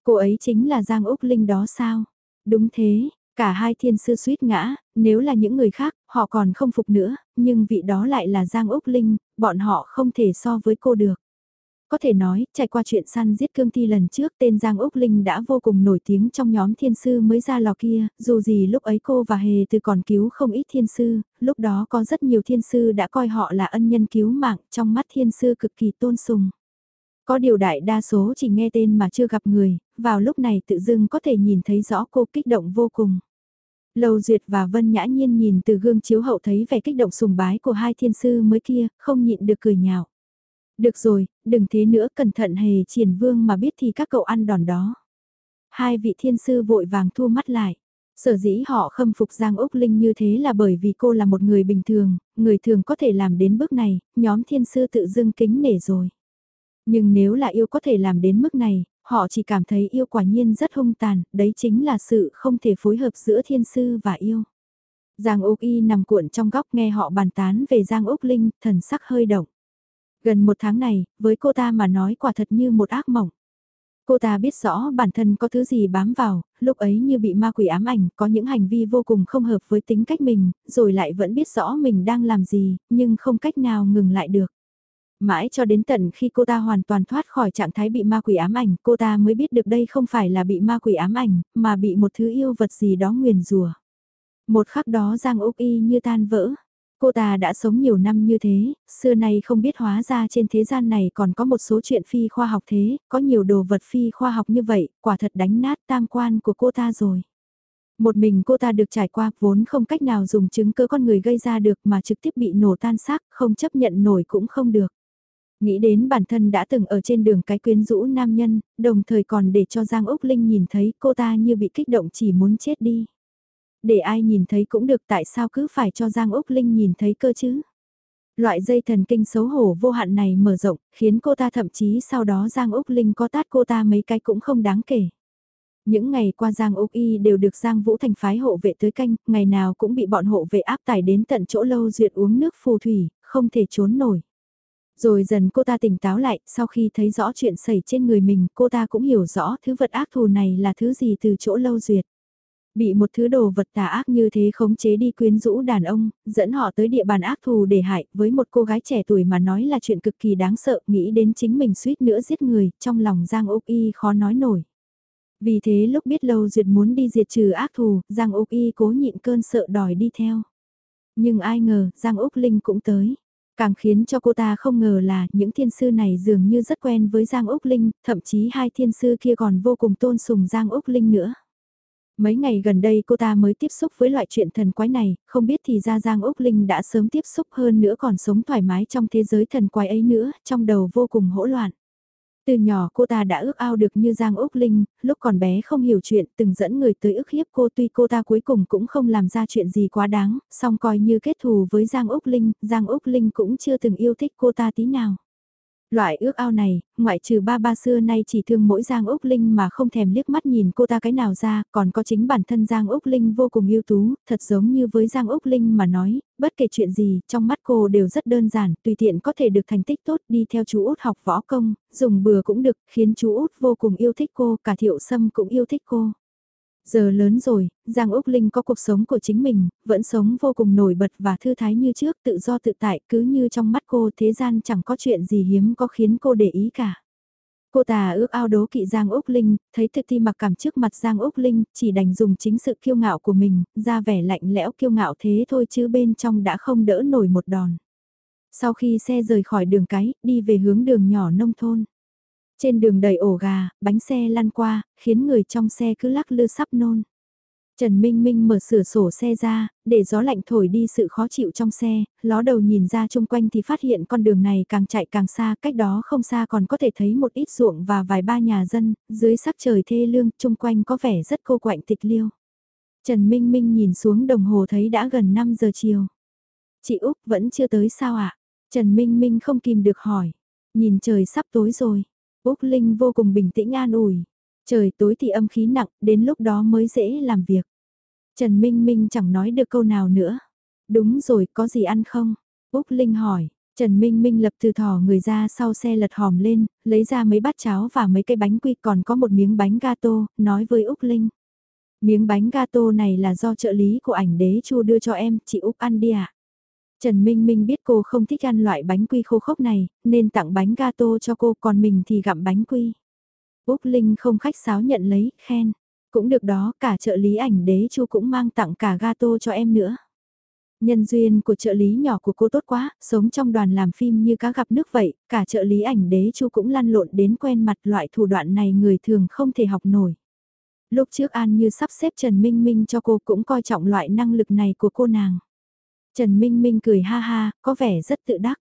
Cô ấy chính là Giang Úc Linh đó sao? Đúng thế, cả hai thiên sư suýt ngã, nếu là những người khác, họ còn không phục nữa, nhưng vị đó lại là Giang Úc Linh, bọn họ không thể so với cô được. Có thể nói, trải qua chuyện săn giết cương thi lần trước tên Giang Úc Linh đã vô cùng nổi tiếng trong nhóm thiên sư mới ra lò kia, dù gì lúc ấy cô và Hề từ còn cứu không ít thiên sư, lúc đó có rất nhiều thiên sư đã coi họ là ân nhân cứu mạng, trong mắt thiên sư cực kỳ tôn sùng. Có điều đại đa số chỉ nghe tên mà chưa gặp người, vào lúc này tự dưng có thể nhìn thấy rõ cô kích động vô cùng. Lầu Duyệt và Vân Nhã Nhiên nhìn từ gương chiếu hậu thấy vẻ kích động sùng bái của hai thiên sư mới kia, không nhịn được cười nhạo. Được rồi, đừng thế nữa cẩn thận hề triển vương mà biết thì các cậu ăn đòn đó. Hai vị thiên sư vội vàng thu mắt lại. Sở dĩ họ khâm phục Giang Úc Linh như thế là bởi vì cô là một người bình thường, người thường có thể làm đến bước này, nhóm thiên sư tự dưng kính nể rồi. Nhưng nếu là yêu có thể làm đến mức này, họ chỉ cảm thấy yêu quả nhiên rất hung tàn, đấy chính là sự không thể phối hợp giữa thiên sư và yêu. Giang Úc Y nằm cuộn trong góc nghe họ bàn tán về Giang Úc Linh, thần sắc hơi động. Gần một tháng này, với cô ta mà nói quả thật như một ác mộng. Cô ta biết rõ bản thân có thứ gì bám vào, lúc ấy như bị ma quỷ ám ảnh, có những hành vi vô cùng không hợp với tính cách mình, rồi lại vẫn biết rõ mình đang làm gì, nhưng không cách nào ngừng lại được. Mãi cho đến tận khi cô ta hoàn toàn thoát khỏi trạng thái bị ma quỷ ám ảnh, cô ta mới biết được đây không phải là bị ma quỷ ám ảnh, mà bị một thứ yêu vật gì đó nguyền rùa. Một khắc đó Giang Úc Y như tan vỡ. Cô ta đã sống nhiều năm như thế, xưa nay không biết hóa ra trên thế gian này còn có một số chuyện phi khoa học thế, có nhiều đồ vật phi khoa học như vậy, quả thật đánh nát tam quan của cô ta rồi. Một mình cô ta được trải qua vốn không cách nào dùng chứng cơ con người gây ra được mà trực tiếp bị nổ tan xác, không chấp nhận nổi cũng không được. Nghĩ đến bản thân đã từng ở trên đường cái quyến rũ nam nhân, đồng thời còn để cho Giang Úc Linh nhìn thấy cô ta như bị kích động chỉ muốn chết đi. Để ai nhìn thấy cũng được tại sao cứ phải cho Giang Úc Linh nhìn thấy cơ chứ? Loại dây thần kinh xấu hổ vô hạn này mở rộng, khiến cô ta thậm chí sau đó Giang Úc Linh có tát cô ta mấy cái cũng không đáng kể. Những ngày qua Giang Úc Y đều được Giang Vũ Thành phái hộ vệ tới canh, ngày nào cũng bị bọn hộ vệ áp tải đến tận chỗ lâu duyệt uống nước phù thủy, không thể trốn nổi. Rồi dần cô ta tỉnh táo lại, sau khi thấy rõ chuyện xảy trên người mình, cô ta cũng hiểu rõ thứ vật ác thù này là thứ gì từ chỗ lâu duyệt. Bị một thứ đồ vật tà ác như thế khống chế đi quyến rũ đàn ông, dẫn họ tới địa bàn ác thù để hại, với một cô gái trẻ tuổi mà nói là chuyện cực kỳ đáng sợ, nghĩ đến chính mình suýt nữa giết người, trong lòng Giang Úc Y khó nói nổi. Vì thế lúc biết Lâu Duyệt muốn đi diệt trừ ác thù, Giang Úc Y cố nhịn cơn sợ đòi đi theo. Nhưng ai ngờ, Giang Úc Linh cũng tới. Càng khiến cho cô ta không ngờ là những thiên sư này dường như rất quen với Giang Úc Linh, thậm chí hai thiên sư kia còn vô cùng tôn sùng Giang Úc Linh nữa. Mấy ngày gần đây cô ta mới tiếp xúc với loại chuyện thần quái này, không biết thì ra Giang Úc Linh đã sớm tiếp xúc hơn nữa còn sống thoải mái trong thế giới thần quái ấy nữa, trong đầu vô cùng hỗn loạn. Từ nhỏ cô ta đã ước ao được như Giang Úc Linh, lúc còn bé không hiểu chuyện từng dẫn người tới ức hiếp cô tuy cô ta cuối cùng cũng không làm ra chuyện gì quá đáng, song coi như kết thù với Giang Úc Linh, Giang Úc Linh cũng chưa từng yêu thích cô ta tí nào. Loại ước ao này, ngoại trừ ba ba xưa nay chỉ thương mỗi Giang Úc Linh mà không thèm liếc mắt nhìn cô ta cái nào ra, còn có chính bản thân Giang Úc Linh vô cùng ưu tú, thật giống như với Giang Úc Linh mà nói, bất kể chuyện gì, trong mắt cô đều rất đơn giản, tùy tiện có thể được thành tích tốt đi theo chú út học võ công, dùng bừa cũng được, khiến chú út vô cùng yêu thích cô, cả thiệu sâm cũng yêu thích cô. Giờ lớn rồi, Giang Úc Linh có cuộc sống của chính mình, vẫn sống vô cùng nổi bật và thư thái như trước, tự do tự tại, cứ như trong mắt cô thế gian chẳng có chuyện gì hiếm có khiến cô để ý cả. Cô ta ước ao đố kỵ Giang Úc Linh, thấy thực thi mặc cảm trước mặt Giang Úc Linh, chỉ đành dùng chính sự kiêu ngạo của mình, ra vẻ lạnh lẽo kiêu ngạo thế thôi chứ bên trong đã không đỡ nổi một đòn. Sau khi xe rời khỏi đường cái, đi về hướng đường nhỏ nông thôn. Trên đường đầy ổ gà, bánh xe lăn qua, khiến người trong xe cứ lắc lư sắp nôn. Trần Minh Minh mở sửa sổ xe ra, để gió lạnh thổi đi sự khó chịu trong xe, ló đầu nhìn ra chung quanh thì phát hiện con đường này càng chạy càng xa, cách đó không xa còn có thể thấy một ít ruộng và vài ba nhà dân, dưới sắc trời thê lương, chung quanh có vẻ rất cô quạnh tịch liêu. Trần Minh Minh nhìn xuống đồng hồ thấy đã gần 5 giờ chiều. Chị Úc vẫn chưa tới sao ạ? À? Trần Minh Minh không kìm được hỏi. Nhìn trời sắp tối rồi. Úc Linh vô cùng bình tĩnh an ủi. Trời tối thì âm khí nặng, đến lúc đó mới dễ làm việc. Trần Minh Minh chẳng nói được câu nào nữa. Đúng rồi, có gì ăn không? Úc Linh hỏi. Trần Minh Minh lập từ thỏ người ra sau xe lật hòm lên, lấy ra mấy bát cháo và mấy cái bánh quy còn có một miếng bánh gato, nói với Úc Linh. Miếng bánh gato này là do trợ lý của ảnh đế chu đưa cho em, chị Úc ăn đi ạ. À? Trần Minh Minh biết cô không thích ăn loại bánh quy khô khốc này, nên tặng bánh gato cho cô còn mình thì gặm bánh quy. Úc Linh không khách sáo nhận lấy, khen. Cũng được đó, cả trợ lý ảnh đế chu cũng mang tặng cả gato cho em nữa. Nhân duyên của trợ lý nhỏ của cô tốt quá, sống trong đoàn làm phim như cá gặp nước vậy, cả trợ lý ảnh đế chu cũng lăn lộn đến quen mặt loại thủ đoạn này người thường không thể học nổi. Lúc trước An như sắp xếp Trần Minh Minh cho cô cũng coi trọng loại năng lực này của cô nàng. Trần Minh Minh cười ha ha, có vẻ rất tự đắc.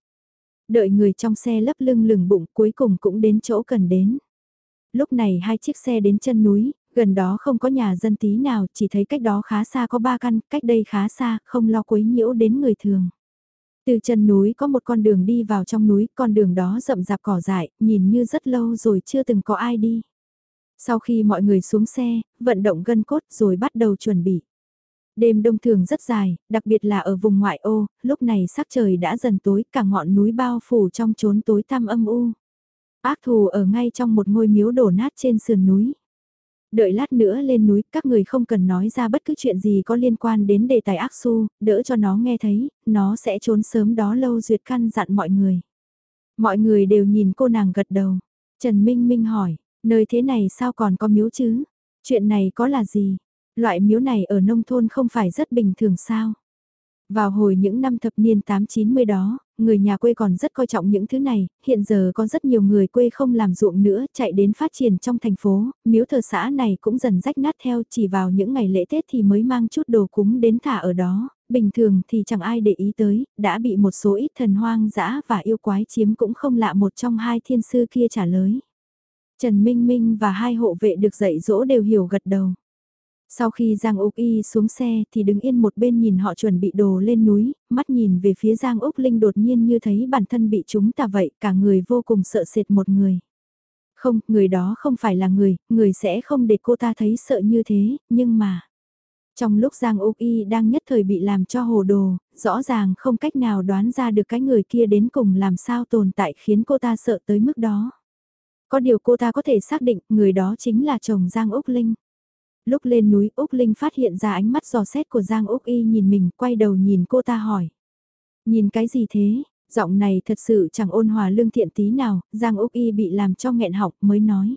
Đợi người trong xe lấp lưng lửng bụng cuối cùng cũng đến chỗ cần đến. Lúc này hai chiếc xe đến chân núi, gần đó không có nhà dân tí nào, chỉ thấy cách đó khá xa có ba căn, cách đây khá xa, không lo quấy nhiễu đến người thường. Từ chân núi có một con đường đi vào trong núi, con đường đó rậm rạp cỏ dại, nhìn như rất lâu rồi chưa từng có ai đi. Sau khi mọi người xuống xe, vận động gân cốt rồi bắt đầu chuẩn bị. Đêm đông thường rất dài, đặc biệt là ở vùng ngoại ô, lúc này sắc trời đã dần tối, cả ngọn núi bao phủ trong chốn tối tăm âm u. Ác thù ở ngay trong một ngôi miếu đổ nát trên sườn núi. Đợi lát nữa lên núi, các người không cần nói ra bất cứ chuyện gì có liên quan đến đề tài ác su, đỡ cho nó nghe thấy, nó sẽ trốn sớm đó lâu duyệt căn dặn mọi người. Mọi người đều nhìn cô nàng gật đầu. Trần Minh Minh hỏi, nơi thế này sao còn có miếu chứ? Chuyện này có là gì? Loại miếu này ở nông thôn không phải rất bình thường sao? Vào hồi những năm thập niên 8-90 đó, người nhà quê còn rất coi trọng những thứ này, hiện giờ có rất nhiều người quê không làm ruộng nữa, chạy đến phát triển trong thành phố, miếu thờ xã này cũng dần rách nát theo, chỉ vào những ngày lễ Tết thì mới mang chút đồ cúng đến thả ở đó, bình thường thì chẳng ai để ý tới, đã bị một số ít thần hoang dã và yêu quái chiếm cũng không lạ một trong hai thiên sư kia trả lời. Trần Minh Minh và hai hộ vệ được dạy dỗ đều hiểu gật đầu. Sau khi Giang Úc Y xuống xe thì đứng yên một bên nhìn họ chuẩn bị đồ lên núi, mắt nhìn về phía Giang Úc Linh đột nhiên như thấy bản thân bị chúng ta vậy, cả người vô cùng sợ sệt một người. Không, người đó không phải là người, người sẽ không để cô ta thấy sợ như thế, nhưng mà... Trong lúc Giang Úc Y đang nhất thời bị làm cho hồ đồ, rõ ràng không cách nào đoán ra được cái người kia đến cùng làm sao tồn tại khiến cô ta sợ tới mức đó. Có điều cô ta có thể xác định người đó chính là chồng Giang Úc Linh. Lúc lên núi Úc Linh phát hiện ra ánh mắt giò xét của Giang Úc Y nhìn mình quay đầu nhìn cô ta hỏi. Nhìn cái gì thế? Giọng này thật sự chẳng ôn hòa lương thiện tí nào, Giang Úc Y bị làm cho nghẹn học mới nói.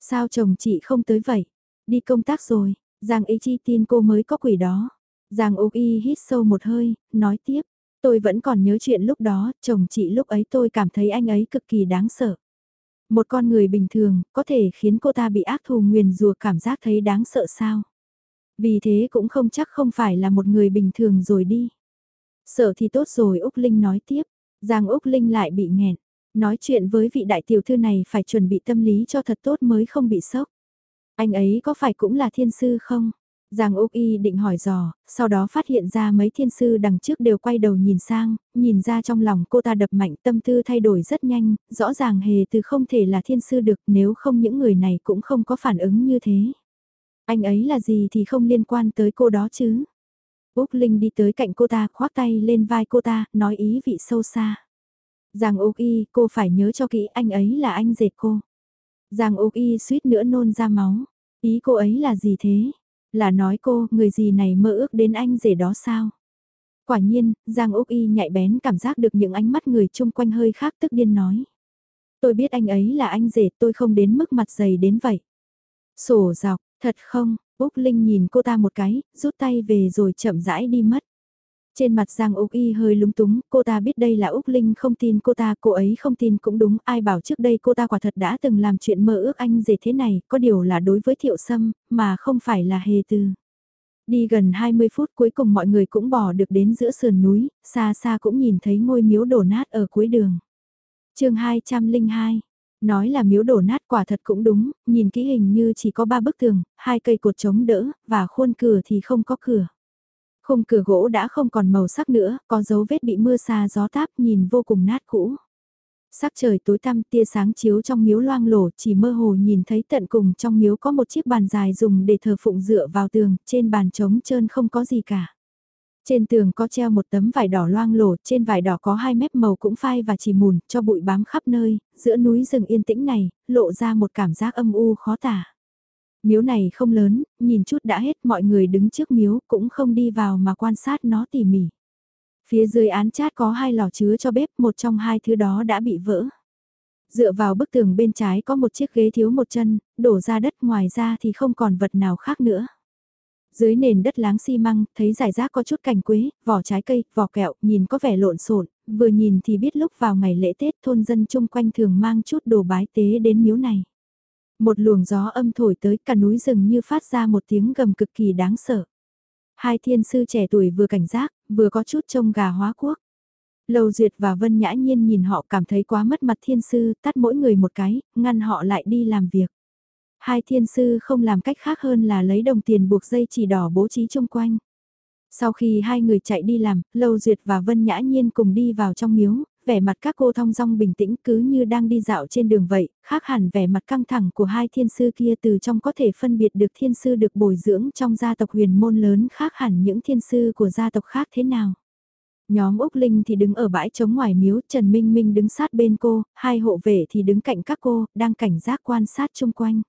Sao chồng chị không tới vậy? Đi công tác rồi, Giang Y chi tin cô mới có quỷ đó. Giang Úc Y hít sâu một hơi, nói tiếp. Tôi vẫn còn nhớ chuyện lúc đó, chồng chị lúc ấy tôi cảm thấy anh ấy cực kỳ đáng sợ. Một con người bình thường, có thể khiến cô ta bị ác thù nguyền rùa cảm giác thấy đáng sợ sao. Vì thế cũng không chắc không phải là một người bình thường rồi đi. Sợ thì tốt rồi Úc Linh nói tiếp. Giang Úc Linh lại bị nghẹn. Nói chuyện với vị đại tiểu thư này phải chuẩn bị tâm lý cho thật tốt mới không bị sốc. Anh ấy có phải cũng là thiên sư không? Giang Úc Y định hỏi dò, sau đó phát hiện ra mấy thiên sư đằng trước đều quay đầu nhìn sang, nhìn ra trong lòng cô ta đập mạnh tâm tư thay đổi rất nhanh, rõ ràng hề từ không thể là thiên sư được nếu không những người này cũng không có phản ứng như thế. Anh ấy là gì thì không liên quan tới cô đó chứ. Úc Linh đi tới cạnh cô ta khoác tay lên vai cô ta, nói ý vị sâu xa. Giang Úc Y, cô phải nhớ cho kỹ anh ấy là anh dệt cô. Giang Úc Y suýt nữa nôn ra máu. Ý cô ấy là gì thế? Là nói cô, người gì này mơ ước đến anh rể đó sao? Quả nhiên, Giang Úc Y nhạy bén cảm giác được những ánh mắt người chung quanh hơi khác tức điên nói. Tôi biết anh ấy là anh rể tôi không đến mức mặt dày đến vậy. Sổ dọc, thật không? Úc Linh nhìn cô ta một cái, rút tay về rồi chậm rãi đi mất. Trên mặt Giang Úc Y hơi lúng túng, cô ta biết đây là Úc Linh không tin cô ta, cô ấy không tin cũng đúng, ai bảo trước đây cô ta quả thật đã từng làm chuyện mơ ước anh gì thế này, có điều là đối với thiệu sâm, mà không phải là hề từ. Đi gần 20 phút cuối cùng mọi người cũng bỏ được đến giữa sườn núi, xa xa cũng nhìn thấy ngôi miếu đổ nát ở cuối đường. chương 202 Nói là miếu đổ nát quả thật cũng đúng, nhìn kỹ hình như chỉ có ba bức tường, hai cây cột chống đỡ, và khuôn cửa thì không có cửa. Khung cửa gỗ đã không còn màu sắc nữa, có dấu vết bị mưa xa gió táp nhìn vô cùng nát cũ. Sắc trời tối tăm tia sáng chiếu trong miếu loang lổ chỉ mơ hồ nhìn thấy tận cùng trong miếu có một chiếc bàn dài dùng để thờ phụng dựa vào tường, trên bàn trống trơn không có gì cả. Trên tường có treo một tấm vải đỏ loang lổ, trên vải đỏ có hai mép màu cũng phai và chỉ mùn, cho bụi bám khắp nơi, giữa núi rừng yên tĩnh này, lộ ra một cảm giác âm u khó tả. Miếu này không lớn, nhìn chút đã hết mọi người đứng trước miếu cũng không đi vào mà quan sát nó tỉ mỉ. Phía dưới án chát có hai lò chứa cho bếp, một trong hai thứ đó đã bị vỡ. Dựa vào bức tường bên trái có một chiếc ghế thiếu một chân, đổ ra đất ngoài ra thì không còn vật nào khác nữa. Dưới nền đất láng xi măng, thấy giải rác có chút cành quế, vỏ trái cây, vỏ kẹo, nhìn có vẻ lộn xộn, vừa nhìn thì biết lúc vào ngày lễ Tết thôn dân chung quanh thường mang chút đồ bái tế đến miếu này. Một luồng gió âm thổi tới cả núi rừng như phát ra một tiếng gầm cực kỳ đáng sợ. Hai thiên sư trẻ tuổi vừa cảnh giác, vừa có chút trông gà hóa quốc. Lầu Duyệt và Vân Nhã Nhiên nhìn họ cảm thấy quá mất mặt thiên sư, tắt mỗi người một cái, ngăn họ lại đi làm việc. Hai thiên sư không làm cách khác hơn là lấy đồng tiền buộc dây chỉ đỏ bố trí chung quanh. Sau khi hai người chạy đi làm, Lâu Duyệt và Vân Nhã Nhiên cùng đi vào trong miếu, vẻ mặt các cô thong dong bình tĩnh cứ như đang đi dạo trên đường vậy, khác hẳn vẻ mặt căng thẳng của hai thiên sư kia từ trong có thể phân biệt được thiên sư được bồi dưỡng trong gia tộc huyền môn lớn khác hẳn những thiên sư của gia tộc khác thế nào. Nhóm Úc Linh thì đứng ở bãi trống ngoài miếu, Trần Minh Minh đứng sát bên cô, hai hộ vệ thì đứng cạnh các cô, đang cảnh giác quan sát chung quanh.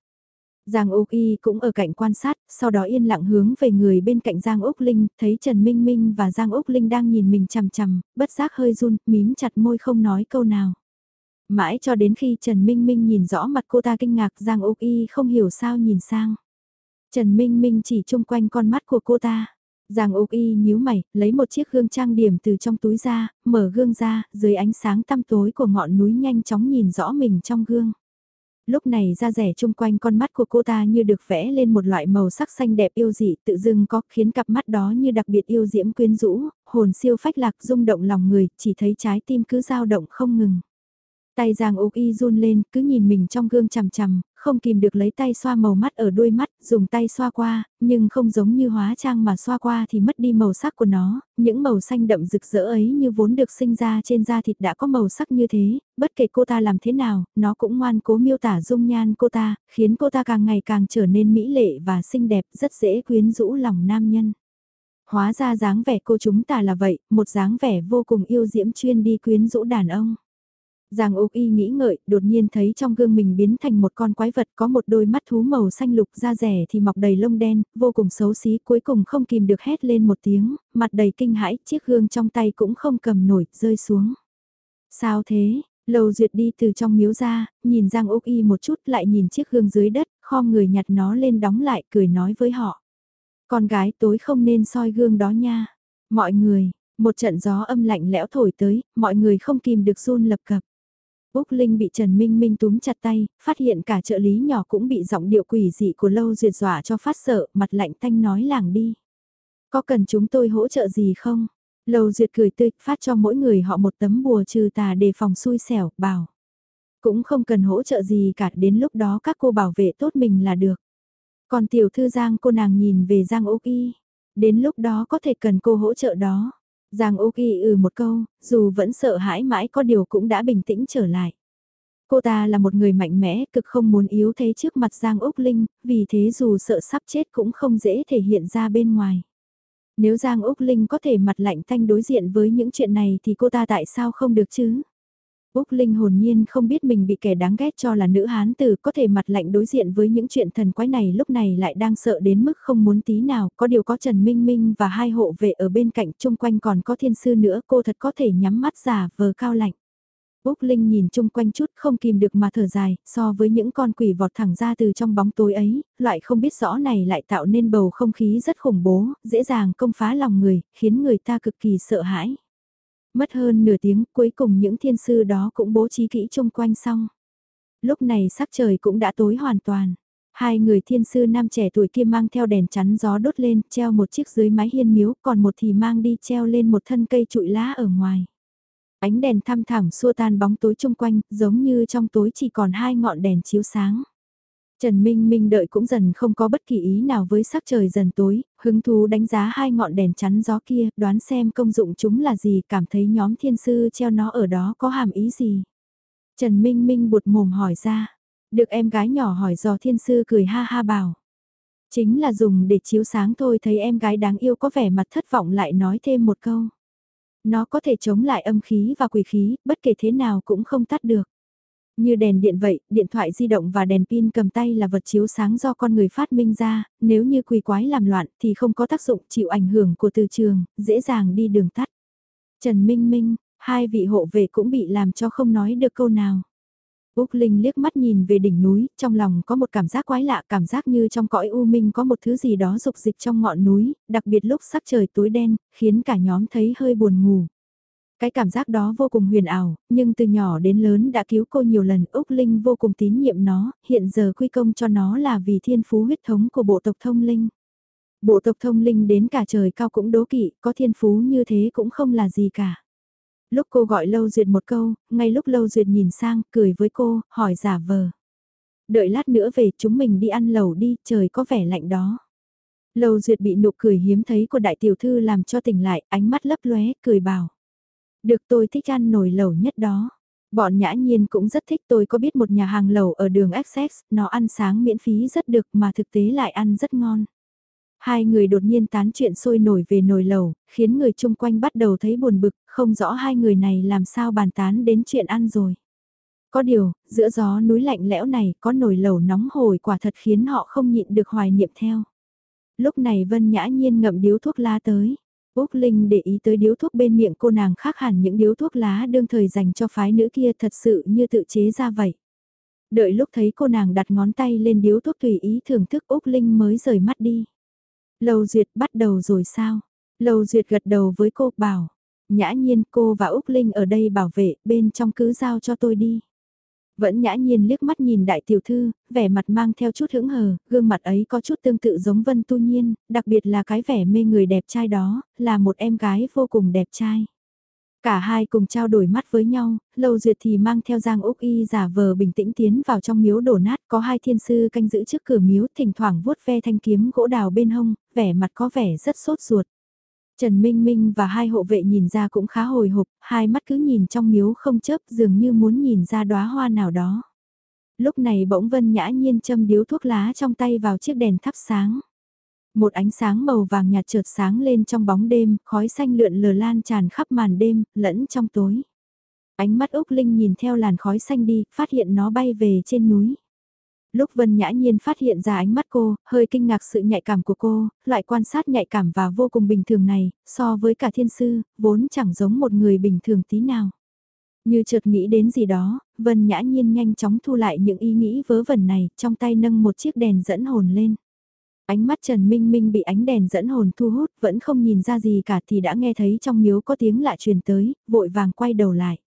Giang Úc Y cũng ở cạnh quan sát, sau đó yên lặng hướng về người bên cạnh Giang Úc Linh, thấy Trần Minh Minh và Giang Úc Linh đang nhìn mình chằm chằm, bất giác hơi run, mím chặt môi không nói câu nào. Mãi cho đến khi Trần Minh Minh nhìn rõ mặt cô ta kinh ngạc Giang Úc Y không hiểu sao nhìn sang. Trần Minh Minh chỉ chung quanh con mắt của cô ta. Giang Úc Y nhíu mày, lấy một chiếc gương trang điểm từ trong túi ra, mở gương ra, dưới ánh sáng tăm tối của ngọn núi nhanh chóng nhìn rõ mình trong gương. Lúc này da rẻ chung quanh con mắt của cô ta như được vẽ lên một loại màu sắc xanh đẹp yêu dị tự dưng có khiến cặp mắt đó như đặc biệt yêu diễm quyến rũ, hồn siêu phách lạc rung động lòng người, chỉ thấy trái tim cứ dao động không ngừng. Tay Giang Úc Y run lên, cứ nhìn mình trong gương chằm chằm, không kìm được lấy tay xoa màu mắt ở đuôi mắt, dùng tay xoa qua, nhưng không giống như hóa trang mà xoa qua thì mất đi màu sắc của nó, những màu xanh đậm rực rỡ ấy như vốn được sinh ra trên da thịt đã có màu sắc như thế, bất kể cô ta làm thế nào, nó cũng ngoan cố miêu tả dung nhan cô ta, khiến cô ta càng ngày càng trở nên mỹ lệ và xinh đẹp, rất dễ quyến rũ lòng nam nhân. Hóa ra dáng vẻ cô chúng ta là vậy, một dáng vẻ vô cùng yêu diễm chuyên đi quyến rũ đàn ông. Giang Úc Y nghĩ ngợi, đột nhiên thấy trong gương mình biến thành một con quái vật có một đôi mắt thú màu xanh lục da rẻ thì mọc đầy lông đen, vô cùng xấu xí cuối cùng không kìm được hét lên một tiếng, mặt đầy kinh hãi, chiếc gương trong tay cũng không cầm nổi, rơi xuống. Sao thế? Lầu duyệt đi từ trong miếu ra, nhìn Giang Úc Y một chút lại nhìn chiếc gương dưới đất, khom người nhặt nó lên đóng lại cười nói với họ. Con gái tối không nên soi gương đó nha. Mọi người, một trận gió âm lạnh lẽo thổi tới, mọi người không kìm được run lập cập. Úc Linh bị Trần Minh Minh túm chặt tay, phát hiện cả trợ lý nhỏ cũng bị giọng điệu quỷ dị của Lâu Duyệt dọa cho phát sợ, mặt lạnh thanh nói làng đi. Có cần chúng tôi hỗ trợ gì không? Lâu Duyệt cười tươi, phát cho mỗi người họ một tấm bùa trừ tà để phòng xui xẻo, bảo. Cũng không cần hỗ trợ gì cả, đến lúc đó các cô bảo vệ tốt mình là được. Còn tiểu thư Giang cô nàng nhìn về Giang Úc Y. Đến lúc đó có thể cần cô hỗ trợ đó. Giang Úc Y ừ một câu, dù vẫn sợ hãi mãi có điều cũng đã bình tĩnh trở lại. Cô ta là một người mạnh mẽ, cực không muốn yếu thế trước mặt Giang Úc Linh, vì thế dù sợ sắp chết cũng không dễ thể hiện ra bên ngoài. Nếu Giang Úc Linh có thể mặt lạnh thanh đối diện với những chuyện này thì cô ta tại sao không được chứ? Úc Linh hồn nhiên không biết mình bị kẻ đáng ghét cho là nữ hán tử có thể mặt lạnh đối diện với những chuyện thần quái này lúc này lại đang sợ đến mức không muốn tí nào, có điều có Trần Minh Minh và hai hộ vệ ở bên cạnh chung quanh còn có thiên sư nữa cô thật có thể nhắm mắt giả vờ cao lạnh. Úc Linh nhìn chung quanh chút không kìm được mà thở dài, so với những con quỷ vọt thẳng ra từ trong bóng tối ấy, loại không biết rõ này lại tạo nên bầu không khí rất khủng bố, dễ dàng công phá lòng người, khiến người ta cực kỳ sợ hãi. Mất hơn nửa tiếng cuối cùng những thiên sư đó cũng bố trí kỹ chung quanh xong. Lúc này sắc trời cũng đã tối hoàn toàn. Hai người thiên sư nam trẻ tuổi kia mang theo đèn chắn gió đốt lên, treo một chiếc dưới mái hiên miếu, còn một thì mang đi treo lên một thân cây trụi lá ở ngoài. Ánh đèn thăm thẳm xua tan bóng tối chung quanh, giống như trong tối chỉ còn hai ngọn đèn chiếu sáng. Trần Minh Minh đợi cũng dần không có bất kỳ ý nào với sắc trời dần tối, hứng thú đánh giá hai ngọn đèn chắn gió kia, đoán xem công dụng chúng là gì, cảm thấy nhóm thiên sư treo nó ở đó có hàm ý gì. Trần Minh Minh buột mồm hỏi ra, được em gái nhỏ hỏi do thiên sư cười ha ha bảo. Chính là dùng để chiếu sáng thôi thấy em gái đáng yêu có vẻ mặt thất vọng lại nói thêm một câu. Nó có thể chống lại âm khí và quỷ khí, bất kể thế nào cũng không tắt được. Như đèn điện vậy, điện thoại di động và đèn pin cầm tay là vật chiếu sáng do con người phát minh ra, nếu như quỷ quái làm loạn thì không có tác dụng chịu ảnh hưởng của từ trường, dễ dàng đi đường tắt. Trần Minh Minh, hai vị hộ vệ cũng bị làm cho không nói được câu nào. Úc Linh liếc mắt nhìn về đỉnh núi, trong lòng có một cảm giác quái lạ, cảm giác như trong cõi u minh có một thứ gì đó dục dịch trong ngọn núi, đặc biệt lúc sắc trời tối đen, khiến cả nhóm thấy hơi buồn ngủ. Cái cảm giác đó vô cùng huyền ảo, nhưng từ nhỏ đến lớn đã cứu cô nhiều lần, Úc Linh vô cùng tín nhiệm nó, hiện giờ quy công cho nó là vì thiên phú huyết thống của bộ tộc thông linh. Bộ tộc thông linh đến cả trời cao cũng đố kỵ, có thiên phú như thế cũng không là gì cả. Lúc cô gọi Lâu Duyệt một câu, ngay lúc Lâu Duyệt nhìn sang, cười với cô, hỏi giả vờ. Đợi lát nữa về chúng mình đi ăn lẩu đi, trời có vẻ lạnh đó. Lâu Duyệt bị nụ cười hiếm thấy của đại tiểu thư làm cho tỉnh lại, ánh mắt lấp lóe, cười bảo. Được tôi thích ăn nồi lẩu nhất đó. Bọn nhã nhiên cũng rất thích tôi có biết một nhà hàng lẩu ở đường Essex, nó ăn sáng miễn phí rất được mà thực tế lại ăn rất ngon. Hai người đột nhiên tán chuyện sôi nổi về nồi lẩu, khiến người chung quanh bắt đầu thấy buồn bực, không rõ hai người này làm sao bàn tán đến chuyện ăn rồi. Có điều, giữa gió núi lạnh lẽo này có nồi lẩu nóng hổi quả thật khiến họ không nhịn được hoài niệm theo. Lúc này Vân Nhã Nhiên ngậm điếu thuốc lá tới. Úc Linh để ý tới điếu thuốc bên miệng cô nàng khác hẳn những điếu thuốc lá đương thời dành cho phái nữ kia thật sự như tự chế ra vậy. Đợi lúc thấy cô nàng đặt ngón tay lên điếu thuốc tùy ý thưởng thức Úc Linh mới rời mắt đi. Lầu Duyệt bắt đầu rồi sao? Lầu Duyệt gật đầu với cô bảo. Nhã nhiên cô và Úc Linh ở đây bảo vệ, bên trong cứ giao cho tôi đi. Vẫn nhã nhiên liếc mắt nhìn đại tiểu thư, vẻ mặt mang theo chút hững hờ, gương mặt ấy có chút tương tự giống Vân Tu Nhiên, đặc biệt là cái vẻ mê người đẹp trai đó, là một em gái vô cùng đẹp trai. Cả hai cùng trao đổi mắt với nhau, Lâu Duyệt thì mang theo Giang Úc Y giả vờ bình tĩnh tiến vào trong miếu đổ nát có hai thiên sư canh giữ trước cửa miếu thỉnh thoảng vuốt ve thanh kiếm gỗ đào bên hông, vẻ mặt có vẻ rất sốt ruột. Trần Minh Minh và hai hộ vệ nhìn ra cũng khá hồi hộp, hai mắt cứ nhìn trong miếu không chớp dường như muốn nhìn ra đóa hoa nào đó. Lúc này bỗng Vân nhã nhiên châm điếu thuốc lá trong tay vào chiếc đèn thắp sáng. Một ánh sáng màu vàng nhạt chợt sáng lên trong bóng đêm, khói xanh lượn lờ lan tràn khắp màn đêm, lẫn trong tối. Ánh mắt Úc Linh nhìn theo làn khói xanh đi, phát hiện nó bay về trên núi. Lúc Vân Nhã Nhiên phát hiện ra ánh mắt cô, hơi kinh ngạc sự nhạy cảm của cô, loại quan sát nhạy cảm và vô cùng bình thường này, so với cả thiên sư, vốn chẳng giống một người bình thường tí nào. Như chợt nghĩ đến gì đó, Vân Nhã Nhiên nhanh chóng thu lại những ý nghĩ vớ vẩn này, trong tay nâng một chiếc đèn dẫn hồn lên. Ánh mắt Trần Minh Minh bị ánh đèn dẫn hồn thu hút, vẫn không nhìn ra gì cả thì đã nghe thấy trong miếu có tiếng lạ truyền tới, vội vàng quay đầu lại.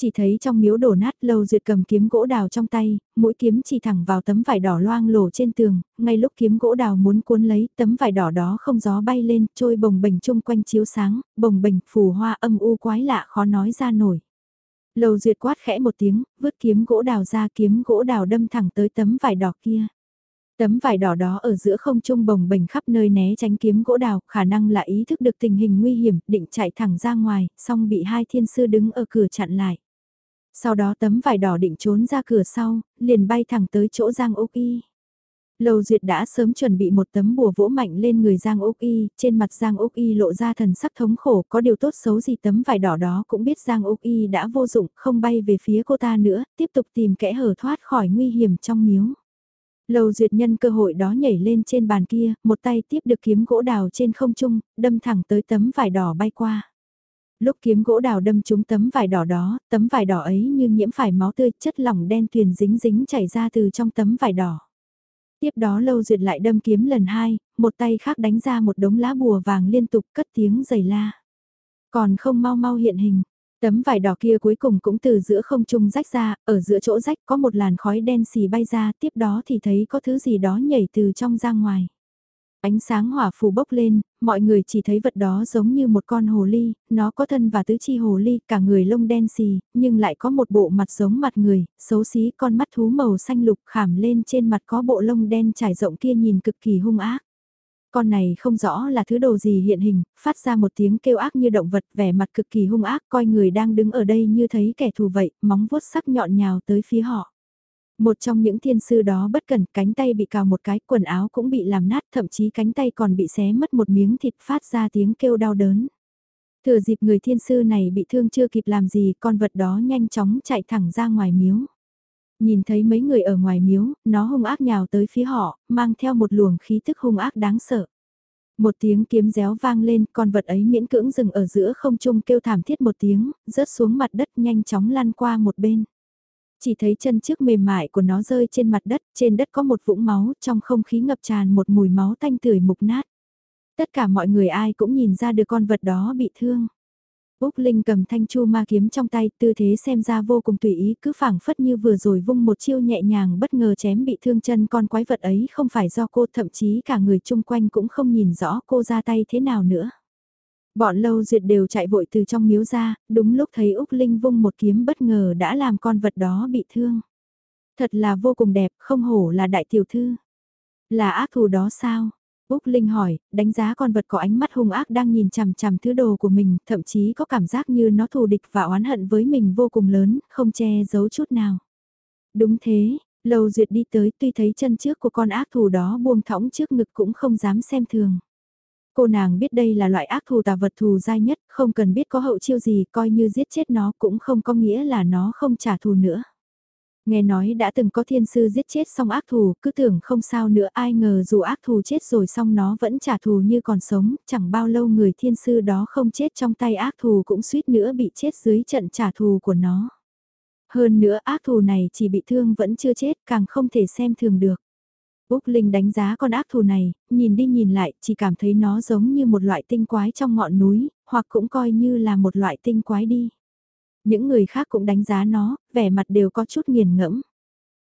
Chỉ thấy trong miếu đổ nát lâu duyệt cầm kiếm gỗ đào trong tay, mũi kiếm chỉ thẳng vào tấm vải đỏ loang lổ trên tường, ngay lúc kiếm gỗ đào muốn cuốn lấy tấm vải đỏ đó không gió bay lên, trôi bồng bềnh chung quanh chiếu sáng, bồng bềnh phù hoa âm u quái lạ khó nói ra nổi. Lầu duyệt quát khẽ một tiếng, vứt kiếm gỗ đào ra kiếm gỗ đào đâm thẳng tới tấm vải đỏ kia. Tấm vải đỏ đó ở giữa không trung bồng bềnh khắp nơi né tránh kiếm gỗ đào, khả năng là ý thức được tình hình nguy hiểm, định chạy thẳng ra ngoài, song bị hai thiên sư đứng ở cửa chặn lại. Sau đó tấm vải đỏ định trốn ra cửa sau, liền bay thẳng tới chỗ Giang Úc Y. Lầu Duyệt đã sớm chuẩn bị một tấm bùa vỗ mạnh lên người Giang Úc Y, trên mặt Giang Úc Y lộ ra thần sắc thống khổ, có điều tốt xấu gì tấm vải đỏ đó cũng biết Giang Úc Y đã vô dụng, không bay về phía cô ta nữa, tiếp tục tìm kẽ hở thoát khỏi nguy hiểm trong miếu. Lầu Duyệt nhân cơ hội đó nhảy lên trên bàn kia, một tay tiếp được kiếm gỗ đào trên không trung, đâm thẳng tới tấm vải đỏ bay qua. Lúc kiếm gỗ đào đâm trúng tấm vải đỏ đó, tấm vải đỏ ấy như nhiễm phải máu tươi, chất lỏng đen tuyền dính dính chảy ra từ trong tấm vải đỏ. Tiếp đó Lâu Duyệt lại đâm kiếm lần hai, một tay khác đánh ra một đống lá bùa vàng liên tục cất tiếng giày la. Còn không mau mau hiện hình, tấm vải đỏ kia cuối cùng cũng từ giữa không trung rách ra, ở giữa chỗ rách có một làn khói đen xì bay ra, tiếp đó thì thấy có thứ gì đó nhảy từ trong ra ngoài. Ánh sáng hỏa phù bốc lên, mọi người chỉ thấy vật đó giống như một con hồ ly, nó có thân và tứ chi hồ ly, cả người lông đen xì, nhưng lại có một bộ mặt giống mặt người, xấu xí con mắt thú màu xanh lục khảm lên trên mặt có bộ lông đen trải rộng kia nhìn cực kỳ hung ác. Con này không rõ là thứ đồ gì hiện hình, phát ra một tiếng kêu ác như động vật, vẻ mặt cực kỳ hung ác, coi người đang đứng ở đây như thấy kẻ thù vậy, móng vuốt sắc nhọn nhào tới phía họ. Một trong những thiên sư đó bất cẩn, cánh tay bị cào một cái, quần áo cũng bị làm nát, thậm chí cánh tay còn bị xé mất một miếng thịt phát ra tiếng kêu đau đớn. Thừa dịp người thiên sư này bị thương chưa kịp làm gì, con vật đó nhanh chóng chạy thẳng ra ngoài miếu. Nhìn thấy mấy người ở ngoài miếu, nó hung ác nhào tới phía họ, mang theo một luồng khí tức hung ác đáng sợ. Một tiếng kiếm réo vang lên, con vật ấy miễn cưỡng dừng ở giữa không trung kêu thảm thiết một tiếng, rớt xuống mặt đất nhanh chóng lăn qua một bên. Chỉ thấy chân trước mềm mại của nó rơi trên mặt đất, trên đất có một vũng máu, trong không khí ngập tràn một mùi máu tanh tưởi mục nát. Tất cả mọi người ai cũng nhìn ra được con vật đó bị thương. Úc Linh cầm thanh chu ma kiếm trong tay, tư thế xem ra vô cùng tùy ý, cứ phảng phất như vừa rồi vung một chiêu nhẹ nhàng bất ngờ chém bị thương chân con quái vật ấy không phải do cô thậm chí cả người chung quanh cũng không nhìn rõ cô ra tay thế nào nữa. Bọn lâu duyệt đều chạy vội từ trong miếu ra, đúng lúc thấy Úc Linh vung một kiếm bất ngờ đã làm con vật đó bị thương. Thật là vô cùng đẹp, không hổ là đại tiểu thư. Là ác thù đó sao? Úc Linh hỏi, đánh giá con vật có ánh mắt hung ác đang nhìn chằm chằm thứ đồ của mình, thậm chí có cảm giác như nó thù địch và oán hận với mình vô cùng lớn, không che giấu chút nào. Đúng thế, Lâu Duyệt đi tới tuy thấy chân trước của con ác thù đó buông thõng trước ngực cũng không dám xem thường. Cô nàng biết đây là loại ác thù tà vật thù dai nhất, không cần biết có hậu chiêu gì, coi như giết chết nó cũng không có nghĩa là nó không trả thù nữa. Nghe nói đã từng có thiên sư giết chết xong ác thù, cứ tưởng không sao nữa ai ngờ dù ác thù chết rồi xong nó vẫn trả thù như còn sống, chẳng bao lâu người thiên sư đó không chết trong tay ác thù cũng suýt nữa bị chết dưới trận trả thù của nó. Hơn nữa ác thù này chỉ bị thương vẫn chưa chết càng không thể xem thường được. Úc Linh đánh giá con ác thù này, nhìn đi nhìn lại chỉ cảm thấy nó giống như một loại tinh quái trong ngọn núi, hoặc cũng coi như là một loại tinh quái đi. Những người khác cũng đánh giá nó, vẻ mặt đều có chút nghiền ngẫm.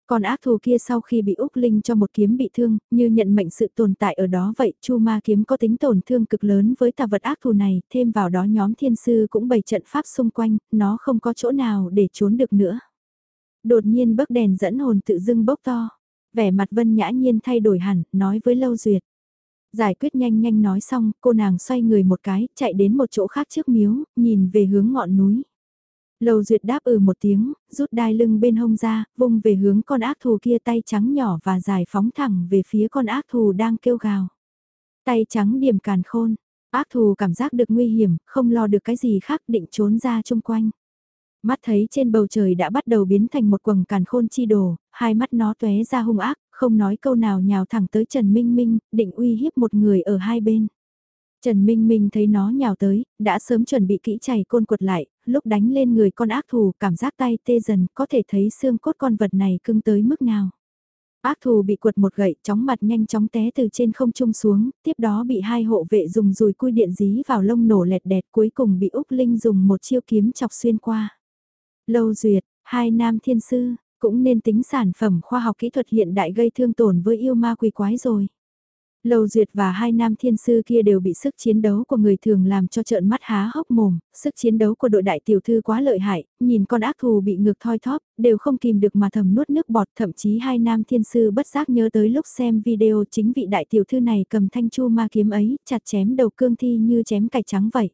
Còn ác thù kia sau khi bị Úc Linh cho một kiếm bị thương, như nhận mệnh sự tồn tại ở đó vậy, Chu Ma kiếm có tính tổn thương cực lớn với tà vật ác thù này, thêm vào đó nhóm thiên sư cũng bày trận pháp xung quanh, nó không có chỗ nào để trốn được nữa. Đột nhiên bấc đèn dẫn hồn tự dưng bốc to, vẻ mặt Vân Nhã Nhiên thay đổi hẳn, nói với Lâu Duyệt. Giải quyết nhanh nhanh nói xong, cô nàng xoay người một cái, chạy đến một chỗ khác trước miếu, nhìn về hướng ngọn núi. Lầu duyệt đáp ừ một tiếng, rút đai lưng bên hông ra, vung về hướng con ác thù kia tay trắng nhỏ và dài phóng thẳng về phía con ác thù đang kêu gào. Tay trắng điểm càn khôn, ác thù cảm giác được nguy hiểm, không lo được cái gì khác định trốn ra chung quanh. Mắt thấy trên bầu trời đã bắt đầu biến thành một quầng càn khôn chi đồ, hai mắt nó tóe ra hung ác, không nói câu nào nhào thẳng tới Trần Minh Minh, định uy hiếp một người ở hai bên. Trần Minh Minh thấy nó nhào tới, đã sớm chuẩn bị kỹ chảy côn quật lại, lúc đánh lên người con ác thù cảm giác tay tê dần có thể thấy xương cốt con vật này cưng tới mức nào. Ác thù bị quật một gậy chóng mặt nhanh chóng té từ trên không trung xuống, tiếp đó bị hai hộ vệ dùng dùi cui điện dí vào lông nổ lẹt đẹt cuối cùng bị Úc Linh dùng một chiêu kiếm chọc xuyên qua. Lâu duyệt, hai nam thiên sư, cũng nên tính sản phẩm khoa học kỹ thuật hiện đại gây thương tổn với yêu ma quỷ quái rồi. Lâu Duyệt và hai nam thiên sư kia đều bị sức chiến đấu của người thường làm cho trợn mắt há hốc mồm, sức chiến đấu của đội đại tiểu thư quá lợi hại, nhìn con ác thù bị ngược thoi thóp, đều không kìm được mà thầm nuốt nước bọt, thậm chí hai nam thiên sư bất giác nhớ tới lúc xem video chính vị đại tiểu thư này cầm thanh chu ma kiếm ấy, chặt chém đầu cương thi như chém cải trắng vậy.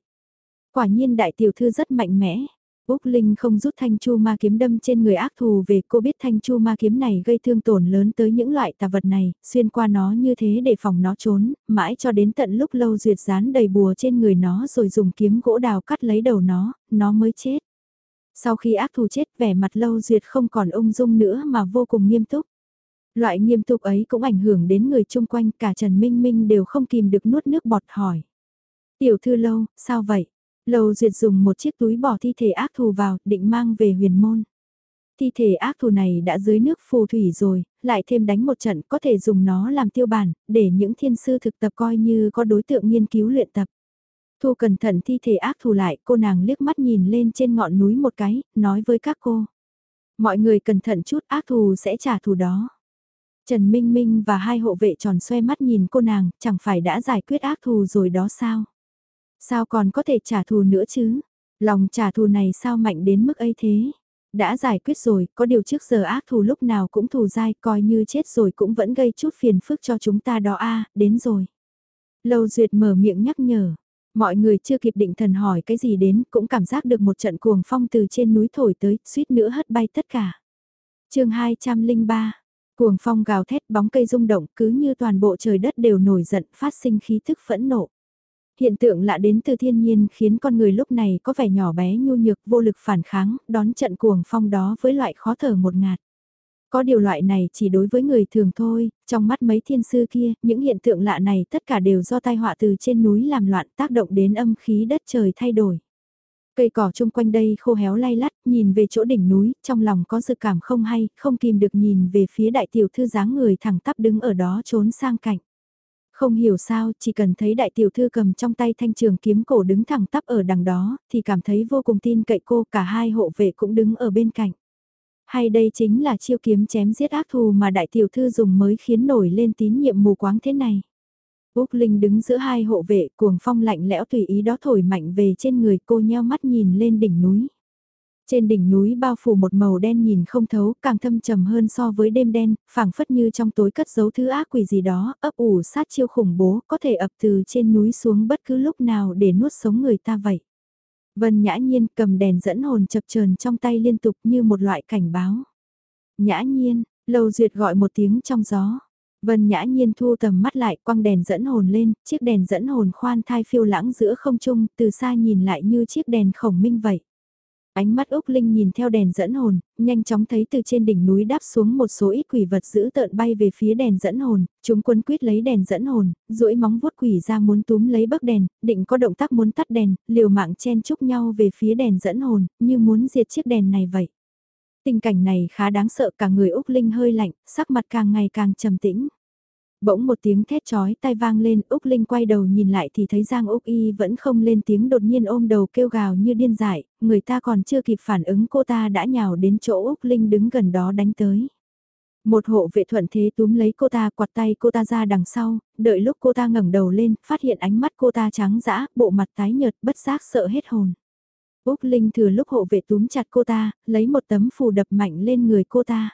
Quả nhiên đại tiểu thư rất mạnh mẽ, Úc Linh không rút thanh chu ma kiếm đâm trên người ác thù về cô biết thanh chu ma kiếm này gây thương tổn lớn tới những loại tà vật này, xuyên qua nó như thế để phòng nó trốn, mãi cho đến tận lúc lâu duyệt dán đầy bùa trên người nó rồi dùng kiếm gỗ đào cắt lấy đầu nó, nó mới chết. Sau khi ác thù chết vẻ mặt lâu duyệt không còn ung dung nữa mà vô cùng nghiêm túc. Loại nghiêm túc ấy cũng ảnh hưởng đến người chung quanh cả Trần Minh Minh đều không kìm được nuốt nước bọt hỏi. Tiểu thư lâu, sao vậy? Lầu Duyệt dùng một chiếc túi bỏ thi thể ác thù vào, định mang về huyền môn. Thi thể ác thù này đã dưới nước phù thủy rồi, lại thêm đánh một trận có thể dùng nó làm tiêu bản, để những thiên sư thực tập coi như có đối tượng nghiên cứu luyện tập. Thu cẩn thận thi thể ác thù lại, cô nàng liếc mắt nhìn lên trên ngọn núi một cái, nói với các cô. Mọi người cẩn thận chút ác thù sẽ trả thù đó. Trần Minh Minh và hai hộ vệ tròn xoe mắt nhìn cô nàng, chẳng phải đã giải quyết ác thù rồi đó sao? Sao còn có thể trả thù nữa chứ? Lòng trả thù này sao mạnh đến mức ấy thế? Đã giải quyết rồi, có điều trước giờ ác thù lúc nào cũng thù dai, coi như chết rồi cũng vẫn gây chút phiền phức cho chúng ta đó a đến rồi. Lâu Duyệt mở miệng nhắc nhở. Mọi người chưa kịp định thần hỏi cái gì đến, cũng cảm giác được một trận cuồng phong từ trên núi thổi tới, suýt nữa hất bay tất cả. chương 203, cuồng phong gào thét bóng cây rung động cứ như toàn bộ trời đất đều nổi giận phát sinh khí thức phẫn nộ. Hiện tượng lạ đến từ thiên nhiên khiến con người lúc này có vẻ nhỏ bé nhu nhược vô lực phản kháng, đón trận cuồng phong đó với loại khó thở một ngạt. Có điều loại này chỉ đối với người thường thôi, trong mắt mấy thiên sư kia, những hiện tượng lạ này tất cả đều do tai họa từ trên núi làm loạn tác động đến âm khí đất trời thay đổi. Cây cỏ chung quanh đây khô héo lay lắt, nhìn về chỗ đỉnh núi, trong lòng có dự cảm không hay, không kìm được nhìn về phía đại tiểu thư dáng người thẳng tắp đứng ở đó trốn sang cạnh. Không hiểu sao, chỉ cần thấy đại tiểu thư cầm trong tay thanh trường kiếm cổ đứng thẳng tắp ở đằng đó, thì cảm thấy vô cùng tin cậy cô, cả hai hộ vệ cũng đứng ở bên cạnh. Hay đây chính là chiêu kiếm chém giết ác thù mà đại tiểu thư dùng mới khiến nổi lên tín nhiệm mù quáng thế này. Úc Linh đứng giữa hai hộ vệ cuồng phong lạnh lẽo tùy ý đó thổi mạnh về trên người cô nheo mắt nhìn lên đỉnh núi. Trên đỉnh núi bao phủ một màu đen nhìn không thấu, càng thâm trầm hơn so với đêm đen, phảng phất như trong tối cất giấu thứ ác quỷ gì đó, ấp ủ sát chiêu khủng bố, có thể ập từ trên núi xuống bất cứ lúc nào để nuốt sống người ta vậy. Vân nhã nhiên cầm đèn dẫn hồn chập chờn trong tay liên tục như một loại cảnh báo. Nhã nhiên, lâu duyệt gọi một tiếng trong gió. Vân nhã nhiên thu tầm mắt lại quăng đèn dẫn hồn lên, chiếc đèn dẫn hồn khoan thai phiêu lãng giữa không trung, từ xa nhìn lại như chiếc đèn khổng minh vậy. Ánh mắt Úc Linh nhìn theo đèn dẫn hồn, nhanh chóng thấy từ trên đỉnh núi đáp xuống một số ít quỷ vật dữ tợn bay về phía đèn dẫn hồn, chúng quân quyết lấy đèn dẫn hồn, duỗi móng vuốt quỷ ra muốn túm lấy bấc đèn, định có động tác muốn tắt đèn, liều mạng chen chúc nhau về phía đèn dẫn hồn, như muốn diệt chiếc đèn này vậy. Tình cảnh này khá đáng sợ cả người Úc Linh hơi lạnh, sắc mặt càng ngày càng trầm tĩnh. Bỗng một tiếng thét chói tai vang lên, Úc Linh quay đầu nhìn lại thì thấy Giang Úc Y vẫn không lên tiếng đột nhiên ôm đầu kêu gào như điên dại, người ta còn chưa kịp phản ứng cô ta đã nhào đến chỗ Úc Linh đứng gần đó đánh tới. Một hộ vệ thuận thế túm lấy cô ta quạt tay cô ta ra đằng sau, đợi lúc cô ta ngẩng đầu lên, phát hiện ánh mắt cô ta trắng dã, bộ mặt tái nhợt, bất giác sợ hết hồn. Úc Linh thừa lúc hộ vệ túm chặt cô ta, lấy một tấm phù đập mạnh lên người cô ta.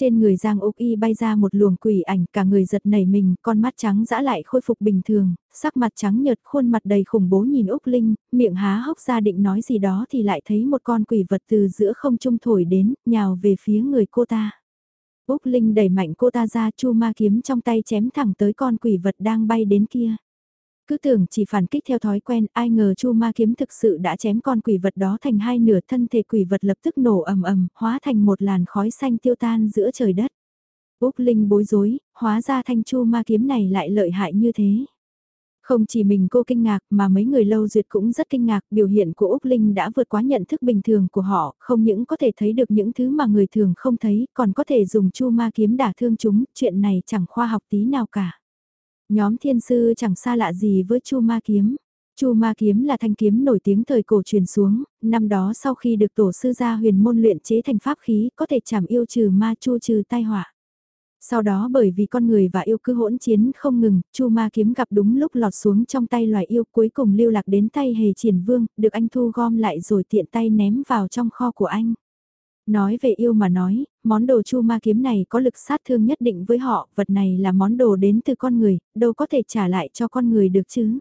Trên người Giang Úc Y bay ra một luồng quỷ ảnh, cả người giật nảy mình, con mắt trắng dã lại khôi phục bình thường, sắc mặt trắng nhợt, khuôn mặt đầy khủng bố nhìn Úc Linh, miệng há hốc ra định nói gì đó thì lại thấy một con quỷ vật từ giữa không trung thổi đến, nhào về phía người cô ta. Úc Linh đẩy mạnh cô ta ra chu ma kiếm trong tay chém thẳng tới con quỷ vật đang bay đến kia. Cứ tưởng chỉ phản kích theo thói quen, ai ngờ chu ma kiếm thực sự đã chém con quỷ vật đó thành hai nửa thân thể quỷ vật lập tức nổ ầm ầm, hóa thành một làn khói xanh tiêu tan giữa trời đất. Úc Linh bối rối, hóa ra thanh chu ma kiếm này lại lợi hại như thế. Không chỉ mình cô kinh ngạc mà mấy người lâu duyệt cũng rất kinh ngạc, biểu hiện của Úc Linh đã vượt quá nhận thức bình thường của họ, không những có thể thấy được những thứ mà người thường không thấy, còn có thể dùng chu ma kiếm đả thương chúng, chuyện này chẳng khoa học tí nào cả. Nhóm thiên sư chẳng xa lạ gì với Chu Ma Kiếm. Chu Ma Kiếm là thanh kiếm nổi tiếng thời cổ truyền xuống, năm đó sau khi được tổ sư gia huyền môn luyện chế thành pháp khí có thể chảm yêu trừ ma chu trừ tai họa. Sau đó bởi vì con người và yêu cứ hỗn chiến không ngừng, Chu Ma kiếm gặp đúng lúc lọt xuống trong tay loài yêu cuối cùng lưu lạc đến tay Hề Triển Vương, được anh thu gom lại rồi tiện tay ném vào trong kho của anh. Nói về yêu mà nói, món đồ chu ma kiếm này có lực sát thương nhất định với họ, vật này là món đồ đến từ con người, đâu có thể trả lại cho con người được chứ.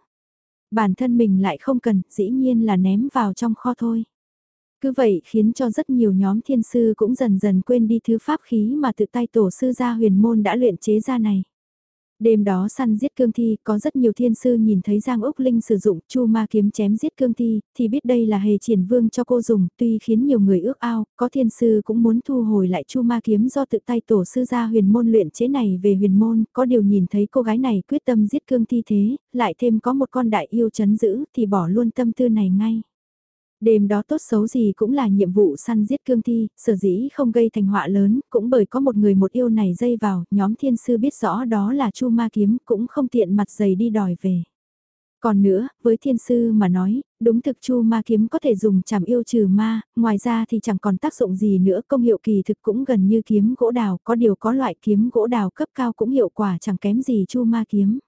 Bản thân mình lại không cần, dĩ nhiên là ném vào trong kho thôi. Cứ vậy khiến cho rất nhiều nhóm thiên sư cũng dần dần quên đi thứ pháp khí mà tự tay tổ sư gia huyền môn đã luyện chế ra này. Đêm đó săn giết cương thi, có rất nhiều thiên sư nhìn thấy Giang Úc Linh sử dụng chu ma kiếm chém giết cương thi, thì biết đây là hề triển vương cho cô dùng, tuy khiến nhiều người ước ao, có thiên sư cũng muốn thu hồi lại chu ma kiếm do tự tay tổ sư gia huyền môn luyện chế này về huyền môn, có điều nhìn thấy cô gái này quyết tâm giết cương thi thế, lại thêm có một con đại yêu chấn giữ thì bỏ luôn tâm tư này ngay. Đêm đó tốt xấu gì cũng là nhiệm vụ săn giết cương thi, sở dĩ không gây thành họa lớn, cũng bởi có một người một yêu này dây vào, nhóm thiên sư biết rõ đó là chu ma kiếm, cũng không tiện mặt dày đi đòi về. Còn nữa, với thiên sư mà nói, đúng thực chu ma kiếm có thể dùng chảm yêu trừ ma, ngoài ra thì chẳng còn tác dụng gì nữa, công hiệu kỳ thực cũng gần như kiếm gỗ đào, có điều có loại kiếm gỗ đào cấp cao cũng hiệu quả chẳng kém gì chu ma kiếm.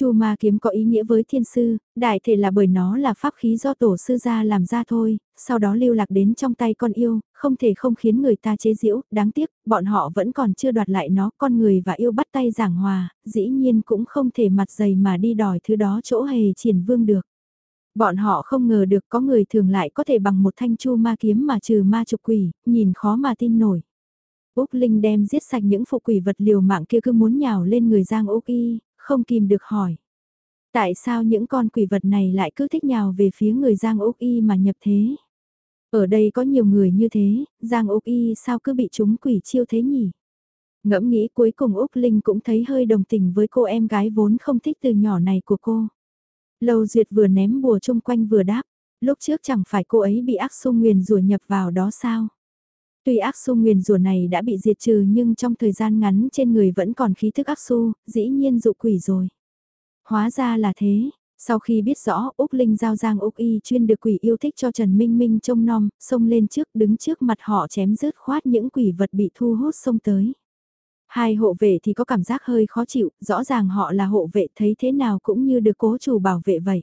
Chu ma kiếm có ý nghĩa với thiên sư, đại thể là bởi nó là pháp khí do tổ sư gia làm ra thôi, sau đó lưu lạc đến trong tay con yêu, không thể không khiến người ta chế giễu, đáng tiếc, bọn họ vẫn còn chưa đoạt lại nó, con người và yêu bắt tay giảng hòa, dĩ nhiên cũng không thể mặt dày mà đi đòi thứ đó chỗ hề triển vương được. Bọn họ không ngờ được có người thường lại có thể bằng một thanh chu ma kiếm mà trừ ma trục quỷ, nhìn khó mà tin nổi. Úc Linh đem giết sạch những phụ quỷ vật liều mạng kia cứ muốn nhào lên người Giang Úc Y, không kìm được hỏi. Tại sao những con quỷ vật này lại cứ thích nhào về phía người Giang Úc Y mà nhập thế? Ở đây có nhiều người như thế, Giang Úc Y sao cứ bị chúng quỷ chiêu thế nhỉ? Ngẫm nghĩ cuối cùng Úc Linh cũng thấy hơi đồng tình với cô em gái vốn không thích từ nhỏ này của cô. Lâu Duyệt vừa ném bùa chung quanh vừa đáp, lúc trước chẳng phải cô ấy bị ác xung nguyền rủa nhập vào đó sao? Tuy ác su nguyền rủa này đã bị diệt trừ nhưng trong thời gian ngắn trên người vẫn còn khí thức ác su, dĩ nhiên dụ quỷ rồi. Hóa ra là thế, sau khi biết rõ Úc Linh giao giang Úc Y chuyên được quỷ yêu thích cho Trần Minh Minh trông nom, xông lên trước đứng trước mặt họ chém rớt khoát những quỷ vật bị thu hút xông tới. Hai hộ vệ thì có cảm giác hơi khó chịu, rõ ràng họ là hộ vệ thấy thế nào cũng như được cố chủ bảo vệ vậy.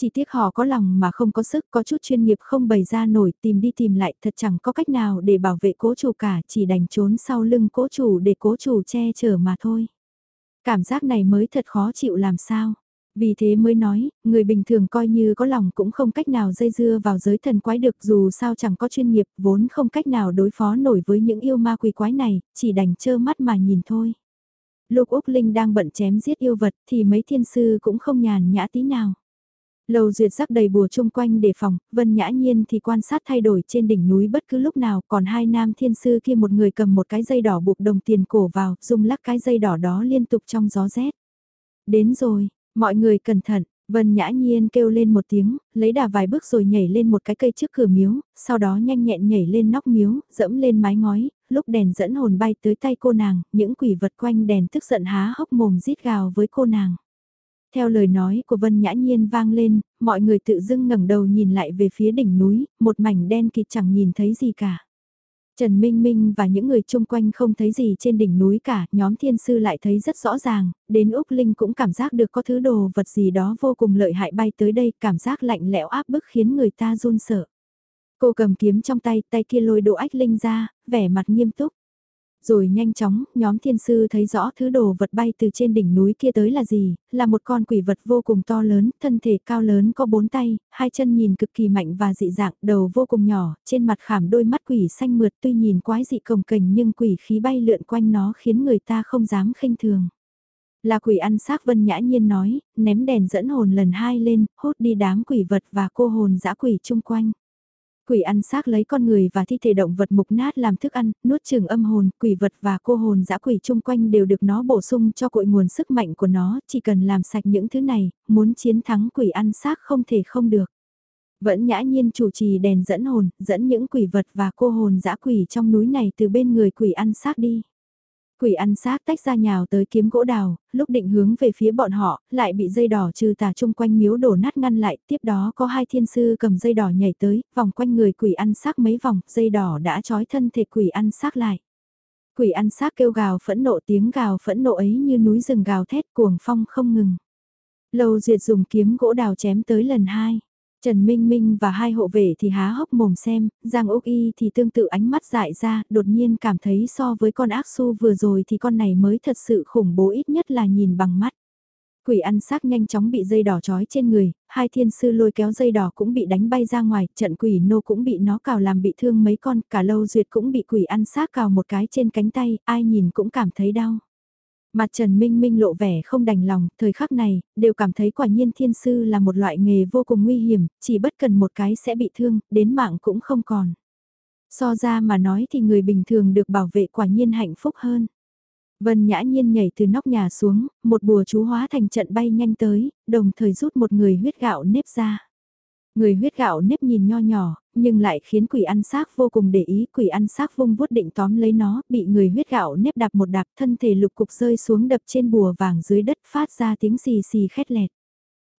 Chỉ tiếc họ có lòng mà không có sức, có chút chuyên nghiệp không bày ra nổi, tìm đi tìm lại, thật chẳng có cách nào để bảo vệ cố chủ cả, chỉ đành trốn sau lưng cố chủ để cố chủ che chở mà thôi. Cảm giác này mới thật khó chịu làm sao. Vì thế mới nói, người bình thường coi như có lòng cũng không cách nào dây dưa vào giới thần quái được dù sao chẳng có chuyên nghiệp vốn không cách nào đối phó nổi với những yêu ma quỷ quái này, chỉ đành trơ mắt mà nhìn thôi. Lúc Úc Linh đang bận chém giết yêu vật thì mấy thiên sư cũng không nhàn nhã tí nào. Lầu duyệt rắc đầy bùa chung quanh để phòng, Vân Nhã Nhiên thì quan sát thay đổi trên đỉnh núi bất cứ lúc nào, còn hai nam thiên sư kia một người cầm một cái dây đỏ buộc đồng tiền cổ vào, dùng lắc cái dây đỏ đó liên tục trong gió rét. Đến rồi, mọi người cẩn thận, Vân Nhã Nhiên kêu lên một tiếng, lấy đà vài bước rồi nhảy lên một cái cây trước cửa miếu, sau đó nhanh nhẹn nhảy lên nóc miếu, dẫm lên mái ngói, lúc đèn dẫn hồn bay tới tay cô nàng, những quỷ vật quanh đèn tức giận há hốc mồm rít gào với cô nàng. Theo lời nói của Vân Nhã Nhiên vang lên, mọi người tự dưng ngẩng đầu nhìn lại về phía đỉnh núi, một mảnh đen kịt chẳng nhìn thấy gì cả. Trần Minh Minh và những người chung quanh không thấy gì trên đỉnh núi cả, nhóm thiên sư lại thấy rất rõ ràng, đến Úc Linh cũng cảm giác được có thứ đồ vật gì đó vô cùng lợi hại bay tới đây, cảm giác lạnh lẽo áp bức khiến người ta run sợ. Cô cầm kiếm trong tay, tay kia lôi độ ách Linh ra, vẻ mặt nghiêm túc. Rồi nhanh chóng, nhóm thiên sư thấy rõ thứ đồ vật bay từ trên đỉnh núi kia tới là gì, là một con quỷ vật vô cùng to lớn, thân thể cao lớn có bốn tay, hai chân nhìn cực kỳ mạnh và dị dạng, đầu vô cùng nhỏ, trên mặt khảm đôi mắt quỷ xanh mượt tuy nhìn quái dị cồng kềnh nhưng quỷ khí bay lượn quanh nó khiến người ta không dám khinh thường. Là quỷ ăn xác Vân Nhã Nhiên nói, ném đèn dẫn hồn lần hai lên, hút đi đám quỷ vật và cô hồn dã quỷ chung quanh. Quỷ ăn xác lấy con người và thi thể động vật mục nát làm thức ăn, nuốt chửng âm hồn, quỷ vật và cô hồn dã quỷ chung quanh đều được nó bổ sung cho cội nguồn sức mạnh của nó, chỉ cần làm sạch những thứ này, muốn chiến thắng quỷ ăn xác không thể không được. Vẫn nhã nhiên chủ trì đèn dẫn hồn, dẫn những quỷ vật và cô hồn dã quỷ trong núi này từ bên người quỷ ăn xác đi. Quỷ ăn xác tách ra nhào tới kiếm gỗ đào, lúc định hướng về phía bọn họ, lại bị dây đỏ trừ tà chung quanh miếu đổ nát ngăn lại, tiếp đó có hai thiên sư cầm dây đỏ nhảy tới, vòng quanh người quỷ ăn xác mấy vòng, dây đỏ đã trói thân thể quỷ ăn xác lại. Quỷ ăn xác kêu gào phẫn nộ tiếng gào phẫn nộ ấy như núi rừng gào thét cuồng phong không ngừng. Lâu duyệt dùng kiếm gỗ đào chém tới lần hai. Trần Minh Minh và hai hộ vệ thì há hốc mồm xem, Giang Úc Y thì tương tự ánh mắt dại ra, đột nhiên cảm thấy so với con ác su vừa rồi thì con này mới thật sự khủng bố ít nhất là nhìn bằng mắt. Quỷ ăn xác nhanh chóng bị dây đỏ trói trên người, hai thiên sư lôi kéo dây đỏ cũng bị đánh bay ra ngoài, trận quỷ nô cũng bị nó cào làm bị thương mấy con, cả lâu duyệt cũng bị quỷ ăn xác cào một cái trên cánh tay, ai nhìn cũng cảm thấy đau. Mặt Trần Minh Minh lộ vẻ không đành lòng, thời khắc này, đều cảm thấy quả nhiên thiên sư là một loại nghề vô cùng nguy hiểm, chỉ bất cần một cái sẽ bị thương, đến mạng cũng không còn. So ra mà nói thì người bình thường được bảo vệ quả nhiên hạnh phúc hơn. Vân nhã nhiên nhảy từ nóc nhà xuống, một bùa chú hóa thành trận bay nhanh tới, đồng thời rút một người huyết gạo nếp ra. Người huyết gạo nếp nhìn nho nhỏ, nhưng lại khiến quỷ ăn xác vô cùng để ý, quỷ ăn xác vung vuốt định tóm lấy nó, bị người huyết gạo nếp đạp một đạp thân thể lục cục rơi xuống đập trên bùa vàng dưới đất phát ra tiếng xì xì khét lẹt.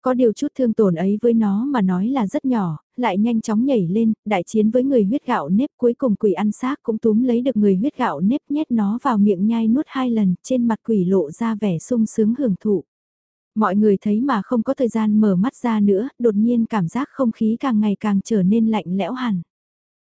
Có điều chút thương tổn ấy với nó mà nói là rất nhỏ, lại nhanh chóng nhảy lên, đại chiến với người huyết gạo nếp cuối cùng quỷ ăn xác cũng túm lấy được người huyết gạo nếp nhét nó vào miệng nhai nuốt hai lần, trên mặt quỷ lộ ra vẻ sung sướng hưởng thụ. Mọi người thấy mà không có thời gian mở mắt ra nữa, đột nhiên cảm giác không khí càng ngày càng trở nên lạnh lẽo hẳn.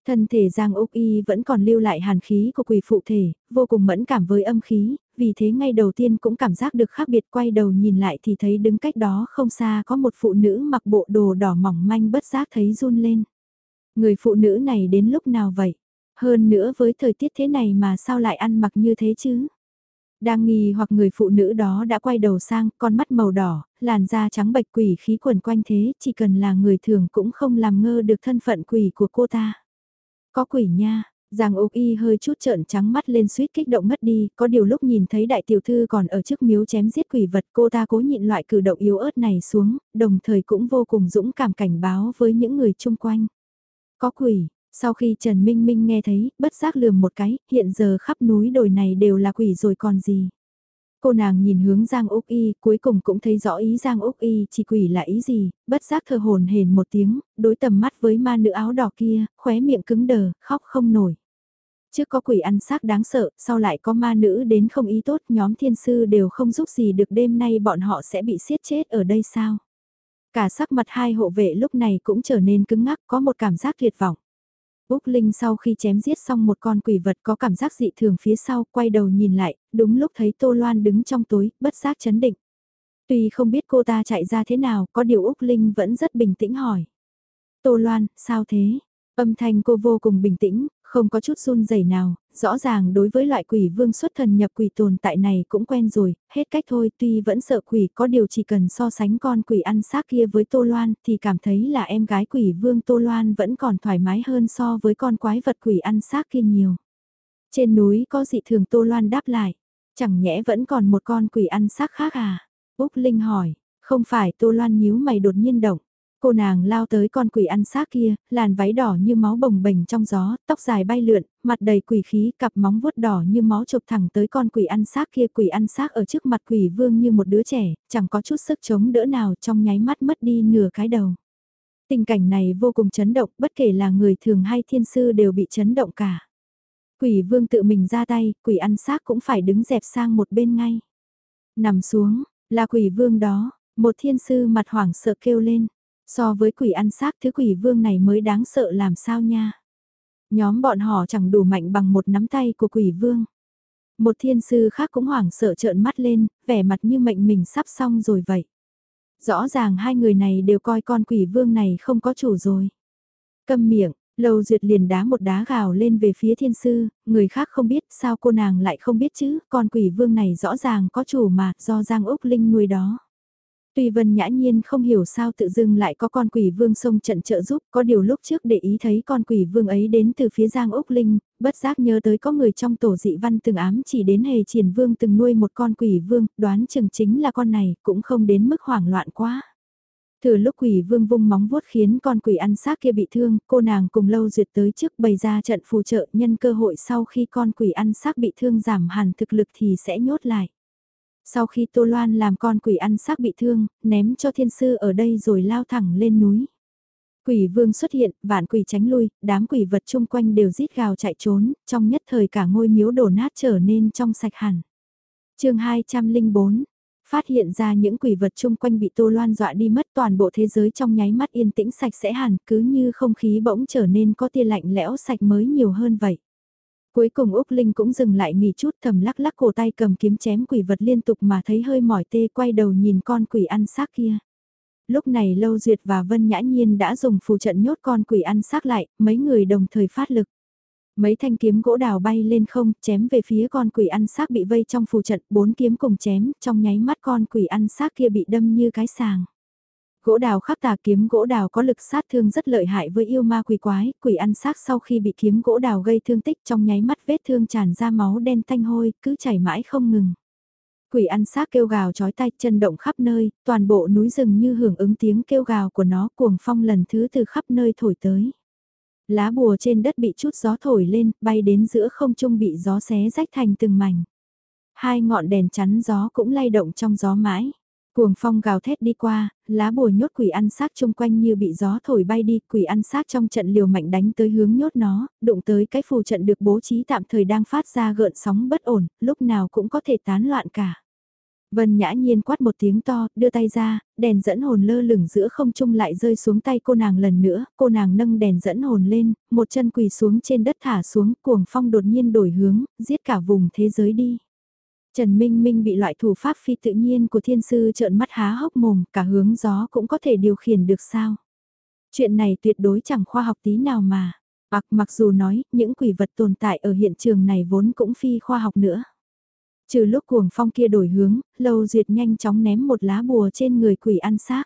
Thân thể Giang Úc Y vẫn còn lưu lại hàn khí của quỷ phụ thể, vô cùng mẫn cảm với âm khí, vì thế ngay đầu tiên cũng cảm giác được khác biệt quay đầu nhìn lại thì thấy đứng cách đó không xa có một phụ nữ mặc bộ đồ đỏ mỏng manh bất giác thấy run lên. Người phụ nữ này đến lúc nào vậy? Hơn nữa với thời tiết thế này mà sao lại ăn mặc như thế chứ? Đang nghi hoặc người phụ nữ đó đã quay đầu sang, con mắt màu đỏ, làn da trắng bạch quỷ khí quần quanh thế, chỉ cần là người thường cũng không làm ngơ được thân phận quỷ của cô ta. Có quỷ nha, Giang Úc Y hơi chút trợn trắng mắt lên suýt kích động mất đi, có điều lúc nhìn thấy đại tiểu thư còn ở trước miếu chém giết quỷ vật cô ta cố nhịn loại cử động yếu ớt này xuống, đồng thời cũng vô cùng dũng cảm cảnh báo với những người chung quanh. Có quỷ, sau khi Trần Minh Minh nghe thấy, bất giác lườm một cái, hiện giờ khắp núi đồi này đều là quỷ rồi còn gì. Cô nàng nhìn hướng Giang Úc Y, cuối cùng cũng thấy rõ ý Giang Úc Y chỉ quỷ là ý gì, bất giác thờ hồn hền một tiếng, đối tầm mắt với ma nữ áo đỏ kia, khóe miệng cứng đờ, khóc không nổi. Trước có quỷ ăn xác đáng sợ, sau lại có ma nữ đến không ý tốt, nhóm thiên sư đều không giúp gì được đêm nay bọn họ sẽ bị siết chết ở đây sao. Cả sắc mặt hai hộ vệ lúc này cũng trở nên cứng ngắc, có một cảm giác tuyệt vọng. Úc Linh sau khi chém giết xong một con quỷ vật có cảm giác dị thường phía sau, quay đầu nhìn lại, đúng lúc thấy Tô Loan đứng trong tối, bất giác chấn định. Tuy không biết cô ta chạy ra thế nào, có điều Úc Linh vẫn rất bình tĩnh hỏi. Tô Loan, sao thế? Âm thanh cô vô cùng bình tĩnh, không có chút run rẩy nào, rõ ràng đối với loại quỷ vương xuất thần nhập quỷ tồn tại này cũng quen rồi, hết cách thôi tuy vẫn sợ quỷ có điều chỉ cần so sánh con quỷ ăn xác kia với Tô Loan thì cảm thấy là em gái quỷ vương Tô Loan vẫn còn thoải mái hơn so với con quái vật quỷ ăn xác kia nhiều. Trên núi có dị thường Tô Loan đáp lại, chẳng nhẽ vẫn còn một con quỷ ăn xác khác à? Úc Linh hỏi, không phải Tô Loan nhíu mày đột nhiên động. Cô nàng lao tới con quỷ ăn xác kia, làn váy đỏ như máu bồng bềnh trong gió, tóc dài bay lượn, mặt đầy quỷ khí, cặp móng vuốt đỏ như máu chụp thẳng tới con quỷ ăn xác kia. Quỷ ăn xác ở trước mặt quỷ vương như một đứa trẻ, chẳng có chút sức chống đỡ nào trong nháy mắt mất đi nửa cái đầu. Tình cảnh này vô cùng chấn động, bất kể là người thường hay thiên sư đều bị chấn động cả. Quỷ vương tự mình ra tay, quỷ ăn xác cũng phải đứng dẹp sang một bên ngay. Nằm xuống, là quỷ vương đó, một thiên sư mặt hoảng sợ kêu lên. So với quỷ ăn xác thứ quỷ vương này mới đáng sợ làm sao nha. Nhóm bọn họ chẳng đủ mạnh bằng một nắm tay của quỷ vương. Một thiên sư khác cũng hoảng sợ trợn mắt lên, vẻ mặt như mệnh mình sắp xong rồi vậy. Rõ ràng hai người này đều coi con quỷ vương này không có chủ rồi. Câm miệng, lầu Duyệt liền đá một đá gào lên về phía thiên sư, người khác không biết sao cô nàng lại không biết chứ, con quỷ vương này rõ ràng có chủ mà, do Giang Úc Linh nuôi đó. Tuy Vân Nhã Nhiên không hiểu sao tự dưng lại có con quỷ vương sông trận trợ giúp, có điều lúc trước để ý thấy con quỷ vương ấy đến từ phía Giang Úc Linh, bất giác nhớ tới có người trong tổ dị văn từng ám chỉ đến hề triển vương từng nuôi một con quỷ vương, đoán chừng chính là con này, cũng không đến mức hoảng loạn quá. Từ lúc quỷ vương vung móng vuốt khiến con quỷ ăn xác kia bị thương, cô nàng cùng lâu duyệt tới trước bày ra trận phù trợ nhân cơ hội sau khi con quỷ ăn xác bị thương giảm hẳn thực lực thì sẽ nhốt lại. Sau khi Tô Loan làm con quỷ ăn xác bị thương, ném cho thiên sư ở đây rồi lao thẳng lên núi. Quỷ vương xuất hiện, vạn quỷ tránh lui, đám quỷ vật chung quanh đều rít gào chạy trốn, trong nhất thời cả ngôi miếu đổ nát trở nên trong sạch hẳn. chương 204, phát hiện ra những quỷ vật chung quanh bị Tô Loan dọa đi mất toàn bộ thế giới trong nháy mắt yên tĩnh sạch sẽ hẳn, cứ như không khí bỗng trở nên có tia lạnh lẽo sạch mới nhiều hơn vậy. Cuối cùng Úc Linh cũng dừng lại nghỉ chút thầm lắc lắc cổ tay cầm kiếm chém quỷ vật liên tục mà thấy hơi mỏi tê quay đầu nhìn con quỷ ăn xác kia. Lúc này Lâu Duyệt và Vân Nhã Nhiên đã dùng phù trận nhốt con quỷ ăn xác lại, mấy người đồng thời phát lực. Mấy thanh kiếm gỗ đào bay lên không, chém về phía con quỷ ăn xác bị vây trong phù trận, bốn kiếm cùng chém, trong nháy mắt con quỷ ăn xác kia bị đâm như cái sàng. Gỗ đào khắc tà kiếm gỗ đào có lực sát thương rất lợi hại với yêu ma quỷ quái, quỷ ăn xác sau khi bị kiếm gỗ đào gây thương tích trong nháy mắt vết thương tràn ra máu đen tanh hôi, cứ chảy mãi không ngừng. Quỷ ăn xác kêu gào chói tay chân động khắp nơi, toàn bộ núi rừng như hưởng ứng tiếng kêu gào của nó cuồng phong lần thứ từ khắp nơi thổi tới. Lá bùa trên đất bị chút gió thổi lên, bay đến giữa không trung bị gió xé rách thành từng mảnh. Hai ngọn đèn chắn gió cũng lay động trong gió mãi. Cuồng phong gào thét đi qua, lá bùa nhốt quỷ ăn xác chung quanh như bị gió thổi bay đi, quỷ ăn xác trong trận liều mạnh đánh tới hướng nhốt nó, đụng tới cái phù trận được bố trí tạm thời đang phát ra gợn sóng bất ổn, lúc nào cũng có thể tán loạn cả. Vân nhã nhiên quát một tiếng to, đưa tay ra, đèn dẫn hồn lơ lửng giữa không trung lại rơi xuống tay cô nàng lần nữa, cô nàng nâng đèn dẫn hồn lên, một chân quỳ xuống trên đất thả xuống, cuồng phong đột nhiên đổi hướng, giết cả vùng thế giới đi. Trần Minh Minh bị loại thủ pháp phi tự nhiên của thiên sư trợn mắt há hốc mồm, cả hướng gió cũng có thể điều khiển được sao. Chuyện này tuyệt đối chẳng khoa học tí nào mà. Bạc mặc dù nói, những quỷ vật tồn tại ở hiện trường này vốn cũng phi khoa học nữa. Trừ lúc cuồng phong kia đổi hướng, Lâu Duyệt nhanh chóng ném một lá bùa trên người quỷ ăn xác.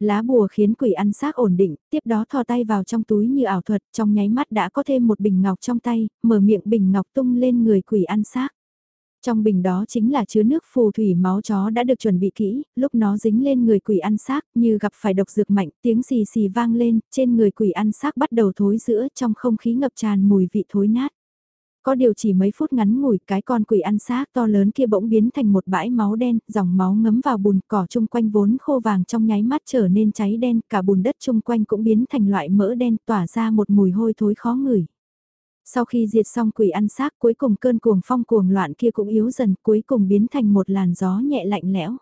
Lá bùa khiến quỷ ăn xác ổn định, tiếp đó thò tay vào trong túi như ảo thuật, trong nháy mắt đã có thêm một bình ngọc trong tay, mở miệng bình ngọc tung lên người quỷ ăn xác. Trong bình đó chính là chứa nước phù thủy máu chó đã được chuẩn bị kỹ, lúc nó dính lên người quỷ ăn xác như gặp phải độc dược mạnh, tiếng xì xì vang lên, trên người quỷ ăn xác bắt đầu thối giữa trong không khí ngập tràn mùi vị thối nát. Có điều chỉ mấy phút ngắn ngủi cái con quỷ ăn xác to lớn kia bỗng biến thành một bãi máu đen, dòng máu ngấm vào bùn cỏ chung quanh vốn khô vàng trong nháy mắt trở nên cháy đen, cả bùn đất chung quanh cũng biến thành loại mỡ đen tỏa ra một mùi hôi thối khó ngửi. Sau khi diệt xong quỷ ăn xác cuối cùng cơn cuồng phong cuồng loạn kia cũng yếu dần cuối cùng biến thành một làn gió nhẹ lạnh lẽo.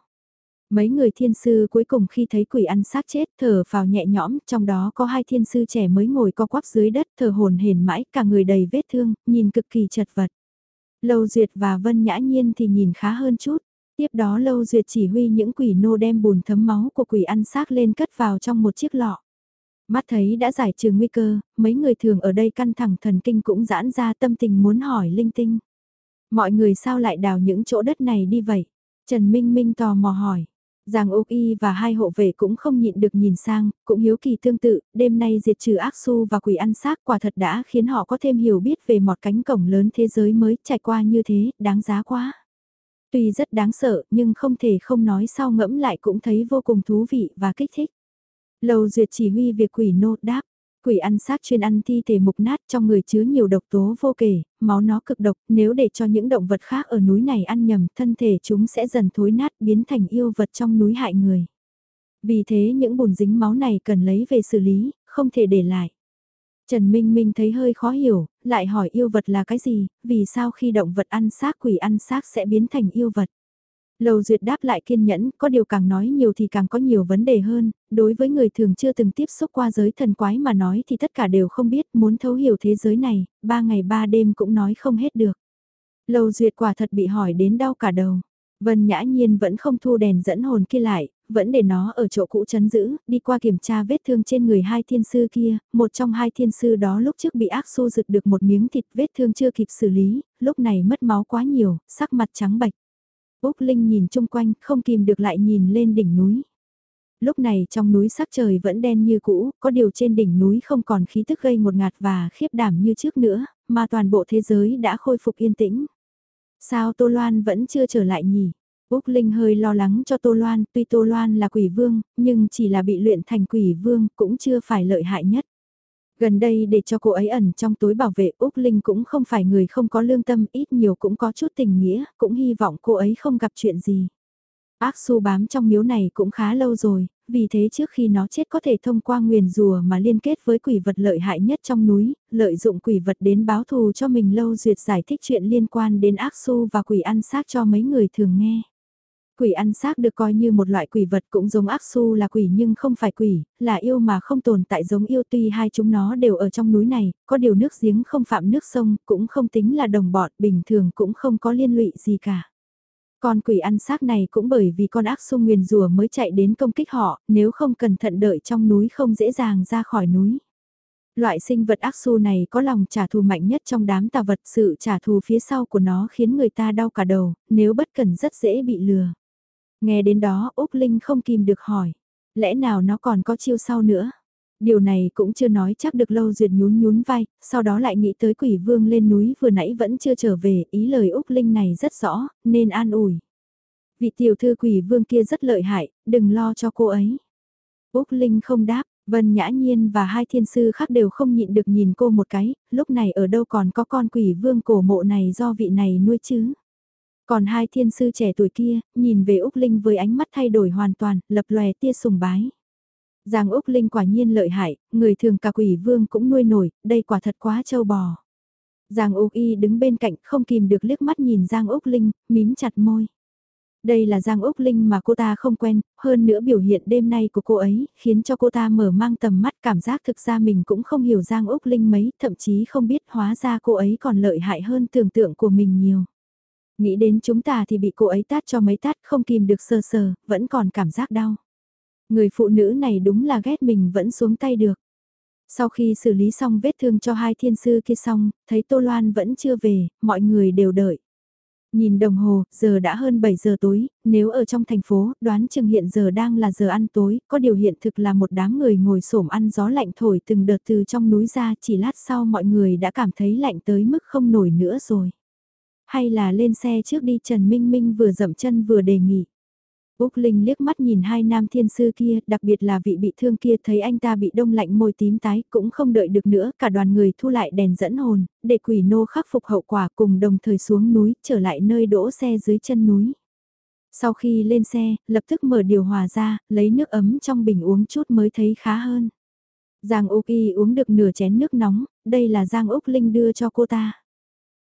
Mấy người thiên sư cuối cùng khi thấy quỷ ăn xác chết thở vào nhẹ nhõm, trong đó có hai thiên sư trẻ mới ngồi co quắp dưới đất thở hồn hển mãi, cả người đầy vết thương, nhìn cực kỳ chật vật. Lâu Duyệt và Vân Nhã Nhiên thì nhìn khá hơn chút. Tiếp đó Lâu Duyệt chỉ huy những quỷ nô đem bùn thấm máu của quỷ ăn xác lên cất vào trong một chiếc lọ. Mắt thấy đã giải trừ nguy cơ, mấy người thường ở đây căng thẳng thần kinh cũng giãn ra tâm tình muốn hỏi linh tinh. Mọi người sao lại đào những chỗ đất này đi vậy? Trần Minh Minh tò mò hỏi. Giang Úc Y và hai hộ vệ cũng không nhịn được nhìn sang, cũng hiếu kỳ tương tự, đêm nay diệt trừ ác su và quỷ ăn xác quả thật đã khiến họ có thêm hiểu biết về một cánh cổng lớn thế giới mới trải qua như thế, đáng giá quá. Tuy rất đáng sợ nhưng không thể không nói sau ngẫm lại cũng thấy vô cùng thú vị và kích thích. Lầu duyệt chỉ huy việc quỷ nô đáp, quỷ ăn xác chuyên ăn thi thể mục nát trong người chứa nhiều độc tố vô kể, máu nó cực độc, nếu để cho những động vật khác ở núi này ăn nhầm, thân thể chúng sẽ dần thối nát biến thành yêu vật trong núi hại người. Vì thế những bùn dính máu này cần lấy về xử lý, không thể để lại. Trần Minh Minh thấy hơi khó hiểu, lại hỏi yêu vật là cái gì, vì sao khi động vật ăn xác quỷ ăn xác sẽ biến thành yêu vật. Lầu Duyệt đáp lại kiên nhẫn, có điều càng nói nhiều thì càng có nhiều vấn đề hơn, đối với người thường chưa từng tiếp xúc qua giới thần quái mà nói thì tất cả đều không biết, muốn thấu hiểu thế giới này, ba ngày ba đêm cũng nói không hết được. Lầu Duyệt quả thật bị hỏi đến đau cả đầu. Vân Nhã Nhiên vẫn không thu đèn dẫn hồn kia lại, vẫn để nó ở chỗ cũ chấn giữ, đi qua kiểm tra vết thương trên người hai thiên sư kia, một trong hai thiên sư đó lúc trước bị ác xô giựt được một miếng thịt vết thương chưa kịp xử lý, lúc này mất máu quá nhiều, sắc mặt trắng bệch. Úc Linh nhìn chung quanh, không kìm được lại nhìn lên đỉnh núi. Lúc này trong núi sắc trời vẫn đen như cũ, có điều trên đỉnh núi không còn khí tức gây một ngạt và khiếp đảm như trước nữa, mà toàn bộ thế giới đã khôi phục yên tĩnh. Sao Tô Loan vẫn chưa trở lại nhỉ? Úc Linh hơi lo lắng cho Tô Loan, tuy Tô Loan là quỷ vương, nhưng chỉ là bị luyện thành quỷ vương cũng chưa phải lợi hại nhất. Gần đây để cho cô ấy ẩn trong tối bảo vệ Úc Linh cũng không phải người không có lương tâm, ít nhiều cũng có chút tình nghĩa, cũng hy vọng cô ấy không gặp chuyện gì. Ác su bám trong miếu này cũng khá lâu rồi, vì thế trước khi nó chết có thể thông qua nguyền rùa mà liên kết với quỷ vật lợi hại nhất trong núi, lợi dụng quỷ vật đến báo thù cho mình lâu duyệt giải thích chuyện liên quan đến ác su và quỷ ăn xác cho mấy người thường nghe. Quỷ ăn xác được coi như một loại quỷ vật cũng giống ác su là quỷ nhưng không phải quỷ, là yêu mà không tồn tại giống yêu tuy hai chúng nó đều ở trong núi này, có điều nước giếng không phạm nước sông, cũng không tính là đồng bọn, bình thường cũng không có liên lụy gì cả. Con quỷ ăn xác này cũng bởi vì con ác su nguyền rùa mới chạy đến công kích họ, nếu không cẩn thận đợi trong núi không dễ dàng ra khỏi núi. Loại sinh vật ác su này có lòng trả thù mạnh nhất trong đám tà vật sự trả thù phía sau của nó khiến người ta đau cả đầu, nếu bất cần rất dễ bị lừa. Nghe đến đó Úc Linh không kìm được hỏi, lẽ nào nó còn có chiêu sau nữa? Điều này cũng chưa nói chắc được lâu duyệt nhún nhún vai, sau đó lại nghĩ tới quỷ vương lên núi vừa nãy vẫn chưa trở về, ý lời Úc Linh này rất rõ, nên an ủi. Vị tiểu thư quỷ vương kia rất lợi hại, đừng lo cho cô ấy. Úc Linh không đáp, Vân Nhã Nhiên và hai thiên sư khác đều không nhịn được nhìn cô một cái, lúc này ở đâu còn có con quỷ vương cổ mộ này do vị này nuôi chứ. Còn hai thiên sư trẻ tuổi kia, nhìn về Úc Linh với ánh mắt thay đổi hoàn toàn, lập lòe tia sùng bái. Giang Úc Linh quả nhiên lợi hại, người thường cả quỷ vương cũng nuôi nổi, đây quả thật quá trâu bò. Giang Úc Y đứng bên cạnh không kìm được liếc mắt nhìn Giang Úc Linh, mím chặt môi. Đây là Giang Úc Linh mà cô ta không quen, hơn nữa biểu hiện đêm nay của cô ấy, khiến cho cô ta mở mang tầm mắt cảm giác thực ra mình cũng không hiểu Giang Úc Linh mấy, thậm chí không biết hóa ra cô ấy còn lợi hại hơn tưởng tượng của mình nhiều. Nghĩ đến chúng ta thì bị cô ấy tát cho mấy tát không kìm được sờ sờ, vẫn còn cảm giác đau. Người phụ nữ này đúng là ghét mình vẫn xuống tay được. Sau khi xử lý xong vết thương cho hai thiên sư kia xong, thấy Tô Loan vẫn chưa về, mọi người đều đợi. Nhìn đồng hồ, giờ đã hơn 7 giờ tối, nếu ở trong thành phố, đoán chừng hiện giờ đang là giờ ăn tối, có điều hiện thực là một đám người ngồi xổm ăn gió lạnh thổi từng đợt từ trong núi ra, chỉ lát sau mọi người đã cảm thấy lạnh tới mức không nổi nữa rồi. Hay là lên xe trước đi Trần Minh Minh vừa dậm chân vừa đề nghị. Úc Linh liếc mắt nhìn hai nam thiên sư kia, đặc biệt là vị bị thương kia thấy anh ta bị đông lạnh môi tím tái, cũng không đợi được nữa, cả đoàn người thu lại đèn dẫn hồn, để quỷ nô khắc phục hậu quả cùng đồng thời xuống núi, trở lại nơi đỗ xe dưới chân núi. Sau khi lên xe, lập tức mở điều hòa ra, lấy nước ấm trong bình uống chút mới thấy khá hơn. Giang Úc Y uống được nửa chén nước nóng, đây là Giang Úc Linh đưa cho cô ta.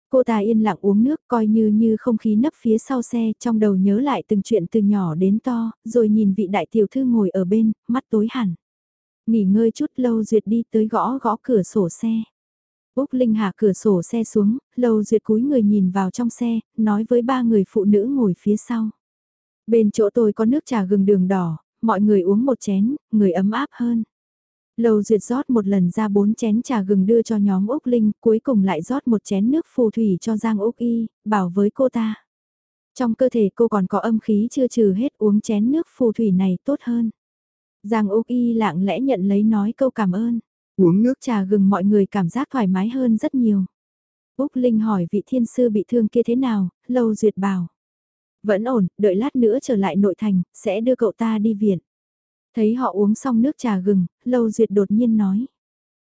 Cô ta yên lặng uống nước coi như như không khí nấp phía sau xe trong đầu nhớ lại từng chuyện từ nhỏ đến to, rồi nhìn vị đại tiểu thư ngồi ở bên, mắt tối hẳn. Nghỉ ngơi chút lâu duyệt đi tới gõ gõ cửa sổ xe. Úc Linh hạ cửa sổ xe xuống, lâu duyệt cúi người nhìn vào trong xe, nói với ba người phụ nữ ngồi phía sau. Bên chỗ tôi có nước trà gừng đường đỏ, mọi người uống một chén, người ấm áp hơn. Lâu duyệt rót một lần ra bốn chén trà gừng đưa cho nhóm Úc Linh, cuối cùng lại rót một chén nước phù thủy cho Giang Úc Y, bảo với cô ta. Trong cơ thể cô còn có âm khí chưa trừ hết uống chén nước phù thủy này tốt hơn. Giang Úc Y lặng lẽ nhận lấy nói câu cảm ơn. Uống nước trà gừng mọi người cảm giác thoải mái hơn rất nhiều. Úc Linh hỏi vị thiên sư bị thương kia thế nào, lâu duyệt bảo. Vẫn ổn, đợi lát nữa trở lại nội thành, sẽ đưa cậu ta đi viện. Thấy họ uống xong nước trà gừng, lâu duyệt đột nhiên nói.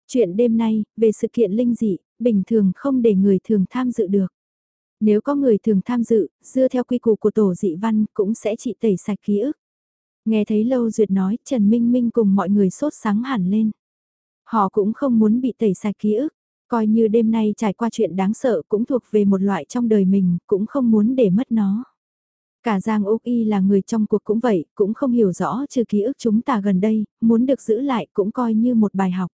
Chuyện đêm nay, về sự kiện linh dị, bình thường không để người thường tham dự được. Nếu có người thường tham dự, dưa theo quy củ của tổ dị văn cũng sẽ trị tẩy sạch ký ức. Nghe thấy Lâu Duyệt nói, Trần Minh Minh cùng mọi người sốt sáng hẳn lên. Họ cũng không muốn bị tẩy sạch ký ức, coi như đêm nay trải qua chuyện đáng sợ cũng thuộc về một loại trong đời mình, cũng không muốn để mất nó. Cả Giang Úc Y là người trong cuộc cũng vậy, cũng không hiểu rõ trừ ký ức chúng ta gần đây, muốn được giữ lại cũng coi như một bài học.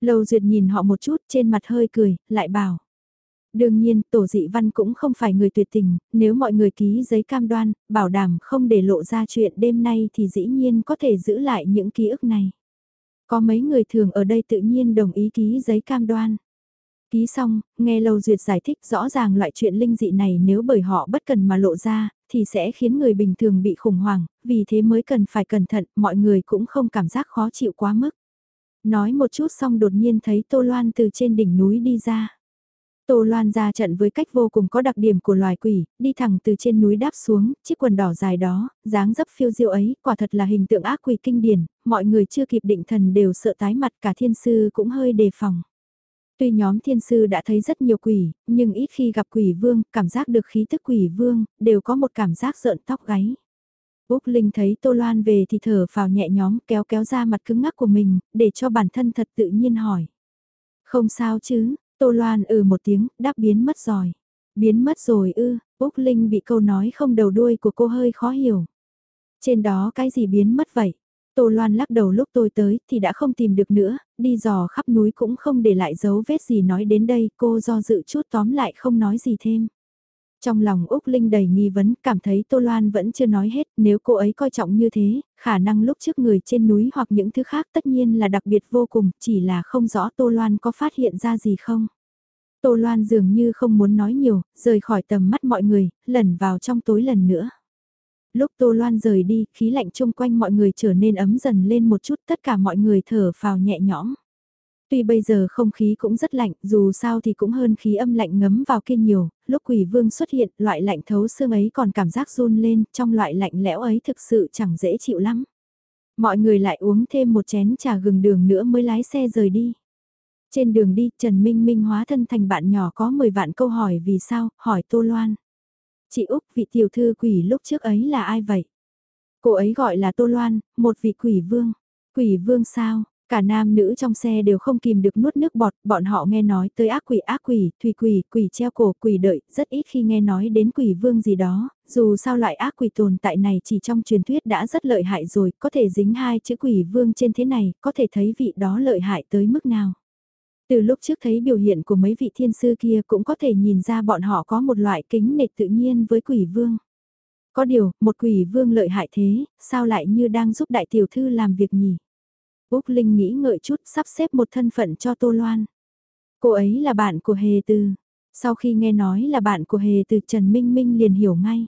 Lâu Duyệt nhìn họ một chút trên mặt hơi cười, lại bảo. Đương nhiên, tổ dị văn cũng không phải người tuyệt tình, nếu mọi người ký giấy cam đoan, bảo đảm không để lộ ra chuyện đêm nay thì dĩ nhiên có thể giữ lại những ký ức này. Có mấy người thường ở đây tự nhiên đồng ý ký giấy cam đoan. Ký xong, nghe Lâu Duyệt giải thích rõ ràng loại chuyện linh dị này nếu bởi họ bất cần mà lộ ra, thì sẽ khiến người bình thường bị khủng hoảng, vì thế mới cần phải cẩn thận, mọi người cũng không cảm giác khó chịu quá mức. Nói một chút xong đột nhiên thấy Tô Loan từ trên đỉnh núi đi ra. Tô Loan ra trận với cách vô cùng có đặc điểm của loài quỷ, đi thẳng từ trên núi đáp xuống, chiếc quần đỏ dài đó, dáng dấp phiêu diêu ấy, quả thật là hình tượng ác quỷ kinh điển, mọi người chưa kịp định thần đều sợ tái mặt cả thiên sư cũng hơi đề phòng. Tuy nhóm thiên sư đã thấy rất nhiều quỷ, nhưng ít khi gặp quỷ vương, cảm giác được khí tức quỷ vương, đều có một cảm giác rợn tóc gáy. Úc Linh thấy Tô Loan về thì thở phào nhẹ nhóm kéo kéo ra mặt cứng ngắc của mình, để cho bản thân thật tự nhiên hỏi. Không sao chứ, Tô Loan ừ một tiếng, đáp biến mất rồi. Biến mất rồi ư, Úc Linh bị câu nói không đầu đuôi của cô hơi khó hiểu. Trên đó cái gì biến mất vậy? Tô Loan lắc đầu lúc tôi tới thì đã không tìm được nữa, đi dò khắp núi cũng không để lại dấu vết gì nói đến đây, cô do dự chút tóm lại không nói gì thêm. Trong lòng Úc Linh đầy nghi vấn, cảm thấy Tô Loan vẫn chưa nói hết, nếu cô ấy coi trọng như thế, khả năng lúc trước người trên núi hoặc những thứ khác tất nhiên là đặc biệt vô cùng, chỉ là không rõ Tô Loan có phát hiện ra gì không. Tô Loan dường như không muốn nói nhiều, rời khỏi tầm mắt mọi người, lẩn vào trong tối lần nữa. Lúc Tô Loan rời đi, khí lạnh chung quanh mọi người trở nên ấm dần lên một chút, tất cả mọi người thở phào nhẹ nhõm. Tuy bây giờ không khí cũng rất lạnh, dù sao thì cũng hơn khí âm lạnh ngấm vào kia nhiều, lúc quỷ vương xuất hiện, loại lạnh thấu xương ấy còn cảm giác run lên, trong loại lạnh lẽo ấy thực sự chẳng dễ chịu lắm. Mọi người lại uống thêm một chén trà gừng đường nữa mới lái xe rời đi. Trên đường đi, Trần Minh Minh hóa thân thành bạn nhỏ có 10 vạn câu hỏi vì sao, hỏi Tô Loan. Chị Úc, vị tiểu thư quỷ lúc trước ấy là ai vậy? Cô ấy gọi là Tô Loan, một vị quỷ vương. Quỷ vương sao? Cả nam nữ trong xe đều không kìm được nuốt nước bọt, bọn họ nghe nói tới ác quỷ ác quỷ, thủy quỷ, quỷ treo cổ, quỷ đợi, rất ít khi nghe nói đến quỷ vương gì đó, dù sao loại ác quỷ tồn tại này chỉ trong truyền thuyết đã rất lợi hại rồi, có thể dính hai chữ quỷ vương trên thế này, có thể thấy vị đó lợi hại tới mức nào. Từ lúc trước thấy biểu hiện của mấy vị thiên sư kia cũng có thể nhìn ra bọn họ có một loại kính nệt tự nhiên với quỷ vương. Có điều, một quỷ vương lợi hại thế, sao lại như đang giúp đại tiểu thư làm việc nhỉ? Úc Linh nghĩ ngợi chút sắp xếp một thân phận cho Tô Loan. Cô ấy là bạn của Hề Từ. Sau khi nghe nói là bạn của Hề Từ Trần Minh Minh liền hiểu ngay.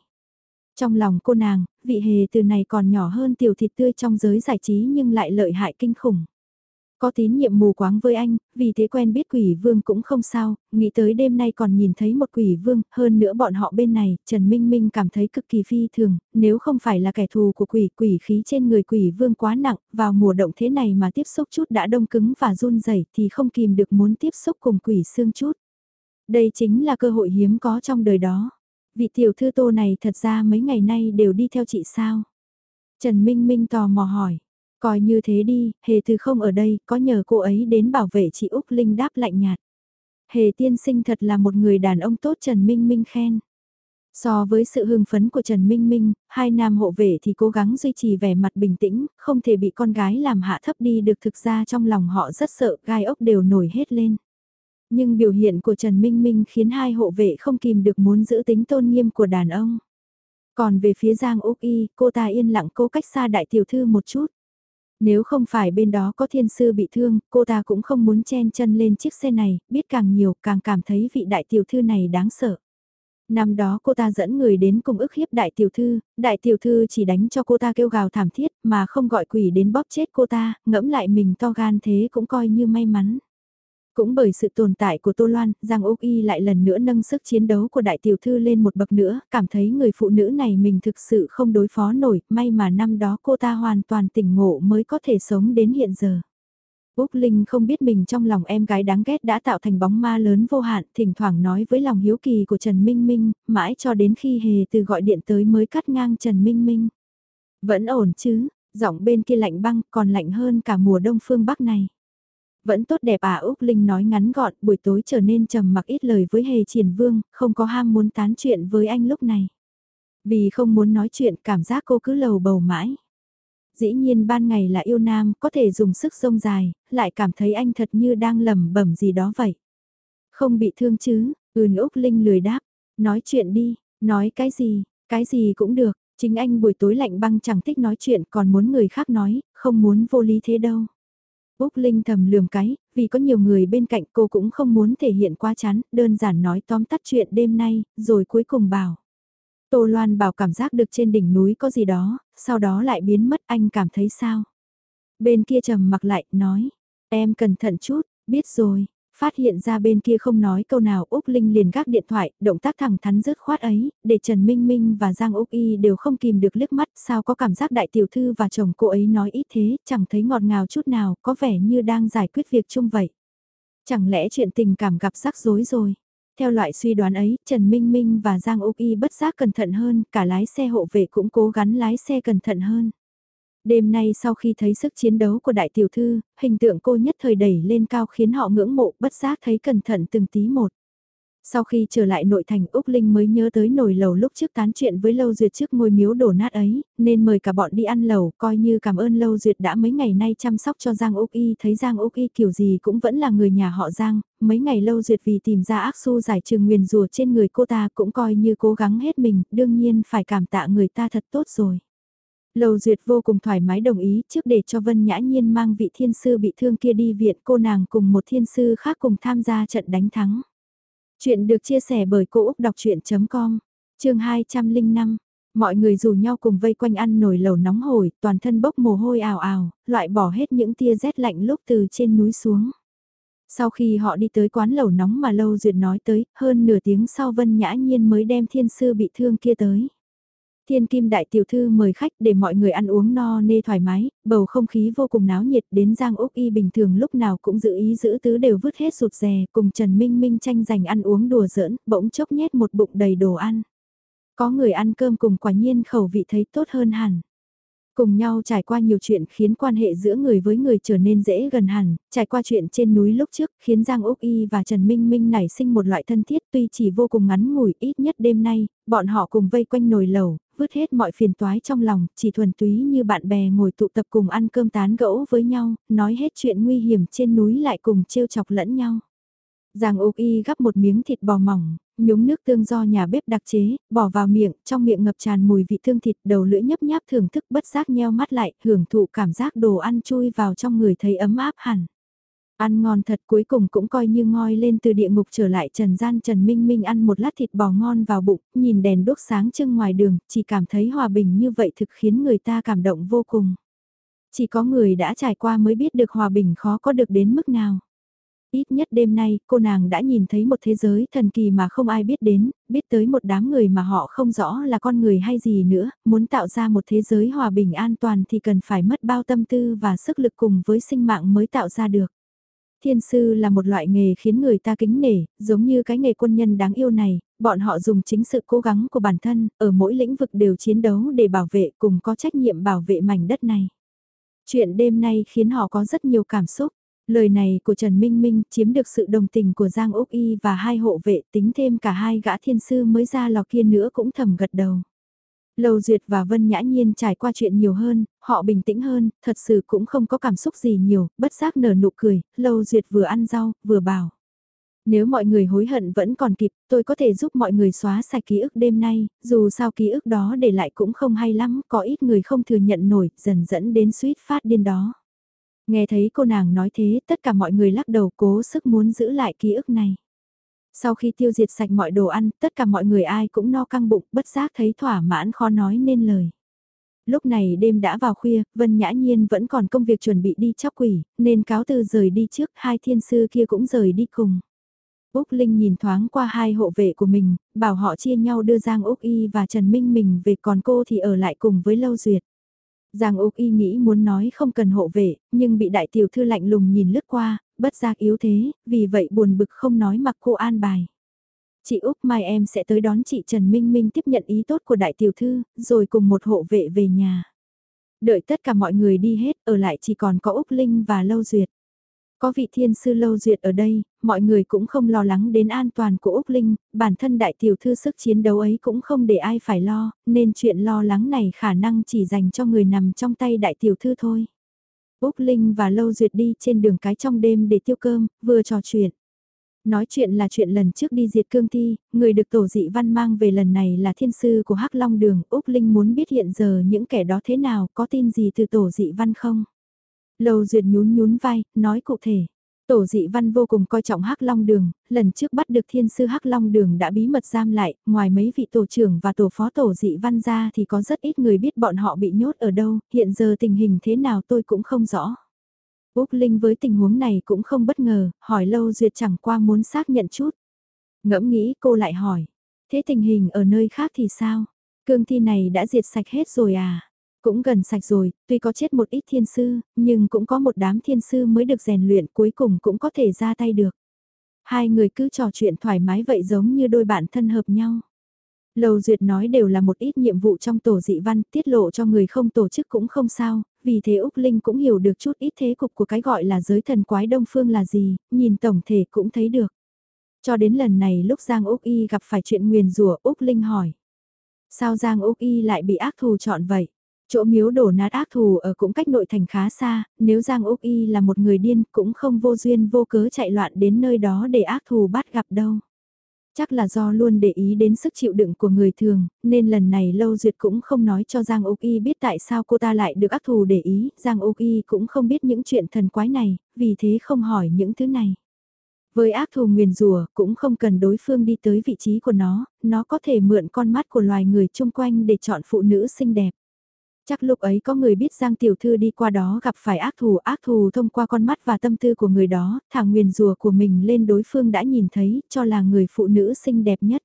Trong lòng cô nàng, vị Hề Từ này còn nhỏ hơn tiểu thịt tươi trong giới giải trí nhưng lại lợi hại kinh khủng. Có tín nhiệm mù quáng với anh, vì thế quen biết quỷ vương cũng không sao, nghĩ tới đêm nay còn nhìn thấy một quỷ vương, hơn nữa bọn họ bên này, Trần Minh Minh cảm thấy cực kỳ phi thường, nếu không phải là kẻ thù của quỷ, quỷ khí trên người quỷ vương quá nặng, vào mùa động thế này mà tiếp xúc chút đã đông cứng và run rẩy thì không kìm được muốn tiếp xúc cùng quỷ xương chút. Đây chính là cơ hội hiếm có trong đời đó. Vị tiểu thư tô này thật ra mấy ngày nay đều đi theo chị sao? Trần Minh Minh tò mò hỏi. Coi như thế đi, hề từ không ở đây, có nhờ cô ấy đến bảo vệ chị Úc Linh đáp lạnh nhạt. Hề tiên sinh thật là một người đàn ông tốt Trần Minh Minh khen. So với sự hưng phấn của Trần Minh Minh, hai nam hộ vệ thì cố gắng duy trì vẻ mặt bình tĩnh, không thể bị con gái làm hạ thấp đi được thực ra trong lòng họ rất sợ gai ốc đều nổi hết lên. Nhưng biểu hiện của Trần Minh Minh khiến hai hộ vệ không kìm được muốn giữ tính tôn nghiêm của đàn ông. Còn về phía Giang Úc Y, cô ta yên lặng cố cách xa đại tiểu thư một chút. Nếu không phải bên đó có thiên sư bị thương, cô ta cũng không muốn chen chân lên chiếc xe này, biết càng nhiều càng cảm thấy vị đại tiểu thư này đáng sợ. Năm đó cô ta dẫn người đến cùng ức hiếp đại tiểu thư, đại tiểu thư chỉ đánh cho cô ta kêu gào thảm thiết mà không gọi quỷ đến bóp chết cô ta, ngẫm lại mình to gan thế cũng coi như may mắn. Cũng bởi sự tồn tại của Tô Loan, Giang Úc Y lại lần nữa nâng sức chiến đấu của đại tiểu thư lên một bậc nữa, cảm thấy người phụ nữ này mình thực sự không đối phó nổi, may mà năm đó cô ta hoàn toàn tỉnh ngộ mới có thể sống đến hiện giờ. Úc Linh không biết mình trong lòng em gái đáng ghét đã tạo thành bóng ma lớn vô hạn, thỉnh thoảng nói với lòng hiếu kỳ của Trần Minh Minh, mãi cho đến khi hề từ gọi điện tới mới cắt ngang Trần Minh Minh. Vẫn ổn chứ, giọng bên kia lạnh băng còn lạnh hơn cả mùa đông phương Bắc này. Vẫn tốt đẹp à Úc Linh nói ngắn gọn, buổi tối trở nên trầm mặc ít lời với Hề Triển Vương, không có ham muốn tán chuyện với anh lúc này. Vì không muốn nói chuyện cảm giác cô cứ lầu bầu mãi. Dĩ nhiên ban ngày là yêu nam, có thể dùng sức sông dài, lại cảm thấy anh thật như đang lầm bẩm gì đó vậy. Không bị thương chứ, ừn Úc Linh lười đáp, nói chuyện đi, nói cái gì, cái gì cũng được, chính anh buổi tối lạnh băng chẳng thích nói chuyện còn muốn người khác nói, không muốn vô lý thế đâu. Úc Linh thầm lườm cái, vì có nhiều người bên cạnh cô cũng không muốn thể hiện quá chán, đơn giản nói tóm tắt chuyện đêm nay, rồi cuối cùng bảo. Tô Loan bảo cảm giác được trên đỉnh núi có gì đó, sau đó lại biến mất anh cảm thấy sao? Bên kia trầm mặc lại, nói, em cẩn thận chút, biết rồi, Phát hiện ra bên kia không nói câu nào Úc Linh liền gác điện thoại, động tác thẳng thắn rớt khoát ấy, để Trần Minh Minh và Giang Úc Y đều không kìm được liếc mắt, sao có cảm giác đại tiểu thư và chồng cô ấy nói ít thế, chẳng thấy ngọt ngào chút nào, có vẻ như đang giải quyết việc chung vậy. Chẳng lẽ chuyện tình cảm gặp rắc rối rồi? Theo loại suy đoán ấy, Trần Minh Minh và Giang Úc Y bất giác cẩn thận hơn, cả lái xe hộ vệ cũng cố gắng lái xe cẩn thận hơn. Đêm nay sau khi thấy sức chiến đấu của đại tiểu thư, hình tượng cô nhất thời đẩy lên cao khiến họ ngưỡng mộ bất giác thấy cẩn thận từng tí một. Sau khi trở lại nội thành Úc Linh mới nhớ tới nồi lầu lúc trước tán chuyện với Lâu Duyệt trước ngôi miếu đổ nát ấy, nên mời cả bọn đi ăn lầu, coi như cảm ơn Lâu Duyệt đã mấy ngày nay chăm sóc cho Giang Úc Y, thấy Giang Úc Y kiểu gì cũng vẫn là người nhà họ Giang, mấy ngày Lâu Duyệt vì tìm ra ác su giải trừ nguyền rùa trên người cô ta cũng coi như cố gắng hết mình, đương nhiên phải cảm tạ người ta thật tốt rồi. Lầu Duyệt vô cùng thoải mái đồng ý trước để cho Vân Nhã Nhiên mang vị thiên sư bị thương kia đi viện cô nàng cùng một thiên sư khác cùng tham gia trận đánh thắng. Chuyện được chia sẻ bởi Cô Úc Đọc Chuyện.com, chương 205. Mọi người rủ nhau cùng vây quanh ăn nồi lẩu nóng hổi, toàn thân bốc mồ hôi ào ào, loại bỏ hết những tia rét lạnh lúc từ trên núi xuống. Sau khi họ đi tới quán lẩu nóng mà Lâu Duyệt nói tới, hơn nửa tiếng sau Vân Nhã Nhiên mới đem thiên sư bị thương kia tới. Thiên Kim Đại Tiểu Thư mời khách để mọi người ăn uống no nê thoải mái, bầu không khí vô cùng náo nhiệt đến Giang Úc Y bình thường lúc nào cũng giữ ý giữ tứ đều vứt hết sụt rè cùng Trần Minh Minh tranh giành ăn uống đùa giỡn, bỗng chốc nhét một bụng đầy đồ ăn. Có người ăn cơm cùng quả nhiên khẩu vị thấy tốt hơn hẳn. Cùng nhau trải qua nhiều chuyện khiến quan hệ giữa người với người trở nên dễ gần hẳn, trải qua chuyện trên núi lúc trước khiến Giang Úc Y và Trần Minh Minh nảy sinh một loại thân thiết tuy chỉ vô cùng ngắn ngủi ít nhất đêm nay, bọn họ cùng vây quanh nồi lẩu, vứt hết mọi phiền toái trong lòng, chỉ thuần túy như bạn bè ngồi tụ tập cùng ăn cơm tán gẫu với nhau, nói hết chuyện nguy hiểm trên núi lại cùng trêu chọc lẫn nhau. Giang Úc Y gắp một miếng thịt bò mỏng, nhúng nước tương do nhà bếp đặc chế, bỏ vào miệng, trong miệng ngập tràn mùi vị thương thịt, đầu lưỡi nhấp nháp thưởng thức bất giác nheo mắt lại, hưởng thụ cảm giác đồ ăn chui vào trong người thấy ấm áp hẳn. Ăn ngon thật cuối cùng cũng coi như ngoi lên từ địa ngục trở lại trần gian Trần Minh Minh ăn một lát thịt bò ngon vào bụng, nhìn đèn đốt sáng trưng ngoài đường, chỉ cảm thấy hòa bình như vậy thực khiến người ta cảm động vô cùng. Chỉ có người đã trải qua mới biết được hòa bình khó có được đến mức nào. Ít nhất đêm nay, cô nàng đã nhìn thấy một thế giới thần kỳ mà không ai biết đến, biết tới một đám người mà họ không rõ là con người hay gì nữa, muốn tạo ra một thế giới hòa bình an toàn thì cần phải mất bao tâm tư và sức lực cùng với sinh mạng mới tạo ra được. Thiên sư là một loại nghề khiến người ta kính nể, giống như cái nghề quân nhân đáng yêu này, bọn họ dùng chính sự cố gắng của bản thân, ở mỗi lĩnh vực đều chiến đấu để bảo vệ cùng có trách nhiệm bảo vệ mảnh đất này. Chuyện đêm nay khiến họ có rất nhiều cảm xúc. Lời này của Trần Minh Minh chiếm được sự đồng tình của Giang Úc Y và hai hộ vệ tính thêm cả hai gã thiên sư mới ra lò kia nữa cũng thầm gật đầu. Lâu Duyệt và Vân Nhã Nhiên trải qua chuyện nhiều hơn, họ bình tĩnh hơn, thật sự cũng không có cảm xúc gì nhiều, bất giác nở nụ cười, Lâu Duyệt vừa ăn rau, vừa bảo. Nếu mọi người hối hận vẫn còn kịp, tôi có thể giúp mọi người xóa sạch ký ức đêm nay, dù sao ký ức đó để lại cũng không hay lắm, có ít người không thừa nhận nổi, dần dẫn đến suýt phát điên đó. Nghe thấy cô nàng nói thế, tất cả mọi người lắc đầu cố sức muốn giữ lại ký ức này. Sau khi tiêu diệt sạch mọi đồ ăn, tất cả mọi người ai cũng no căng bụng, bất giác thấy thỏa mãn khó nói nên lời. Lúc này đêm đã vào khuya, Vân Nhã Nhiên vẫn còn công việc chuẩn bị đi chóc quỷ, nên cáo từ rời đi trước, hai thiên sư kia cũng rời đi cùng. Úc Linh nhìn thoáng qua hai hộ vệ của mình, bảo họ chia nhau đưa Giang Úc Y và Trần Minh mình về còn cô thì ở lại cùng với Lâu Duyệt. Giang Úc Y nghĩ muốn nói không cần hộ vệ, nhưng bị đại tiểu thư lạnh lùng nhìn lướt qua, bất giác yếu thế, vì vậy buồn bực không nói mặc cô an bài. Chị Úc mai em sẽ tới đón chị Trần Minh Minh tiếp nhận ý tốt của đại tiểu thư, rồi cùng một hộ vệ về nhà. Đợi tất cả mọi người đi hết, ở lại chỉ còn có Úc Linh và Lâu Duyệt. Có vị thiên sư lâu duyệt ở đây, mọi người cũng không lo lắng đến an toàn của Úc Linh, bản thân đại tiểu thư sức chiến đấu ấy cũng không để ai phải lo, nên chuyện lo lắng này khả năng chỉ dành cho người nằm trong tay đại tiểu thư thôi. Úc Linh và Lâu Duyệt đi trên đường cái trong đêm để tiêu cơm, vừa trò chuyện. Nói chuyện là chuyện lần trước đi diệt cương thi, người được tổ dị văn mang về lần này là thiên sư của Hắc Long Đường, Úc Linh muốn biết hiện giờ những kẻ đó thế nào, có tin gì từ tổ dị văn không? Lâu duyệt nhún nhún vai, nói cụ thể. Tổ dị văn vô cùng coi trọng Hắc Long Đường, lần trước bắt được thiên sư Hắc Long Đường đã bí mật giam lại, ngoài mấy vị tổ trưởng và tổ phó tổ dị văn ra thì có rất ít người biết bọn họ bị nhốt ở đâu, hiện giờ tình hình thế nào tôi cũng không rõ. Úc Linh với tình huống này cũng không bất ngờ, hỏi lâu duyệt chẳng qua muốn xác nhận chút. Ngẫm nghĩ cô lại hỏi, thế tình hình ở nơi khác thì sao? Cương thi này đã diệt sạch hết rồi à? Cũng gần sạch rồi, tuy có chết một ít thiên sư, nhưng cũng có một đám thiên sư mới được rèn luyện cuối cùng cũng có thể ra tay được. Hai người cứ trò chuyện thoải mái vậy giống như đôi bạn thân hợp nhau. Lầu Duyệt nói đều là một ít nhiệm vụ trong tổ dị văn, tiết lộ cho người không tổ chức cũng không sao, vì thế Úc Linh cũng hiểu được chút ít thế cục của cái gọi là giới thần quái đông phương là gì, nhìn tổng thể cũng thấy được. Cho đến lần này lúc Giang Úc Y gặp phải chuyện nguyền rủa Úc Linh hỏi. Sao Giang Úc Y lại bị ác thù chọn vậy? Chỗ miếu đổ nát ác thù ở cũng cách nội thành khá xa, nếu Giang Úc Y là một người điên cũng không vô duyên vô cớ chạy loạn đến nơi đó để ác thù bắt gặp đâu. Chắc là do luôn để ý đến sức chịu đựng của người thường, nên lần này Lâu Duyệt cũng không nói cho Giang Úc Y biết tại sao cô ta lại được ác thù để ý, Giang Úc Y cũng không biết những chuyện thần quái này, vì thế không hỏi những thứ này. Với ác thù nguyền rùa, cũng không cần đối phương đi tới vị trí của nó, nó có thể mượn con mắt của loài người chung quanh để chọn phụ nữ xinh đẹp. Chắc lúc ấy có người biết Giang Tiểu Thư đi qua đó gặp phải ác thù ác thù thông qua con mắt và tâm tư của người đó, thả nguyền rùa của mình lên đối phương đã nhìn thấy, cho là người phụ nữ xinh đẹp nhất.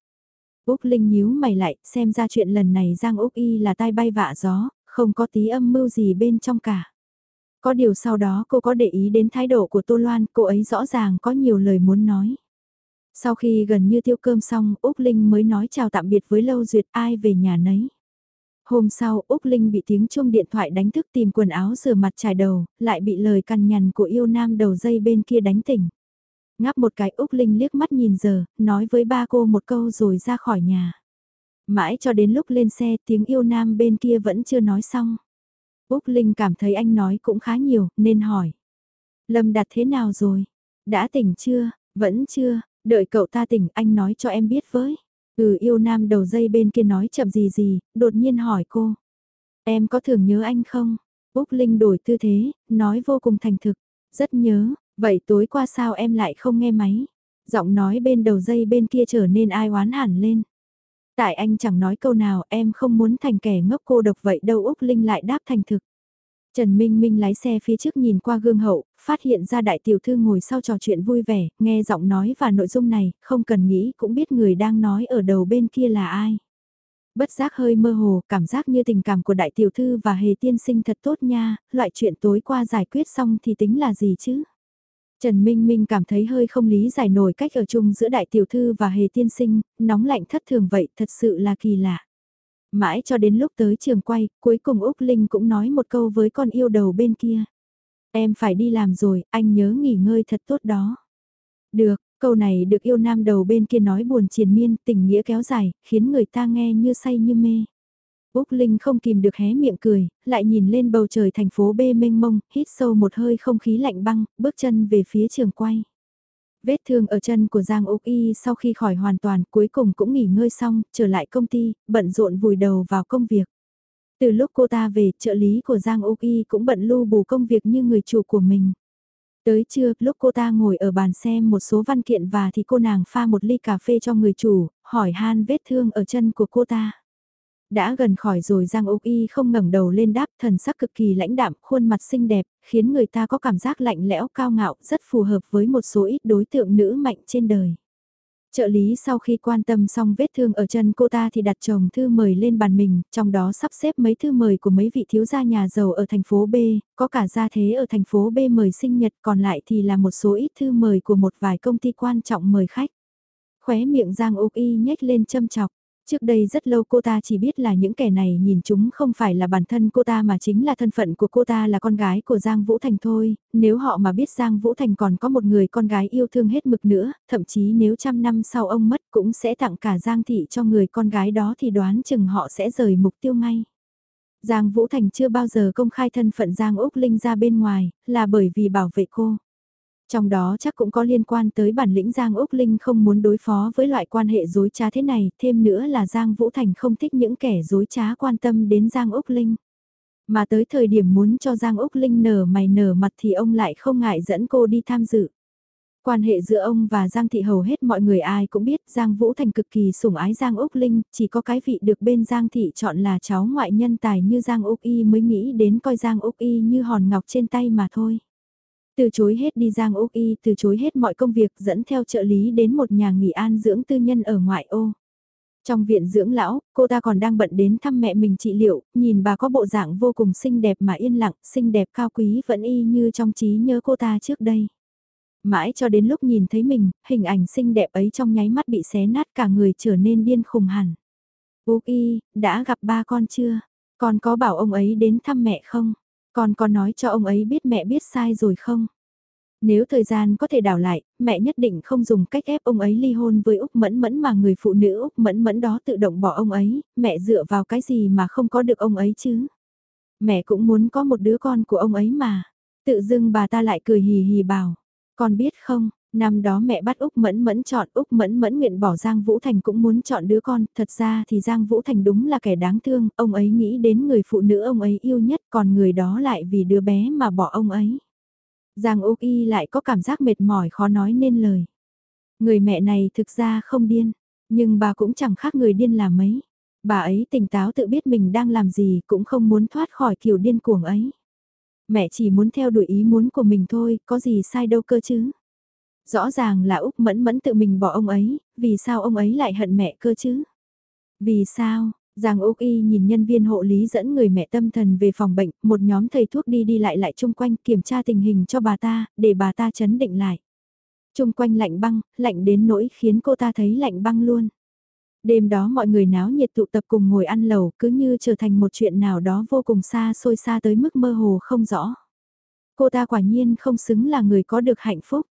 Úc Linh nhíu mày lại, xem ra chuyện lần này Giang Úc Y là tai bay vạ gió, không có tí âm mưu gì bên trong cả. Có điều sau đó cô có để ý đến thái độ của Tô Loan, cô ấy rõ ràng có nhiều lời muốn nói. Sau khi gần như tiêu cơm xong, Úc Linh mới nói chào tạm biệt với Lâu Duyệt ai về nhà nấy. Hôm sau, Úc Linh bị tiếng chuông điện thoại đánh thức tìm quần áo rửa mặt trải đầu, lại bị lời cằn nhằn của yêu nam đầu dây bên kia đánh tỉnh. Ngáp một cái Úc Linh liếc mắt nhìn giờ, nói với ba cô một câu rồi ra khỏi nhà. Mãi cho đến lúc lên xe tiếng yêu nam bên kia vẫn chưa nói xong. Úc Linh cảm thấy anh nói cũng khá nhiều, nên hỏi. Lâm đặt thế nào rồi? Đã tỉnh chưa? Vẫn chưa? Đợi cậu ta tỉnh anh nói cho em biết với. Ừ yêu nam đầu dây bên kia nói chậm gì gì, đột nhiên hỏi cô. Em có thường nhớ anh không? Úc Linh đổi tư thế, nói vô cùng thành thực. Rất nhớ, vậy tối qua sao em lại không nghe máy? Giọng nói bên đầu dây bên kia trở nên ai oán hẳn lên. Tại anh chẳng nói câu nào em không muốn thành kẻ ngốc cô độc vậy đâu Úc Linh lại đáp thành thực. Trần Minh Minh lái xe phía trước nhìn qua gương hậu, phát hiện ra đại tiểu thư ngồi sau trò chuyện vui vẻ, nghe giọng nói và nội dung này, không cần nghĩ cũng biết người đang nói ở đầu bên kia là ai. Bất giác hơi mơ hồ, cảm giác như tình cảm của đại tiểu thư và hề tiên sinh thật tốt nha, loại chuyện tối qua giải quyết xong thì tính là gì chứ? Trần Minh Minh cảm thấy hơi không lý giải nổi cách ở chung giữa đại tiểu thư và hề tiên sinh, nóng lạnh thất thường vậy thật sự là kỳ lạ. Mãi cho đến lúc tới trường quay, cuối cùng Úc Linh cũng nói một câu với con yêu đầu bên kia. Em phải đi làm rồi, anh nhớ nghỉ ngơi thật tốt đó. Được, câu này được yêu nam đầu bên kia nói buồn triền miên, tình nghĩa kéo dài, khiến người ta nghe như say như mê. Úc Linh không kìm được hé miệng cười, lại nhìn lên bầu trời thành phố bê mênh mông, hít sâu một hơi không khí lạnh băng, bước chân về phía trường quay. Vết thương ở chân của Giang Úc Y sau khi khỏi hoàn toàn cuối cùng cũng nghỉ ngơi xong, trở lại công ty, bận rộn vùi đầu vào công việc. Từ lúc cô ta về, trợ lý của Giang Úc Y cũng bận lưu bù công việc như người chủ của mình. Tới trưa, lúc cô ta ngồi ở bàn xem một số văn kiện và thì cô nàng pha một ly cà phê cho người chủ, hỏi han vết thương ở chân của cô ta. Đã gần khỏi rồi Giang Úc Y không ngẩng đầu lên đáp thần sắc cực kỳ lãnh đạm, khuôn mặt xinh đẹp, khiến người ta có cảm giác lạnh lẽo cao ngạo, rất phù hợp với một số ít đối tượng nữ mạnh trên đời. Trợ lý sau khi quan tâm xong vết thương ở chân cô ta thì đặt chồng thư mời lên bàn mình, trong đó sắp xếp mấy thư mời của mấy vị thiếu gia nhà giàu ở thành phố B, có cả gia thế ở thành phố B mời sinh nhật còn lại thì là một số ít thư mời của một vài công ty quan trọng mời khách. Khóe miệng Giang Úc Y nhếch lên châm chọc. Trước đây rất lâu cô ta chỉ biết là những kẻ này nhìn chúng không phải là bản thân cô ta mà chính là thân phận của cô ta là con gái của Giang Vũ Thành thôi, nếu họ mà biết Giang Vũ Thành còn có một người con gái yêu thương hết mực nữa, thậm chí nếu trăm năm sau ông mất cũng sẽ tặng cả Giang Thị cho người con gái đó thì đoán chừng họ sẽ rời mục tiêu ngay. Giang Vũ Thành chưa bao giờ công khai thân phận Giang Úc Linh ra bên ngoài, là bởi vì bảo vệ cô. Trong đó chắc cũng có liên quan tới bản lĩnh Giang Úc Linh không muốn đối phó với loại quan hệ dối trá thế này, thêm nữa là Giang Vũ Thành không thích những kẻ dối trá quan tâm đến Giang Úc Linh. Mà tới thời điểm muốn cho Giang Úc Linh nở mày nở mặt thì ông lại không ngại dẫn cô đi tham dự. Quan hệ giữa ông và Giang Thị hầu hết mọi người ai cũng biết Giang Vũ Thành cực kỳ sủng ái Giang Úc Linh, chỉ có cái vị được bên Giang Thị chọn là cháu ngoại nhân tài như Giang Úc Y mới nghĩ đến coi Giang Úc Y như hòn ngọc trên tay mà thôi. Từ chối hết đi Giang Úc Y, từ chối hết mọi công việc dẫn theo trợ lý đến một nhà nghỉ an dưỡng tư nhân ở ngoại ô. Trong viện dưỡng lão, cô ta còn đang bận đến thăm mẹ mình trị liệu, nhìn bà có bộ dạng vô cùng xinh đẹp mà yên lặng, xinh đẹp cao quý vẫn y như trong trí nhớ cô ta trước đây. Mãi cho đến lúc nhìn thấy mình, hình ảnh xinh đẹp ấy trong nháy mắt bị xé nát cả người trở nên điên khùng hẳn. Úc y, đã gặp ba con chưa? Con có bảo ông ấy đến thăm mẹ không? Con có nói cho ông ấy biết mẹ biết sai rồi không? Nếu thời gian có thể đảo lại, mẹ nhất định không dùng cách ép ông ấy ly hôn với Úc Mẫn Mẫn mà người phụ nữ Úc Mẫn Mẫn đó tự động bỏ ông ấy, mẹ dựa vào cái gì mà không có được ông ấy chứ? Mẹ cũng muốn có một đứa con của ông ấy mà. Tự dưng bà ta lại cười hì hì bảo, con biết không, Năm đó mẹ bắt Úc Mẫn Mẫn chọn Úc Mẫn Mẫn nguyện bỏ Giang Vũ Thành cũng muốn chọn đứa con, thật ra thì Giang Vũ Thành đúng là kẻ đáng thương, ông ấy nghĩ đến người phụ nữ ông ấy yêu nhất còn người đó lại vì đứa bé mà bỏ ông ấy. Giang Úc Y lại có cảm giác mệt mỏi khó nói nên lời. Người mẹ này thực ra không điên, nhưng bà cũng chẳng khác người điên là mấy. Bà ấy tỉnh táo tự biết mình đang làm gì cũng không muốn thoát khỏi kiểu điên cuồng ấy. Mẹ chỉ muốn theo đuổi ý muốn của mình thôi, có gì sai đâu cơ chứ. Rõ ràng là Úc Mẫn Mẫn tự mình bỏ ông ấy, vì sao ông ấy lại hận mẹ cơ chứ? Vì sao? Giang Úc Y nhìn nhân viên hộ lý dẫn người mẹ tâm thần về phòng bệnh, một nhóm thầy thuốc đi đi lại lại chung quanh kiểm tra tình hình cho bà ta, để bà ta chấn định lại. Chung quanh lạnh băng, lạnh đến nỗi khiến cô ta thấy lạnh băng luôn. Đêm đó mọi người náo nhiệt tụ tập cùng ngồi ăn lẩu cứ như trở thành một chuyện nào đó vô cùng xa xôi xa tới mức mơ hồ không rõ. Cô ta quả nhiên không xứng là người có được hạnh phúc.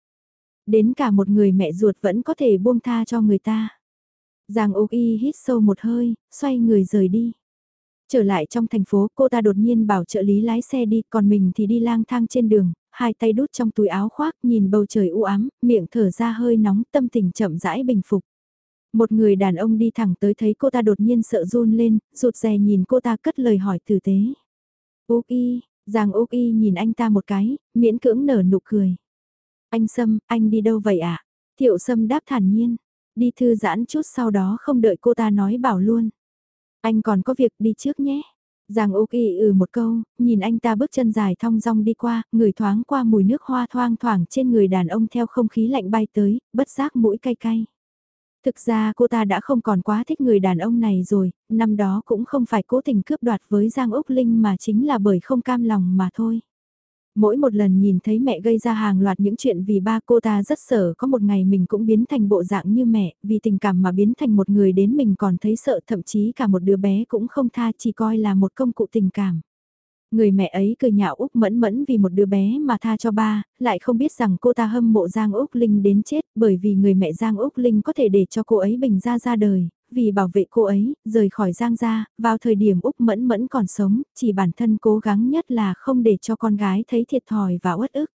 Đến cả một người mẹ ruột vẫn có thể buông tha cho người ta. Giang Úc Y hít sâu một hơi, xoay người rời đi. Trở lại trong thành phố, cô ta đột nhiên bảo trợ lý lái xe đi, còn mình thì đi lang thang trên đường, hai tay đút trong túi áo khoác, nhìn bầu trời u ám, miệng thở ra hơi nóng, tâm tình chậm rãi bình phục. Một người đàn ông đi thẳng tới thấy cô ta đột nhiên sợ run lên, rụt rè nhìn cô ta cất lời hỏi tử tế. Úc Y, Giang Úc Y nhìn anh ta một cái, miễn cưỡng nở nụ cười. Anh Sâm, anh đi đâu vậy ạ? À? Thiệu Sâm đáp thản nhiên. Đi thư giãn chút sau đó không đợi cô ta nói bảo luôn. Anh còn có việc đi trước nhé. Giang Úc Y ừ một câu, nhìn anh ta bước chân dài thong dong đi qua, người thoáng qua mùi nước hoa thoang thoảng trên người đàn ông theo không khí lạnh bay tới, bất giác mũi cay cay. Thực ra cô ta đã không còn quá thích người đàn ông này rồi, năm đó cũng không phải cố tình cướp đoạt với Giang Úc Linh mà chính là bởi không cam lòng mà thôi. Mỗi một lần nhìn thấy mẹ gây ra hàng loạt những chuyện vì ba cô ta rất sợ có một ngày mình cũng biến thành bộ dạng như mẹ, vì tình cảm mà biến thành một người đến mình còn thấy sợ thậm chí cả một đứa bé cũng không tha chỉ coi là một công cụ tình cảm. Người mẹ ấy cười nhạo Úc mẫn mẫn vì một đứa bé mà tha cho ba, lại không biết rằng cô ta hâm mộ Giang Úc Linh đến chết bởi vì người mẹ Giang Úc Linh có thể để cho cô ấy bình ra ra đời, vì bảo vệ cô ấy, rời khỏi Giang gia, vào thời điểm Úc Mẫn Mẫn còn sống, chỉ bản thân cố gắng nhất là không để cho con gái thấy thiệt thòi và uất ức.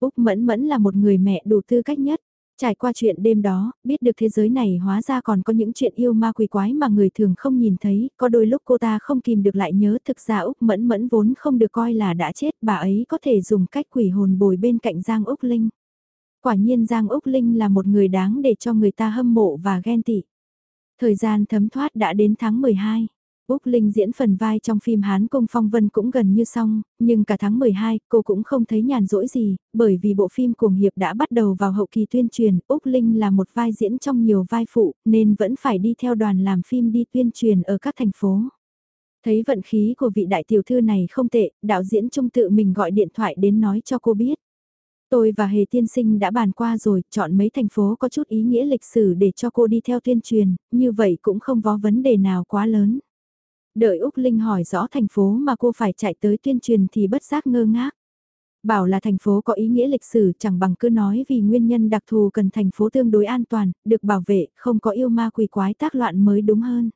Úc Mẫn Mẫn là một người mẹ đủ tư cách nhất. Trải qua chuyện đêm đó, biết được thế giới này hóa ra còn có những chuyện yêu ma quỷ quái mà người thường không nhìn thấy, có đôi lúc cô ta không kìm được lại nhớ thực ra Úc Mẫn Mẫn vốn không được coi là đã chết, bà ấy có thể dùng cách quỷ hồn bồi bên cạnh Giang Úc Linh. Quả nhiên Giang Úc Linh là một người đáng để cho người ta hâm mộ và ghen tị. Thời gian thấm thoát đã đến tháng 12. Úc Linh diễn phần vai trong phim Hán công Phong Vân cũng gần như xong, nhưng cả tháng 12 cô cũng không thấy nhàn rỗi gì, bởi vì bộ phim Cuồng Hiệp đã bắt đầu vào hậu kỳ tuyên truyền, Úc Linh là một vai diễn trong nhiều vai phụ, nên vẫn phải đi theo đoàn làm phim đi tuyên truyền ở các thành phố. Thấy vận khí của vị đại tiểu thư này không tệ, đạo diễn trung tự mình gọi điện thoại đến nói cho cô biết. Tôi và Hề Tiên Sinh đã bàn qua rồi, chọn mấy thành phố có chút ý nghĩa lịch sử để cho cô đi theo tuyên truyền, như vậy cũng không có vấn đề nào quá lớn. Đợi Úc Linh hỏi rõ thành phố mà cô phải chạy tới tuyên truyền thì bất giác ngơ ngác. Bảo là thành phố có ý nghĩa lịch sử chẳng bằng cứ nói vì nguyên nhân đặc thù cần thành phố tương đối an toàn, được bảo vệ, không có yêu ma quỷ quái tác loạn mới đúng hơn.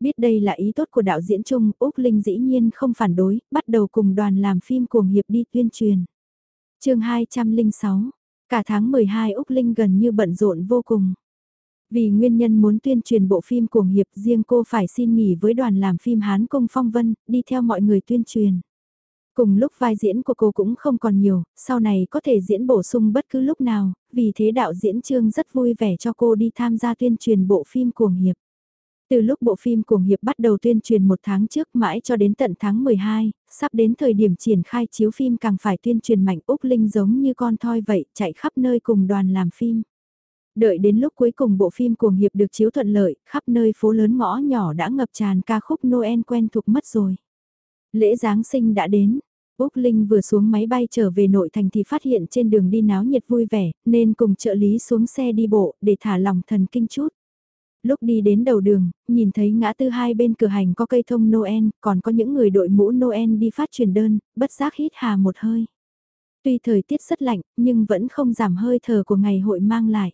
Biết đây là ý tốt của đạo diễn chung, Úc Linh dĩ nhiên không phản đối, bắt đầu cùng đoàn làm phim cuồng hiệp đi tuyên truyền chương 206, cả tháng 12 Úc Linh gần như bận rộn vô cùng. Vì nguyên nhân muốn tuyên truyền bộ phim cuồng hiệp riêng cô phải xin nghỉ với đoàn làm phim Hán Công Phong Vân, đi theo mọi người tuyên truyền. Cùng lúc vai diễn của cô cũng không còn nhiều, sau này có thể diễn bổ sung bất cứ lúc nào, vì thế đạo diễn Trương rất vui vẻ cho cô đi tham gia tuyên truyền bộ phim cuồng hiệp. Từ lúc bộ phim cuồng hiệp bắt đầu tuyên truyền một tháng trước mãi cho đến tận tháng 12, sắp đến thời điểm triển khai chiếu phim càng phải tuyên truyền mạnh Úc Linh giống như con thoi vậy, chạy khắp nơi cùng đoàn làm phim. Đợi đến lúc cuối cùng bộ phim cuồng hiệp được chiếu thuận lợi, khắp nơi phố lớn ngõ nhỏ đã ngập tràn ca khúc Noel quen thuộc mất rồi. Lễ Giáng sinh đã đến, Úc Linh vừa xuống máy bay trở về nội thành thì phát hiện trên đường đi náo nhiệt vui vẻ, nên cùng trợ lý xuống xe đi bộ để thả lòng thần kinh chút. Lúc đi đến đầu đường, nhìn thấy ngã tư hai bên cửa hành có cây thông Noel, còn có những người đội mũ Noel đi phát truyền đơn, bất giác hít hà một hơi. Tuy thời tiết rất lạnh, nhưng vẫn không giảm hơi thở của ngày hội mang lại.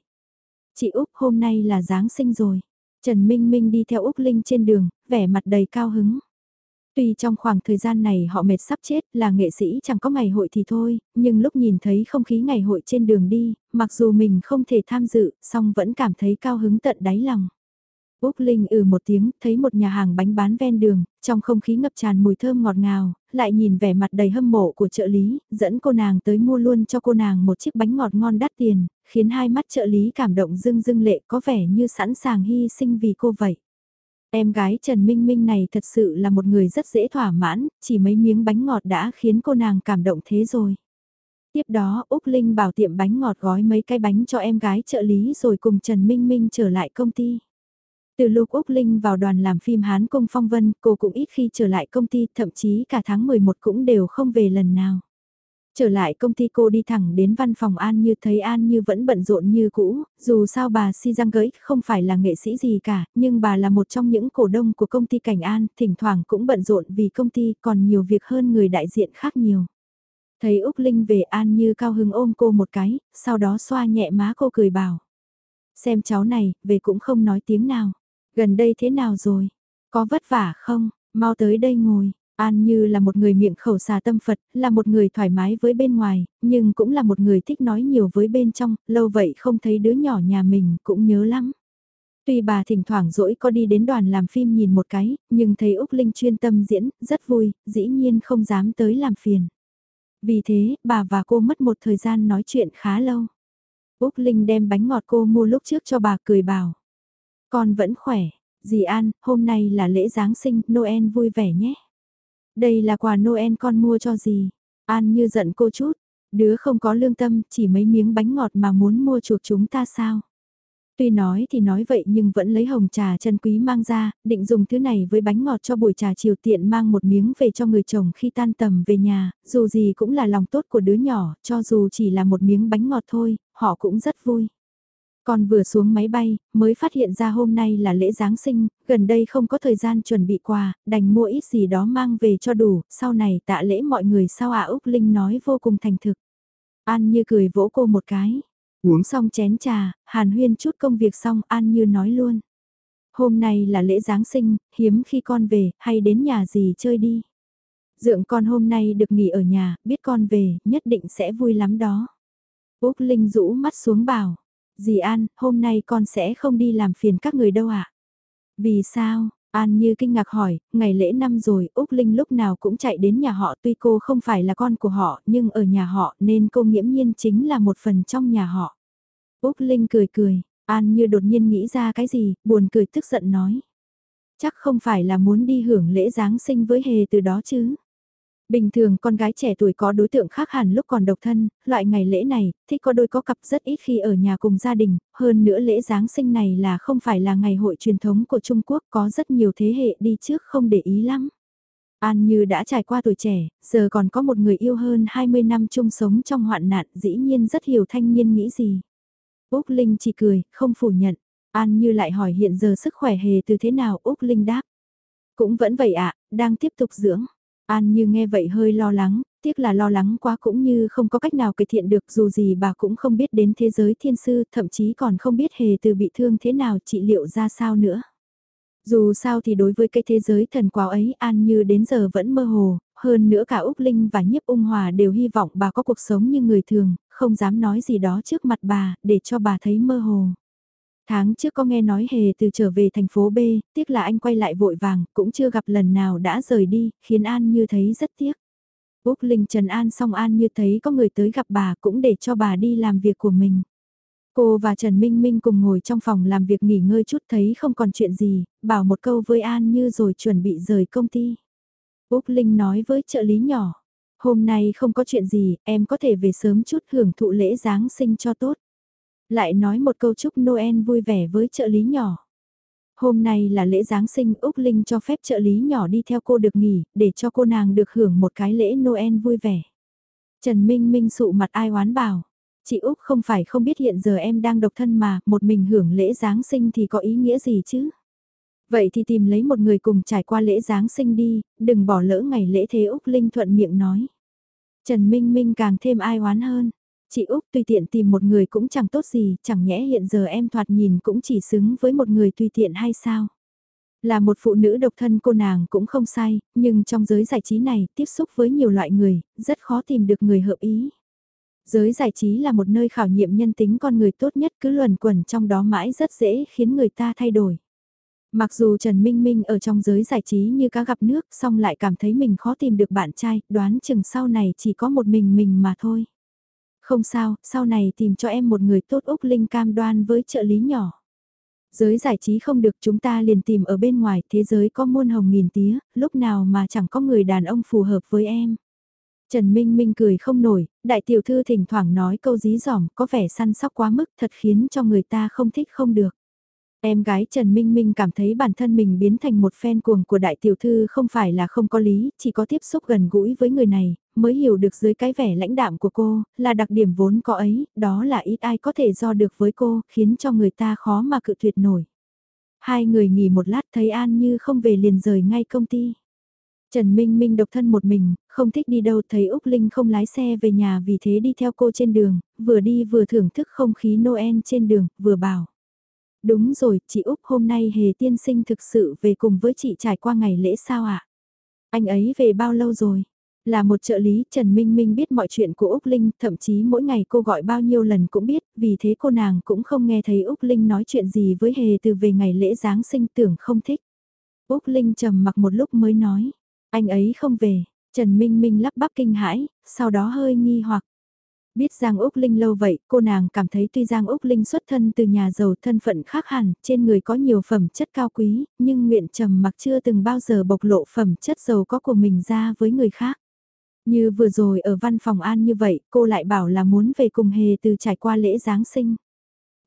Chị Úc hôm nay là Giáng sinh rồi. Trần Minh Minh đi theo Úc Linh trên đường, vẻ mặt đầy cao hứng. Tuy trong khoảng thời gian này họ mệt sắp chết là nghệ sĩ chẳng có ngày hội thì thôi, nhưng lúc nhìn thấy không khí ngày hội trên đường đi, mặc dù mình không thể tham dự, song vẫn cảm thấy cao hứng tận đáy lòng. Úc Linh ừ một tiếng, thấy một nhà hàng bánh bán ven đường, trong không khí ngập tràn mùi thơm ngọt ngào, lại nhìn vẻ mặt đầy hâm mộ của trợ lý, dẫn cô nàng tới mua luôn cho cô nàng một chiếc bánh ngọt ngon đắt tiền, khiến hai mắt trợ lý cảm động dưng dưng lệ có vẻ như sẵn sàng hy sinh vì cô vậy. Em gái Trần Minh Minh này thật sự là một người rất dễ thỏa mãn, chỉ mấy miếng bánh ngọt đã khiến cô nàng cảm động thế rồi. Tiếp đó Úc Linh bảo tiệm bánh ngọt gói mấy cái bánh cho em gái trợ lý rồi cùng Trần Minh Minh trở lại công ty. Từ lúc Úc Linh vào đoàn làm phim Hán công Phong Vân, cô cũng ít khi trở lại công ty, thậm chí cả tháng 11 cũng đều không về lần nào. Trở lại công ty cô đi thẳng đến văn phòng An Như thấy An Như vẫn bận rộn như cũ, dù sao bà Si Giang Gới không phải là nghệ sĩ gì cả, nhưng bà là một trong những cổ đông của công ty Cảnh An, thỉnh thoảng cũng bận rộn vì công ty còn nhiều việc hơn người đại diện khác nhiều. Thấy Úc Linh về An Như cao hứng ôm cô một cái, sau đó xoa nhẹ má cô cười bảo. Xem cháu này, về cũng không nói tiếng nào. Gần đây thế nào rồi? Có vất vả không? Mau tới đây ngồi. An Như là một người miệng khẩu xà tâm Phật, là một người thoải mái với bên ngoài, nhưng cũng là một người thích nói nhiều với bên trong, lâu vậy không thấy đứa nhỏ nhà mình cũng nhớ lắm. Tuy bà thỉnh thoảng rỗi có đi đến đoàn làm phim nhìn một cái, nhưng thấy Úc Linh chuyên tâm diễn, rất vui, dĩ nhiên không dám tới làm phiền. Vì thế, bà và cô mất một thời gian nói chuyện khá lâu. Úc Linh đem bánh ngọt cô mua lúc trước cho bà cười bảo. Con vẫn khỏe, dì An, hôm nay là lễ Giáng sinh, Noel vui vẻ nhé. Đây là quà Noel con mua cho dì. An như giận cô chút, đứa không có lương tâm, chỉ mấy miếng bánh ngọt mà muốn mua chuộc chúng ta sao. Tuy nói thì nói vậy nhưng vẫn lấy hồng trà chân quý mang ra, định dùng thứ này với bánh ngọt cho buổi trà chiều tiện mang một miếng về cho người chồng khi tan tầm về nhà, dù gì cũng là lòng tốt của đứa nhỏ, cho dù chỉ là một miếng bánh ngọt thôi, họ cũng rất vui. Con vừa xuống máy bay, mới phát hiện ra hôm nay là lễ Giáng sinh, gần đây không có thời gian chuẩn bị quà, đành mua ít gì đó mang về cho đủ, sau này tạ lễ mọi người sao ạ Úc Linh nói vô cùng thành thực. An Như cười vỗ cô một cái, uống xong chén trà, hàn huyên chút công việc xong An Như nói luôn. Hôm nay là lễ Giáng sinh, hiếm khi con về, hay đến nhà gì chơi đi. Dượng con hôm nay được nghỉ ở nhà, biết con về, nhất định sẽ vui lắm đó. Úc Linh rũ mắt xuống bảo, Dì An, hôm nay con sẽ không đi làm phiền các người đâu ạ. Vì sao? An như kinh ngạc hỏi, ngày lễ năm rồi, Úc Linh lúc nào cũng chạy đến nhà họ tuy cô không phải là con của họ nhưng ở nhà họ nên cô nghiễm nhiên chính là một phần trong nhà họ. Úc Linh cười cười, An như đột nhiên nghĩ ra cái gì, buồn cười tức giận nói. Chắc không phải là muốn đi hưởng lễ Giáng sinh với hề từ đó chứ. Bình thường con gái trẻ tuổi có đối tượng khác hẳn lúc còn độc thân, loại ngày lễ này, thích có đôi có cặp rất ít khi ở nhà cùng gia đình, hơn nữa lễ Giáng sinh này là không phải là ngày hội truyền thống của Trung Quốc có rất nhiều thế hệ đi trước không để ý lắm. An Như đã trải qua tuổi trẻ, giờ còn có một người yêu hơn 20 năm chung sống trong hoạn nạn dĩ nhiên rất hiểu thanh niên nghĩ gì. Úc Linh chỉ cười, không phủ nhận. An Như lại hỏi hiện giờ sức khỏe hề từ thế nào Úc Linh đáp. Cũng vẫn vậy ạ, đang tiếp tục dưỡng. An như nghe vậy hơi lo lắng, tiếc là lo lắng quá cũng như không có cách nào cải thiện được dù gì bà cũng không biết đến thế giới thiên sư, thậm chí còn không biết hề từ bị thương thế nào trị liệu ra sao nữa. Dù sao thì đối với cái thế giới thần quáo ấy An Như đến giờ vẫn mơ hồ, hơn nữa cả Úc Linh và Nhiếp Ung Hòa đều hy vọng bà có cuộc sống như người thường, không dám nói gì đó trước mặt bà, để cho bà thấy mơ hồ. Tháng trước có nghe nói hề từ trở về thành phố B, tiếc là anh quay lại vội vàng, cũng chưa gặp lần nào đã rời đi, khiến An Như thấy rất tiếc. Úc Linh Trần An xong An Như thấy có người tới gặp bà cũng để cho bà đi làm việc của mình. Cô và Trần Minh Minh cùng ngồi trong phòng làm việc nghỉ ngơi chút thấy không còn chuyện gì, bảo một câu với An Như rồi chuẩn bị rời công ty. Úc Linh nói với trợ lý nhỏ, hôm nay không có chuyện gì, em có thể về sớm chút hưởng thụ lễ Giáng sinh cho tốt. Lại nói một câu chúc Noel vui vẻ với trợ lý nhỏ. Hôm nay là lễ Giáng sinh Úc Linh cho phép trợ lý nhỏ đi theo cô được nghỉ, để cho cô nàng được hưởng một cái lễ Noel vui vẻ. Trần Minh Minh sụ mặt ai oán bảo. Chị Úc không phải không biết hiện giờ em đang độc thân mà, một mình hưởng lễ Giáng sinh thì có ý nghĩa gì chứ? Vậy thì tìm lấy một người cùng trải qua lễ Giáng sinh đi, đừng bỏ lỡ ngày lễ thế Úc Linh thuận miệng nói. Trần Minh Minh càng thêm ai oán hơn. Chị Úc tùy tiện tìm một người cũng chẳng tốt gì, chẳng nhẽ hiện giờ em thoạt nhìn cũng chỉ xứng với một người tùy tiện hay sao? Là một phụ nữ độc thân cô nàng cũng không sai, nhưng trong giới giải trí này tiếp xúc với nhiều loại người, rất khó tìm được người hợp ý. Giới giải trí là một nơi khảo nghiệm nhân tính con người tốt nhất cứ luẩn quẩn trong đó mãi rất dễ khiến người ta thay đổi. Mặc dù Trần Minh Minh ở trong giới giải trí như cá gặp nước song lại cảm thấy mình khó tìm được bạn trai, đoán chừng sau này chỉ có một mình mình mà thôi. Không sao, sau này tìm cho em một người tốt Úc Linh cam đoan với trợ lý nhỏ. Giới giải trí không được chúng ta liền tìm ở bên ngoài, thế giới có muôn hồng nghìn tía, lúc nào mà chẳng có người đàn ông phù hợp với em. Trần Minh Minh cười không nổi, đại tiểu thư thỉnh thoảng nói câu dí dỏm có vẻ săn sóc quá mức thật khiến cho người ta không thích không được. Em gái Trần Minh Minh cảm thấy bản thân mình biến thành một fan cuồng của đại tiểu thư không phải là không có lý, chỉ có tiếp xúc gần gũi với người này, mới hiểu được dưới cái vẻ lãnh đạm của cô, là đặc điểm vốn có ấy, đó là ít ai có thể do được với cô, khiến cho người ta khó mà cự tuyệt nổi. Hai người nghỉ một lát thấy An Như không về liền rời ngay công ty. Trần Minh Minh độc thân một mình, không thích đi đâu thấy Úc Linh không lái xe về nhà vì thế đi theo cô trên đường, vừa đi vừa thưởng thức không khí Noel trên đường, vừa bảo. Đúng rồi, chị Úc hôm nay hề tiên sinh thực sự về cùng với chị trải qua ngày lễ sao ạ? À? Anh ấy về bao lâu rồi? Là một trợ lý, Trần Minh Minh biết mọi chuyện của Úc Linh, thậm chí mỗi ngày cô gọi bao nhiêu lần cũng biết, vì thế cô nàng cũng không nghe thấy Úc Linh nói chuyện gì với hề từ về ngày lễ Giáng sinh tưởng không thích. Úc Linh trầm mặc một lúc mới nói, anh ấy không về, Trần Minh Minh lắp bắp kinh hãi, sau đó hơi nghi hoặc. Biết Giang Úc Linh lâu vậy, cô nàng cảm thấy tuy Giang Úc Linh xuất thân từ nhà giàu thân phận khác hẳn, trên người có nhiều phẩm chất cao quý, nhưng nguyện trầm mặc chưa từng bao giờ bộc lộ phẩm chất giàu có của mình ra với người khác. Như vừa rồi ở văn phòng An như vậy, cô lại bảo là muốn về cùng hề từ trải qua lễ Giáng sinh.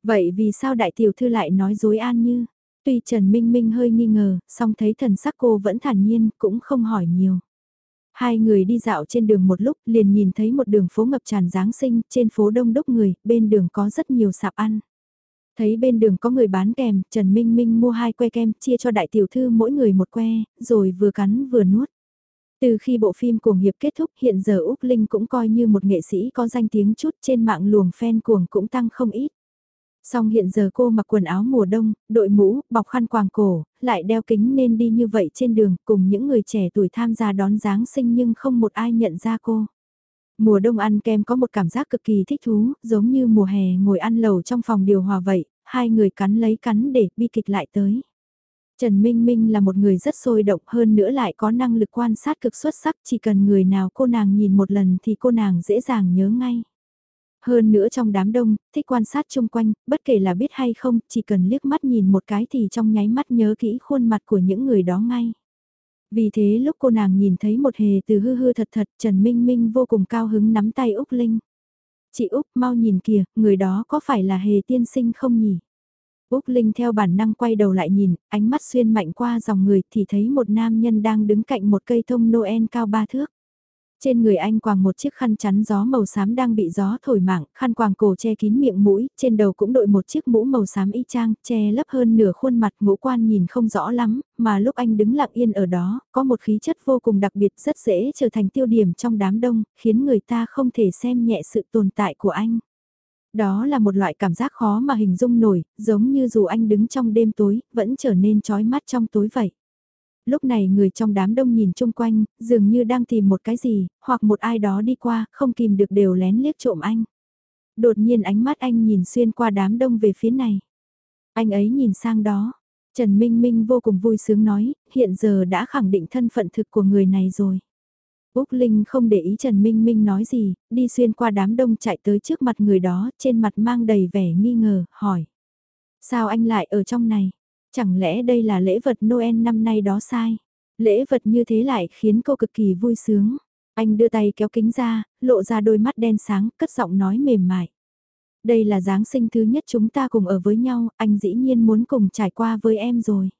Vậy vì sao đại tiểu thư lại nói dối An như? Tuy Trần Minh Minh hơi nghi ngờ, song thấy thần sắc cô vẫn thản nhiên, cũng không hỏi nhiều. Hai người đi dạo trên đường một lúc liền nhìn thấy một đường phố ngập tràn Giáng sinh, trên phố đông đúc người, bên đường có rất nhiều sạp ăn. Thấy bên đường có người bán kèm, Trần Minh Minh mua hai que kem chia cho đại tiểu thư mỗi người một que, rồi vừa cắn vừa nuốt. Từ khi bộ phim cuồng hiệp kết thúc hiện giờ Úc Linh cũng coi như một nghệ sĩ có danh tiếng chút trên mạng luồng fan cuồng cũng tăng không ít. Song hiện giờ cô mặc quần áo mùa đông, đội mũ, bọc khăn quàng cổ, lại đeo kính nên đi như vậy trên đường cùng những người trẻ tuổi tham gia đón Giáng sinh nhưng không một ai nhận ra cô. Mùa đông ăn kem có một cảm giác cực kỳ thích thú, giống như mùa hè ngồi ăn lầu trong phòng điều hòa vậy, hai người cắn lấy cắn để bi kịch lại tới. Trần Minh Minh là một người rất sôi động hơn nữa lại có năng lực quan sát cực xuất sắc chỉ cần người nào cô nàng nhìn một lần thì cô nàng dễ dàng nhớ ngay. Hơn nữa trong đám đông, thích quan sát chung quanh, bất kể là biết hay không, chỉ cần liếc mắt nhìn một cái thì trong nháy mắt nhớ kỹ khuôn mặt của những người đó ngay. Vì thế lúc cô nàng nhìn thấy một hề từ hư hư thật thật Trần Minh Minh vô cùng cao hứng nắm tay Úc Linh. Chị Úc mau nhìn kìa, người đó có phải là hề tiên sinh không nhỉ? Úc Linh theo bản năng quay đầu lại nhìn, ánh mắt xuyên mạnh qua dòng người thì thấy một nam nhân đang đứng cạnh một cây thông Noel cao ba thước. Trên người anh quàng một chiếc khăn chắn gió màu xám đang bị gió thổi mạng, khăn quàng cổ che kín miệng mũi, trên đầu cũng đội một chiếc mũ màu xám y chang, che lấp hơn nửa khuôn mặt ngũ quan nhìn không rõ lắm, mà lúc anh đứng lặng yên ở đó, có một khí chất vô cùng đặc biệt rất dễ trở thành tiêu điểm trong đám đông, khiến người ta không thể xem nhẹ sự tồn tại của anh. Đó là một loại cảm giác khó mà hình dung nổi, giống như dù anh đứng trong đêm tối, vẫn trở nên trói mắt trong tối vậy. Lúc này người trong đám đông nhìn chung quanh, dường như đang tìm một cái gì, hoặc một ai đó đi qua, không kìm được đều lén liếc trộm anh. Đột nhiên ánh mắt anh nhìn xuyên qua đám đông về phía này. Anh ấy nhìn sang đó. Trần Minh Minh vô cùng vui sướng nói, hiện giờ đã khẳng định thân phận thực của người này rồi. Úc Linh không để ý Trần Minh Minh nói gì, đi xuyên qua đám đông chạy tới trước mặt người đó, trên mặt mang đầy vẻ nghi ngờ, hỏi. Sao anh lại ở trong này? Chẳng lẽ đây là lễ vật Noel năm nay đó sai? Lễ vật như thế lại khiến cô cực kỳ vui sướng. Anh đưa tay kéo kính ra, lộ ra đôi mắt đen sáng, cất giọng nói mềm mại. Đây là Giáng sinh thứ nhất chúng ta cùng ở với nhau, anh dĩ nhiên muốn cùng trải qua với em rồi.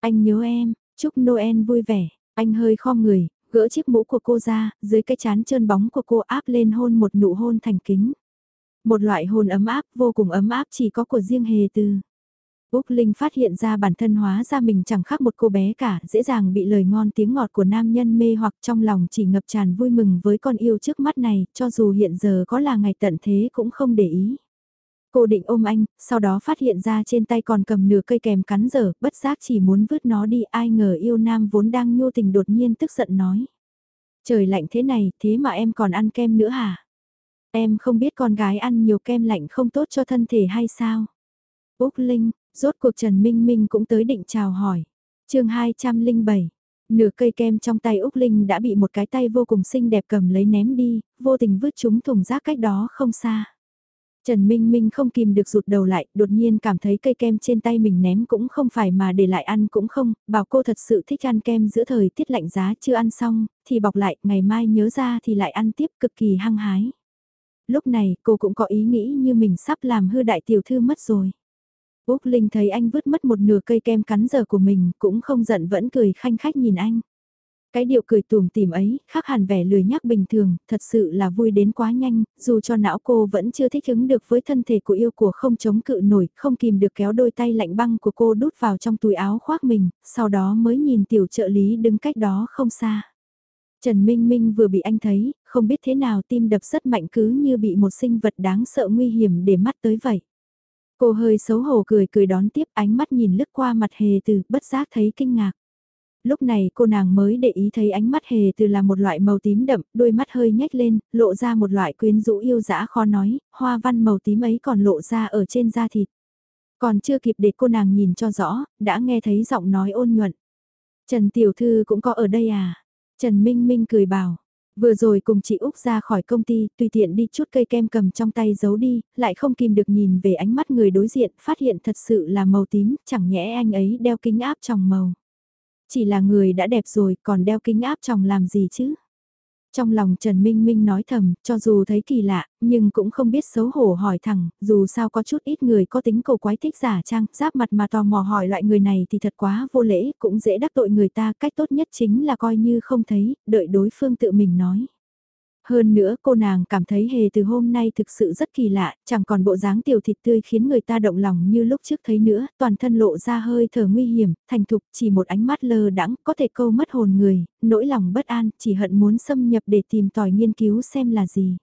Anh nhớ em, chúc Noel vui vẻ, anh hơi khom người, gỡ chiếc mũ của cô ra, dưới cái chán trơn bóng của cô áp lên hôn một nụ hôn thành kính. Một loại hôn ấm áp vô cùng ấm áp chỉ có của riêng hề từ. Úc Linh phát hiện ra bản thân hóa ra mình chẳng khác một cô bé cả, dễ dàng bị lời ngon tiếng ngọt của nam nhân mê hoặc trong lòng chỉ ngập tràn vui mừng với con yêu trước mắt này, cho dù hiện giờ có là ngày tận thế cũng không để ý. Cô định ôm anh, sau đó phát hiện ra trên tay còn cầm nửa cây kèm cắn dở, bất giác chỉ muốn vứt nó đi ai ngờ yêu nam vốn đang nhô tình đột nhiên tức giận nói. Trời lạnh thế này, thế mà em còn ăn kem nữa hả? Em không biết con gái ăn nhiều kem lạnh không tốt cho thân thể hay sao? Úc Linh, rốt cuộc Trần Minh Minh cũng tới định chào hỏi. chương 207, nửa cây kem trong tay Úc Linh đã bị một cái tay vô cùng xinh đẹp cầm lấy ném đi, vô tình vứt chúng thùng rác cách đó không xa. Trần Minh Minh không kìm được rụt đầu lại, đột nhiên cảm thấy cây kem trên tay mình ném cũng không phải mà để lại ăn cũng không, bảo cô thật sự thích ăn kem giữa thời tiết lạnh giá chưa ăn xong, thì bọc lại, ngày mai nhớ ra thì lại ăn tiếp cực kỳ hăng hái. Lúc này cô cũng có ý nghĩ như mình sắp làm hư đại tiểu thư mất rồi. Úc Linh thấy anh vứt mất một nửa cây kem cắn giờ của mình cũng không giận vẫn cười khanh khách nhìn anh. Cái điệu cười tùm tìm ấy, khác hẳn vẻ lười nhắc bình thường, thật sự là vui đến quá nhanh, dù cho não cô vẫn chưa thích ứng được với thân thể của yêu của không chống cự nổi, không kìm được kéo đôi tay lạnh băng của cô đút vào trong túi áo khoác mình, sau đó mới nhìn tiểu trợ lý đứng cách đó không xa. Trần Minh Minh vừa bị anh thấy, không biết thế nào tim đập rất mạnh cứ như bị một sinh vật đáng sợ nguy hiểm để mắt tới vậy. Cô hơi xấu hổ cười cười đón tiếp ánh mắt nhìn lướt qua mặt hề từ bất giác thấy kinh ngạc lúc này cô nàng mới để ý thấy ánh mắt hề từ là một loại màu tím đậm, đôi mắt hơi nhếch lên, lộ ra một loại quyến rũ yêu dã khó nói, hoa văn màu tím ấy còn lộ ra ở trên da thịt. Còn chưa kịp để cô nàng nhìn cho rõ, đã nghe thấy giọng nói ôn nhuận. Trần Tiểu Thư cũng có ở đây à? Trần Minh Minh cười bảo. Vừa rồi cùng chị Úc ra khỏi công ty, tùy tiện đi chút cây kem cầm trong tay giấu đi, lại không kìm được nhìn về ánh mắt người đối diện, phát hiện thật sự là màu tím, chẳng nhẽ anh ấy đeo kính áp tròng màu. Chỉ là người đã đẹp rồi còn đeo kính áp tròng làm gì chứ? Trong lòng Trần Minh Minh nói thầm, cho dù thấy kỳ lạ, nhưng cũng không biết xấu hổ hỏi thẳng, dù sao có chút ít người có tính cầu quái thích giả trang, giáp mặt mà tò mò hỏi loại người này thì thật quá vô lễ, cũng dễ đắc tội người ta, cách tốt nhất chính là coi như không thấy, đợi đối phương tự mình nói. Hơn nữa cô nàng cảm thấy hề từ hôm nay thực sự rất kỳ lạ, chẳng còn bộ dáng tiểu thịt tươi khiến người ta động lòng như lúc trước thấy nữa, toàn thân lộ ra hơi thở nguy hiểm, thành thục chỉ một ánh mắt lơ đãng có thể câu mất hồn người, nỗi lòng bất an, chỉ hận muốn xâm nhập để tìm tòi nghiên cứu xem là gì.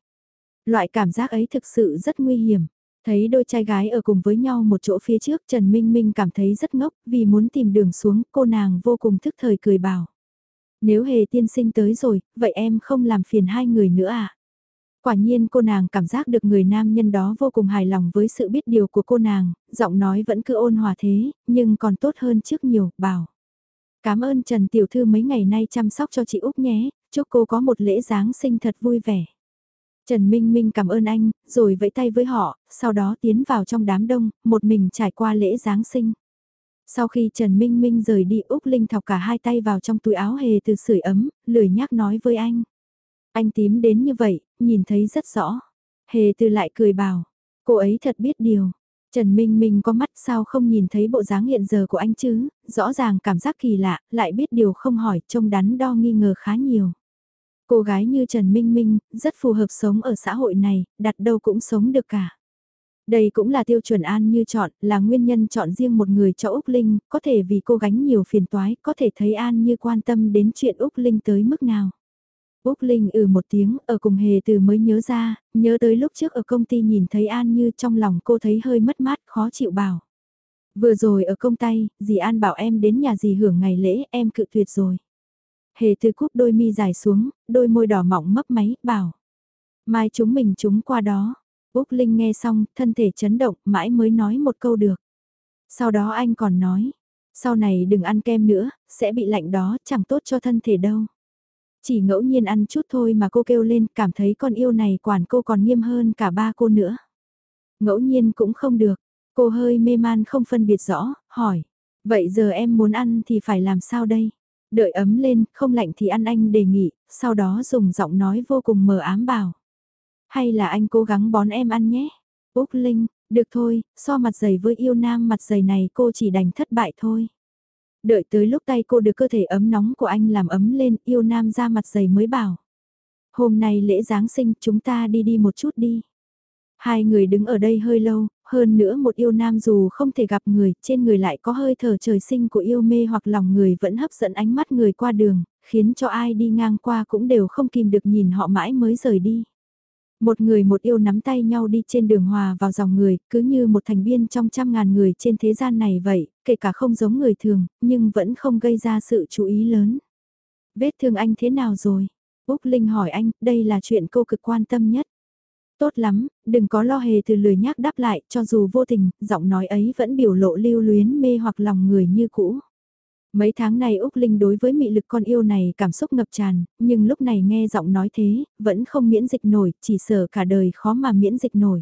Loại cảm giác ấy thực sự rất nguy hiểm. Thấy đôi trai gái ở cùng với nhau một chỗ phía trước Trần Minh Minh cảm thấy rất ngốc vì muốn tìm đường xuống cô nàng vô cùng thức thời cười bảo. Nếu hề tiên sinh tới rồi, vậy em không làm phiền hai người nữa à? Quả nhiên cô nàng cảm giác được người nam nhân đó vô cùng hài lòng với sự biết điều của cô nàng, giọng nói vẫn cứ ôn hòa thế, nhưng còn tốt hơn trước nhiều, bảo. Cảm ơn Trần Tiểu Thư mấy ngày nay chăm sóc cho chị Úc nhé, chúc cô có một lễ Giáng sinh thật vui vẻ. Trần Minh Minh cảm ơn anh, rồi vẫy tay với họ, sau đó tiến vào trong đám đông, một mình trải qua lễ Giáng sinh. Sau khi Trần Minh Minh rời đi Úc Linh thọc cả hai tay vào trong túi áo hề từ sưởi ấm, lười nhác nói với anh. Anh tím đến như vậy, nhìn thấy rất rõ. Hề từ lại cười bảo, cô ấy thật biết điều. Trần Minh Minh có mắt sao không nhìn thấy bộ dáng hiện giờ của anh chứ, rõ ràng cảm giác kỳ lạ, lại biết điều không hỏi, trông đắn đo nghi ngờ khá nhiều. Cô gái như Trần Minh Minh, rất phù hợp sống ở xã hội này, đặt đâu cũng sống được cả. Đây cũng là tiêu chuẩn An Như chọn, là nguyên nhân chọn riêng một người cho Úc Linh, có thể vì cô gánh nhiều phiền toái, có thể thấy An Như quan tâm đến chuyện Úc Linh tới mức nào. Úc Linh ừ một tiếng, ở cùng hề từ mới nhớ ra, nhớ tới lúc trước ở công ty nhìn thấy An Như trong lòng cô thấy hơi mất mát, khó chịu bảo. Vừa rồi ở công tay, dì An bảo em đến nhà dì hưởng ngày lễ, em cự tuyệt rồi. Hề từ cúp đôi mi dài xuống, đôi môi đỏ mọng mấp máy, bảo. Mai chúng mình chúng qua đó. Úc Linh nghe xong, thân thể chấn động, mãi mới nói một câu được. Sau đó anh còn nói, sau này đừng ăn kem nữa, sẽ bị lạnh đó, chẳng tốt cho thân thể đâu. Chỉ ngẫu nhiên ăn chút thôi mà cô kêu lên, cảm thấy con yêu này quản cô còn nghiêm hơn cả ba cô nữa. Ngẫu nhiên cũng không được, cô hơi mê man không phân biệt rõ, hỏi. Vậy giờ em muốn ăn thì phải làm sao đây? Đợi ấm lên, không lạnh thì ăn anh đề nghị, sau đó dùng giọng nói vô cùng mờ ám bảo. Hay là anh cố gắng bón em ăn nhé? Úc Linh, được thôi, so mặt dày với yêu nam mặt dày này cô chỉ đành thất bại thôi. Đợi tới lúc tay cô được cơ thể ấm nóng của anh làm ấm lên, yêu nam ra mặt dày mới bảo. Hôm nay lễ Giáng sinh chúng ta đi đi một chút đi. Hai người đứng ở đây hơi lâu, hơn nữa một yêu nam dù không thể gặp người, trên người lại có hơi thở trời sinh của yêu mê hoặc lòng người vẫn hấp dẫn ánh mắt người qua đường, khiến cho ai đi ngang qua cũng đều không kìm được nhìn họ mãi mới rời đi. Một người một yêu nắm tay nhau đi trên đường hòa vào dòng người, cứ như một thành viên trong trăm ngàn người trên thế gian này vậy, kể cả không giống người thường, nhưng vẫn không gây ra sự chú ý lớn. Vết thương anh thế nào rồi? Úc Linh hỏi anh, đây là chuyện cô cực quan tâm nhất. Tốt lắm, đừng có lo hề từ lười nhác đáp lại, cho dù vô tình, giọng nói ấy vẫn biểu lộ lưu luyến mê hoặc lòng người như cũ. Mấy tháng này Úc Linh đối với mị lực con yêu này cảm xúc ngập tràn, nhưng lúc này nghe giọng nói thế, vẫn không miễn dịch nổi, chỉ sợ cả đời khó mà miễn dịch nổi.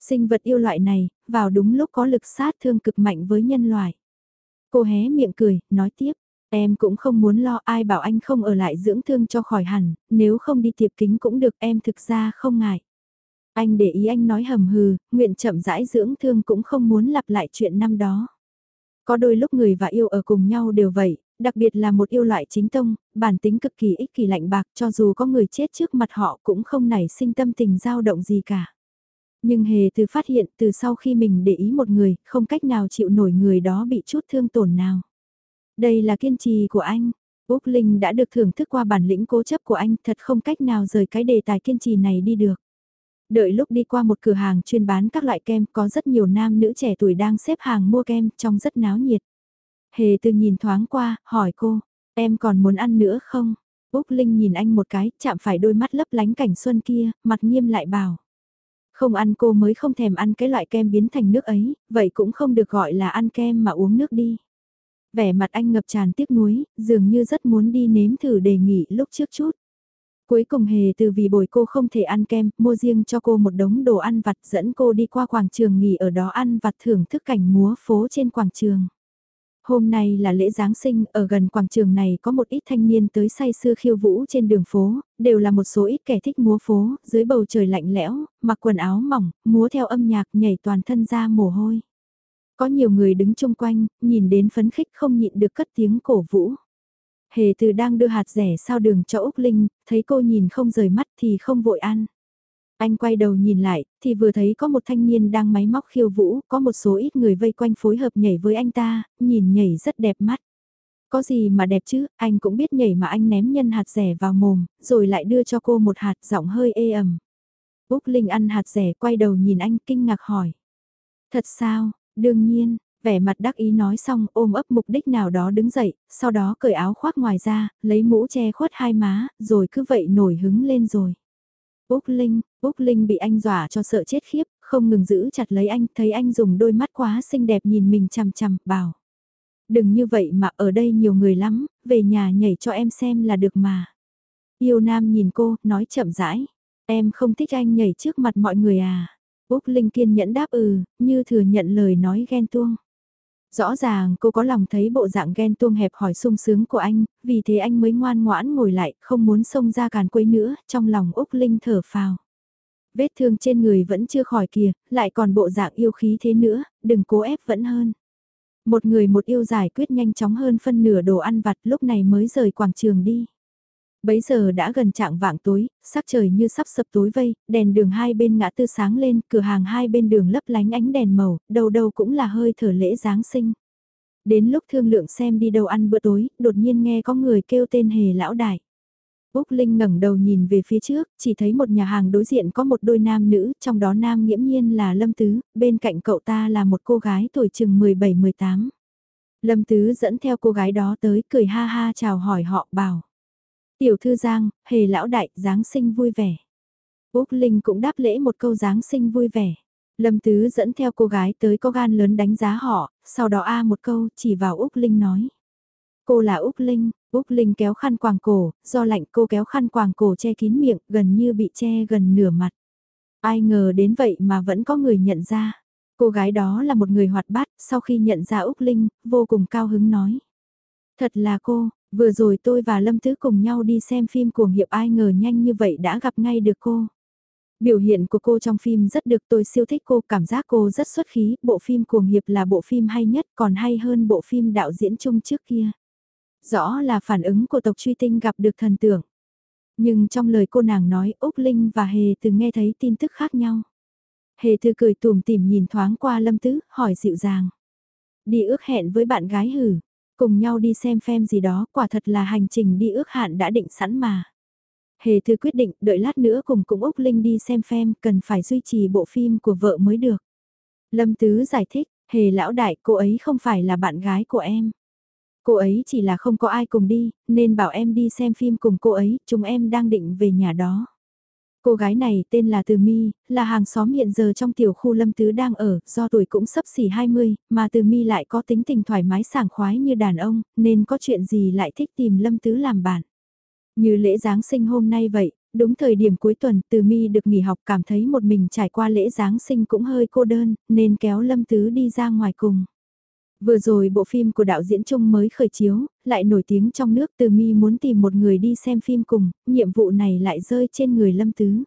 Sinh vật yêu loại này, vào đúng lúc có lực sát thương cực mạnh với nhân loại. Cô hé miệng cười, nói tiếp, em cũng không muốn lo ai bảo anh không ở lại dưỡng thương cho khỏi hẳn, nếu không đi tiệp kính cũng được em thực ra không ngại. Anh để ý anh nói hầm hừ, nguyện chậm rãi dưỡng thương cũng không muốn lặp lại chuyện năm đó. Có đôi lúc người và yêu ở cùng nhau đều vậy, đặc biệt là một yêu loại chính tông, bản tính cực kỳ ích kỷ lạnh bạc cho dù có người chết trước mặt họ cũng không nảy sinh tâm tình dao động gì cả. Nhưng hề từ phát hiện từ sau khi mình để ý một người, không cách nào chịu nổi người đó bị chút thương tổn nào. Đây là kiên trì của anh. Úc Linh đã được thưởng thức qua bản lĩnh cố chấp của anh thật không cách nào rời cái đề tài kiên trì này đi được. Đợi lúc đi qua một cửa hàng chuyên bán các loại kem có rất nhiều nam nữ trẻ tuổi đang xếp hàng mua kem trong rất náo nhiệt. Hề từ nhìn thoáng qua, hỏi cô, em còn muốn ăn nữa không? Úc Linh nhìn anh một cái, chạm phải đôi mắt lấp lánh cảnh xuân kia, mặt nghiêm lại bảo. Không ăn cô mới không thèm ăn cái loại kem biến thành nước ấy, vậy cũng không được gọi là ăn kem mà uống nước đi. Vẻ mặt anh ngập tràn tiếc nuối, dường như rất muốn đi nếm thử đề nghị lúc trước chút. Cuối cùng hề từ vì bồi cô không thể ăn kem, mua riêng cho cô một đống đồ ăn vặt dẫn cô đi qua quảng trường nghỉ ở đó ăn vặt thưởng thức cảnh múa phố trên quảng trường. Hôm nay là lễ Giáng sinh, ở gần quảng trường này có một ít thanh niên tới say sưa khiêu vũ trên đường phố, đều là một số ít kẻ thích múa phố, dưới bầu trời lạnh lẽo, mặc quần áo mỏng, múa theo âm nhạc nhảy toàn thân ra mồ hôi. Có nhiều người đứng chung quanh, nhìn đến phấn khích không nhịn được cất tiếng cổ vũ. Hề từ đang đưa hạt rẻ sau đường cho Úc Linh, thấy cô nhìn không rời mắt thì không vội ăn. Anh quay đầu nhìn lại, thì vừa thấy có một thanh niên đang máy móc khiêu vũ, có một số ít người vây quanh phối hợp nhảy với anh ta, nhìn nhảy rất đẹp mắt. Có gì mà đẹp chứ, anh cũng biết nhảy mà anh ném nhân hạt rẻ vào mồm, rồi lại đưa cho cô một hạt giọng hơi ê ẩm. Úc Linh ăn hạt rẻ quay đầu nhìn anh kinh ngạc hỏi. Thật sao, đương nhiên, vẻ mặt đắc ý nói xong ôm ấp mục đích nào đó đứng dậy, sau đó cởi áo khoác ngoài ra, lấy mũ che khuất hai má, rồi cứ vậy nổi hứng lên rồi. Úc Linh, Úc Linh bị anh dọa cho sợ chết khiếp, không ngừng giữ chặt lấy anh, thấy anh dùng đôi mắt quá xinh đẹp nhìn mình chằm chằm, bảo. Đừng như vậy mà ở đây nhiều người lắm, về nhà nhảy cho em xem là được mà. Yêu Nam nhìn cô, nói chậm rãi. Em không thích anh nhảy trước mặt mọi người à. Úc Linh kiên nhẫn đáp ừ, như thừa nhận lời nói ghen tuông. Rõ ràng cô có lòng thấy bộ dạng ghen tuông hẹp hỏi sung sướng của anh, vì thế anh mới ngoan ngoãn ngồi lại, không muốn xông ra càn quấy nữa, trong lòng Úc Linh thở phào. Vết thương trên người vẫn chưa khỏi kìa, lại còn bộ dạng yêu khí thế nữa, đừng cố ép vẫn hơn. Một người một yêu giải quyết nhanh chóng hơn phân nửa đồ ăn vặt lúc này mới rời quảng trường đi. Bấy giờ đã gần trạng vạng tối, sắc trời như sắp sập tối vây, đèn đường hai bên ngã tư sáng lên, cửa hàng hai bên đường lấp lánh ánh đèn màu, đầu đầu cũng là hơi thở lễ Giáng sinh. Đến lúc thương lượng xem đi đâu ăn bữa tối, đột nhiên nghe có người kêu tên hề lão đại. Úc Linh ngẩng đầu nhìn về phía trước, chỉ thấy một nhà hàng đối diện có một đôi nam nữ, trong đó nam nghiễm nhiên là Lâm Tứ, bên cạnh cậu ta là một cô gái tuổi chừng 17-18. Lâm Tứ dẫn theo cô gái đó tới cười ha ha chào hỏi họ bảo. Tiểu thư Giang, hề lão đại, Giáng sinh vui vẻ. Úc Linh cũng đáp lễ một câu Giáng sinh vui vẻ. Lâm Tứ dẫn theo cô gái tới có gan lớn đánh giá họ, sau đó A một câu chỉ vào Úc Linh nói. Cô là Úc Linh, Úc Linh kéo khăn quàng cổ, do lạnh cô kéo khăn quàng cổ che kín miệng, gần như bị che gần nửa mặt. Ai ngờ đến vậy mà vẫn có người nhận ra. Cô gái đó là một người hoạt bát, sau khi nhận ra Úc Linh, vô cùng cao hứng nói. Thật là cô, vừa rồi tôi và Lâm Tứ cùng nhau đi xem phim cuồng hiệp ai ngờ nhanh như vậy đã gặp ngay được cô. Biểu hiện của cô trong phim rất được tôi siêu thích cô, cảm giác cô rất xuất khí, bộ phim cuồng hiệp là bộ phim hay nhất còn hay hơn bộ phim đạo diễn chung trước kia. Rõ là phản ứng của tộc truy tinh gặp được thần tượng. Nhưng trong lời cô nàng nói Úc Linh và Hề từ nghe thấy tin tức khác nhau. Hề thư cười tùm tìm nhìn thoáng qua Lâm Tứ, hỏi dịu dàng. Đi ước hẹn với bạn gái hử, cùng nhau đi xem phim gì đó, quả thật là hành trình đi ước hạn đã định sẵn mà. Hề thư quyết định đợi lát nữa cùng cùng Úc Linh đi xem phim, cần phải duy trì bộ phim của vợ mới được. Lâm Tứ giải thích, Hề lão đại cô ấy không phải là bạn gái của em. Cô ấy chỉ là không có ai cùng đi, nên bảo em đi xem phim cùng cô ấy, chúng em đang định về nhà đó. Cô gái này tên là Từ Mi, là hàng xóm hiện giờ trong tiểu khu Lâm Tứ đang ở, do tuổi cũng sắp xỉ 20, mà Từ Mi lại có tính tình thoải mái sảng khoái như đàn ông, nên có chuyện gì lại thích tìm Lâm Tứ làm bạn. Như lễ Giáng sinh hôm nay vậy, đúng thời điểm cuối tuần Từ Mi được nghỉ học cảm thấy một mình trải qua lễ Giáng sinh cũng hơi cô đơn, nên kéo Lâm Tứ đi ra ngoài cùng. Vừa rồi bộ phim của đạo diễn Trung mới khởi chiếu, lại nổi tiếng trong nước từ mi muốn tìm một người đi xem phim cùng, nhiệm vụ này lại rơi trên người Lâm Tứ.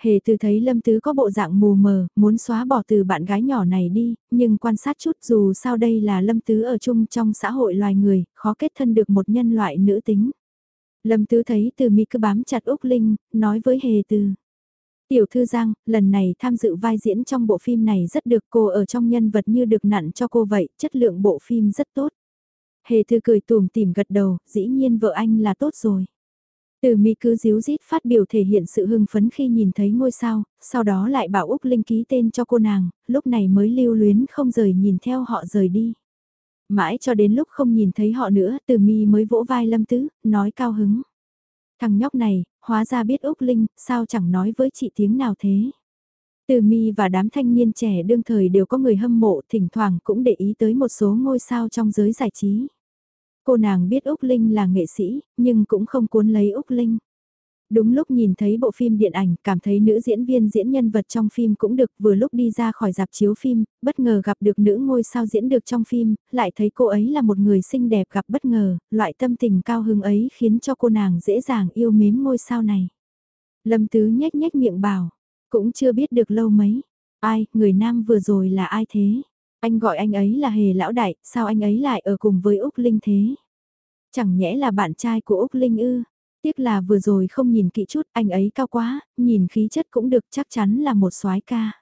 Hề từ thấy Lâm Tứ có bộ dạng mù mờ, muốn xóa bỏ từ bạn gái nhỏ này đi, nhưng quan sát chút dù sao đây là Lâm Tứ ở chung trong xã hội loài người, khó kết thân được một nhân loại nữ tính. Lâm Tứ thấy từ mi cứ bám chặt Úc Linh, nói với Hề từ. Tiểu thư Giang, lần này tham dự vai diễn trong bộ phim này rất được cô ở trong nhân vật như được nặn cho cô vậy, chất lượng bộ phim rất tốt. Hề thư cười tùm tìm gật đầu, dĩ nhiên vợ anh là tốt rồi. Từ mi cứ díu dít phát biểu thể hiện sự hưng phấn khi nhìn thấy ngôi sao, sau đó lại bảo Úc Linh ký tên cho cô nàng, lúc này mới lưu luyến không rời nhìn theo họ rời đi. Mãi cho đến lúc không nhìn thấy họ nữa, từ mi mới vỗ vai Lâm Tứ, nói cao hứng. Thằng nhóc này, hóa ra biết Úc Linh, sao chẳng nói với chị tiếng nào thế. Từ mi và đám thanh niên trẻ đương thời đều có người hâm mộ, thỉnh thoảng cũng để ý tới một số ngôi sao trong giới giải trí. Cô nàng biết Úc Linh là nghệ sĩ, nhưng cũng không cuốn lấy Úc Linh. Đúng lúc nhìn thấy bộ phim điện ảnh, cảm thấy nữ diễn viên diễn nhân vật trong phim cũng được, vừa lúc đi ra khỏi dạp chiếu phim, bất ngờ gặp được nữ ngôi sao diễn được trong phim, lại thấy cô ấy là một người xinh đẹp gặp bất ngờ, loại tâm tình cao hứng ấy khiến cho cô nàng dễ dàng yêu mến ngôi sao này. Lâm Tứ nhếch nhếch miệng bảo, cũng chưa biết được lâu mấy, ai, người nam vừa rồi là ai thế? Anh gọi anh ấy là hề lão đại, sao anh ấy lại ở cùng với Úc Linh thế? Chẳng nhẽ là bạn trai của Úc Linh ư? Tiếc là vừa rồi không nhìn kỹ chút, anh ấy cao quá, nhìn khí chất cũng được chắc chắn là một soái ca.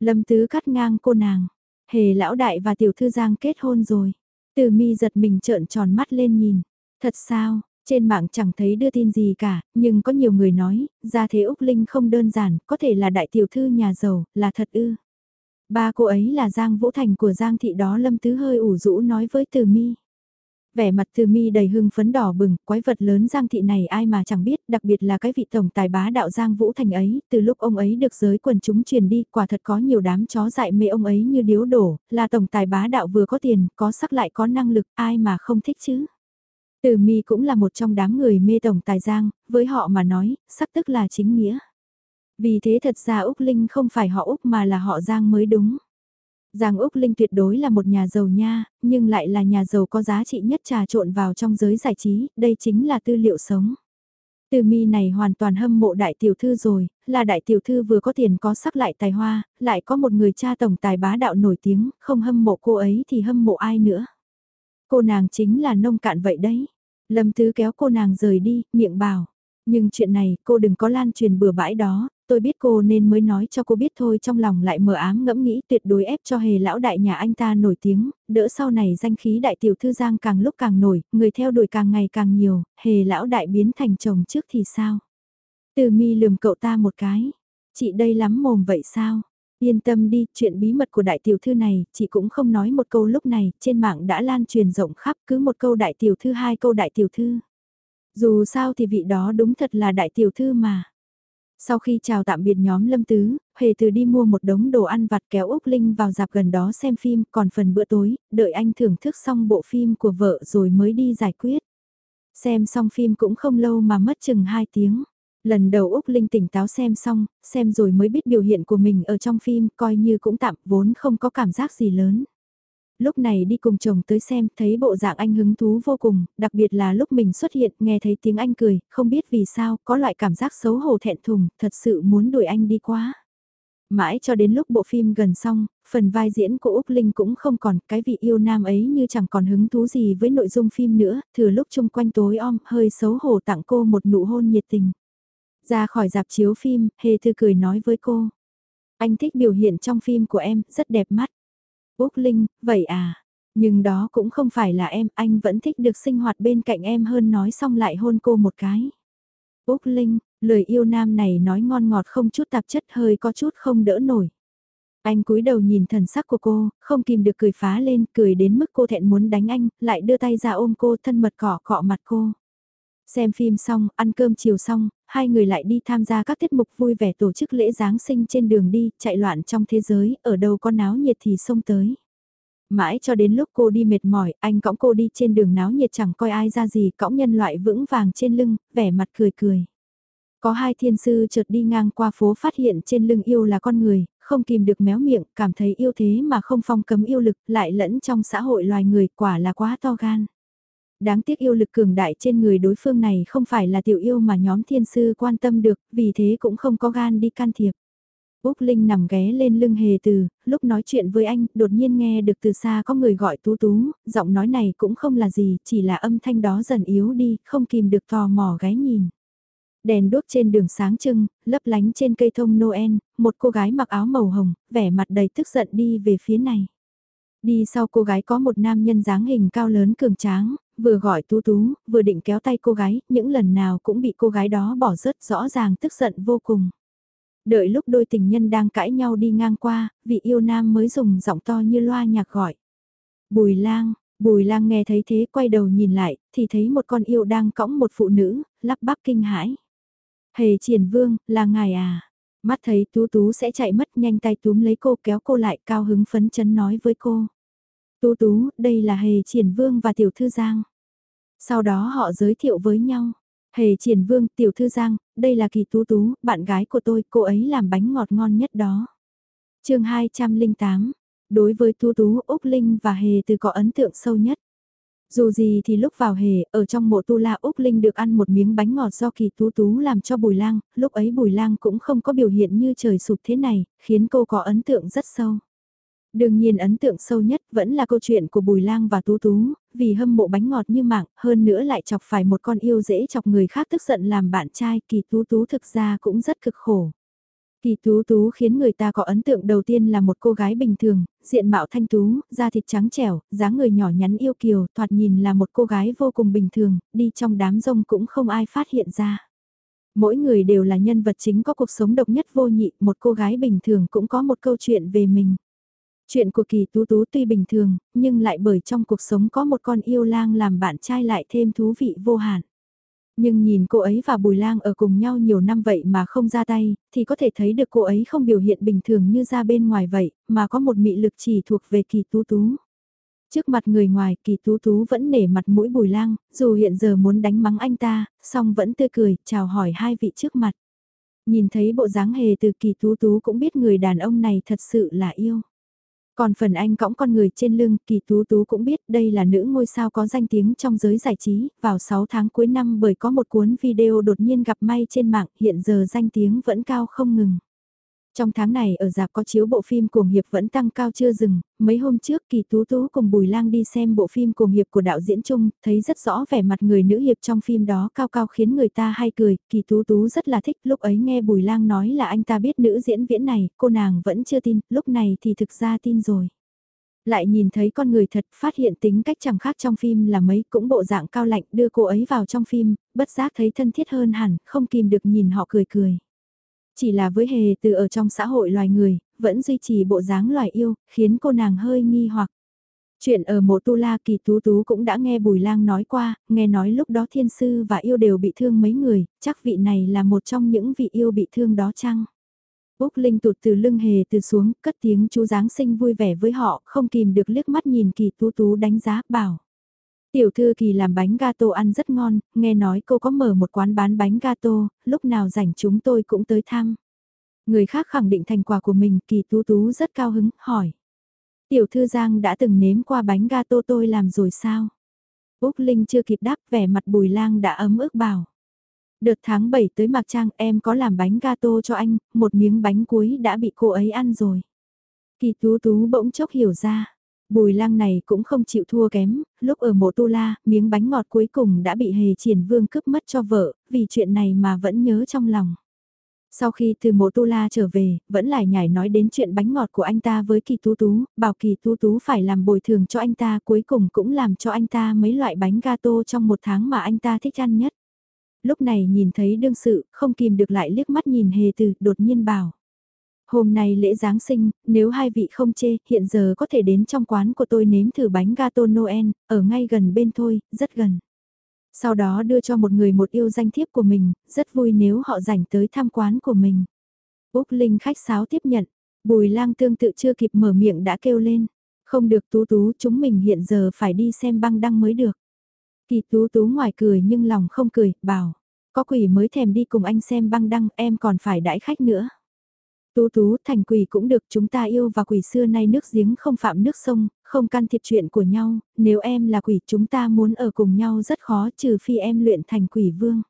Lâm Tứ cắt ngang cô nàng, hề lão đại và tiểu thư giang kết hôn rồi. Từ mi giật mình trợn tròn mắt lên nhìn. Thật sao, trên mạng chẳng thấy đưa tin gì cả, nhưng có nhiều người nói, gia thế Úc Linh không đơn giản, có thể là đại tiểu thư nhà giàu, là thật ư. Ba cô ấy là Giang Vũ Thành của Giang Thị đó Lâm Tứ hơi ủ rũ nói với Từ mi. Vẻ mặt từ mi đầy hưng phấn đỏ bừng, quái vật lớn Giang Thị này ai mà chẳng biết, đặc biệt là cái vị tổng tài bá đạo Giang Vũ Thành ấy, từ lúc ông ấy được giới quần chúng truyền đi, quả thật có nhiều đám chó dại mê ông ấy như điếu đổ, là tổng tài bá đạo vừa có tiền, có sắc lại có năng lực, ai mà không thích chứ. Từ mi cũng là một trong đám người mê tổng tài Giang, với họ mà nói, sắc tức là chính nghĩa. Vì thế thật ra Úc Linh không phải họ Úc mà là họ Giang mới đúng. Giang Úc Linh tuyệt đối là một nhà giàu nha, nhưng lại là nhà giàu có giá trị nhất trà trộn vào trong giới giải trí, đây chính là tư liệu sống. Từ mi này hoàn toàn hâm mộ đại tiểu thư rồi, là đại tiểu thư vừa có tiền có sắc lại tài hoa, lại có một người cha tổng tài bá đạo nổi tiếng, không hâm mộ cô ấy thì hâm mộ ai nữa. Cô nàng chính là nông cạn vậy đấy. Lâm Tứ kéo cô nàng rời đi, miệng bảo. Nhưng chuyện này cô đừng có lan truyền bừa bãi đó, tôi biết cô nên mới nói cho cô biết thôi trong lòng lại mờ ám ngẫm nghĩ tuyệt đối ép cho hề lão đại nhà anh ta nổi tiếng, đỡ sau này danh khí đại tiểu thư giang càng lúc càng nổi, người theo đuổi càng ngày càng nhiều, hề lão đại biến thành chồng trước thì sao? Từ mi lườm cậu ta một cái, chị đây lắm mồm vậy sao? Yên tâm đi, chuyện bí mật của đại tiểu thư này, chị cũng không nói một câu lúc này, trên mạng đã lan truyền rộng khắp cứ một câu đại tiểu thư hai câu đại tiểu thư. Dù sao thì vị đó đúng thật là đại tiểu thư mà. Sau khi chào tạm biệt nhóm Lâm Tứ, Hề Từ đi mua một đống đồ ăn vặt kéo Úc Linh vào dạp gần đó xem phim, còn phần bữa tối, đợi anh thưởng thức xong bộ phim của vợ rồi mới đi giải quyết. Xem xong phim cũng không lâu mà mất chừng 2 tiếng. Lần đầu Úc Linh tỉnh táo xem xong, xem rồi mới biết biểu hiện của mình ở trong phim, coi như cũng tạm vốn không có cảm giác gì lớn. Lúc này đi cùng chồng tới xem, thấy bộ dạng anh hứng thú vô cùng, đặc biệt là lúc mình xuất hiện, nghe thấy tiếng anh cười, không biết vì sao, có loại cảm giác xấu hổ thẹn thùng, thật sự muốn đuổi anh đi quá. Mãi cho đến lúc bộ phim gần xong, phần vai diễn của Úc Linh cũng không còn, cái vị yêu nam ấy như chẳng còn hứng thú gì với nội dung phim nữa, thừa lúc chung quanh tối om, hơi xấu hổ tặng cô một nụ hôn nhiệt tình. Ra khỏi dạp chiếu phim, Hề Thư cười nói với cô. Anh thích biểu hiện trong phim của em, rất đẹp mắt. Úc Linh, vậy à? Nhưng đó cũng không phải là em, anh vẫn thích được sinh hoạt bên cạnh em hơn nói xong lại hôn cô một cái. Úc Linh, lời yêu nam này nói ngon ngọt không chút tạp chất hơi có chút không đỡ nổi. Anh cúi đầu nhìn thần sắc của cô, không kìm được cười phá lên, cười đến mức cô thẹn muốn đánh anh, lại đưa tay ra ôm cô thân mật cỏ cọ mặt cô. Xem phim xong, ăn cơm chiều xong, hai người lại đi tham gia các tiết mục vui vẻ tổ chức lễ Giáng sinh trên đường đi, chạy loạn trong thế giới, ở đâu có náo nhiệt thì xông tới. Mãi cho đến lúc cô đi mệt mỏi, anh cõng cô đi trên đường náo nhiệt chẳng coi ai ra gì, cõng nhân loại vững vàng trên lưng, vẻ mặt cười cười. Có hai thiên sư chợt đi ngang qua phố phát hiện trên lưng yêu là con người, không kìm được méo miệng, cảm thấy yêu thế mà không phong cấm yêu lực, lại lẫn trong xã hội loài người, quả là quá to gan đáng tiếc yêu lực cường đại trên người đối phương này không phải là tiểu yêu mà nhóm thiên sư quan tâm được, vì thế cũng không có gan đi can thiệp. Úc Linh nằm ghé lên lưng hề từ, lúc nói chuyện với anh, đột nhiên nghe được từ xa có người gọi tú tú, giọng nói này cũng không là gì, chỉ là âm thanh đó dần yếu đi, không kìm được tò mò ghé nhìn. Đèn đốt trên đường sáng trưng, lấp lánh trên cây thông Noel, một cô gái mặc áo màu hồng, vẻ mặt đầy tức giận đi về phía này. Đi sau cô gái có một nam nhân dáng hình cao lớn cường tráng, vừa gọi tú tú, vừa định kéo tay cô gái, những lần nào cũng bị cô gái đó bỏ rớt rõ ràng tức giận vô cùng. Đợi lúc đôi tình nhân đang cãi nhau đi ngang qua, vị yêu nam mới dùng giọng to như loa nhạc gọi. Bùi lang, bùi lang nghe thấy thế quay đầu nhìn lại, thì thấy một con yêu đang cõng một phụ nữ, lắp bắp kinh hãi. Hề triển vương, là ngài à? Mắt thấy tú tú sẽ chạy mất nhanh tay túm lấy cô kéo cô lại cao hứng phấn chấn nói với cô. Tú tú, đây là hề triển vương và tiểu thư giang. Sau đó họ giới thiệu với nhau. Hề triển vương, tiểu thư giang, đây là kỳ tú tú, bạn gái của tôi, cô ấy làm bánh ngọt ngon nhất đó. chương 208, đối với tú tú, Úc Linh và Hề từ có ấn tượng sâu nhất. Dù gì thì lúc vào hề, ở trong mộ tu la Úc Linh được ăn một miếng bánh ngọt do kỳ tú tú làm cho bùi lang, lúc ấy bùi lang cũng không có biểu hiện như trời sụp thế này, khiến cô có ấn tượng rất sâu. Đương nhiên ấn tượng sâu nhất vẫn là câu chuyện của Bùi Lang và Tú Tú, vì hâm mộ bánh ngọt như mạng, hơn nữa lại chọc phải một con yêu dễ chọc người khác tức giận làm bạn trai, kỳ Tú Tú thực ra cũng rất cực khổ. Kỳ Tú Tú khiến người ta có ấn tượng đầu tiên là một cô gái bình thường, diện mạo thanh tú, da thịt trắng trẻo, dáng người nhỏ nhắn yêu kiều, thoạt nhìn là một cô gái vô cùng bình thường, đi trong đám rông cũng không ai phát hiện ra. Mỗi người đều là nhân vật chính có cuộc sống độc nhất vô nhị, một cô gái bình thường cũng có một câu chuyện về mình. Chuyện của kỳ tú tú tuy bình thường, nhưng lại bởi trong cuộc sống có một con yêu lang làm bạn trai lại thêm thú vị vô hạn. Nhưng nhìn cô ấy và Bùi Lang ở cùng nhau nhiều năm vậy mà không ra tay, thì có thể thấy được cô ấy không biểu hiện bình thường như ra bên ngoài vậy, mà có một mị lực chỉ thuộc về kỳ tú tú. Trước mặt người ngoài kỳ tú tú vẫn nể mặt mũi Bùi Lang, dù hiện giờ muốn đánh mắng anh ta, song vẫn tươi cười, chào hỏi hai vị trước mặt. Nhìn thấy bộ dáng hề từ kỳ tú tú cũng biết người đàn ông này thật sự là yêu. Còn phần anh cõng con người trên lưng, Kỳ Tú Tú cũng biết đây là nữ ngôi sao có danh tiếng trong giới giải trí, vào 6 tháng cuối năm bởi có một cuốn video đột nhiên gặp may trên mạng, hiện giờ danh tiếng vẫn cao không ngừng. Trong tháng này ở dạp có chiếu bộ phim Cuồng Hiệp vẫn tăng cao chưa dừng, mấy hôm trước Kỳ Tú Tú cùng Bùi Lang đi xem bộ phim Cuồng Hiệp của đạo diễn Trung, thấy rất rõ vẻ mặt người nữ hiệp trong phim đó cao cao khiến người ta hay cười, Kỳ Tú Tú rất là thích, lúc ấy nghe Bùi Lang nói là anh ta biết nữ diễn viễn này, cô nàng vẫn chưa tin, lúc này thì thực ra tin rồi. Lại nhìn thấy con người thật, phát hiện tính cách chẳng khác trong phim là mấy, cũng bộ dạng cao lạnh đưa cô ấy vào trong phim, bất giác thấy thân thiết hơn hẳn, không kìm được nhìn họ cười cười. Chỉ là với hề từ ở trong xã hội loài người, vẫn duy trì bộ dáng loài yêu, khiến cô nàng hơi nghi hoặc. Chuyện ở mộ tu la kỳ tú tú cũng đã nghe Bùi Lang nói qua, nghe nói lúc đó thiên sư và yêu đều bị thương mấy người, chắc vị này là một trong những vị yêu bị thương đó chăng? Úc Linh tụt từ lưng hề từ xuống, cất tiếng chú Giáng sinh vui vẻ với họ, không kìm được liếc mắt nhìn kỳ tú tú đánh giá, bảo. Tiểu thư kỳ làm bánh gato ăn rất ngon, nghe nói cô có mở một quán bán bánh gato, lúc nào rảnh chúng tôi cũng tới thăm. Người khác khẳng định thành quả của mình, kỳ tú tú rất cao hứng, hỏi. Tiểu thư Giang đã từng nếm qua bánh gato tôi làm rồi sao? Úc Linh chưa kịp đáp vẻ mặt bùi lang đã ấm ức bảo. Đợt tháng 7 tới Mạc Trang em có làm bánh gato cho anh, một miếng bánh cuối đã bị cô ấy ăn rồi. Kỳ tú tú bỗng chốc hiểu ra. Bùi lang này cũng không chịu thua kém, lúc ở mộ tu la, miếng bánh ngọt cuối cùng đã bị hề triển vương cướp mất cho vợ, vì chuyện này mà vẫn nhớ trong lòng. Sau khi từ mộ tu la trở về, vẫn lại nhảy nói đến chuyện bánh ngọt của anh ta với kỳ tú tú, bảo kỳ tú tú phải làm bồi thường cho anh ta cuối cùng cũng làm cho anh ta mấy loại bánh gato trong một tháng mà anh ta thích ăn nhất. Lúc này nhìn thấy đương sự, không kìm được lại liếc mắt nhìn hề từ, đột nhiên bảo. Hôm nay lễ Giáng sinh, nếu hai vị không chê, hiện giờ có thể đến trong quán của tôi nếm thử bánh gato Noel, ở ngay gần bên thôi, rất gần. Sau đó đưa cho một người một yêu danh thiếp của mình, rất vui nếu họ rảnh tới tham quán của mình. Úc Linh khách sáo tiếp nhận, Bùi lang tương tự chưa kịp mở miệng đã kêu lên. Không được tú tú chúng mình hiện giờ phải đi xem băng đăng mới được. Kỳ tú tú ngoài cười nhưng lòng không cười, bảo. Có quỷ mới thèm đi cùng anh xem băng đăng em còn phải đãi khách nữa. Tú tú thành quỷ cũng được chúng ta yêu và quỷ xưa nay nước giếng không phạm nước sông, không can thiệp chuyện của nhau, nếu em là quỷ chúng ta muốn ở cùng nhau rất khó trừ phi em luyện thành quỷ vương.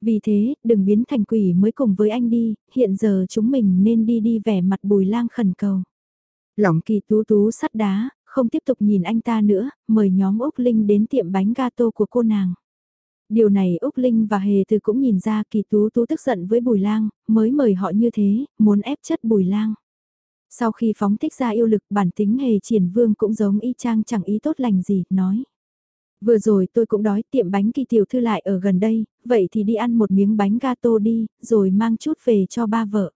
Vì thế, đừng biến thành quỷ mới cùng với anh đi, hiện giờ chúng mình nên đi đi vẻ mặt bùi lang khẩn cầu. Lỏng kỳ tú tú sắt đá, không tiếp tục nhìn anh ta nữa, mời nhóm Úc Linh đến tiệm bánh gato của cô nàng. Điều này Úc Linh và Hề Từ cũng nhìn ra kỳ tú tú tức giận với Bùi Lang, mới mời họ như thế, muốn ép chất Bùi Lang. Sau khi phóng thích ra yêu lực bản tính Hề Triển Vương cũng giống y chang chẳng ý tốt lành gì, nói. Vừa rồi tôi cũng đói tiệm bánh kỳ tiểu thư lại ở gần đây, vậy thì đi ăn một miếng bánh gato đi, rồi mang chút về cho ba vợ.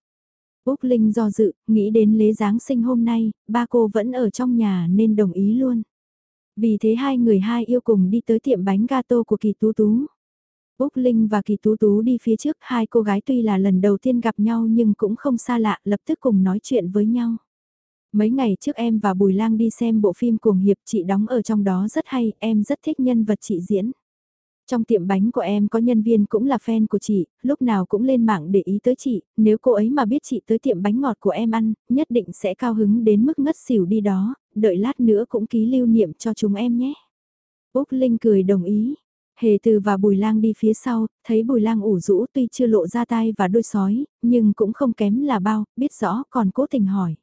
Úc Linh do dự, nghĩ đến lễ Giáng sinh hôm nay, ba cô vẫn ở trong nhà nên đồng ý luôn. Vì thế hai người hai yêu cùng đi tới tiệm bánh gato của Kỳ Tú Tú. Úc Linh và Kỳ Tú Tú đi phía trước, hai cô gái tuy là lần đầu tiên gặp nhau nhưng cũng không xa lạ, lập tức cùng nói chuyện với nhau. Mấy ngày trước em và Bùi Lang đi xem bộ phim Cuồng Hiệp chị đóng ở trong đó rất hay, em rất thích nhân vật chị diễn. Trong tiệm bánh của em có nhân viên cũng là fan của chị, lúc nào cũng lên mạng để ý tới chị, nếu cô ấy mà biết chị tới tiệm bánh ngọt của em ăn, nhất định sẽ cao hứng đến mức ngất xỉu đi đó, đợi lát nữa cũng ký lưu niệm cho chúng em nhé. Úc Linh cười đồng ý. Hề từ và Bùi Lang đi phía sau, thấy Bùi Lang ủ rũ tuy chưa lộ ra tay và đôi sói, nhưng cũng không kém là bao, biết rõ còn cố tình hỏi.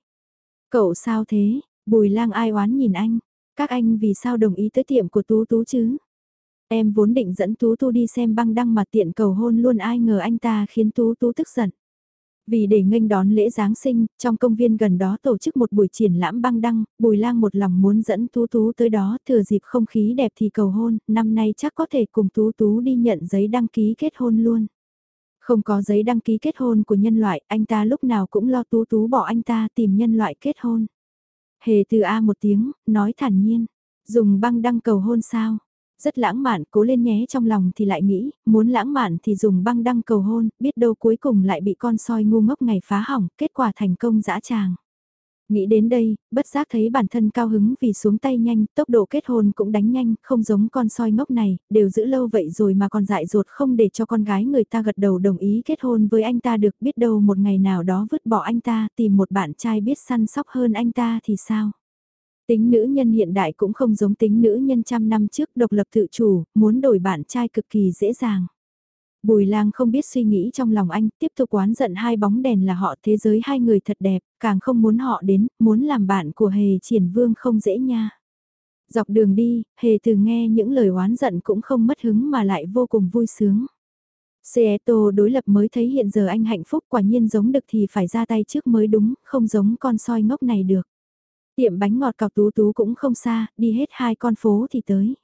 Cậu sao thế? Bùi Lang ai oán nhìn anh. Các anh vì sao đồng ý tới tiệm của Tú Tú chứ? Em vốn định dẫn Tú Tú đi xem băng đăng mà tiện cầu hôn luôn ai ngờ anh ta khiến Tú Tú tức giận. Vì để nghênh đón lễ Giáng sinh, trong công viên gần đó tổ chức một buổi triển lãm băng đăng, Bùi Lang một lòng muốn dẫn Tú Tú tới đó thừa dịp không khí đẹp thì cầu hôn, năm nay chắc có thể cùng Tú Tú đi nhận giấy đăng ký kết hôn luôn. Không có giấy đăng ký kết hôn của nhân loại, anh ta lúc nào cũng lo Tú Tú bỏ anh ta tìm nhân loại kết hôn. Hề từ A một tiếng, nói thản nhiên, dùng băng đăng cầu hôn sao? Rất lãng mạn, cố lên nhé trong lòng thì lại nghĩ, muốn lãng mạn thì dùng băng đăng cầu hôn, biết đâu cuối cùng lại bị con soi ngu ngốc ngày phá hỏng, kết quả thành công dã tràng. Nghĩ đến đây, bất giác thấy bản thân cao hứng vì xuống tay nhanh, tốc độ kết hôn cũng đánh nhanh, không giống con soi ngốc này, đều giữ lâu vậy rồi mà còn dại dột không để cho con gái người ta gật đầu đồng ý kết hôn với anh ta được biết đâu một ngày nào đó vứt bỏ anh ta tìm một bạn trai biết săn sóc hơn anh ta thì sao. Tính nữ nhân hiện đại cũng không giống tính nữ nhân trăm năm trước độc lập tự chủ, muốn đổi bạn trai cực kỳ dễ dàng. Bùi lang không biết suy nghĩ trong lòng anh, tiếp tục oán giận hai bóng đèn là họ thế giới hai người thật đẹp, càng không muốn họ đến, muốn làm bạn của hề triển vương không dễ nha. Dọc đường đi, hề từ nghe những lời oán giận cũng không mất hứng mà lại vô cùng vui sướng. Seattle đối lập mới thấy hiện giờ anh hạnh phúc quả nhiên giống được thì phải ra tay trước mới đúng, không giống con soi ngốc này được. Tiệm bánh ngọt cọc tú tú cũng không xa, đi hết hai con phố thì tới.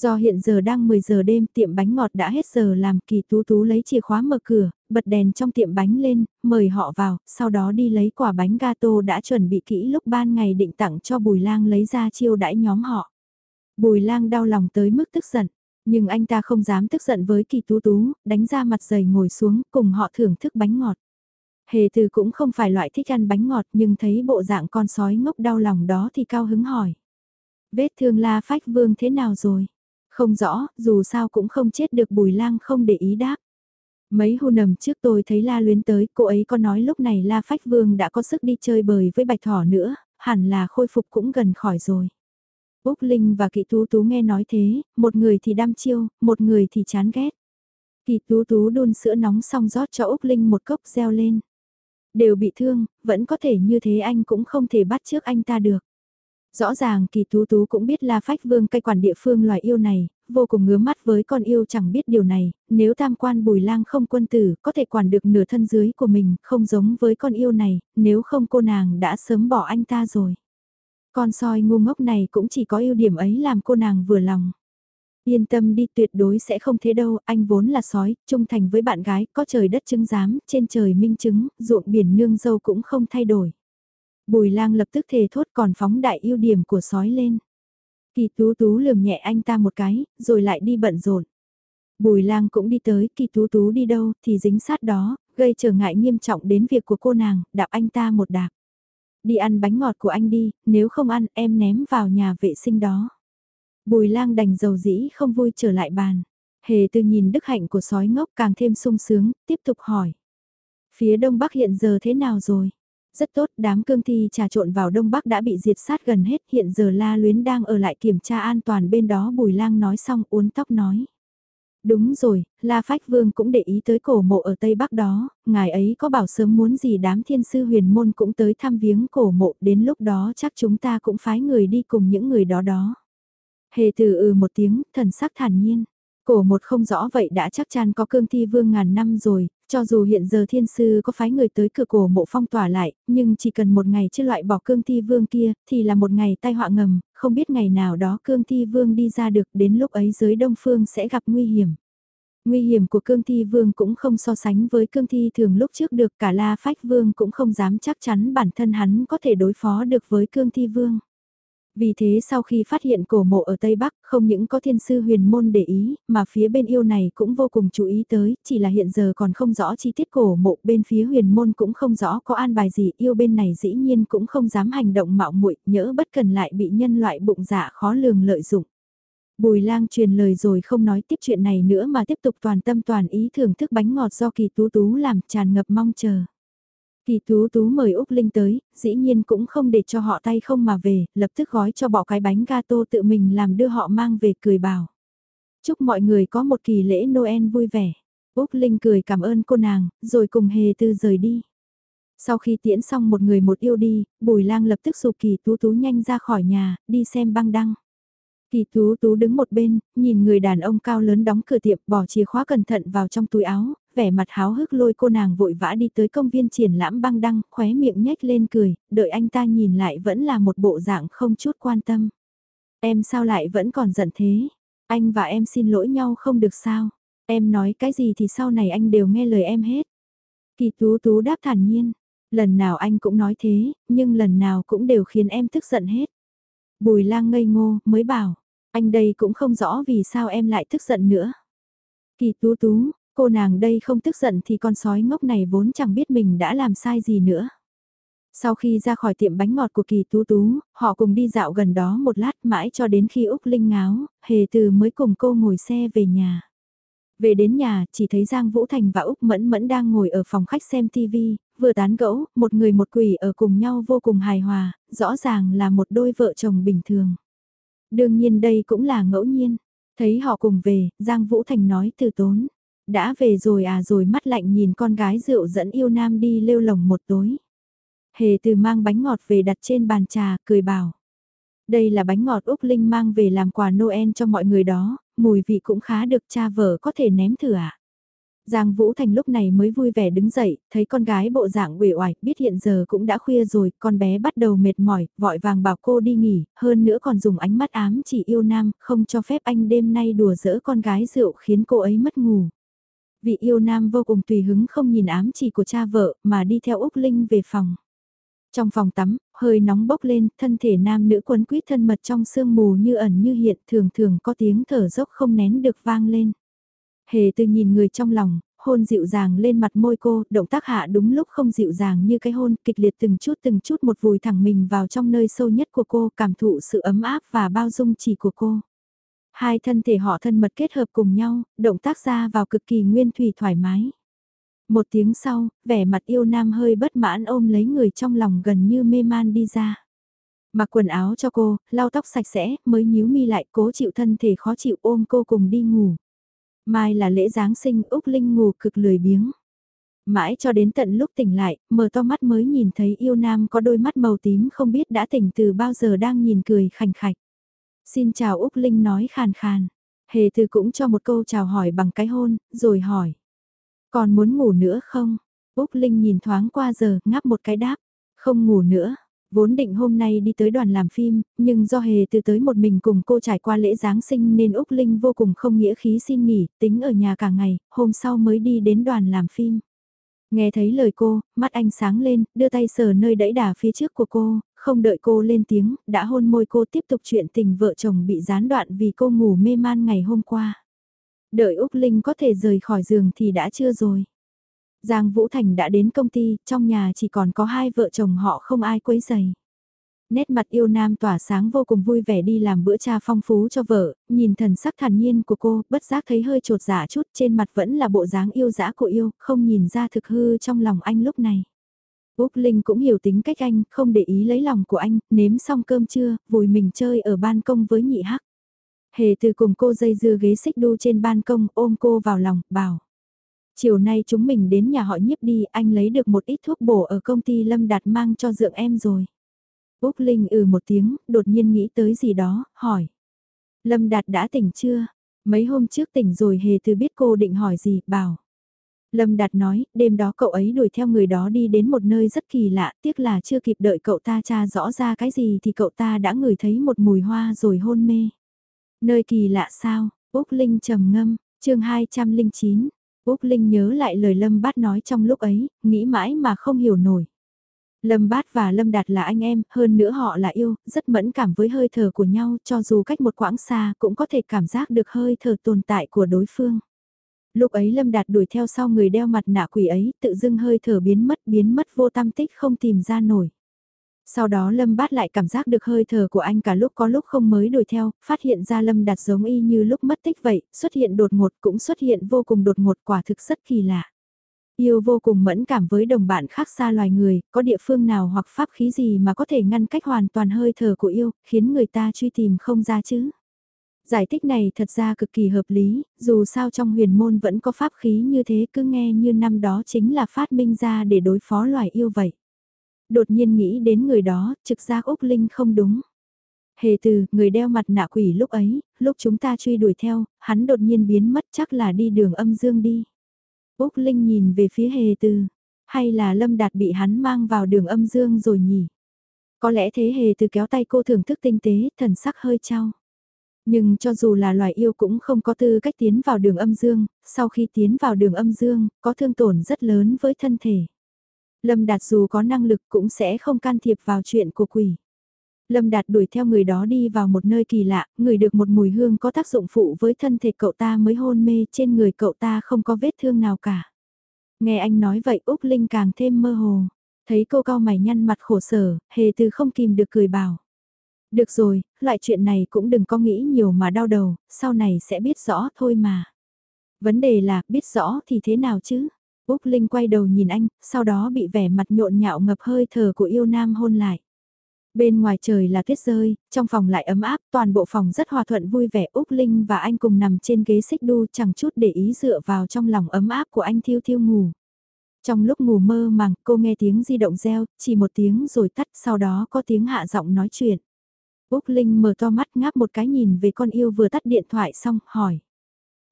Do hiện giờ đang 10 giờ đêm tiệm bánh ngọt đã hết giờ làm kỳ tú tú lấy chìa khóa mở cửa, bật đèn trong tiệm bánh lên, mời họ vào, sau đó đi lấy quả bánh gato đã chuẩn bị kỹ lúc ban ngày định tặng cho Bùi Lang lấy ra chiêu đãi nhóm họ. Bùi Lang đau lòng tới mức tức giận, nhưng anh ta không dám tức giận với kỳ tú tú, đánh ra mặt dày ngồi xuống cùng họ thưởng thức bánh ngọt. Hề từ cũng không phải loại thích ăn bánh ngọt nhưng thấy bộ dạng con sói ngốc đau lòng đó thì cao hứng hỏi. Vết thương la phách vương thế nào rồi? Không rõ, dù sao cũng không chết được bùi lang không để ý đáp. Mấy hu nầm trước tôi thấy La Luyến tới, cô ấy có nói lúc này La Phách Vương đã có sức đi chơi bời với Bạch Thỏ nữa, hẳn là khôi phục cũng gần khỏi rồi. Úc Linh và Kỵ Tú Tú nghe nói thế, một người thì đam chiêu, một người thì chán ghét. Kỵ Tú Tú đun sữa nóng xong rót cho Úc Linh một cốc reo lên. Đều bị thương, vẫn có thể như thế anh cũng không thể bắt trước anh ta được. Rõ ràng kỳ tú tú cũng biết La Phách Vương cây quản địa phương loài yêu này, vô cùng ngứa mắt với con yêu chẳng biết điều này, nếu tam quan bùi lang không quân tử, có thể quản được nửa thân dưới của mình, không giống với con yêu này, nếu không cô nàng đã sớm bỏ anh ta rồi. Con soi ngu ngốc này cũng chỉ có ưu điểm ấy làm cô nàng vừa lòng. Yên tâm đi tuyệt đối sẽ không thế đâu, anh vốn là sói, trung thành với bạn gái, có trời đất chứng giám, trên trời minh chứng, ruộng biển nương dâu cũng không thay đổi. Bùi lang lập tức thề thốt còn phóng đại ưu điểm của sói lên. Kỳ tú tú lườm nhẹ anh ta một cái, rồi lại đi bận rộn. Bùi lang cũng đi tới, kỳ tú tú đi đâu thì dính sát đó, gây trở ngại nghiêm trọng đến việc của cô nàng, đạp anh ta một đạp. Đi ăn bánh ngọt của anh đi, nếu không ăn em ném vào nhà vệ sinh đó. Bùi lang đành dầu dĩ không vui trở lại bàn. Hề từ nhìn đức hạnh của sói ngốc càng thêm sung sướng, tiếp tục hỏi. Phía đông bắc hiện giờ thế nào rồi? Rất tốt, đám cương thi trà trộn vào Đông Bắc đã bị diệt sát gần hết, hiện giờ La Luyến đang ở lại kiểm tra an toàn bên đó Bùi Lang nói xong uốn tóc nói. Đúng rồi, La Phách Vương cũng để ý tới cổ mộ ở Tây Bắc đó, ngài ấy có bảo sớm muốn gì đám thiên sư huyền môn cũng tới thăm viếng cổ mộ, đến lúc đó chắc chúng ta cũng phái người đi cùng những người đó đó. Hề từ ừ một tiếng, thần sắc thản nhiên. Cổ một không rõ vậy đã chắc chắn có cương thi vương ngàn năm rồi, cho dù hiện giờ thiên sư có phái người tới cửa cổ mộ phong tỏa lại, nhưng chỉ cần một ngày chưa loại bỏ cương thi vương kia, thì là một ngày tai họa ngầm, không biết ngày nào đó cương thi vương đi ra được, đến lúc ấy giới đông phương sẽ gặp nguy hiểm. Nguy hiểm của cương thi vương cũng không so sánh với cương thi thường lúc trước được cả la phách vương cũng không dám chắc chắn bản thân hắn có thể đối phó được với cương thi vương. Vì thế sau khi phát hiện cổ mộ ở Tây Bắc, không những có thiên sư huyền môn để ý, mà phía bên yêu này cũng vô cùng chú ý tới, chỉ là hiện giờ còn không rõ chi tiết cổ mộ, bên phía huyền môn cũng không rõ có an bài gì, yêu bên này dĩ nhiên cũng không dám hành động mạo muội, nhỡ bất cần lại bị nhân loại bụng dạ khó lường lợi dụng. Bùi lang truyền lời rồi không nói tiếp chuyện này nữa mà tiếp tục toàn tâm toàn ý thưởng thức bánh ngọt do kỳ tú tú làm tràn ngập mong chờ. Kỳ tú tú mời Úc Linh tới, dĩ nhiên cũng không để cho họ tay không mà về, lập tức gói cho bỏ cái bánh gato tự mình làm đưa họ mang về cười bảo. Chúc mọi người có một kỳ lễ Noel vui vẻ. Úc Linh cười cảm ơn cô nàng, rồi cùng hề tư rời đi. Sau khi tiễn xong một người một yêu đi, Bùi Lang lập tức sụp kỳ tú tú nhanh ra khỏi nhà, đi xem băng đăng. Kỳ tú tú đứng một bên, nhìn người đàn ông cao lớn đóng cửa tiệm bỏ chìa khóa cẩn thận vào trong túi áo, vẻ mặt háo hức lôi cô nàng vội vã đi tới công viên triển lãm băng đăng, khóe miệng nhếch lên cười, đợi anh ta nhìn lại vẫn là một bộ dạng không chút quan tâm. Em sao lại vẫn còn giận thế? Anh và em xin lỗi nhau không được sao? Em nói cái gì thì sau này anh đều nghe lời em hết. Kỳ tú tú đáp thản nhiên. Lần nào anh cũng nói thế, nhưng lần nào cũng đều khiến em tức giận hết. Bùi lang ngây ngô, mới bảo, anh đây cũng không rõ vì sao em lại tức giận nữa. Kỳ tú tú, cô nàng đây không tức giận thì con sói ngốc này vốn chẳng biết mình đã làm sai gì nữa. Sau khi ra khỏi tiệm bánh ngọt của Kỳ Tú Tú, họ cùng đi dạo gần đó một lát mãi cho đến khi Úc Linh ngáo, Hề Từ mới cùng cô ngồi xe về nhà. Về đến nhà, chỉ thấy Giang Vũ Thành và Úc Mẫn Mẫn đang ngồi ở phòng khách xem TV, vừa tán gẫu, một người một quỷ ở cùng nhau vô cùng hài hòa, rõ ràng là một đôi vợ chồng bình thường. Đương nhiên đây cũng là ngẫu nhiên. Thấy họ cùng về, Giang Vũ Thành nói từ tốn. Đã về rồi à rồi mắt lạnh nhìn con gái rượu dẫn yêu nam đi lêu lồng một tối. Hề từ mang bánh ngọt về đặt trên bàn trà, cười bảo. Đây là bánh ngọt Úc Linh mang về làm quà Noel cho mọi người đó, mùi vị cũng khá được cha vợ có thể ném thử ạ. À? Giang Vũ Thành lúc này mới vui vẻ đứng dậy, thấy con gái bộ dạng uể oải, biết hiện giờ cũng đã khuya rồi, con bé bắt đầu mệt mỏi, vội vàng bảo cô đi nghỉ, hơn nữa còn dùng ánh mắt ám chỉ yêu nam, không cho phép anh đêm nay đùa giỡn con gái rượu khiến cô ấy mất ngủ. Vị yêu nam vô cùng tùy hứng không nhìn ám chỉ của cha vợ, mà đi theo Úc Linh về phòng. Trong phòng tắm, hơi nóng bốc lên, thân thể nam nữ quấn quýt thân mật trong sương mù như ẩn như hiện, thường thường có tiếng thở dốc không nén được vang lên. Hề từ nhìn người trong lòng, hôn dịu dàng lên mặt môi cô, động tác hạ đúng lúc không dịu dàng như cái hôn, kịch liệt từng chút từng chút một vùi thẳng mình vào trong nơi sâu nhất của cô, cảm thụ sự ấm áp và bao dung chỉ của cô. Hai thân thể họ thân mật kết hợp cùng nhau, động tác ra vào cực kỳ nguyên thủy thoải mái. Một tiếng sau, vẻ mặt yêu nam hơi bất mãn ôm lấy người trong lòng gần như mê man đi ra. Mặc quần áo cho cô, lau tóc sạch sẽ, mới nhíu mi lại cố chịu thân thể khó chịu ôm cô cùng đi ngủ. Mai là lễ Giáng sinh Úc Linh ngủ cực lười biếng. Mãi cho đến tận lúc tỉnh lại, mở to mắt mới nhìn thấy yêu nam có đôi mắt màu tím không biết đã tỉnh từ bao giờ đang nhìn cười khành khạch. Xin chào Úc Linh nói khàn khàn. Hề từ cũng cho một câu chào hỏi bằng cái hôn, rồi hỏi. Còn muốn ngủ nữa không? Úc Linh nhìn thoáng qua giờ, ngáp một cái đáp. Không ngủ nữa. Vốn định hôm nay đi tới đoàn làm phim, nhưng do hề từ tới một mình cùng cô trải qua lễ Giáng sinh nên Úc Linh vô cùng không nghĩa khí xin nghỉ, tính ở nhà cả ngày, hôm sau mới đi đến đoàn làm phim. Nghe thấy lời cô, mắt anh sáng lên, đưa tay sờ nơi đẫy đà phía trước của cô, không đợi cô lên tiếng, đã hôn môi cô tiếp tục chuyện tình vợ chồng bị gián đoạn vì cô ngủ mê man ngày hôm qua. Đợi Úc Linh có thể rời khỏi giường thì đã chưa rồi. Giang Vũ Thành đã đến công ty, trong nhà chỉ còn có hai vợ chồng họ không ai quấy giày. Nét mặt yêu nam tỏa sáng vô cùng vui vẻ đi làm bữa trà phong phú cho vợ, nhìn thần sắc thản nhiên của cô, bất giác thấy hơi trột dạ chút trên mặt vẫn là bộ dáng yêu dã của yêu, không nhìn ra thực hư trong lòng anh lúc này. Úc Linh cũng hiểu tính cách anh, không để ý lấy lòng của anh, nếm xong cơm trưa, vùi mình chơi ở ban công với nhị hắc. Hề từ cùng cô dây dưa ghế xích đu trên ban công ôm cô vào lòng, bảo. Chiều nay chúng mình đến nhà họ nhiếp đi, anh lấy được một ít thuốc bổ ở công ty Lâm Đạt mang cho dượng em rồi. Úc Linh ừ một tiếng, đột nhiên nghĩ tới gì đó, hỏi. Lâm Đạt đã tỉnh chưa? Mấy hôm trước tỉnh rồi hề từ biết cô định hỏi gì, bảo. Lâm Đạt nói, đêm đó cậu ấy đuổi theo người đó đi đến một nơi rất kỳ lạ, tiếc là chưa kịp đợi cậu ta tra rõ ra cái gì thì cậu ta đã ngửi thấy một mùi hoa rồi hôn mê. Nơi kỳ lạ sao? Úc Linh trầm ngâm, chương 209. Úc Linh nhớ lại lời Lâm Bát nói trong lúc ấy, nghĩ mãi mà không hiểu nổi. Lâm Bát và Lâm Đạt là anh em, hơn nữa họ là yêu, rất mẫn cảm với hơi thở của nhau, cho dù cách một quãng xa cũng có thể cảm giác được hơi thở tồn tại của đối phương. Lúc ấy Lâm Đạt đuổi theo sau người đeo mặt nạ quỷ ấy, tự dưng hơi thở biến mất biến mất vô tâm tích không tìm ra nổi. Sau đó Lâm Bát lại cảm giác được hơi thở của anh cả lúc có lúc không mới đuổi theo, phát hiện ra Lâm đặt giống y như lúc mất tích vậy, xuất hiện đột ngột cũng xuất hiện vô cùng đột ngột quả thực rất kỳ lạ. Yêu vô cùng mẫn cảm với đồng bạn khác xa loài người, có địa phương nào hoặc pháp khí gì mà có thể ngăn cách hoàn toàn hơi thở của yêu, khiến người ta truy tìm không ra chứ. Giải thích này thật ra cực kỳ hợp lý, dù sao trong huyền môn vẫn có pháp khí như thế cứ nghe như năm đó chính là phát minh ra để đối phó loài yêu vậy. Đột nhiên nghĩ đến người đó, trực giác Úc Linh không đúng. Hề từ, người đeo mặt nạ quỷ lúc ấy, lúc chúng ta truy đuổi theo, hắn đột nhiên biến mất chắc là đi đường âm dương đi. Úc Linh nhìn về phía hề từ, hay là Lâm Đạt bị hắn mang vào đường âm dương rồi nhỉ? Có lẽ thế hề từ kéo tay cô thưởng thức tinh tế, thần sắc hơi trao. Nhưng cho dù là loài yêu cũng không có tư cách tiến vào đường âm dương, sau khi tiến vào đường âm dương, có thương tổn rất lớn với thân thể. Lâm Đạt dù có năng lực cũng sẽ không can thiệp vào chuyện của quỷ. Lâm Đạt đuổi theo người đó đi vào một nơi kỳ lạ, người được một mùi hương có tác dụng phụ với thân thể cậu ta mới hôn mê trên người cậu ta không có vết thương nào cả. Nghe anh nói vậy Úc Linh càng thêm mơ hồ. Thấy cô cao mày nhăn mặt khổ sở, hề từ không kìm được cười bảo. Được rồi, loại chuyện này cũng đừng có nghĩ nhiều mà đau đầu, sau này sẽ biết rõ thôi mà. Vấn đề là, biết rõ thì thế nào chứ? Úc Linh quay đầu nhìn anh, sau đó bị vẻ mặt nhộn nhạo ngập hơi thở của yêu nam hôn lại. Bên ngoài trời là tuyết rơi, trong phòng lại ấm áp, toàn bộ phòng rất hòa thuận vui vẻ. Úc Linh và anh cùng nằm trên ghế xích đu chẳng chút để ý dựa vào trong lòng ấm áp của anh thiêu thiêu ngủ. Trong lúc ngủ mơ màng, cô nghe tiếng di động reo, chỉ một tiếng rồi tắt, sau đó có tiếng hạ giọng nói chuyện. Úc Linh mở to mắt ngáp một cái nhìn về con yêu vừa tắt điện thoại xong, hỏi.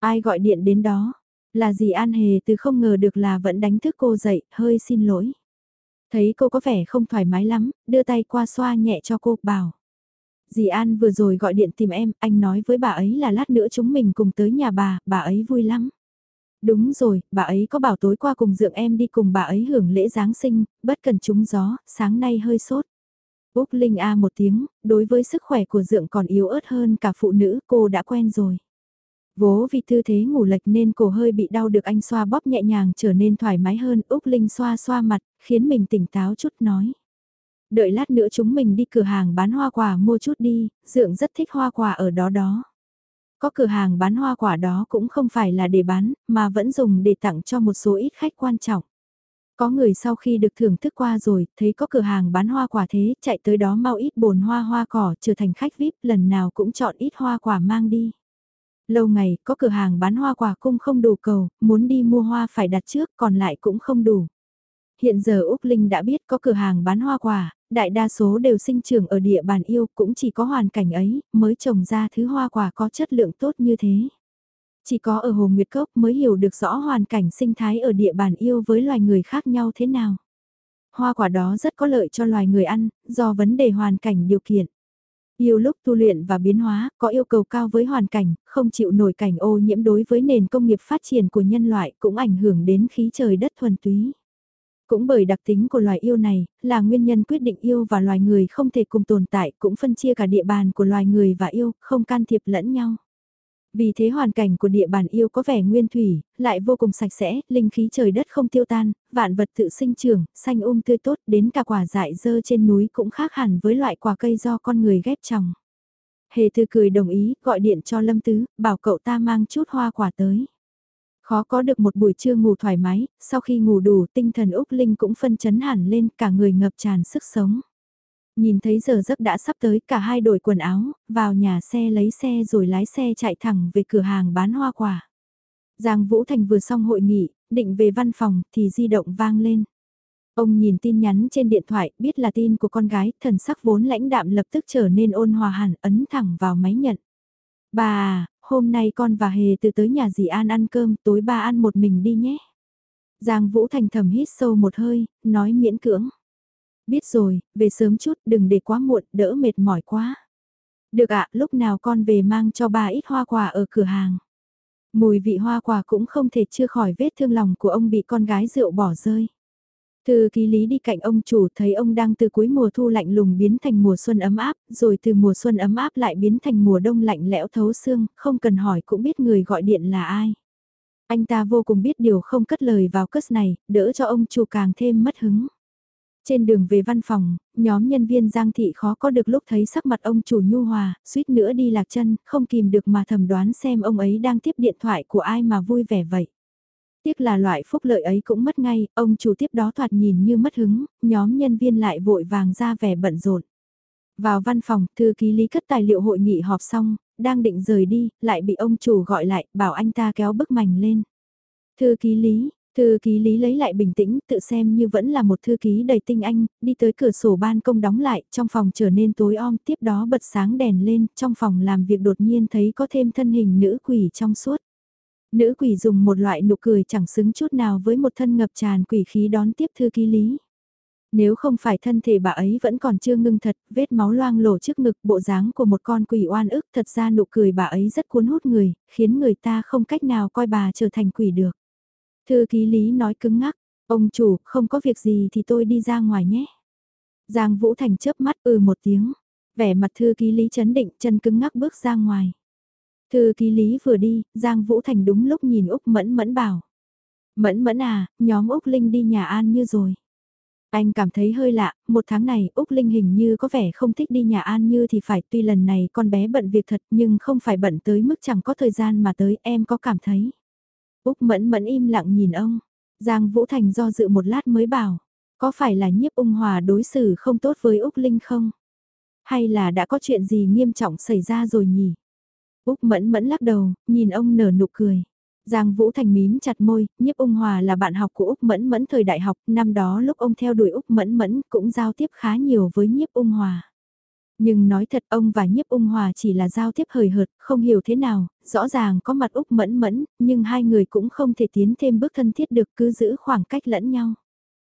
Ai gọi điện đến đó? Là gì An Hề từ không ngờ được là vẫn đánh thức cô dậy, hơi xin lỗi. Thấy cô có vẻ không thoải mái lắm, đưa tay qua xoa nhẹ cho cô, bảo. Dì An vừa rồi gọi điện tìm em, anh nói với bà ấy là lát nữa chúng mình cùng tới nhà bà, bà ấy vui lắm. Đúng rồi, bà ấy có bảo tối qua cùng dượng em đi cùng bà ấy hưởng lễ Giáng sinh, bất cần trúng gió, sáng nay hơi sốt. Úc Linh A một tiếng, đối với sức khỏe của dượng còn yếu ớt hơn cả phụ nữ, cô đã quen rồi. Vố vì tư thế ngủ lệch nên cổ hơi bị đau được anh xoa bóp nhẹ nhàng trở nên thoải mái hơn. Úc Linh xoa xoa mặt, khiến mình tỉnh táo chút nói. Đợi lát nữa chúng mình đi cửa hàng bán hoa quả mua chút đi, dượng rất thích hoa quả ở đó đó. Có cửa hàng bán hoa quả đó cũng không phải là để bán, mà vẫn dùng để tặng cho một số ít khách quan trọng. Có người sau khi được thưởng thức qua rồi, thấy có cửa hàng bán hoa quả thế, chạy tới đó mau ít bồn hoa hoa cỏ, trở thành khách VIP, lần nào cũng chọn ít hoa quả mang đi. Lâu ngày, có cửa hàng bán hoa quả cung không đủ cầu, muốn đi mua hoa phải đặt trước, còn lại cũng không đủ. Hiện giờ Úc Linh đã biết có cửa hàng bán hoa quả, đại đa số đều sinh trưởng ở địa bàn yêu, cũng chỉ có hoàn cảnh ấy, mới trồng ra thứ hoa quả có chất lượng tốt như thế. Chỉ có ở Hồ Nguyệt Cốc mới hiểu được rõ hoàn cảnh sinh thái ở địa bàn yêu với loài người khác nhau thế nào. Hoa quả đó rất có lợi cho loài người ăn, do vấn đề hoàn cảnh điều kiện. Yêu lúc tu luyện và biến hóa, có yêu cầu cao với hoàn cảnh, không chịu nổi cảnh ô nhiễm đối với nền công nghiệp phát triển của nhân loại cũng ảnh hưởng đến khí trời đất thuần túy. Cũng bởi đặc tính của loài yêu này, là nguyên nhân quyết định yêu và loài người không thể cùng tồn tại cũng phân chia cả địa bàn của loài người và yêu, không can thiệp lẫn nhau. Vì thế hoàn cảnh của địa bàn yêu có vẻ nguyên thủy, lại vô cùng sạch sẽ, linh khí trời đất không tiêu tan, vạn vật tự sinh trưởng, xanh um tươi tốt, đến cả quả dại dơ trên núi cũng khác hẳn với loại quả cây do con người ghép trồng. Hề thư cười đồng ý, gọi điện cho Lâm Tứ, bảo cậu ta mang chút hoa quả tới. Khó có được một buổi trưa ngủ thoải mái, sau khi ngủ đủ tinh thần Úc Linh cũng phân chấn hẳn lên cả người ngập tràn sức sống. Nhìn thấy giờ giấc đã sắp tới cả hai đổi quần áo, vào nhà xe lấy xe rồi lái xe chạy thẳng về cửa hàng bán hoa quả. Giang Vũ Thành vừa xong hội nghị, định về văn phòng thì di động vang lên. Ông nhìn tin nhắn trên điện thoại, biết là tin của con gái, thần sắc vốn lãnh đạm lập tức trở nên ôn hòa hẳn, ấn thẳng vào máy nhận. Bà, à, hôm nay con và Hề từ tới nhà dì An ăn cơm, tối ba ăn một mình đi nhé. Giang Vũ Thành thầm hít sâu một hơi, nói miễn cưỡng. Biết rồi, về sớm chút, đừng để quá muộn, đỡ mệt mỏi quá. Được ạ, lúc nào con về mang cho ba ít hoa quả ở cửa hàng. Mùi vị hoa quả cũng không thể chưa khỏi vết thương lòng của ông bị con gái rượu bỏ rơi. Thư ký lý đi cạnh ông chủ thấy ông đang từ cuối mùa thu lạnh lùng biến thành mùa xuân ấm áp, rồi từ mùa xuân ấm áp lại biến thành mùa đông lạnh lẽo thấu xương, không cần hỏi cũng biết người gọi điện là ai. Anh ta vô cùng biết điều không cất lời vào cất này, đỡ cho ông chủ càng thêm mất hứng. Trên đường về văn phòng, nhóm nhân viên Giang Thị khó có được lúc thấy sắc mặt ông chủ nhu hòa, suýt nữa đi lạc chân, không kìm được mà thầm đoán xem ông ấy đang tiếp điện thoại của ai mà vui vẻ vậy. Tiếc là loại phúc lợi ấy cũng mất ngay, ông chủ tiếp đó thoạt nhìn như mất hứng, nhóm nhân viên lại vội vàng ra vẻ bận rộn. Vào văn phòng, thư ký lý cất tài liệu hội nghị họp xong, đang định rời đi, lại bị ông chủ gọi lại, bảo anh ta kéo bức mảnh lên. Thư ký lý, Thư ký Lý lấy lại bình tĩnh, tự xem như vẫn là một thư ký đầy tinh anh, đi tới cửa sổ ban công đóng lại, trong phòng trở nên tối om, tiếp đó bật sáng đèn lên, trong phòng làm việc đột nhiên thấy có thêm thân hình nữ quỷ trong suốt. Nữ quỷ dùng một loại nụ cười chẳng xứng chút nào với một thân ngập tràn quỷ khí đón tiếp thư ký Lý. Nếu không phải thân thể bà ấy vẫn còn chưa ngưng thật, vết máu loang lổ trước ngực bộ dáng của một con quỷ oan ức thật ra nụ cười bà ấy rất cuốn hút người, khiến người ta không cách nào coi bà trở thành quỷ được. Thư ký lý nói cứng ngắc, Ông chủ, không có việc gì thì tôi đi ra ngoài nhé. Giang Vũ Thành chớp mắt ừ một tiếng. Vẻ mặt thư ký Lý chấn định chân cứng ngắc bước ra ngoài. Thư ký Lý vừa đi, Giang Vũ Thành đúng lúc nhìn Úc Mẫn Mẫn bảo. Mẫn Mẫn à, nhóm Úc Linh đi nhà An Như rồi. Anh cảm thấy hơi lạ, một tháng này Úc Linh hình như có vẻ không thích đi nhà An Như thì phải tuy lần này con bé bận việc thật nhưng không phải bận tới mức chẳng có thời gian mà tới em có cảm thấy. Úc Mẫn Mẫn im lặng nhìn ông, Giang Vũ Thành do dự một lát mới bảo, có phải là nhiếp ung hòa đối xử không tốt với Úc Linh không? Hay là đã có chuyện gì nghiêm trọng xảy ra rồi nhỉ? Úc Mẫn Mẫn lắc đầu, nhìn ông nở nụ cười. Giang Vũ Thành mím chặt môi, Nhiếp Ung Hòa là bạn học của Úc Mẫn Mẫn thời đại học, năm đó lúc ông theo đuổi Úc Mẫn Mẫn cũng giao tiếp khá nhiều với Nhiếp Ung Hòa. Nhưng nói thật ông và Nhiếp Ung Hòa chỉ là giao tiếp hời hợt, không hiểu thế nào, rõ ràng có mặt Úc Mẫn Mẫn, nhưng hai người cũng không thể tiến thêm bước thân thiết được cứ giữ khoảng cách lẫn nhau.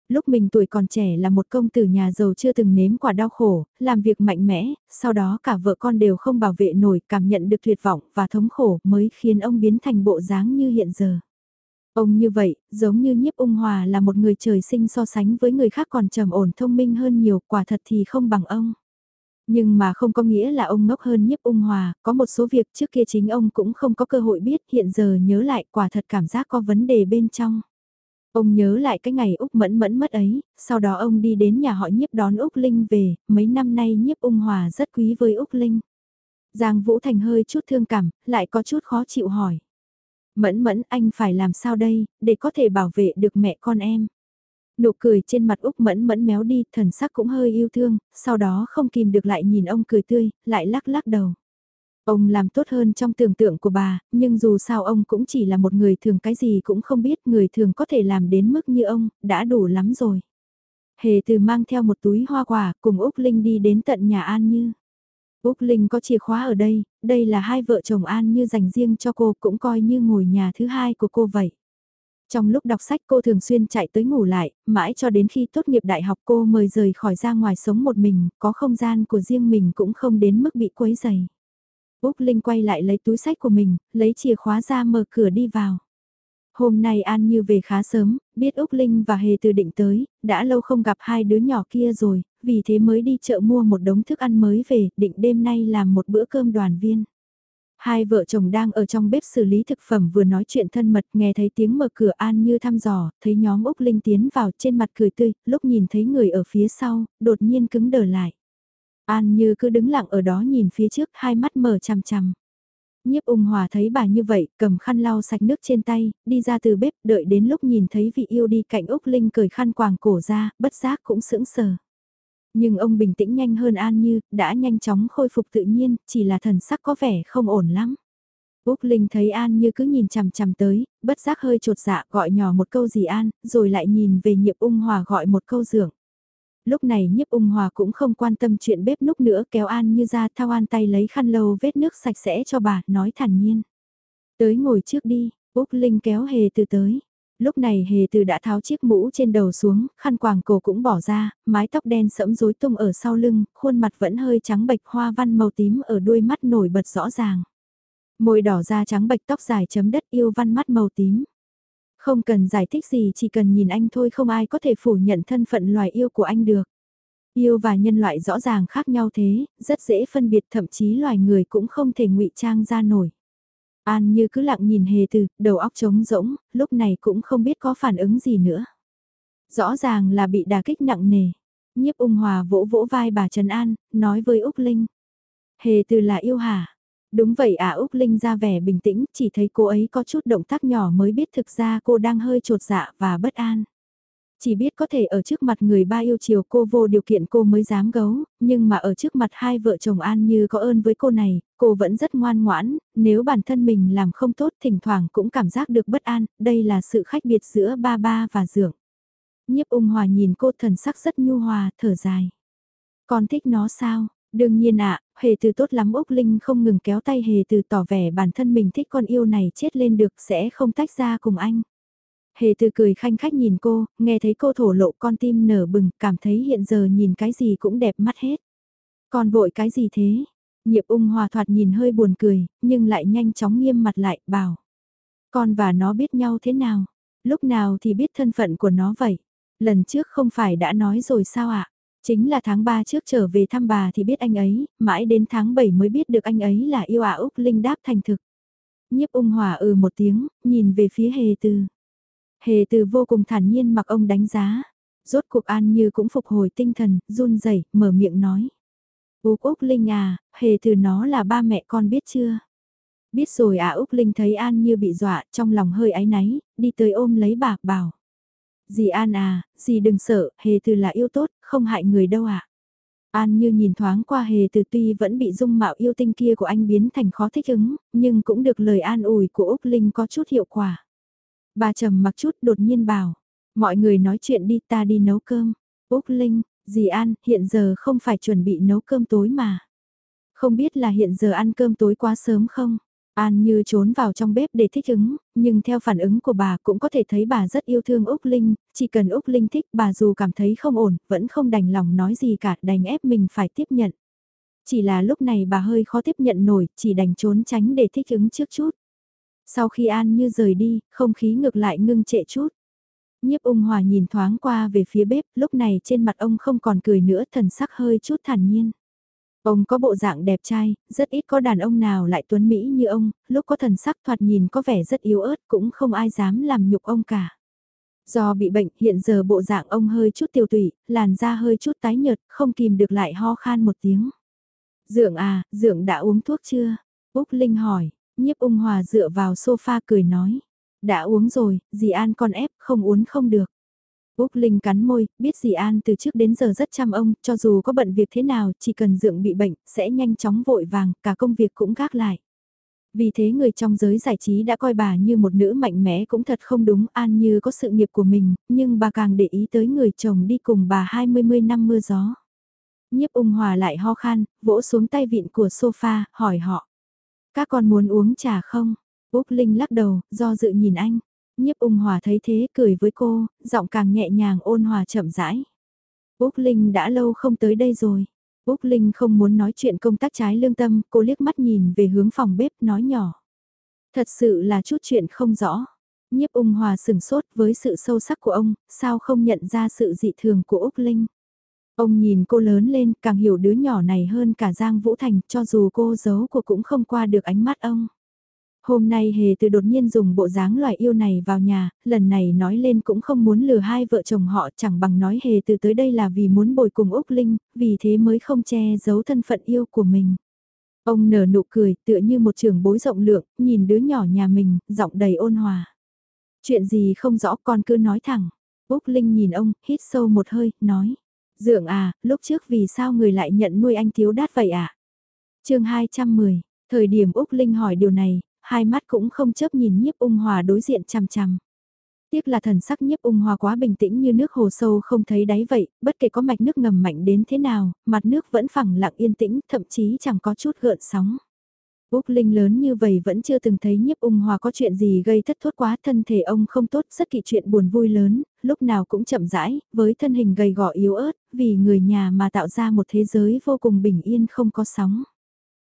Lúc mình tuổi còn trẻ là một công tử nhà giàu chưa từng nếm quả đau khổ, làm việc mạnh mẽ, sau đó cả vợ con đều không bảo vệ nổi, cảm nhận được tuyệt vọng và thống khổ mới khiến ông biến thành bộ dáng như hiện giờ. Ông như vậy, giống như nhiếp ung hòa là một người trời sinh so sánh với người khác còn trầm ổn thông minh hơn nhiều, quả thật thì không bằng ông. Nhưng mà không có nghĩa là ông ngốc hơn nhiếp ung hòa, có một số việc trước kia chính ông cũng không có cơ hội biết, hiện giờ nhớ lại quả thật cảm giác có vấn đề bên trong. Ông nhớ lại cái ngày Úc Mẫn Mẫn mất ấy, sau đó ông đi đến nhà họ nhiếp đón Úc Linh về, mấy năm nay nhiếp ung hòa rất quý với Úc Linh. Giang Vũ Thành hơi chút thương cảm, lại có chút khó chịu hỏi. Mẫn mẫn anh phải làm sao đây, để có thể bảo vệ được mẹ con em. Nụ cười trên mặt Úc mẫn mẫn méo đi, thần sắc cũng hơi yêu thương, sau đó không kìm được lại nhìn ông cười tươi, lại lắc lắc đầu. Ông làm tốt hơn trong tưởng tượng của bà, nhưng dù sao ông cũng chỉ là một người thường cái gì cũng không biết người thường có thể làm đến mức như ông, đã đủ lắm rồi. Hề từ mang theo một túi hoa quả cùng Úc Linh đi đến tận nhà An Như. Úc Linh có chìa khóa ở đây, đây là hai vợ chồng An Như dành riêng cho cô cũng coi như ngồi nhà thứ hai của cô vậy. Trong lúc đọc sách cô thường xuyên chạy tới ngủ lại, mãi cho đến khi tốt nghiệp đại học cô mời rời khỏi ra ngoài sống một mình, có không gian của riêng mình cũng không đến mức bị quấy dày. Úc Linh quay lại lấy túi sách của mình, lấy chìa khóa ra mở cửa đi vào. Hôm nay An Như về khá sớm, biết Úc Linh và Hề từ định tới, đã lâu không gặp hai đứa nhỏ kia rồi, vì thế mới đi chợ mua một đống thức ăn mới về, định đêm nay làm một bữa cơm đoàn viên. Hai vợ chồng đang ở trong bếp xử lý thực phẩm vừa nói chuyện thân mật nghe thấy tiếng mở cửa An Như thăm dò, thấy nhóm Úc Linh tiến vào trên mặt cười tươi, lúc nhìn thấy người ở phía sau, đột nhiên cứng đờ lại. An Như cứ đứng lặng ở đó nhìn phía trước, hai mắt mở chằm chằm. Nhiếp ung hòa thấy bà như vậy, cầm khăn lau sạch nước trên tay, đi ra từ bếp, đợi đến lúc nhìn thấy vị yêu đi cạnh Úc Linh cởi khăn quàng cổ ra, bất giác cũng sững sờ. Nhưng ông bình tĩnh nhanh hơn An Như, đã nhanh chóng khôi phục tự nhiên, chỉ là thần sắc có vẻ không ổn lắm. Úc Linh thấy An Như cứ nhìn chằm chằm tới, bất giác hơi trột dạ gọi nhỏ một câu gì An, rồi lại nhìn về nhiệp ung hòa gọi một câu dường lúc này nhiếp ung hòa cũng không quan tâm chuyện bếp núc nữa kéo An như ra thao An tay lấy khăn lâu vết nước sạch sẽ cho bà, nói thản nhiên. Tới ngồi trước đi, Úc Linh kéo hề từ tới. Lúc này hề từ đã tháo chiếc mũ trên đầu xuống, khăn quàng cổ cũng bỏ ra, mái tóc đen sẫm rối tung ở sau lưng, khuôn mặt vẫn hơi trắng bệch hoa văn màu tím ở đuôi mắt nổi bật rõ ràng. Môi đỏ da trắng bệch tóc dài chấm đất yêu văn mắt màu tím. Không cần giải thích gì chỉ cần nhìn anh thôi không ai có thể phủ nhận thân phận loài yêu của anh được. Yêu và nhân loại rõ ràng khác nhau thế, rất dễ phân biệt thậm chí loài người cũng không thể ngụy trang ra nổi. An như cứ lặng nhìn hề từ, đầu óc trống rỗng, lúc này cũng không biết có phản ứng gì nữa. Rõ ràng là bị đà kích nặng nề. Nhiếp ung hòa vỗ vỗ vai bà Trần An, nói với Úc Linh. Hề từ là yêu hả? Đúng vậy à Úc Linh ra vẻ bình tĩnh, chỉ thấy cô ấy có chút động tác nhỏ mới biết thực ra cô đang hơi trột dạ và bất an. Chỉ biết có thể ở trước mặt người ba yêu chiều cô vô điều kiện cô mới dám gấu, nhưng mà ở trước mặt hai vợ chồng An như có ơn với cô này, cô vẫn rất ngoan ngoãn, nếu bản thân mình làm không tốt thỉnh thoảng cũng cảm giác được bất an, đây là sự khác biệt giữa ba ba và dượng. Nhiếp ung hòa nhìn cô thần sắc rất nhu hòa, thở dài. Con thích nó sao? Đương nhiên ạ, hề từ tốt lắm Úc Linh không ngừng kéo tay hề từ tỏ vẻ bản thân mình thích con yêu này chết lên được sẽ không tách ra cùng anh. Hề từ cười khanh khách nhìn cô, nghe thấy cô thổ lộ con tim nở bừng, cảm thấy hiện giờ nhìn cái gì cũng đẹp mắt hết. Con vội cái gì thế? Nhiệp ung hòa thoạt nhìn hơi buồn cười, nhưng lại nhanh chóng nghiêm mặt lại, bảo. Con và nó biết nhau thế nào? Lúc nào thì biết thân phận của nó vậy? Lần trước không phải đã nói rồi sao ạ? Chính là tháng 3 trước trở về thăm bà thì biết anh ấy, mãi đến tháng 7 mới biết được anh ấy là yêu ả Úc Linh đáp thành thực. Nhiếp ung hòa ừ một tiếng, nhìn về phía hề từ. Hề từ vô cùng thản nhiên mặc ông đánh giá. Rốt cuộc An Như cũng phục hồi tinh thần, run rẩy mở miệng nói. Úc Úc Linh à, hề từ nó là ba mẹ con biết chưa? Biết rồi à Úc Linh thấy An Như bị dọa, trong lòng hơi áy náy, đi tới ôm lấy bà, bảo. Dì An à, dì đừng sợ, hề từ là yêu tốt, không hại người đâu ạ. À. An như nhìn thoáng qua hề từ tuy vẫn bị dung mạo yêu tinh kia của anh biến thành khó thích ứng, nhưng cũng được lời an ủi của Úc Linh có chút hiệu quả. Bà trầm mặc chút đột nhiên bảo, mọi người nói chuyện đi ta đi nấu cơm. Úc Linh, dì An, hiện giờ không phải chuẩn bị nấu cơm tối mà. Không biết là hiện giờ ăn cơm tối quá sớm không? An như trốn vào trong bếp để thích ứng, nhưng theo phản ứng của bà cũng có thể thấy bà rất yêu thương Úc Linh, chỉ cần Úc Linh thích bà dù cảm thấy không ổn, vẫn không đành lòng nói gì cả, đành ép mình phải tiếp nhận. Chỉ là lúc này bà hơi khó tiếp nhận nổi, chỉ đành trốn tránh để thích ứng trước chút. Sau khi An như rời đi, không khí ngược lại ngưng trệ chút. Nhiếp ung hòa nhìn thoáng qua về phía bếp, lúc này trên mặt ông không còn cười nữa thần sắc hơi chút thản nhiên. Ông có bộ dạng đẹp trai, rất ít có đàn ông nào lại tuấn Mỹ như ông, lúc có thần sắc thoạt nhìn có vẻ rất yếu ớt cũng không ai dám làm nhục ông cả. Do bị bệnh hiện giờ bộ dạng ông hơi chút tiêu tủy, làn da hơi chút tái nhợt, không kìm được lại ho khan một tiếng. Dượng à, dượng đã uống thuốc chưa? Úc Linh hỏi, nhiếp ung hòa dựa vào sofa cười nói. Đã uống rồi, dì An con ép, không uống không được. Úc Linh cắn môi, biết dì An từ trước đến giờ rất chăm ông, cho dù có bận việc thế nào, chỉ cần dưỡng bị bệnh, sẽ nhanh chóng vội vàng, cả công việc cũng gác lại. Vì thế người trong giới giải trí đã coi bà như một nữ mạnh mẽ cũng thật không đúng, An như có sự nghiệp của mình, nhưng bà càng để ý tới người chồng đi cùng bà 20 năm mưa gió. Nhiếp ung hòa lại ho khan, vỗ xuống tay vịn của sofa, hỏi họ. Các con muốn uống trà không? Úc Linh lắc đầu, do dự nhìn anh. Nhiếp ung hòa thấy thế cười với cô, giọng càng nhẹ nhàng ôn hòa chậm rãi. Úc Linh đã lâu không tới đây rồi. Úc Linh không muốn nói chuyện công tác trái lương tâm, cô liếc mắt nhìn về hướng phòng bếp nói nhỏ. Thật sự là chút chuyện không rõ. Nhiếp ung hòa sừng sốt với sự sâu sắc của ông, sao không nhận ra sự dị thường của Úc Linh. Ông nhìn cô lớn lên, càng hiểu đứa nhỏ này hơn cả Giang Vũ Thành, cho dù cô giấu của cũng không qua được ánh mắt ông. Hôm nay hề từ đột nhiên dùng bộ dáng loài yêu này vào nhà, lần này nói lên cũng không muốn lừa hai vợ chồng họ chẳng bằng nói hề từ tới đây là vì muốn bồi cùng Úc Linh, vì thế mới không che giấu thân phận yêu của mình. Ông nở nụ cười tựa như một trường bối rộng lượng, nhìn đứa nhỏ nhà mình, giọng đầy ôn hòa. Chuyện gì không rõ con cứ nói thẳng. Úc Linh nhìn ông, hít sâu một hơi, nói. Dượng à, lúc trước vì sao người lại nhận nuôi anh thiếu đát vậy à? chương 210, thời điểm Úc Linh hỏi điều này, hai mắt cũng không chớp nhìn nhiếp ung hòa đối diện chằm chằm. Tiếc là thần sắc nhiếp ung hòa quá bình tĩnh như nước hồ sâu không thấy đáy vậy, bất kể có mạch nước ngầm mạnh đến thế nào, mặt nước vẫn phẳng lặng yên tĩnh, thậm chí chẳng có chút gợn sóng. Úc Linh lớn như vậy vẫn chưa từng thấy nhiếp ung hòa có chuyện gì gây thất thốt quá thân thể ông không tốt rất kỳ chuyện buồn vui lớn, lúc nào cũng chậm rãi, với thân hình gầy gò yếu ớt, vì người nhà mà tạo ra một thế giới vô cùng bình yên không có sóng.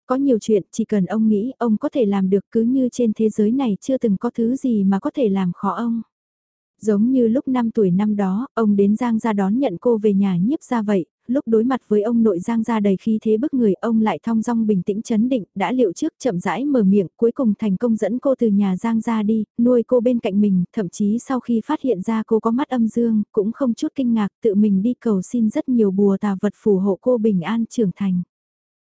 Có nhiều chuyện chỉ cần ông nghĩ ông có thể làm được cứ như trên thế giới này chưa từng có thứ gì mà có thể làm khó ông. Giống như lúc 5 tuổi năm đó, ông đến Giang ra đón nhận cô về nhà nhiếp ra vậy, lúc đối mặt với ông nội Giang gia đầy khí thế bức người ông lại thong dong bình tĩnh chấn định, đã liệu trước chậm rãi mở miệng cuối cùng thành công dẫn cô từ nhà Giang gia đi, nuôi cô bên cạnh mình, thậm chí sau khi phát hiện ra cô có mắt âm dương, cũng không chút kinh ngạc tự mình đi cầu xin rất nhiều bùa tà vật phù hộ cô bình an trưởng thành.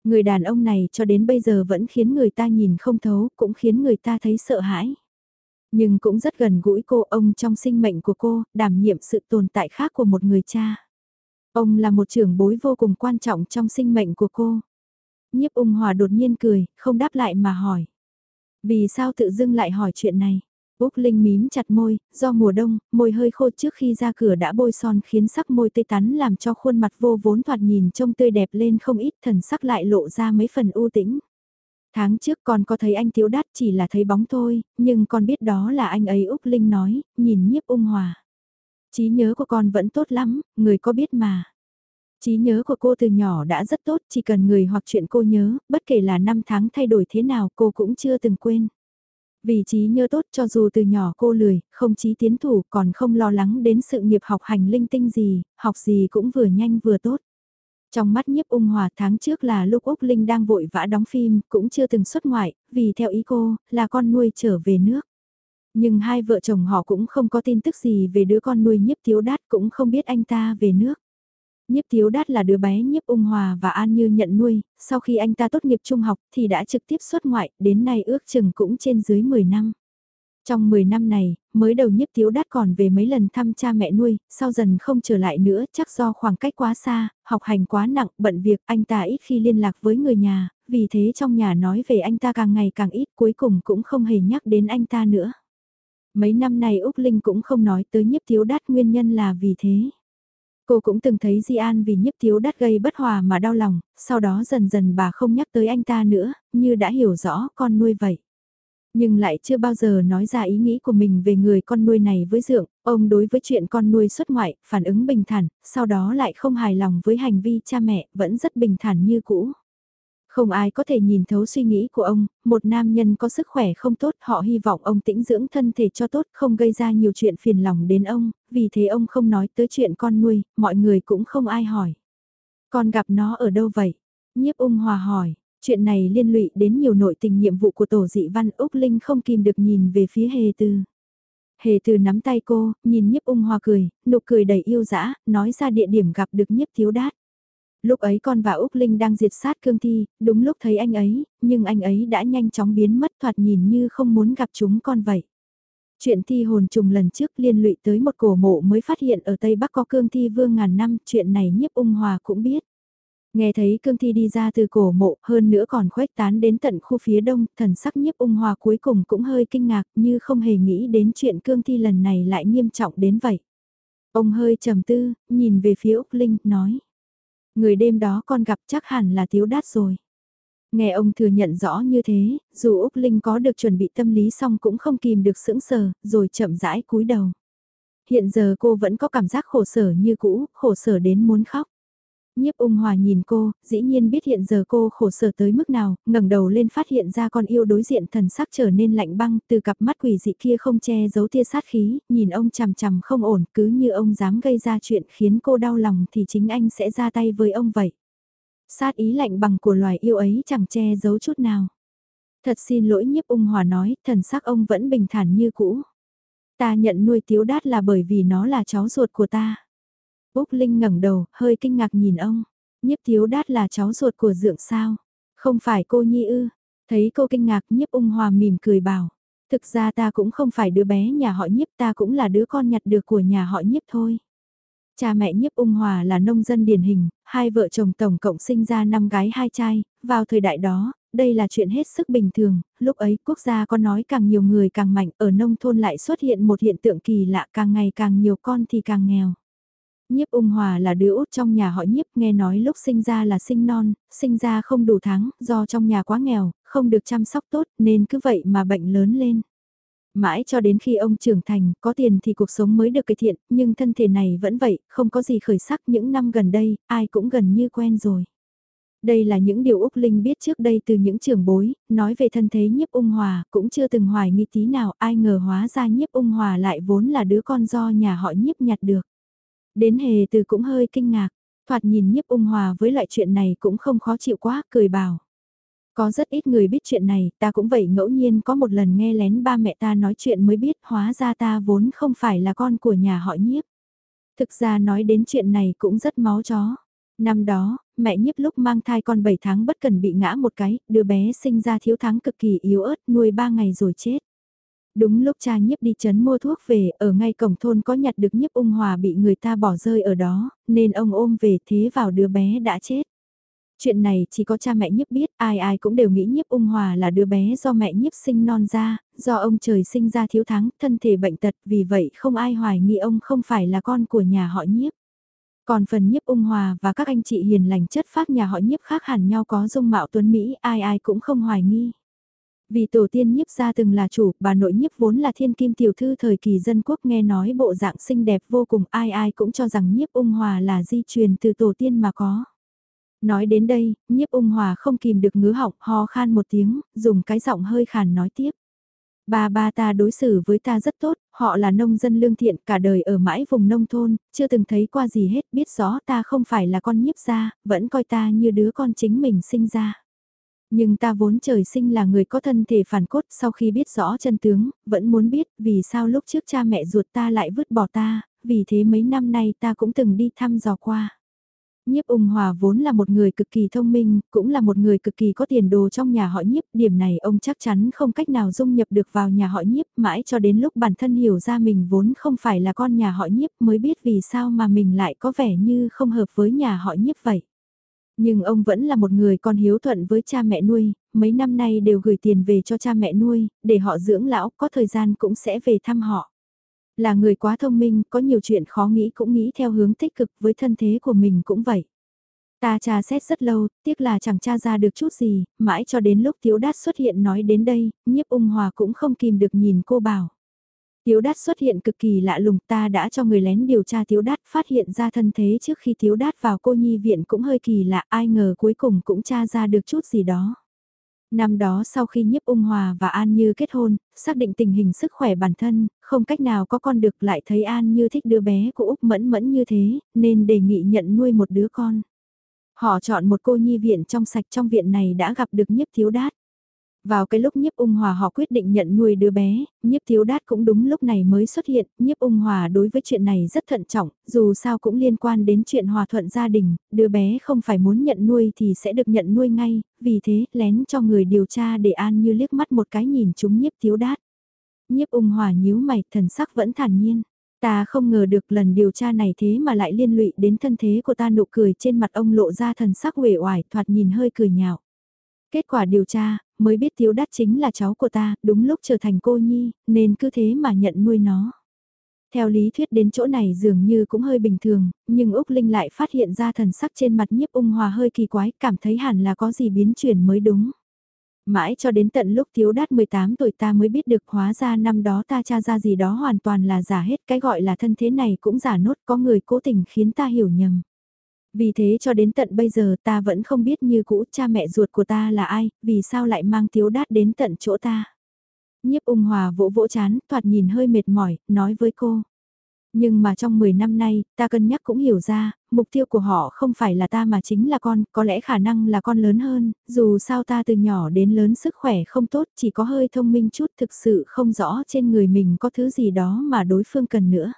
Người đàn ông này cho đến bây giờ vẫn khiến người ta nhìn không thấu, cũng khiến người ta thấy sợ hãi. Nhưng cũng rất gần gũi cô ông trong sinh mệnh của cô, đảm nhiệm sự tồn tại khác của một người cha. Ông là một trưởng bối vô cùng quan trọng trong sinh mệnh của cô. Nhiếp ung hòa đột nhiên cười, không đáp lại mà hỏi. Vì sao tự dưng lại hỏi chuyện này? Úc Linh mím chặt môi, do mùa đông, môi hơi khô trước khi ra cửa đã bôi son khiến sắc môi tươi tắn làm cho khuôn mặt vô vốn thoạt nhìn trông tươi đẹp lên không ít thần sắc lại lộ ra mấy phần u tĩnh. Tháng trước con có thấy anh thiếu đắt chỉ là thấy bóng thôi, nhưng con biết đó là anh ấy Úc Linh nói, nhìn nhiếp ung hòa. Trí nhớ của con vẫn tốt lắm, người có biết mà. Trí nhớ của cô từ nhỏ đã rất tốt, chỉ cần người hoặc chuyện cô nhớ, bất kể là năm tháng thay đổi thế nào cô cũng chưa từng quên. Vì trí nhớ tốt cho dù từ nhỏ cô lười, không trí tiến thủ còn không lo lắng đến sự nghiệp học hành linh tinh gì, học gì cũng vừa nhanh vừa tốt. Trong mắt nhiếp ung hòa tháng trước là lúc Úc Linh đang vội vã đóng phim, cũng chưa từng xuất ngoại, vì theo ý cô, là con nuôi trở về nước. Nhưng hai vợ chồng họ cũng không có tin tức gì về đứa con nuôi nhiếp thiếu đát cũng không biết anh ta về nước. Nhiếp thiếu đát là đứa bé nhiếp ung hòa và an như nhận nuôi, sau khi anh ta tốt nghiệp trung học thì đã trực tiếp xuất ngoại, đến nay ước chừng cũng trên dưới 10 năm. Trong 10 năm này, mới đầu nhiếp thiếu đát còn về mấy lần thăm cha mẹ nuôi, sau dần không trở lại nữa, chắc do khoảng cách quá xa, học hành quá nặng, bận việc, anh ta ít khi liên lạc với người nhà, vì thế trong nhà nói về anh ta càng ngày càng ít, cuối cùng cũng không hề nhắc đến anh ta nữa. Mấy năm nay Úc Linh cũng không nói tới nhiếp thiếu đát nguyên nhân là vì thế. Cô cũng từng thấy Di An vì nhiếp thiếu đắt gây bất hòa mà đau lòng, sau đó dần dần bà không nhắc tới anh ta nữa, như đã hiểu rõ con nuôi vậy. Nhưng lại chưa bao giờ nói ra ý nghĩ của mình về người con nuôi này với Dượng, ông đối với chuyện con nuôi xuất ngoại, phản ứng bình thản, sau đó lại không hài lòng với hành vi cha mẹ, vẫn rất bình thản như cũ. Không ai có thể nhìn thấu suy nghĩ của ông, một nam nhân có sức khỏe không tốt, họ hy vọng ông tĩnh dưỡng thân thể cho tốt, không gây ra nhiều chuyện phiền lòng đến ông, vì thế ông không nói tới chuyện con nuôi, mọi người cũng không ai hỏi. Con gặp nó ở đâu vậy? Nhiếp ung hòa hỏi, chuyện này liên lụy đến nhiều nội tình nhiệm vụ của tổ dị văn Úc Linh không kìm được nhìn về phía hề tư. Hề từ nắm tay cô, nhìn nhiếp ung hòa cười, nụ cười đầy yêu dã, nói ra địa điểm gặp được nhiếp thiếu đát. Lúc ấy con và Úc Linh đang diệt sát cương thi, đúng lúc thấy anh ấy, nhưng anh ấy đã nhanh chóng biến mất thoạt nhìn như không muốn gặp chúng con vậy. Chuyện thi hồn trùng lần trước liên lụy tới một cổ mộ mới phát hiện ở Tây Bắc có cương thi vương ngàn năm, chuyện này nhiếp ung hòa cũng biết. Nghe thấy cương thi đi ra từ cổ mộ, hơn nữa còn khuếch tán đến tận khu phía đông, thần sắc nhiếp ung hòa cuối cùng cũng hơi kinh ngạc như không hề nghĩ đến chuyện cương thi lần này lại nghiêm trọng đến vậy. Ông hơi trầm tư, nhìn về phía Úc Linh, nói. Người đêm đó con gặp chắc hẳn là thiếu đát rồi. Nghe ông thừa nhận rõ như thế, dù Úc Linh có được chuẩn bị tâm lý xong cũng không kìm được sững sờ, rồi chậm rãi cúi đầu. Hiện giờ cô vẫn có cảm giác khổ sở như cũ, khổ sở đến muốn khóc. Nhiếp ung hòa nhìn cô, dĩ nhiên biết hiện giờ cô khổ sở tới mức nào, ngẩng đầu lên phát hiện ra con yêu đối diện thần sắc trở nên lạnh băng, từ cặp mắt quỷ dị kia không che giấu tia sát khí, nhìn ông chằm chằm không ổn, cứ như ông dám gây ra chuyện khiến cô đau lòng thì chính anh sẽ ra tay với ông vậy. Sát ý lạnh bằng của loài yêu ấy chẳng che giấu chút nào. Thật xin lỗi nhiếp ung hòa nói, thần sắc ông vẫn bình thản như cũ. Ta nhận nuôi tiếu đát là bởi vì nó là cháu ruột của ta. Úc Linh ngẩng đầu, hơi kinh ngạc nhìn ông. Nhiếp thiếu đát là cháu ruột của dượng sao? Không phải cô nhi ư? Thấy cô kinh ngạc nhiếp ung hòa mỉm cười bảo. Thực ra ta cũng không phải đứa bé nhà họ nhiếp ta cũng là đứa con nhặt được của nhà họ nhiếp thôi. Cha mẹ nhiếp ung hòa là nông dân điển hình, hai vợ chồng tổng cộng sinh ra năm gái hai trai, vào thời đại đó, đây là chuyện hết sức bình thường, lúc ấy quốc gia có nói càng nhiều người càng mạnh, ở nông thôn lại xuất hiện một hiện tượng kỳ lạ càng ngày càng nhiều con thì càng nghèo. Nhiếp ung hòa là đứa út trong nhà họ nhiếp nghe nói lúc sinh ra là sinh non, sinh ra không đủ tháng, do trong nhà quá nghèo, không được chăm sóc tốt nên cứ vậy mà bệnh lớn lên. Mãi cho đến khi ông trưởng thành, có tiền thì cuộc sống mới được cải thiện, nhưng thân thể này vẫn vậy, không có gì khởi sắc những năm gần đây, ai cũng gần như quen rồi. Đây là những điều Úc Linh biết trước đây từ những trường bối, nói về thân thế nhiếp ung hòa, cũng chưa từng hoài nghi tí nào ai ngờ hóa ra nhiếp ung hòa lại vốn là đứa con do nhà họ nhiếp nhặt được. Đến hề từ cũng hơi kinh ngạc, thoạt nhìn nhiếp ung hòa với loại chuyện này cũng không khó chịu quá, cười bảo. Có rất ít người biết chuyện này, ta cũng vậy ngẫu nhiên có một lần nghe lén ba mẹ ta nói chuyện mới biết hóa ra ta vốn không phải là con của nhà họ nhiếp. Thực ra nói đến chuyện này cũng rất máu chó. Năm đó, mẹ nhiếp lúc mang thai con 7 tháng bất cần bị ngã một cái, đứa bé sinh ra thiếu tháng cực kỳ yếu ớt, nuôi 3 ngày rồi chết. Đúng lúc cha nhiếp đi chấn mua thuốc về, ở ngay cổng thôn có nhặt được nhiếp ung hòa bị người ta bỏ rơi ở đó, nên ông ôm về thế vào đứa bé đã chết. Chuyện này chỉ có cha mẹ nhiếp biết, ai ai cũng đều nghĩ nhiếp ung hòa là đứa bé do mẹ nhiếp sinh non ra, do ông trời sinh ra thiếu thắng, thân thể bệnh tật, vì vậy không ai hoài nghi ông không phải là con của nhà họ nhiếp. Còn phần nhiếp ung hòa và các anh chị hiền lành chất phác nhà họ nhiếp khác hẳn nhau có dung mạo tuấn Mỹ, ai ai cũng không hoài nghi. Vì tổ tiên nhiếp gia từng là chủ, bà nội nhiếp vốn là thiên kim tiểu thư thời kỳ dân quốc nghe nói bộ dạng xinh đẹp vô cùng ai ai cũng cho rằng nhiếp ung hòa là di truyền từ tổ tiên mà có. Nói đến đây, nhiếp ung hòa không kìm được ngứa họng ho khan một tiếng, dùng cái giọng hơi khàn nói tiếp. Ba ba ta đối xử với ta rất tốt, họ là nông dân lương thiện cả đời ở mãi vùng nông thôn, chưa từng thấy qua gì hết, biết rõ ta không phải là con nhiếp gia, vẫn coi ta như đứa con chính mình sinh ra. Nhưng ta vốn trời sinh là người có thân thể phản cốt sau khi biết rõ chân tướng, vẫn muốn biết vì sao lúc trước cha mẹ ruột ta lại vứt bỏ ta, vì thế mấy năm nay ta cũng từng đi thăm dò qua. Nhiếp ung hòa vốn là một người cực kỳ thông minh, cũng là một người cực kỳ có tiền đồ trong nhà họ nhiếp, điểm này ông chắc chắn không cách nào dung nhập được vào nhà họ nhiếp, mãi cho đến lúc bản thân hiểu ra mình vốn không phải là con nhà họ nhiếp mới biết vì sao mà mình lại có vẻ như không hợp với nhà họ nhiếp vậy. Nhưng ông vẫn là một người con hiếu thuận với cha mẹ nuôi, mấy năm nay đều gửi tiền về cho cha mẹ nuôi, để họ dưỡng lão, có thời gian cũng sẽ về thăm họ. Là người quá thông minh, có nhiều chuyện khó nghĩ cũng nghĩ theo hướng tích cực với thân thế của mình cũng vậy. Ta tra xét rất lâu, tiếc là chẳng tra ra được chút gì, mãi cho đến lúc Tiếu Đát xuất hiện nói đến đây, nhiếp ung hòa cũng không kìm được nhìn cô bảo. Tiếu Đát xuất hiện cực kỳ lạ lùng ta đã cho người lén điều tra Tiếu Đát phát hiện ra thân thế trước khi Tiếu Đát vào cô nhi viện cũng hơi kỳ lạ ai ngờ cuối cùng cũng tra ra được chút gì đó. Năm đó sau khi nhiếp ung hòa và An Như kết hôn, xác định tình hình sức khỏe bản thân, không cách nào có con được lại thấy An Như thích đứa bé của Úc Mẫn Mẫn như thế, nên đề nghị nhận nuôi một đứa con. Họ chọn một cô nhi viện trong sạch trong viện này đã gặp được nhiếp thiếu đát. Vào cái lúc nhiếp ung hòa họ quyết định nhận nuôi đứa bé, nhiếp thiếu đát cũng đúng lúc này mới xuất hiện, nhiếp ung hòa đối với chuyện này rất thận trọng, dù sao cũng liên quan đến chuyện hòa thuận gia đình, đứa bé không phải muốn nhận nuôi thì sẽ được nhận nuôi ngay, vì thế lén cho người điều tra để an như liếc mắt một cái nhìn chúng nhiếp thiếu đát. Nhiếp ung hòa nhíu mày, thần sắc vẫn thản nhiên. Ta không ngờ được lần điều tra này thế mà lại liên lụy đến thân thế của ta nụ cười trên mặt ông lộ ra thần sắc uể oải thoạt nhìn hơi cười nhạo. Kết quả điều tra, mới biết Tiếu Đát chính là cháu của ta, đúng lúc trở thành cô nhi, nên cứ thế mà nhận nuôi nó. Theo lý thuyết đến chỗ này dường như cũng hơi bình thường, nhưng Úc Linh lại phát hiện ra thần sắc trên mặt nhiếp ung hòa hơi kỳ quái, cảm thấy hẳn là có gì biến chuyển mới đúng. Mãi cho đến tận lúc thiếu Đát 18 tuổi ta mới biết được hóa ra năm đó ta tra ra gì đó hoàn toàn là giả hết, cái gọi là thân thế này cũng giả nốt có người cố tình khiến ta hiểu nhầm. Vì thế cho đến tận bây giờ ta vẫn không biết như cũ cha mẹ ruột của ta là ai, vì sao lại mang thiếu đát đến tận chỗ ta. Nhiếp ung hòa vỗ vỗ chán, thoạt nhìn hơi mệt mỏi, nói với cô. Nhưng mà trong 10 năm nay, ta cân nhắc cũng hiểu ra, mục tiêu của họ không phải là ta mà chính là con, có lẽ khả năng là con lớn hơn, dù sao ta từ nhỏ đến lớn sức khỏe không tốt, chỉ có hơi thông minh chút thực sự không rõ trên người mình có thứ gì đó mà đối phương cần nữa.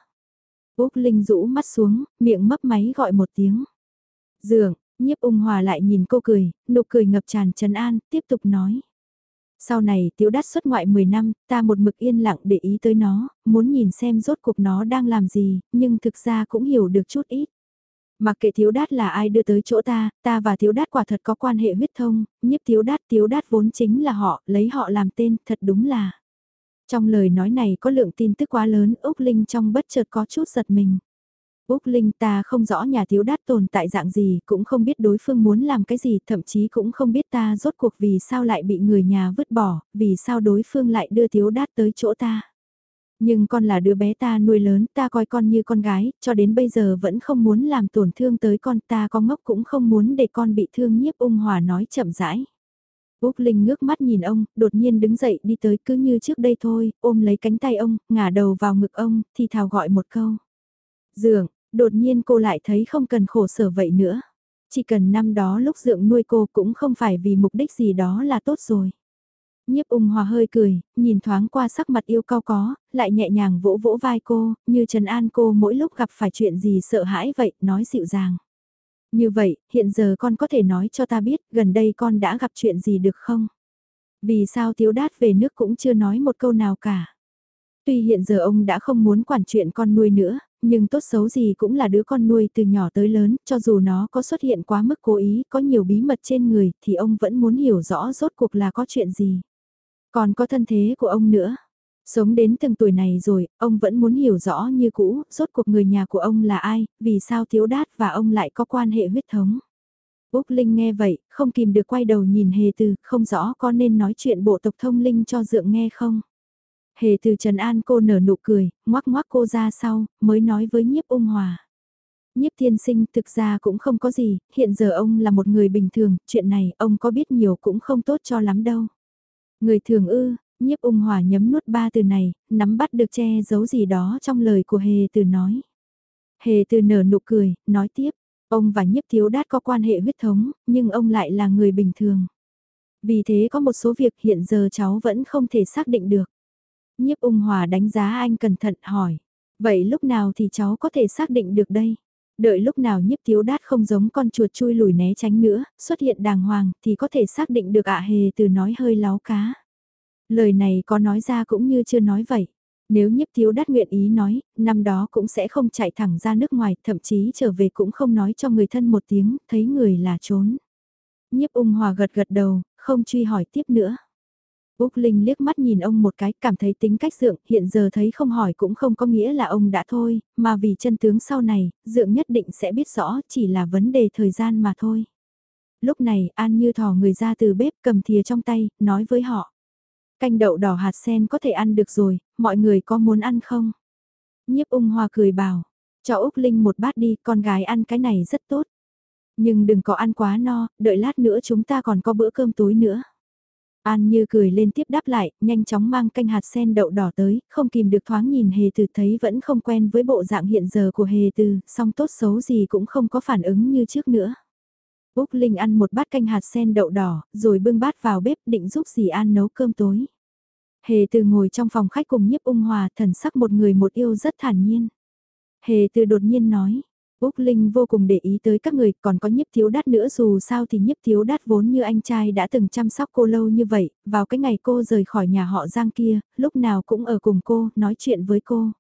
Úc Linh rũ mắt xuống, miệng mấp máy gọi một tiếng. Dường, nhiếp ung hòa lại nhìn cô cười, nụ cười ngập tràn trấn an, tiếp tục nói. Sau này tiểu đắt xuất ngoại 10 năm, ta một mực yên lặng để ý tới nó, muốn nhìn xem rốt cuộc nó đang làm gì, nhưng thực ra cũng hiểu được chút ít. Mặc kệ thiếu đát là ai đưa tới chỗ ta, ta và thiếu đát quả thật có quan hệ huyết thông, nhiếp thiếu đát thiếu đát vốn chính là họ, lấy họ làm tên, thật đúng là. Trong lời nói này có lượng tin tức quá lớn, Úc Linh trong bất chợt có chút giật mình. Úc Linh ta không rõ nhà thiếu đát tồn tại dạng gì, cũng không biết đối phương muốn làm cái gì, thậm chí cũng không biết ta rốt cuộc vì sao lại bị người nhà vứt bỏ, vì sao đối phương lại đưa thiếu đát tới chỗ ta. Nhưng con là đứa bé ta nuôi lớn, ta coi con như con gái, cho đến bây giờ vẫn không muốn làm tổn thương tới con ta có ngốc cũng không muốn để con bị thương nhiếp ung hòa nói chậm rãi. Úc Linh ngước mắt nhìn ông, đột nhiên đứng dậy đi tới cứ như trước đây thôi, ôm lấy cánh tay ông, ngả đầu vào ngực ông, thì thào gọi một câu. Dường đột nhiên cô lại thấy không cần khổ sở vậy nữa. Chỉ cần năm đó lúc dưỡng nuôi cô cũng không phải vì mục đích gì đó là tốt rồi. Nhiếp ung hòa hơi cười, nhìn thoáng qua sắc mặt yêu cao có, lại nhẹ nhàng vỗ vỗ vai cô, như trần an cô mỗi lúc gặp phải chuyện gì sợ hãi vậy, nói dịu dàng. Như vậy, hiện giờ con có thể nói cho ta biết, gần đây con đã gặp chuyện gì được không? Vì sao thiếu đát về nước cũng chưa nói một câu nào cả? Tuy hiện giờ ông đã không muốn quản chuyện con nuôi nữa, nhưng tốt xấu gì cũng là đứa con nuôi từ nhỏ tới lớn, cho dù nó có xuất hiện quá mức cố ý, có nhiều bí mật trên người, thì ông vẫn muốn hiểu rõ rốt cuộc là có chuyện gì. Còn có thân thế của ông nữa. Sống đến từng tuổi này rồi, ông vẫn muốn hiểu rõ như cũ, rốt cuộc người nhà của ông là ai, vì sao thiếu Đát và ông lại có quan hệ huyết thống. Úc Linh nghe vậy, không kìm được quay đầu nhìn Hề Từ, không rõ có nên nói chuyện bộ tộc thông linh cho Dượng nghe không. Hề Từ Trần An cô nở nụ cười, ngoắc ngoắc cô ra sau, mới nói với nhiếp ung hòa. Nhiếp thiên sinh thực ra cũng không có gì, hiện giờ ông là một người bình thường, chuyện này ông có biết nhiều cũng không tốt cho lắm đâu. Người thường ư, Nhiếp ung hòa nhấm nuốt ba từ này, nắm bắt được che giấu gì đó trong lời của hề từ nói. Hề từ nở nụ cười, nói tiếp, ông và nhiếp thiếu đát có quan hệ huyết thống, nhưng ông lại là người bình thường. Vì thế có một số việc hiện giờ cháu vẫn không thể xác định được. Nhiếp ung hòa đánh giá anh cẩn thận hỏi, vậy lúc nào thì cháu có thể xác định được đây? Đợi lúc nào nhiếp thiếu đát không giống con chuột chui lùi né tránh nữa, xuất hiện đàng hoàng thì có thể xác định được ạ hề từ nói hơi láo cá. Lời này có nói ra cũng như chưa nói vậy. Nếu nhiếp thiếu đát nguyện ý nói, năm đó cũng sẽ không chạy thẳng ra nước ngoài, thậm chí trở về cũng không nói cho người thân một tiếng, thấy người là trốn. Nhiếp ung hòa gật gật đầu, không truy hỏi tiếp nữa. Úc Linh liếc mắt nhìn ông một cái, cảm thấy tính cách dượng, hiện giờ thấy không hỏi cũng không có nghĩa là ông đã thôi, mà vì chân tướng sau này, dượng nhất định sẽ biết rõ, chỉ là vấn đề thời gian mà thôi. Lúc này, An Như thò người ra từ bếp cầm thìa trong tay, nói với họ. Canh đậu đỏ hạt sen có thể ăn được rồi, mọi người có muốn ăn không? Nhiếp ung hoa cười bảo, cho Úc Linh một bát đi, con gái ăn cái này rất tốt. Nhưng đừng có ăn quá no, đợi lát nữa chúng ta còn có bữa cơm tối nữa. An như cười lên tiếp đáp lại, nhanh chóng mang canh hạt sen đậu đỏ tới, không kìm được thoáng nhìn hề từ thấy vẫn không quen với bộ dạng hiện giờ của hề từ, song tốt xấu gì cũng không có phản ứng như trước nữa. Úc Linh ăn một bát canh hạt sen đậu đỏ, rồi bưng bát vào bếp định giúp dì An nấu cơm tối. Hề từ ngồi trong phòng khách cùng nhiếp ung hòa thần sắc một người một yêu rất thản nhiên. Hề từ đột nhiên nói, Úc Linh vô cùng để ý tới các người, còn có nhiếp thiếu đát nữa dù sao thì nhiếp thiếu đát vốn như anh trai đã từng chăm sóc cô lâu như vậy, vào cái ngày cô rời khỏi nhà họ Giang kia, lúc nào cũng ở cùng cô, nói chuyện với cô.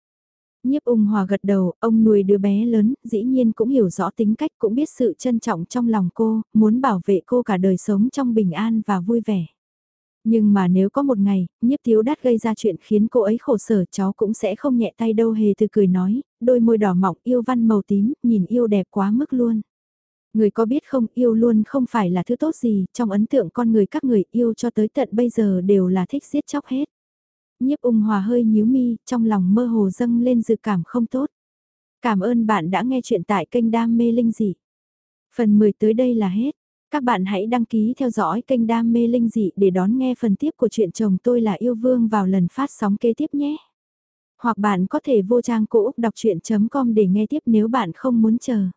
Nhiếp ung hòa gật đầu, ông nuôi đứa bé lớn, dĩ nhiên cũng hiểu rõ tính cách cũng biết sự trân trọng trong lòng cô, muốn bảo vệ cô cả đời sống trong bình an và vui vẻ. Nhưng mà nếu có một ngày, nhiếp thiếu đắt gây ra chuyện khiến cô ấy khổ sở cháu cũng sẽ không nhẹ tay đâu hề từ cười nói, đôi môi đỏ mọng yêu văn màu tím, nhìn yêu đẹp quá mức luôn. Người có biết không yêu luôn không phải là thứ tốt gì, trong ấn tượng con người các người yêu cho tới tận bây giờ đều là thích giết chóc hết. Nhiếp ung hòa hơi nhíu mi, trong lòng mơ hồ dâng lên dự cảm không tốt. Cảm ơn bạn đã nghe chuyện tại kênh Đam Mê Linh Dị. Phần 10 tới đây là hết. Các bạn hãy đăng ký theo dõi kênh Đam Mê Linh Dị để đón nghe phần tiếp của chuyện chồng tôi là yêu vương vào lần phát sóng kế tiếp nhé. Hoặc bạn có thể vô trang cô Úc đọc chuyện.com để nghe tiếp nếu bạn không muốn chờ.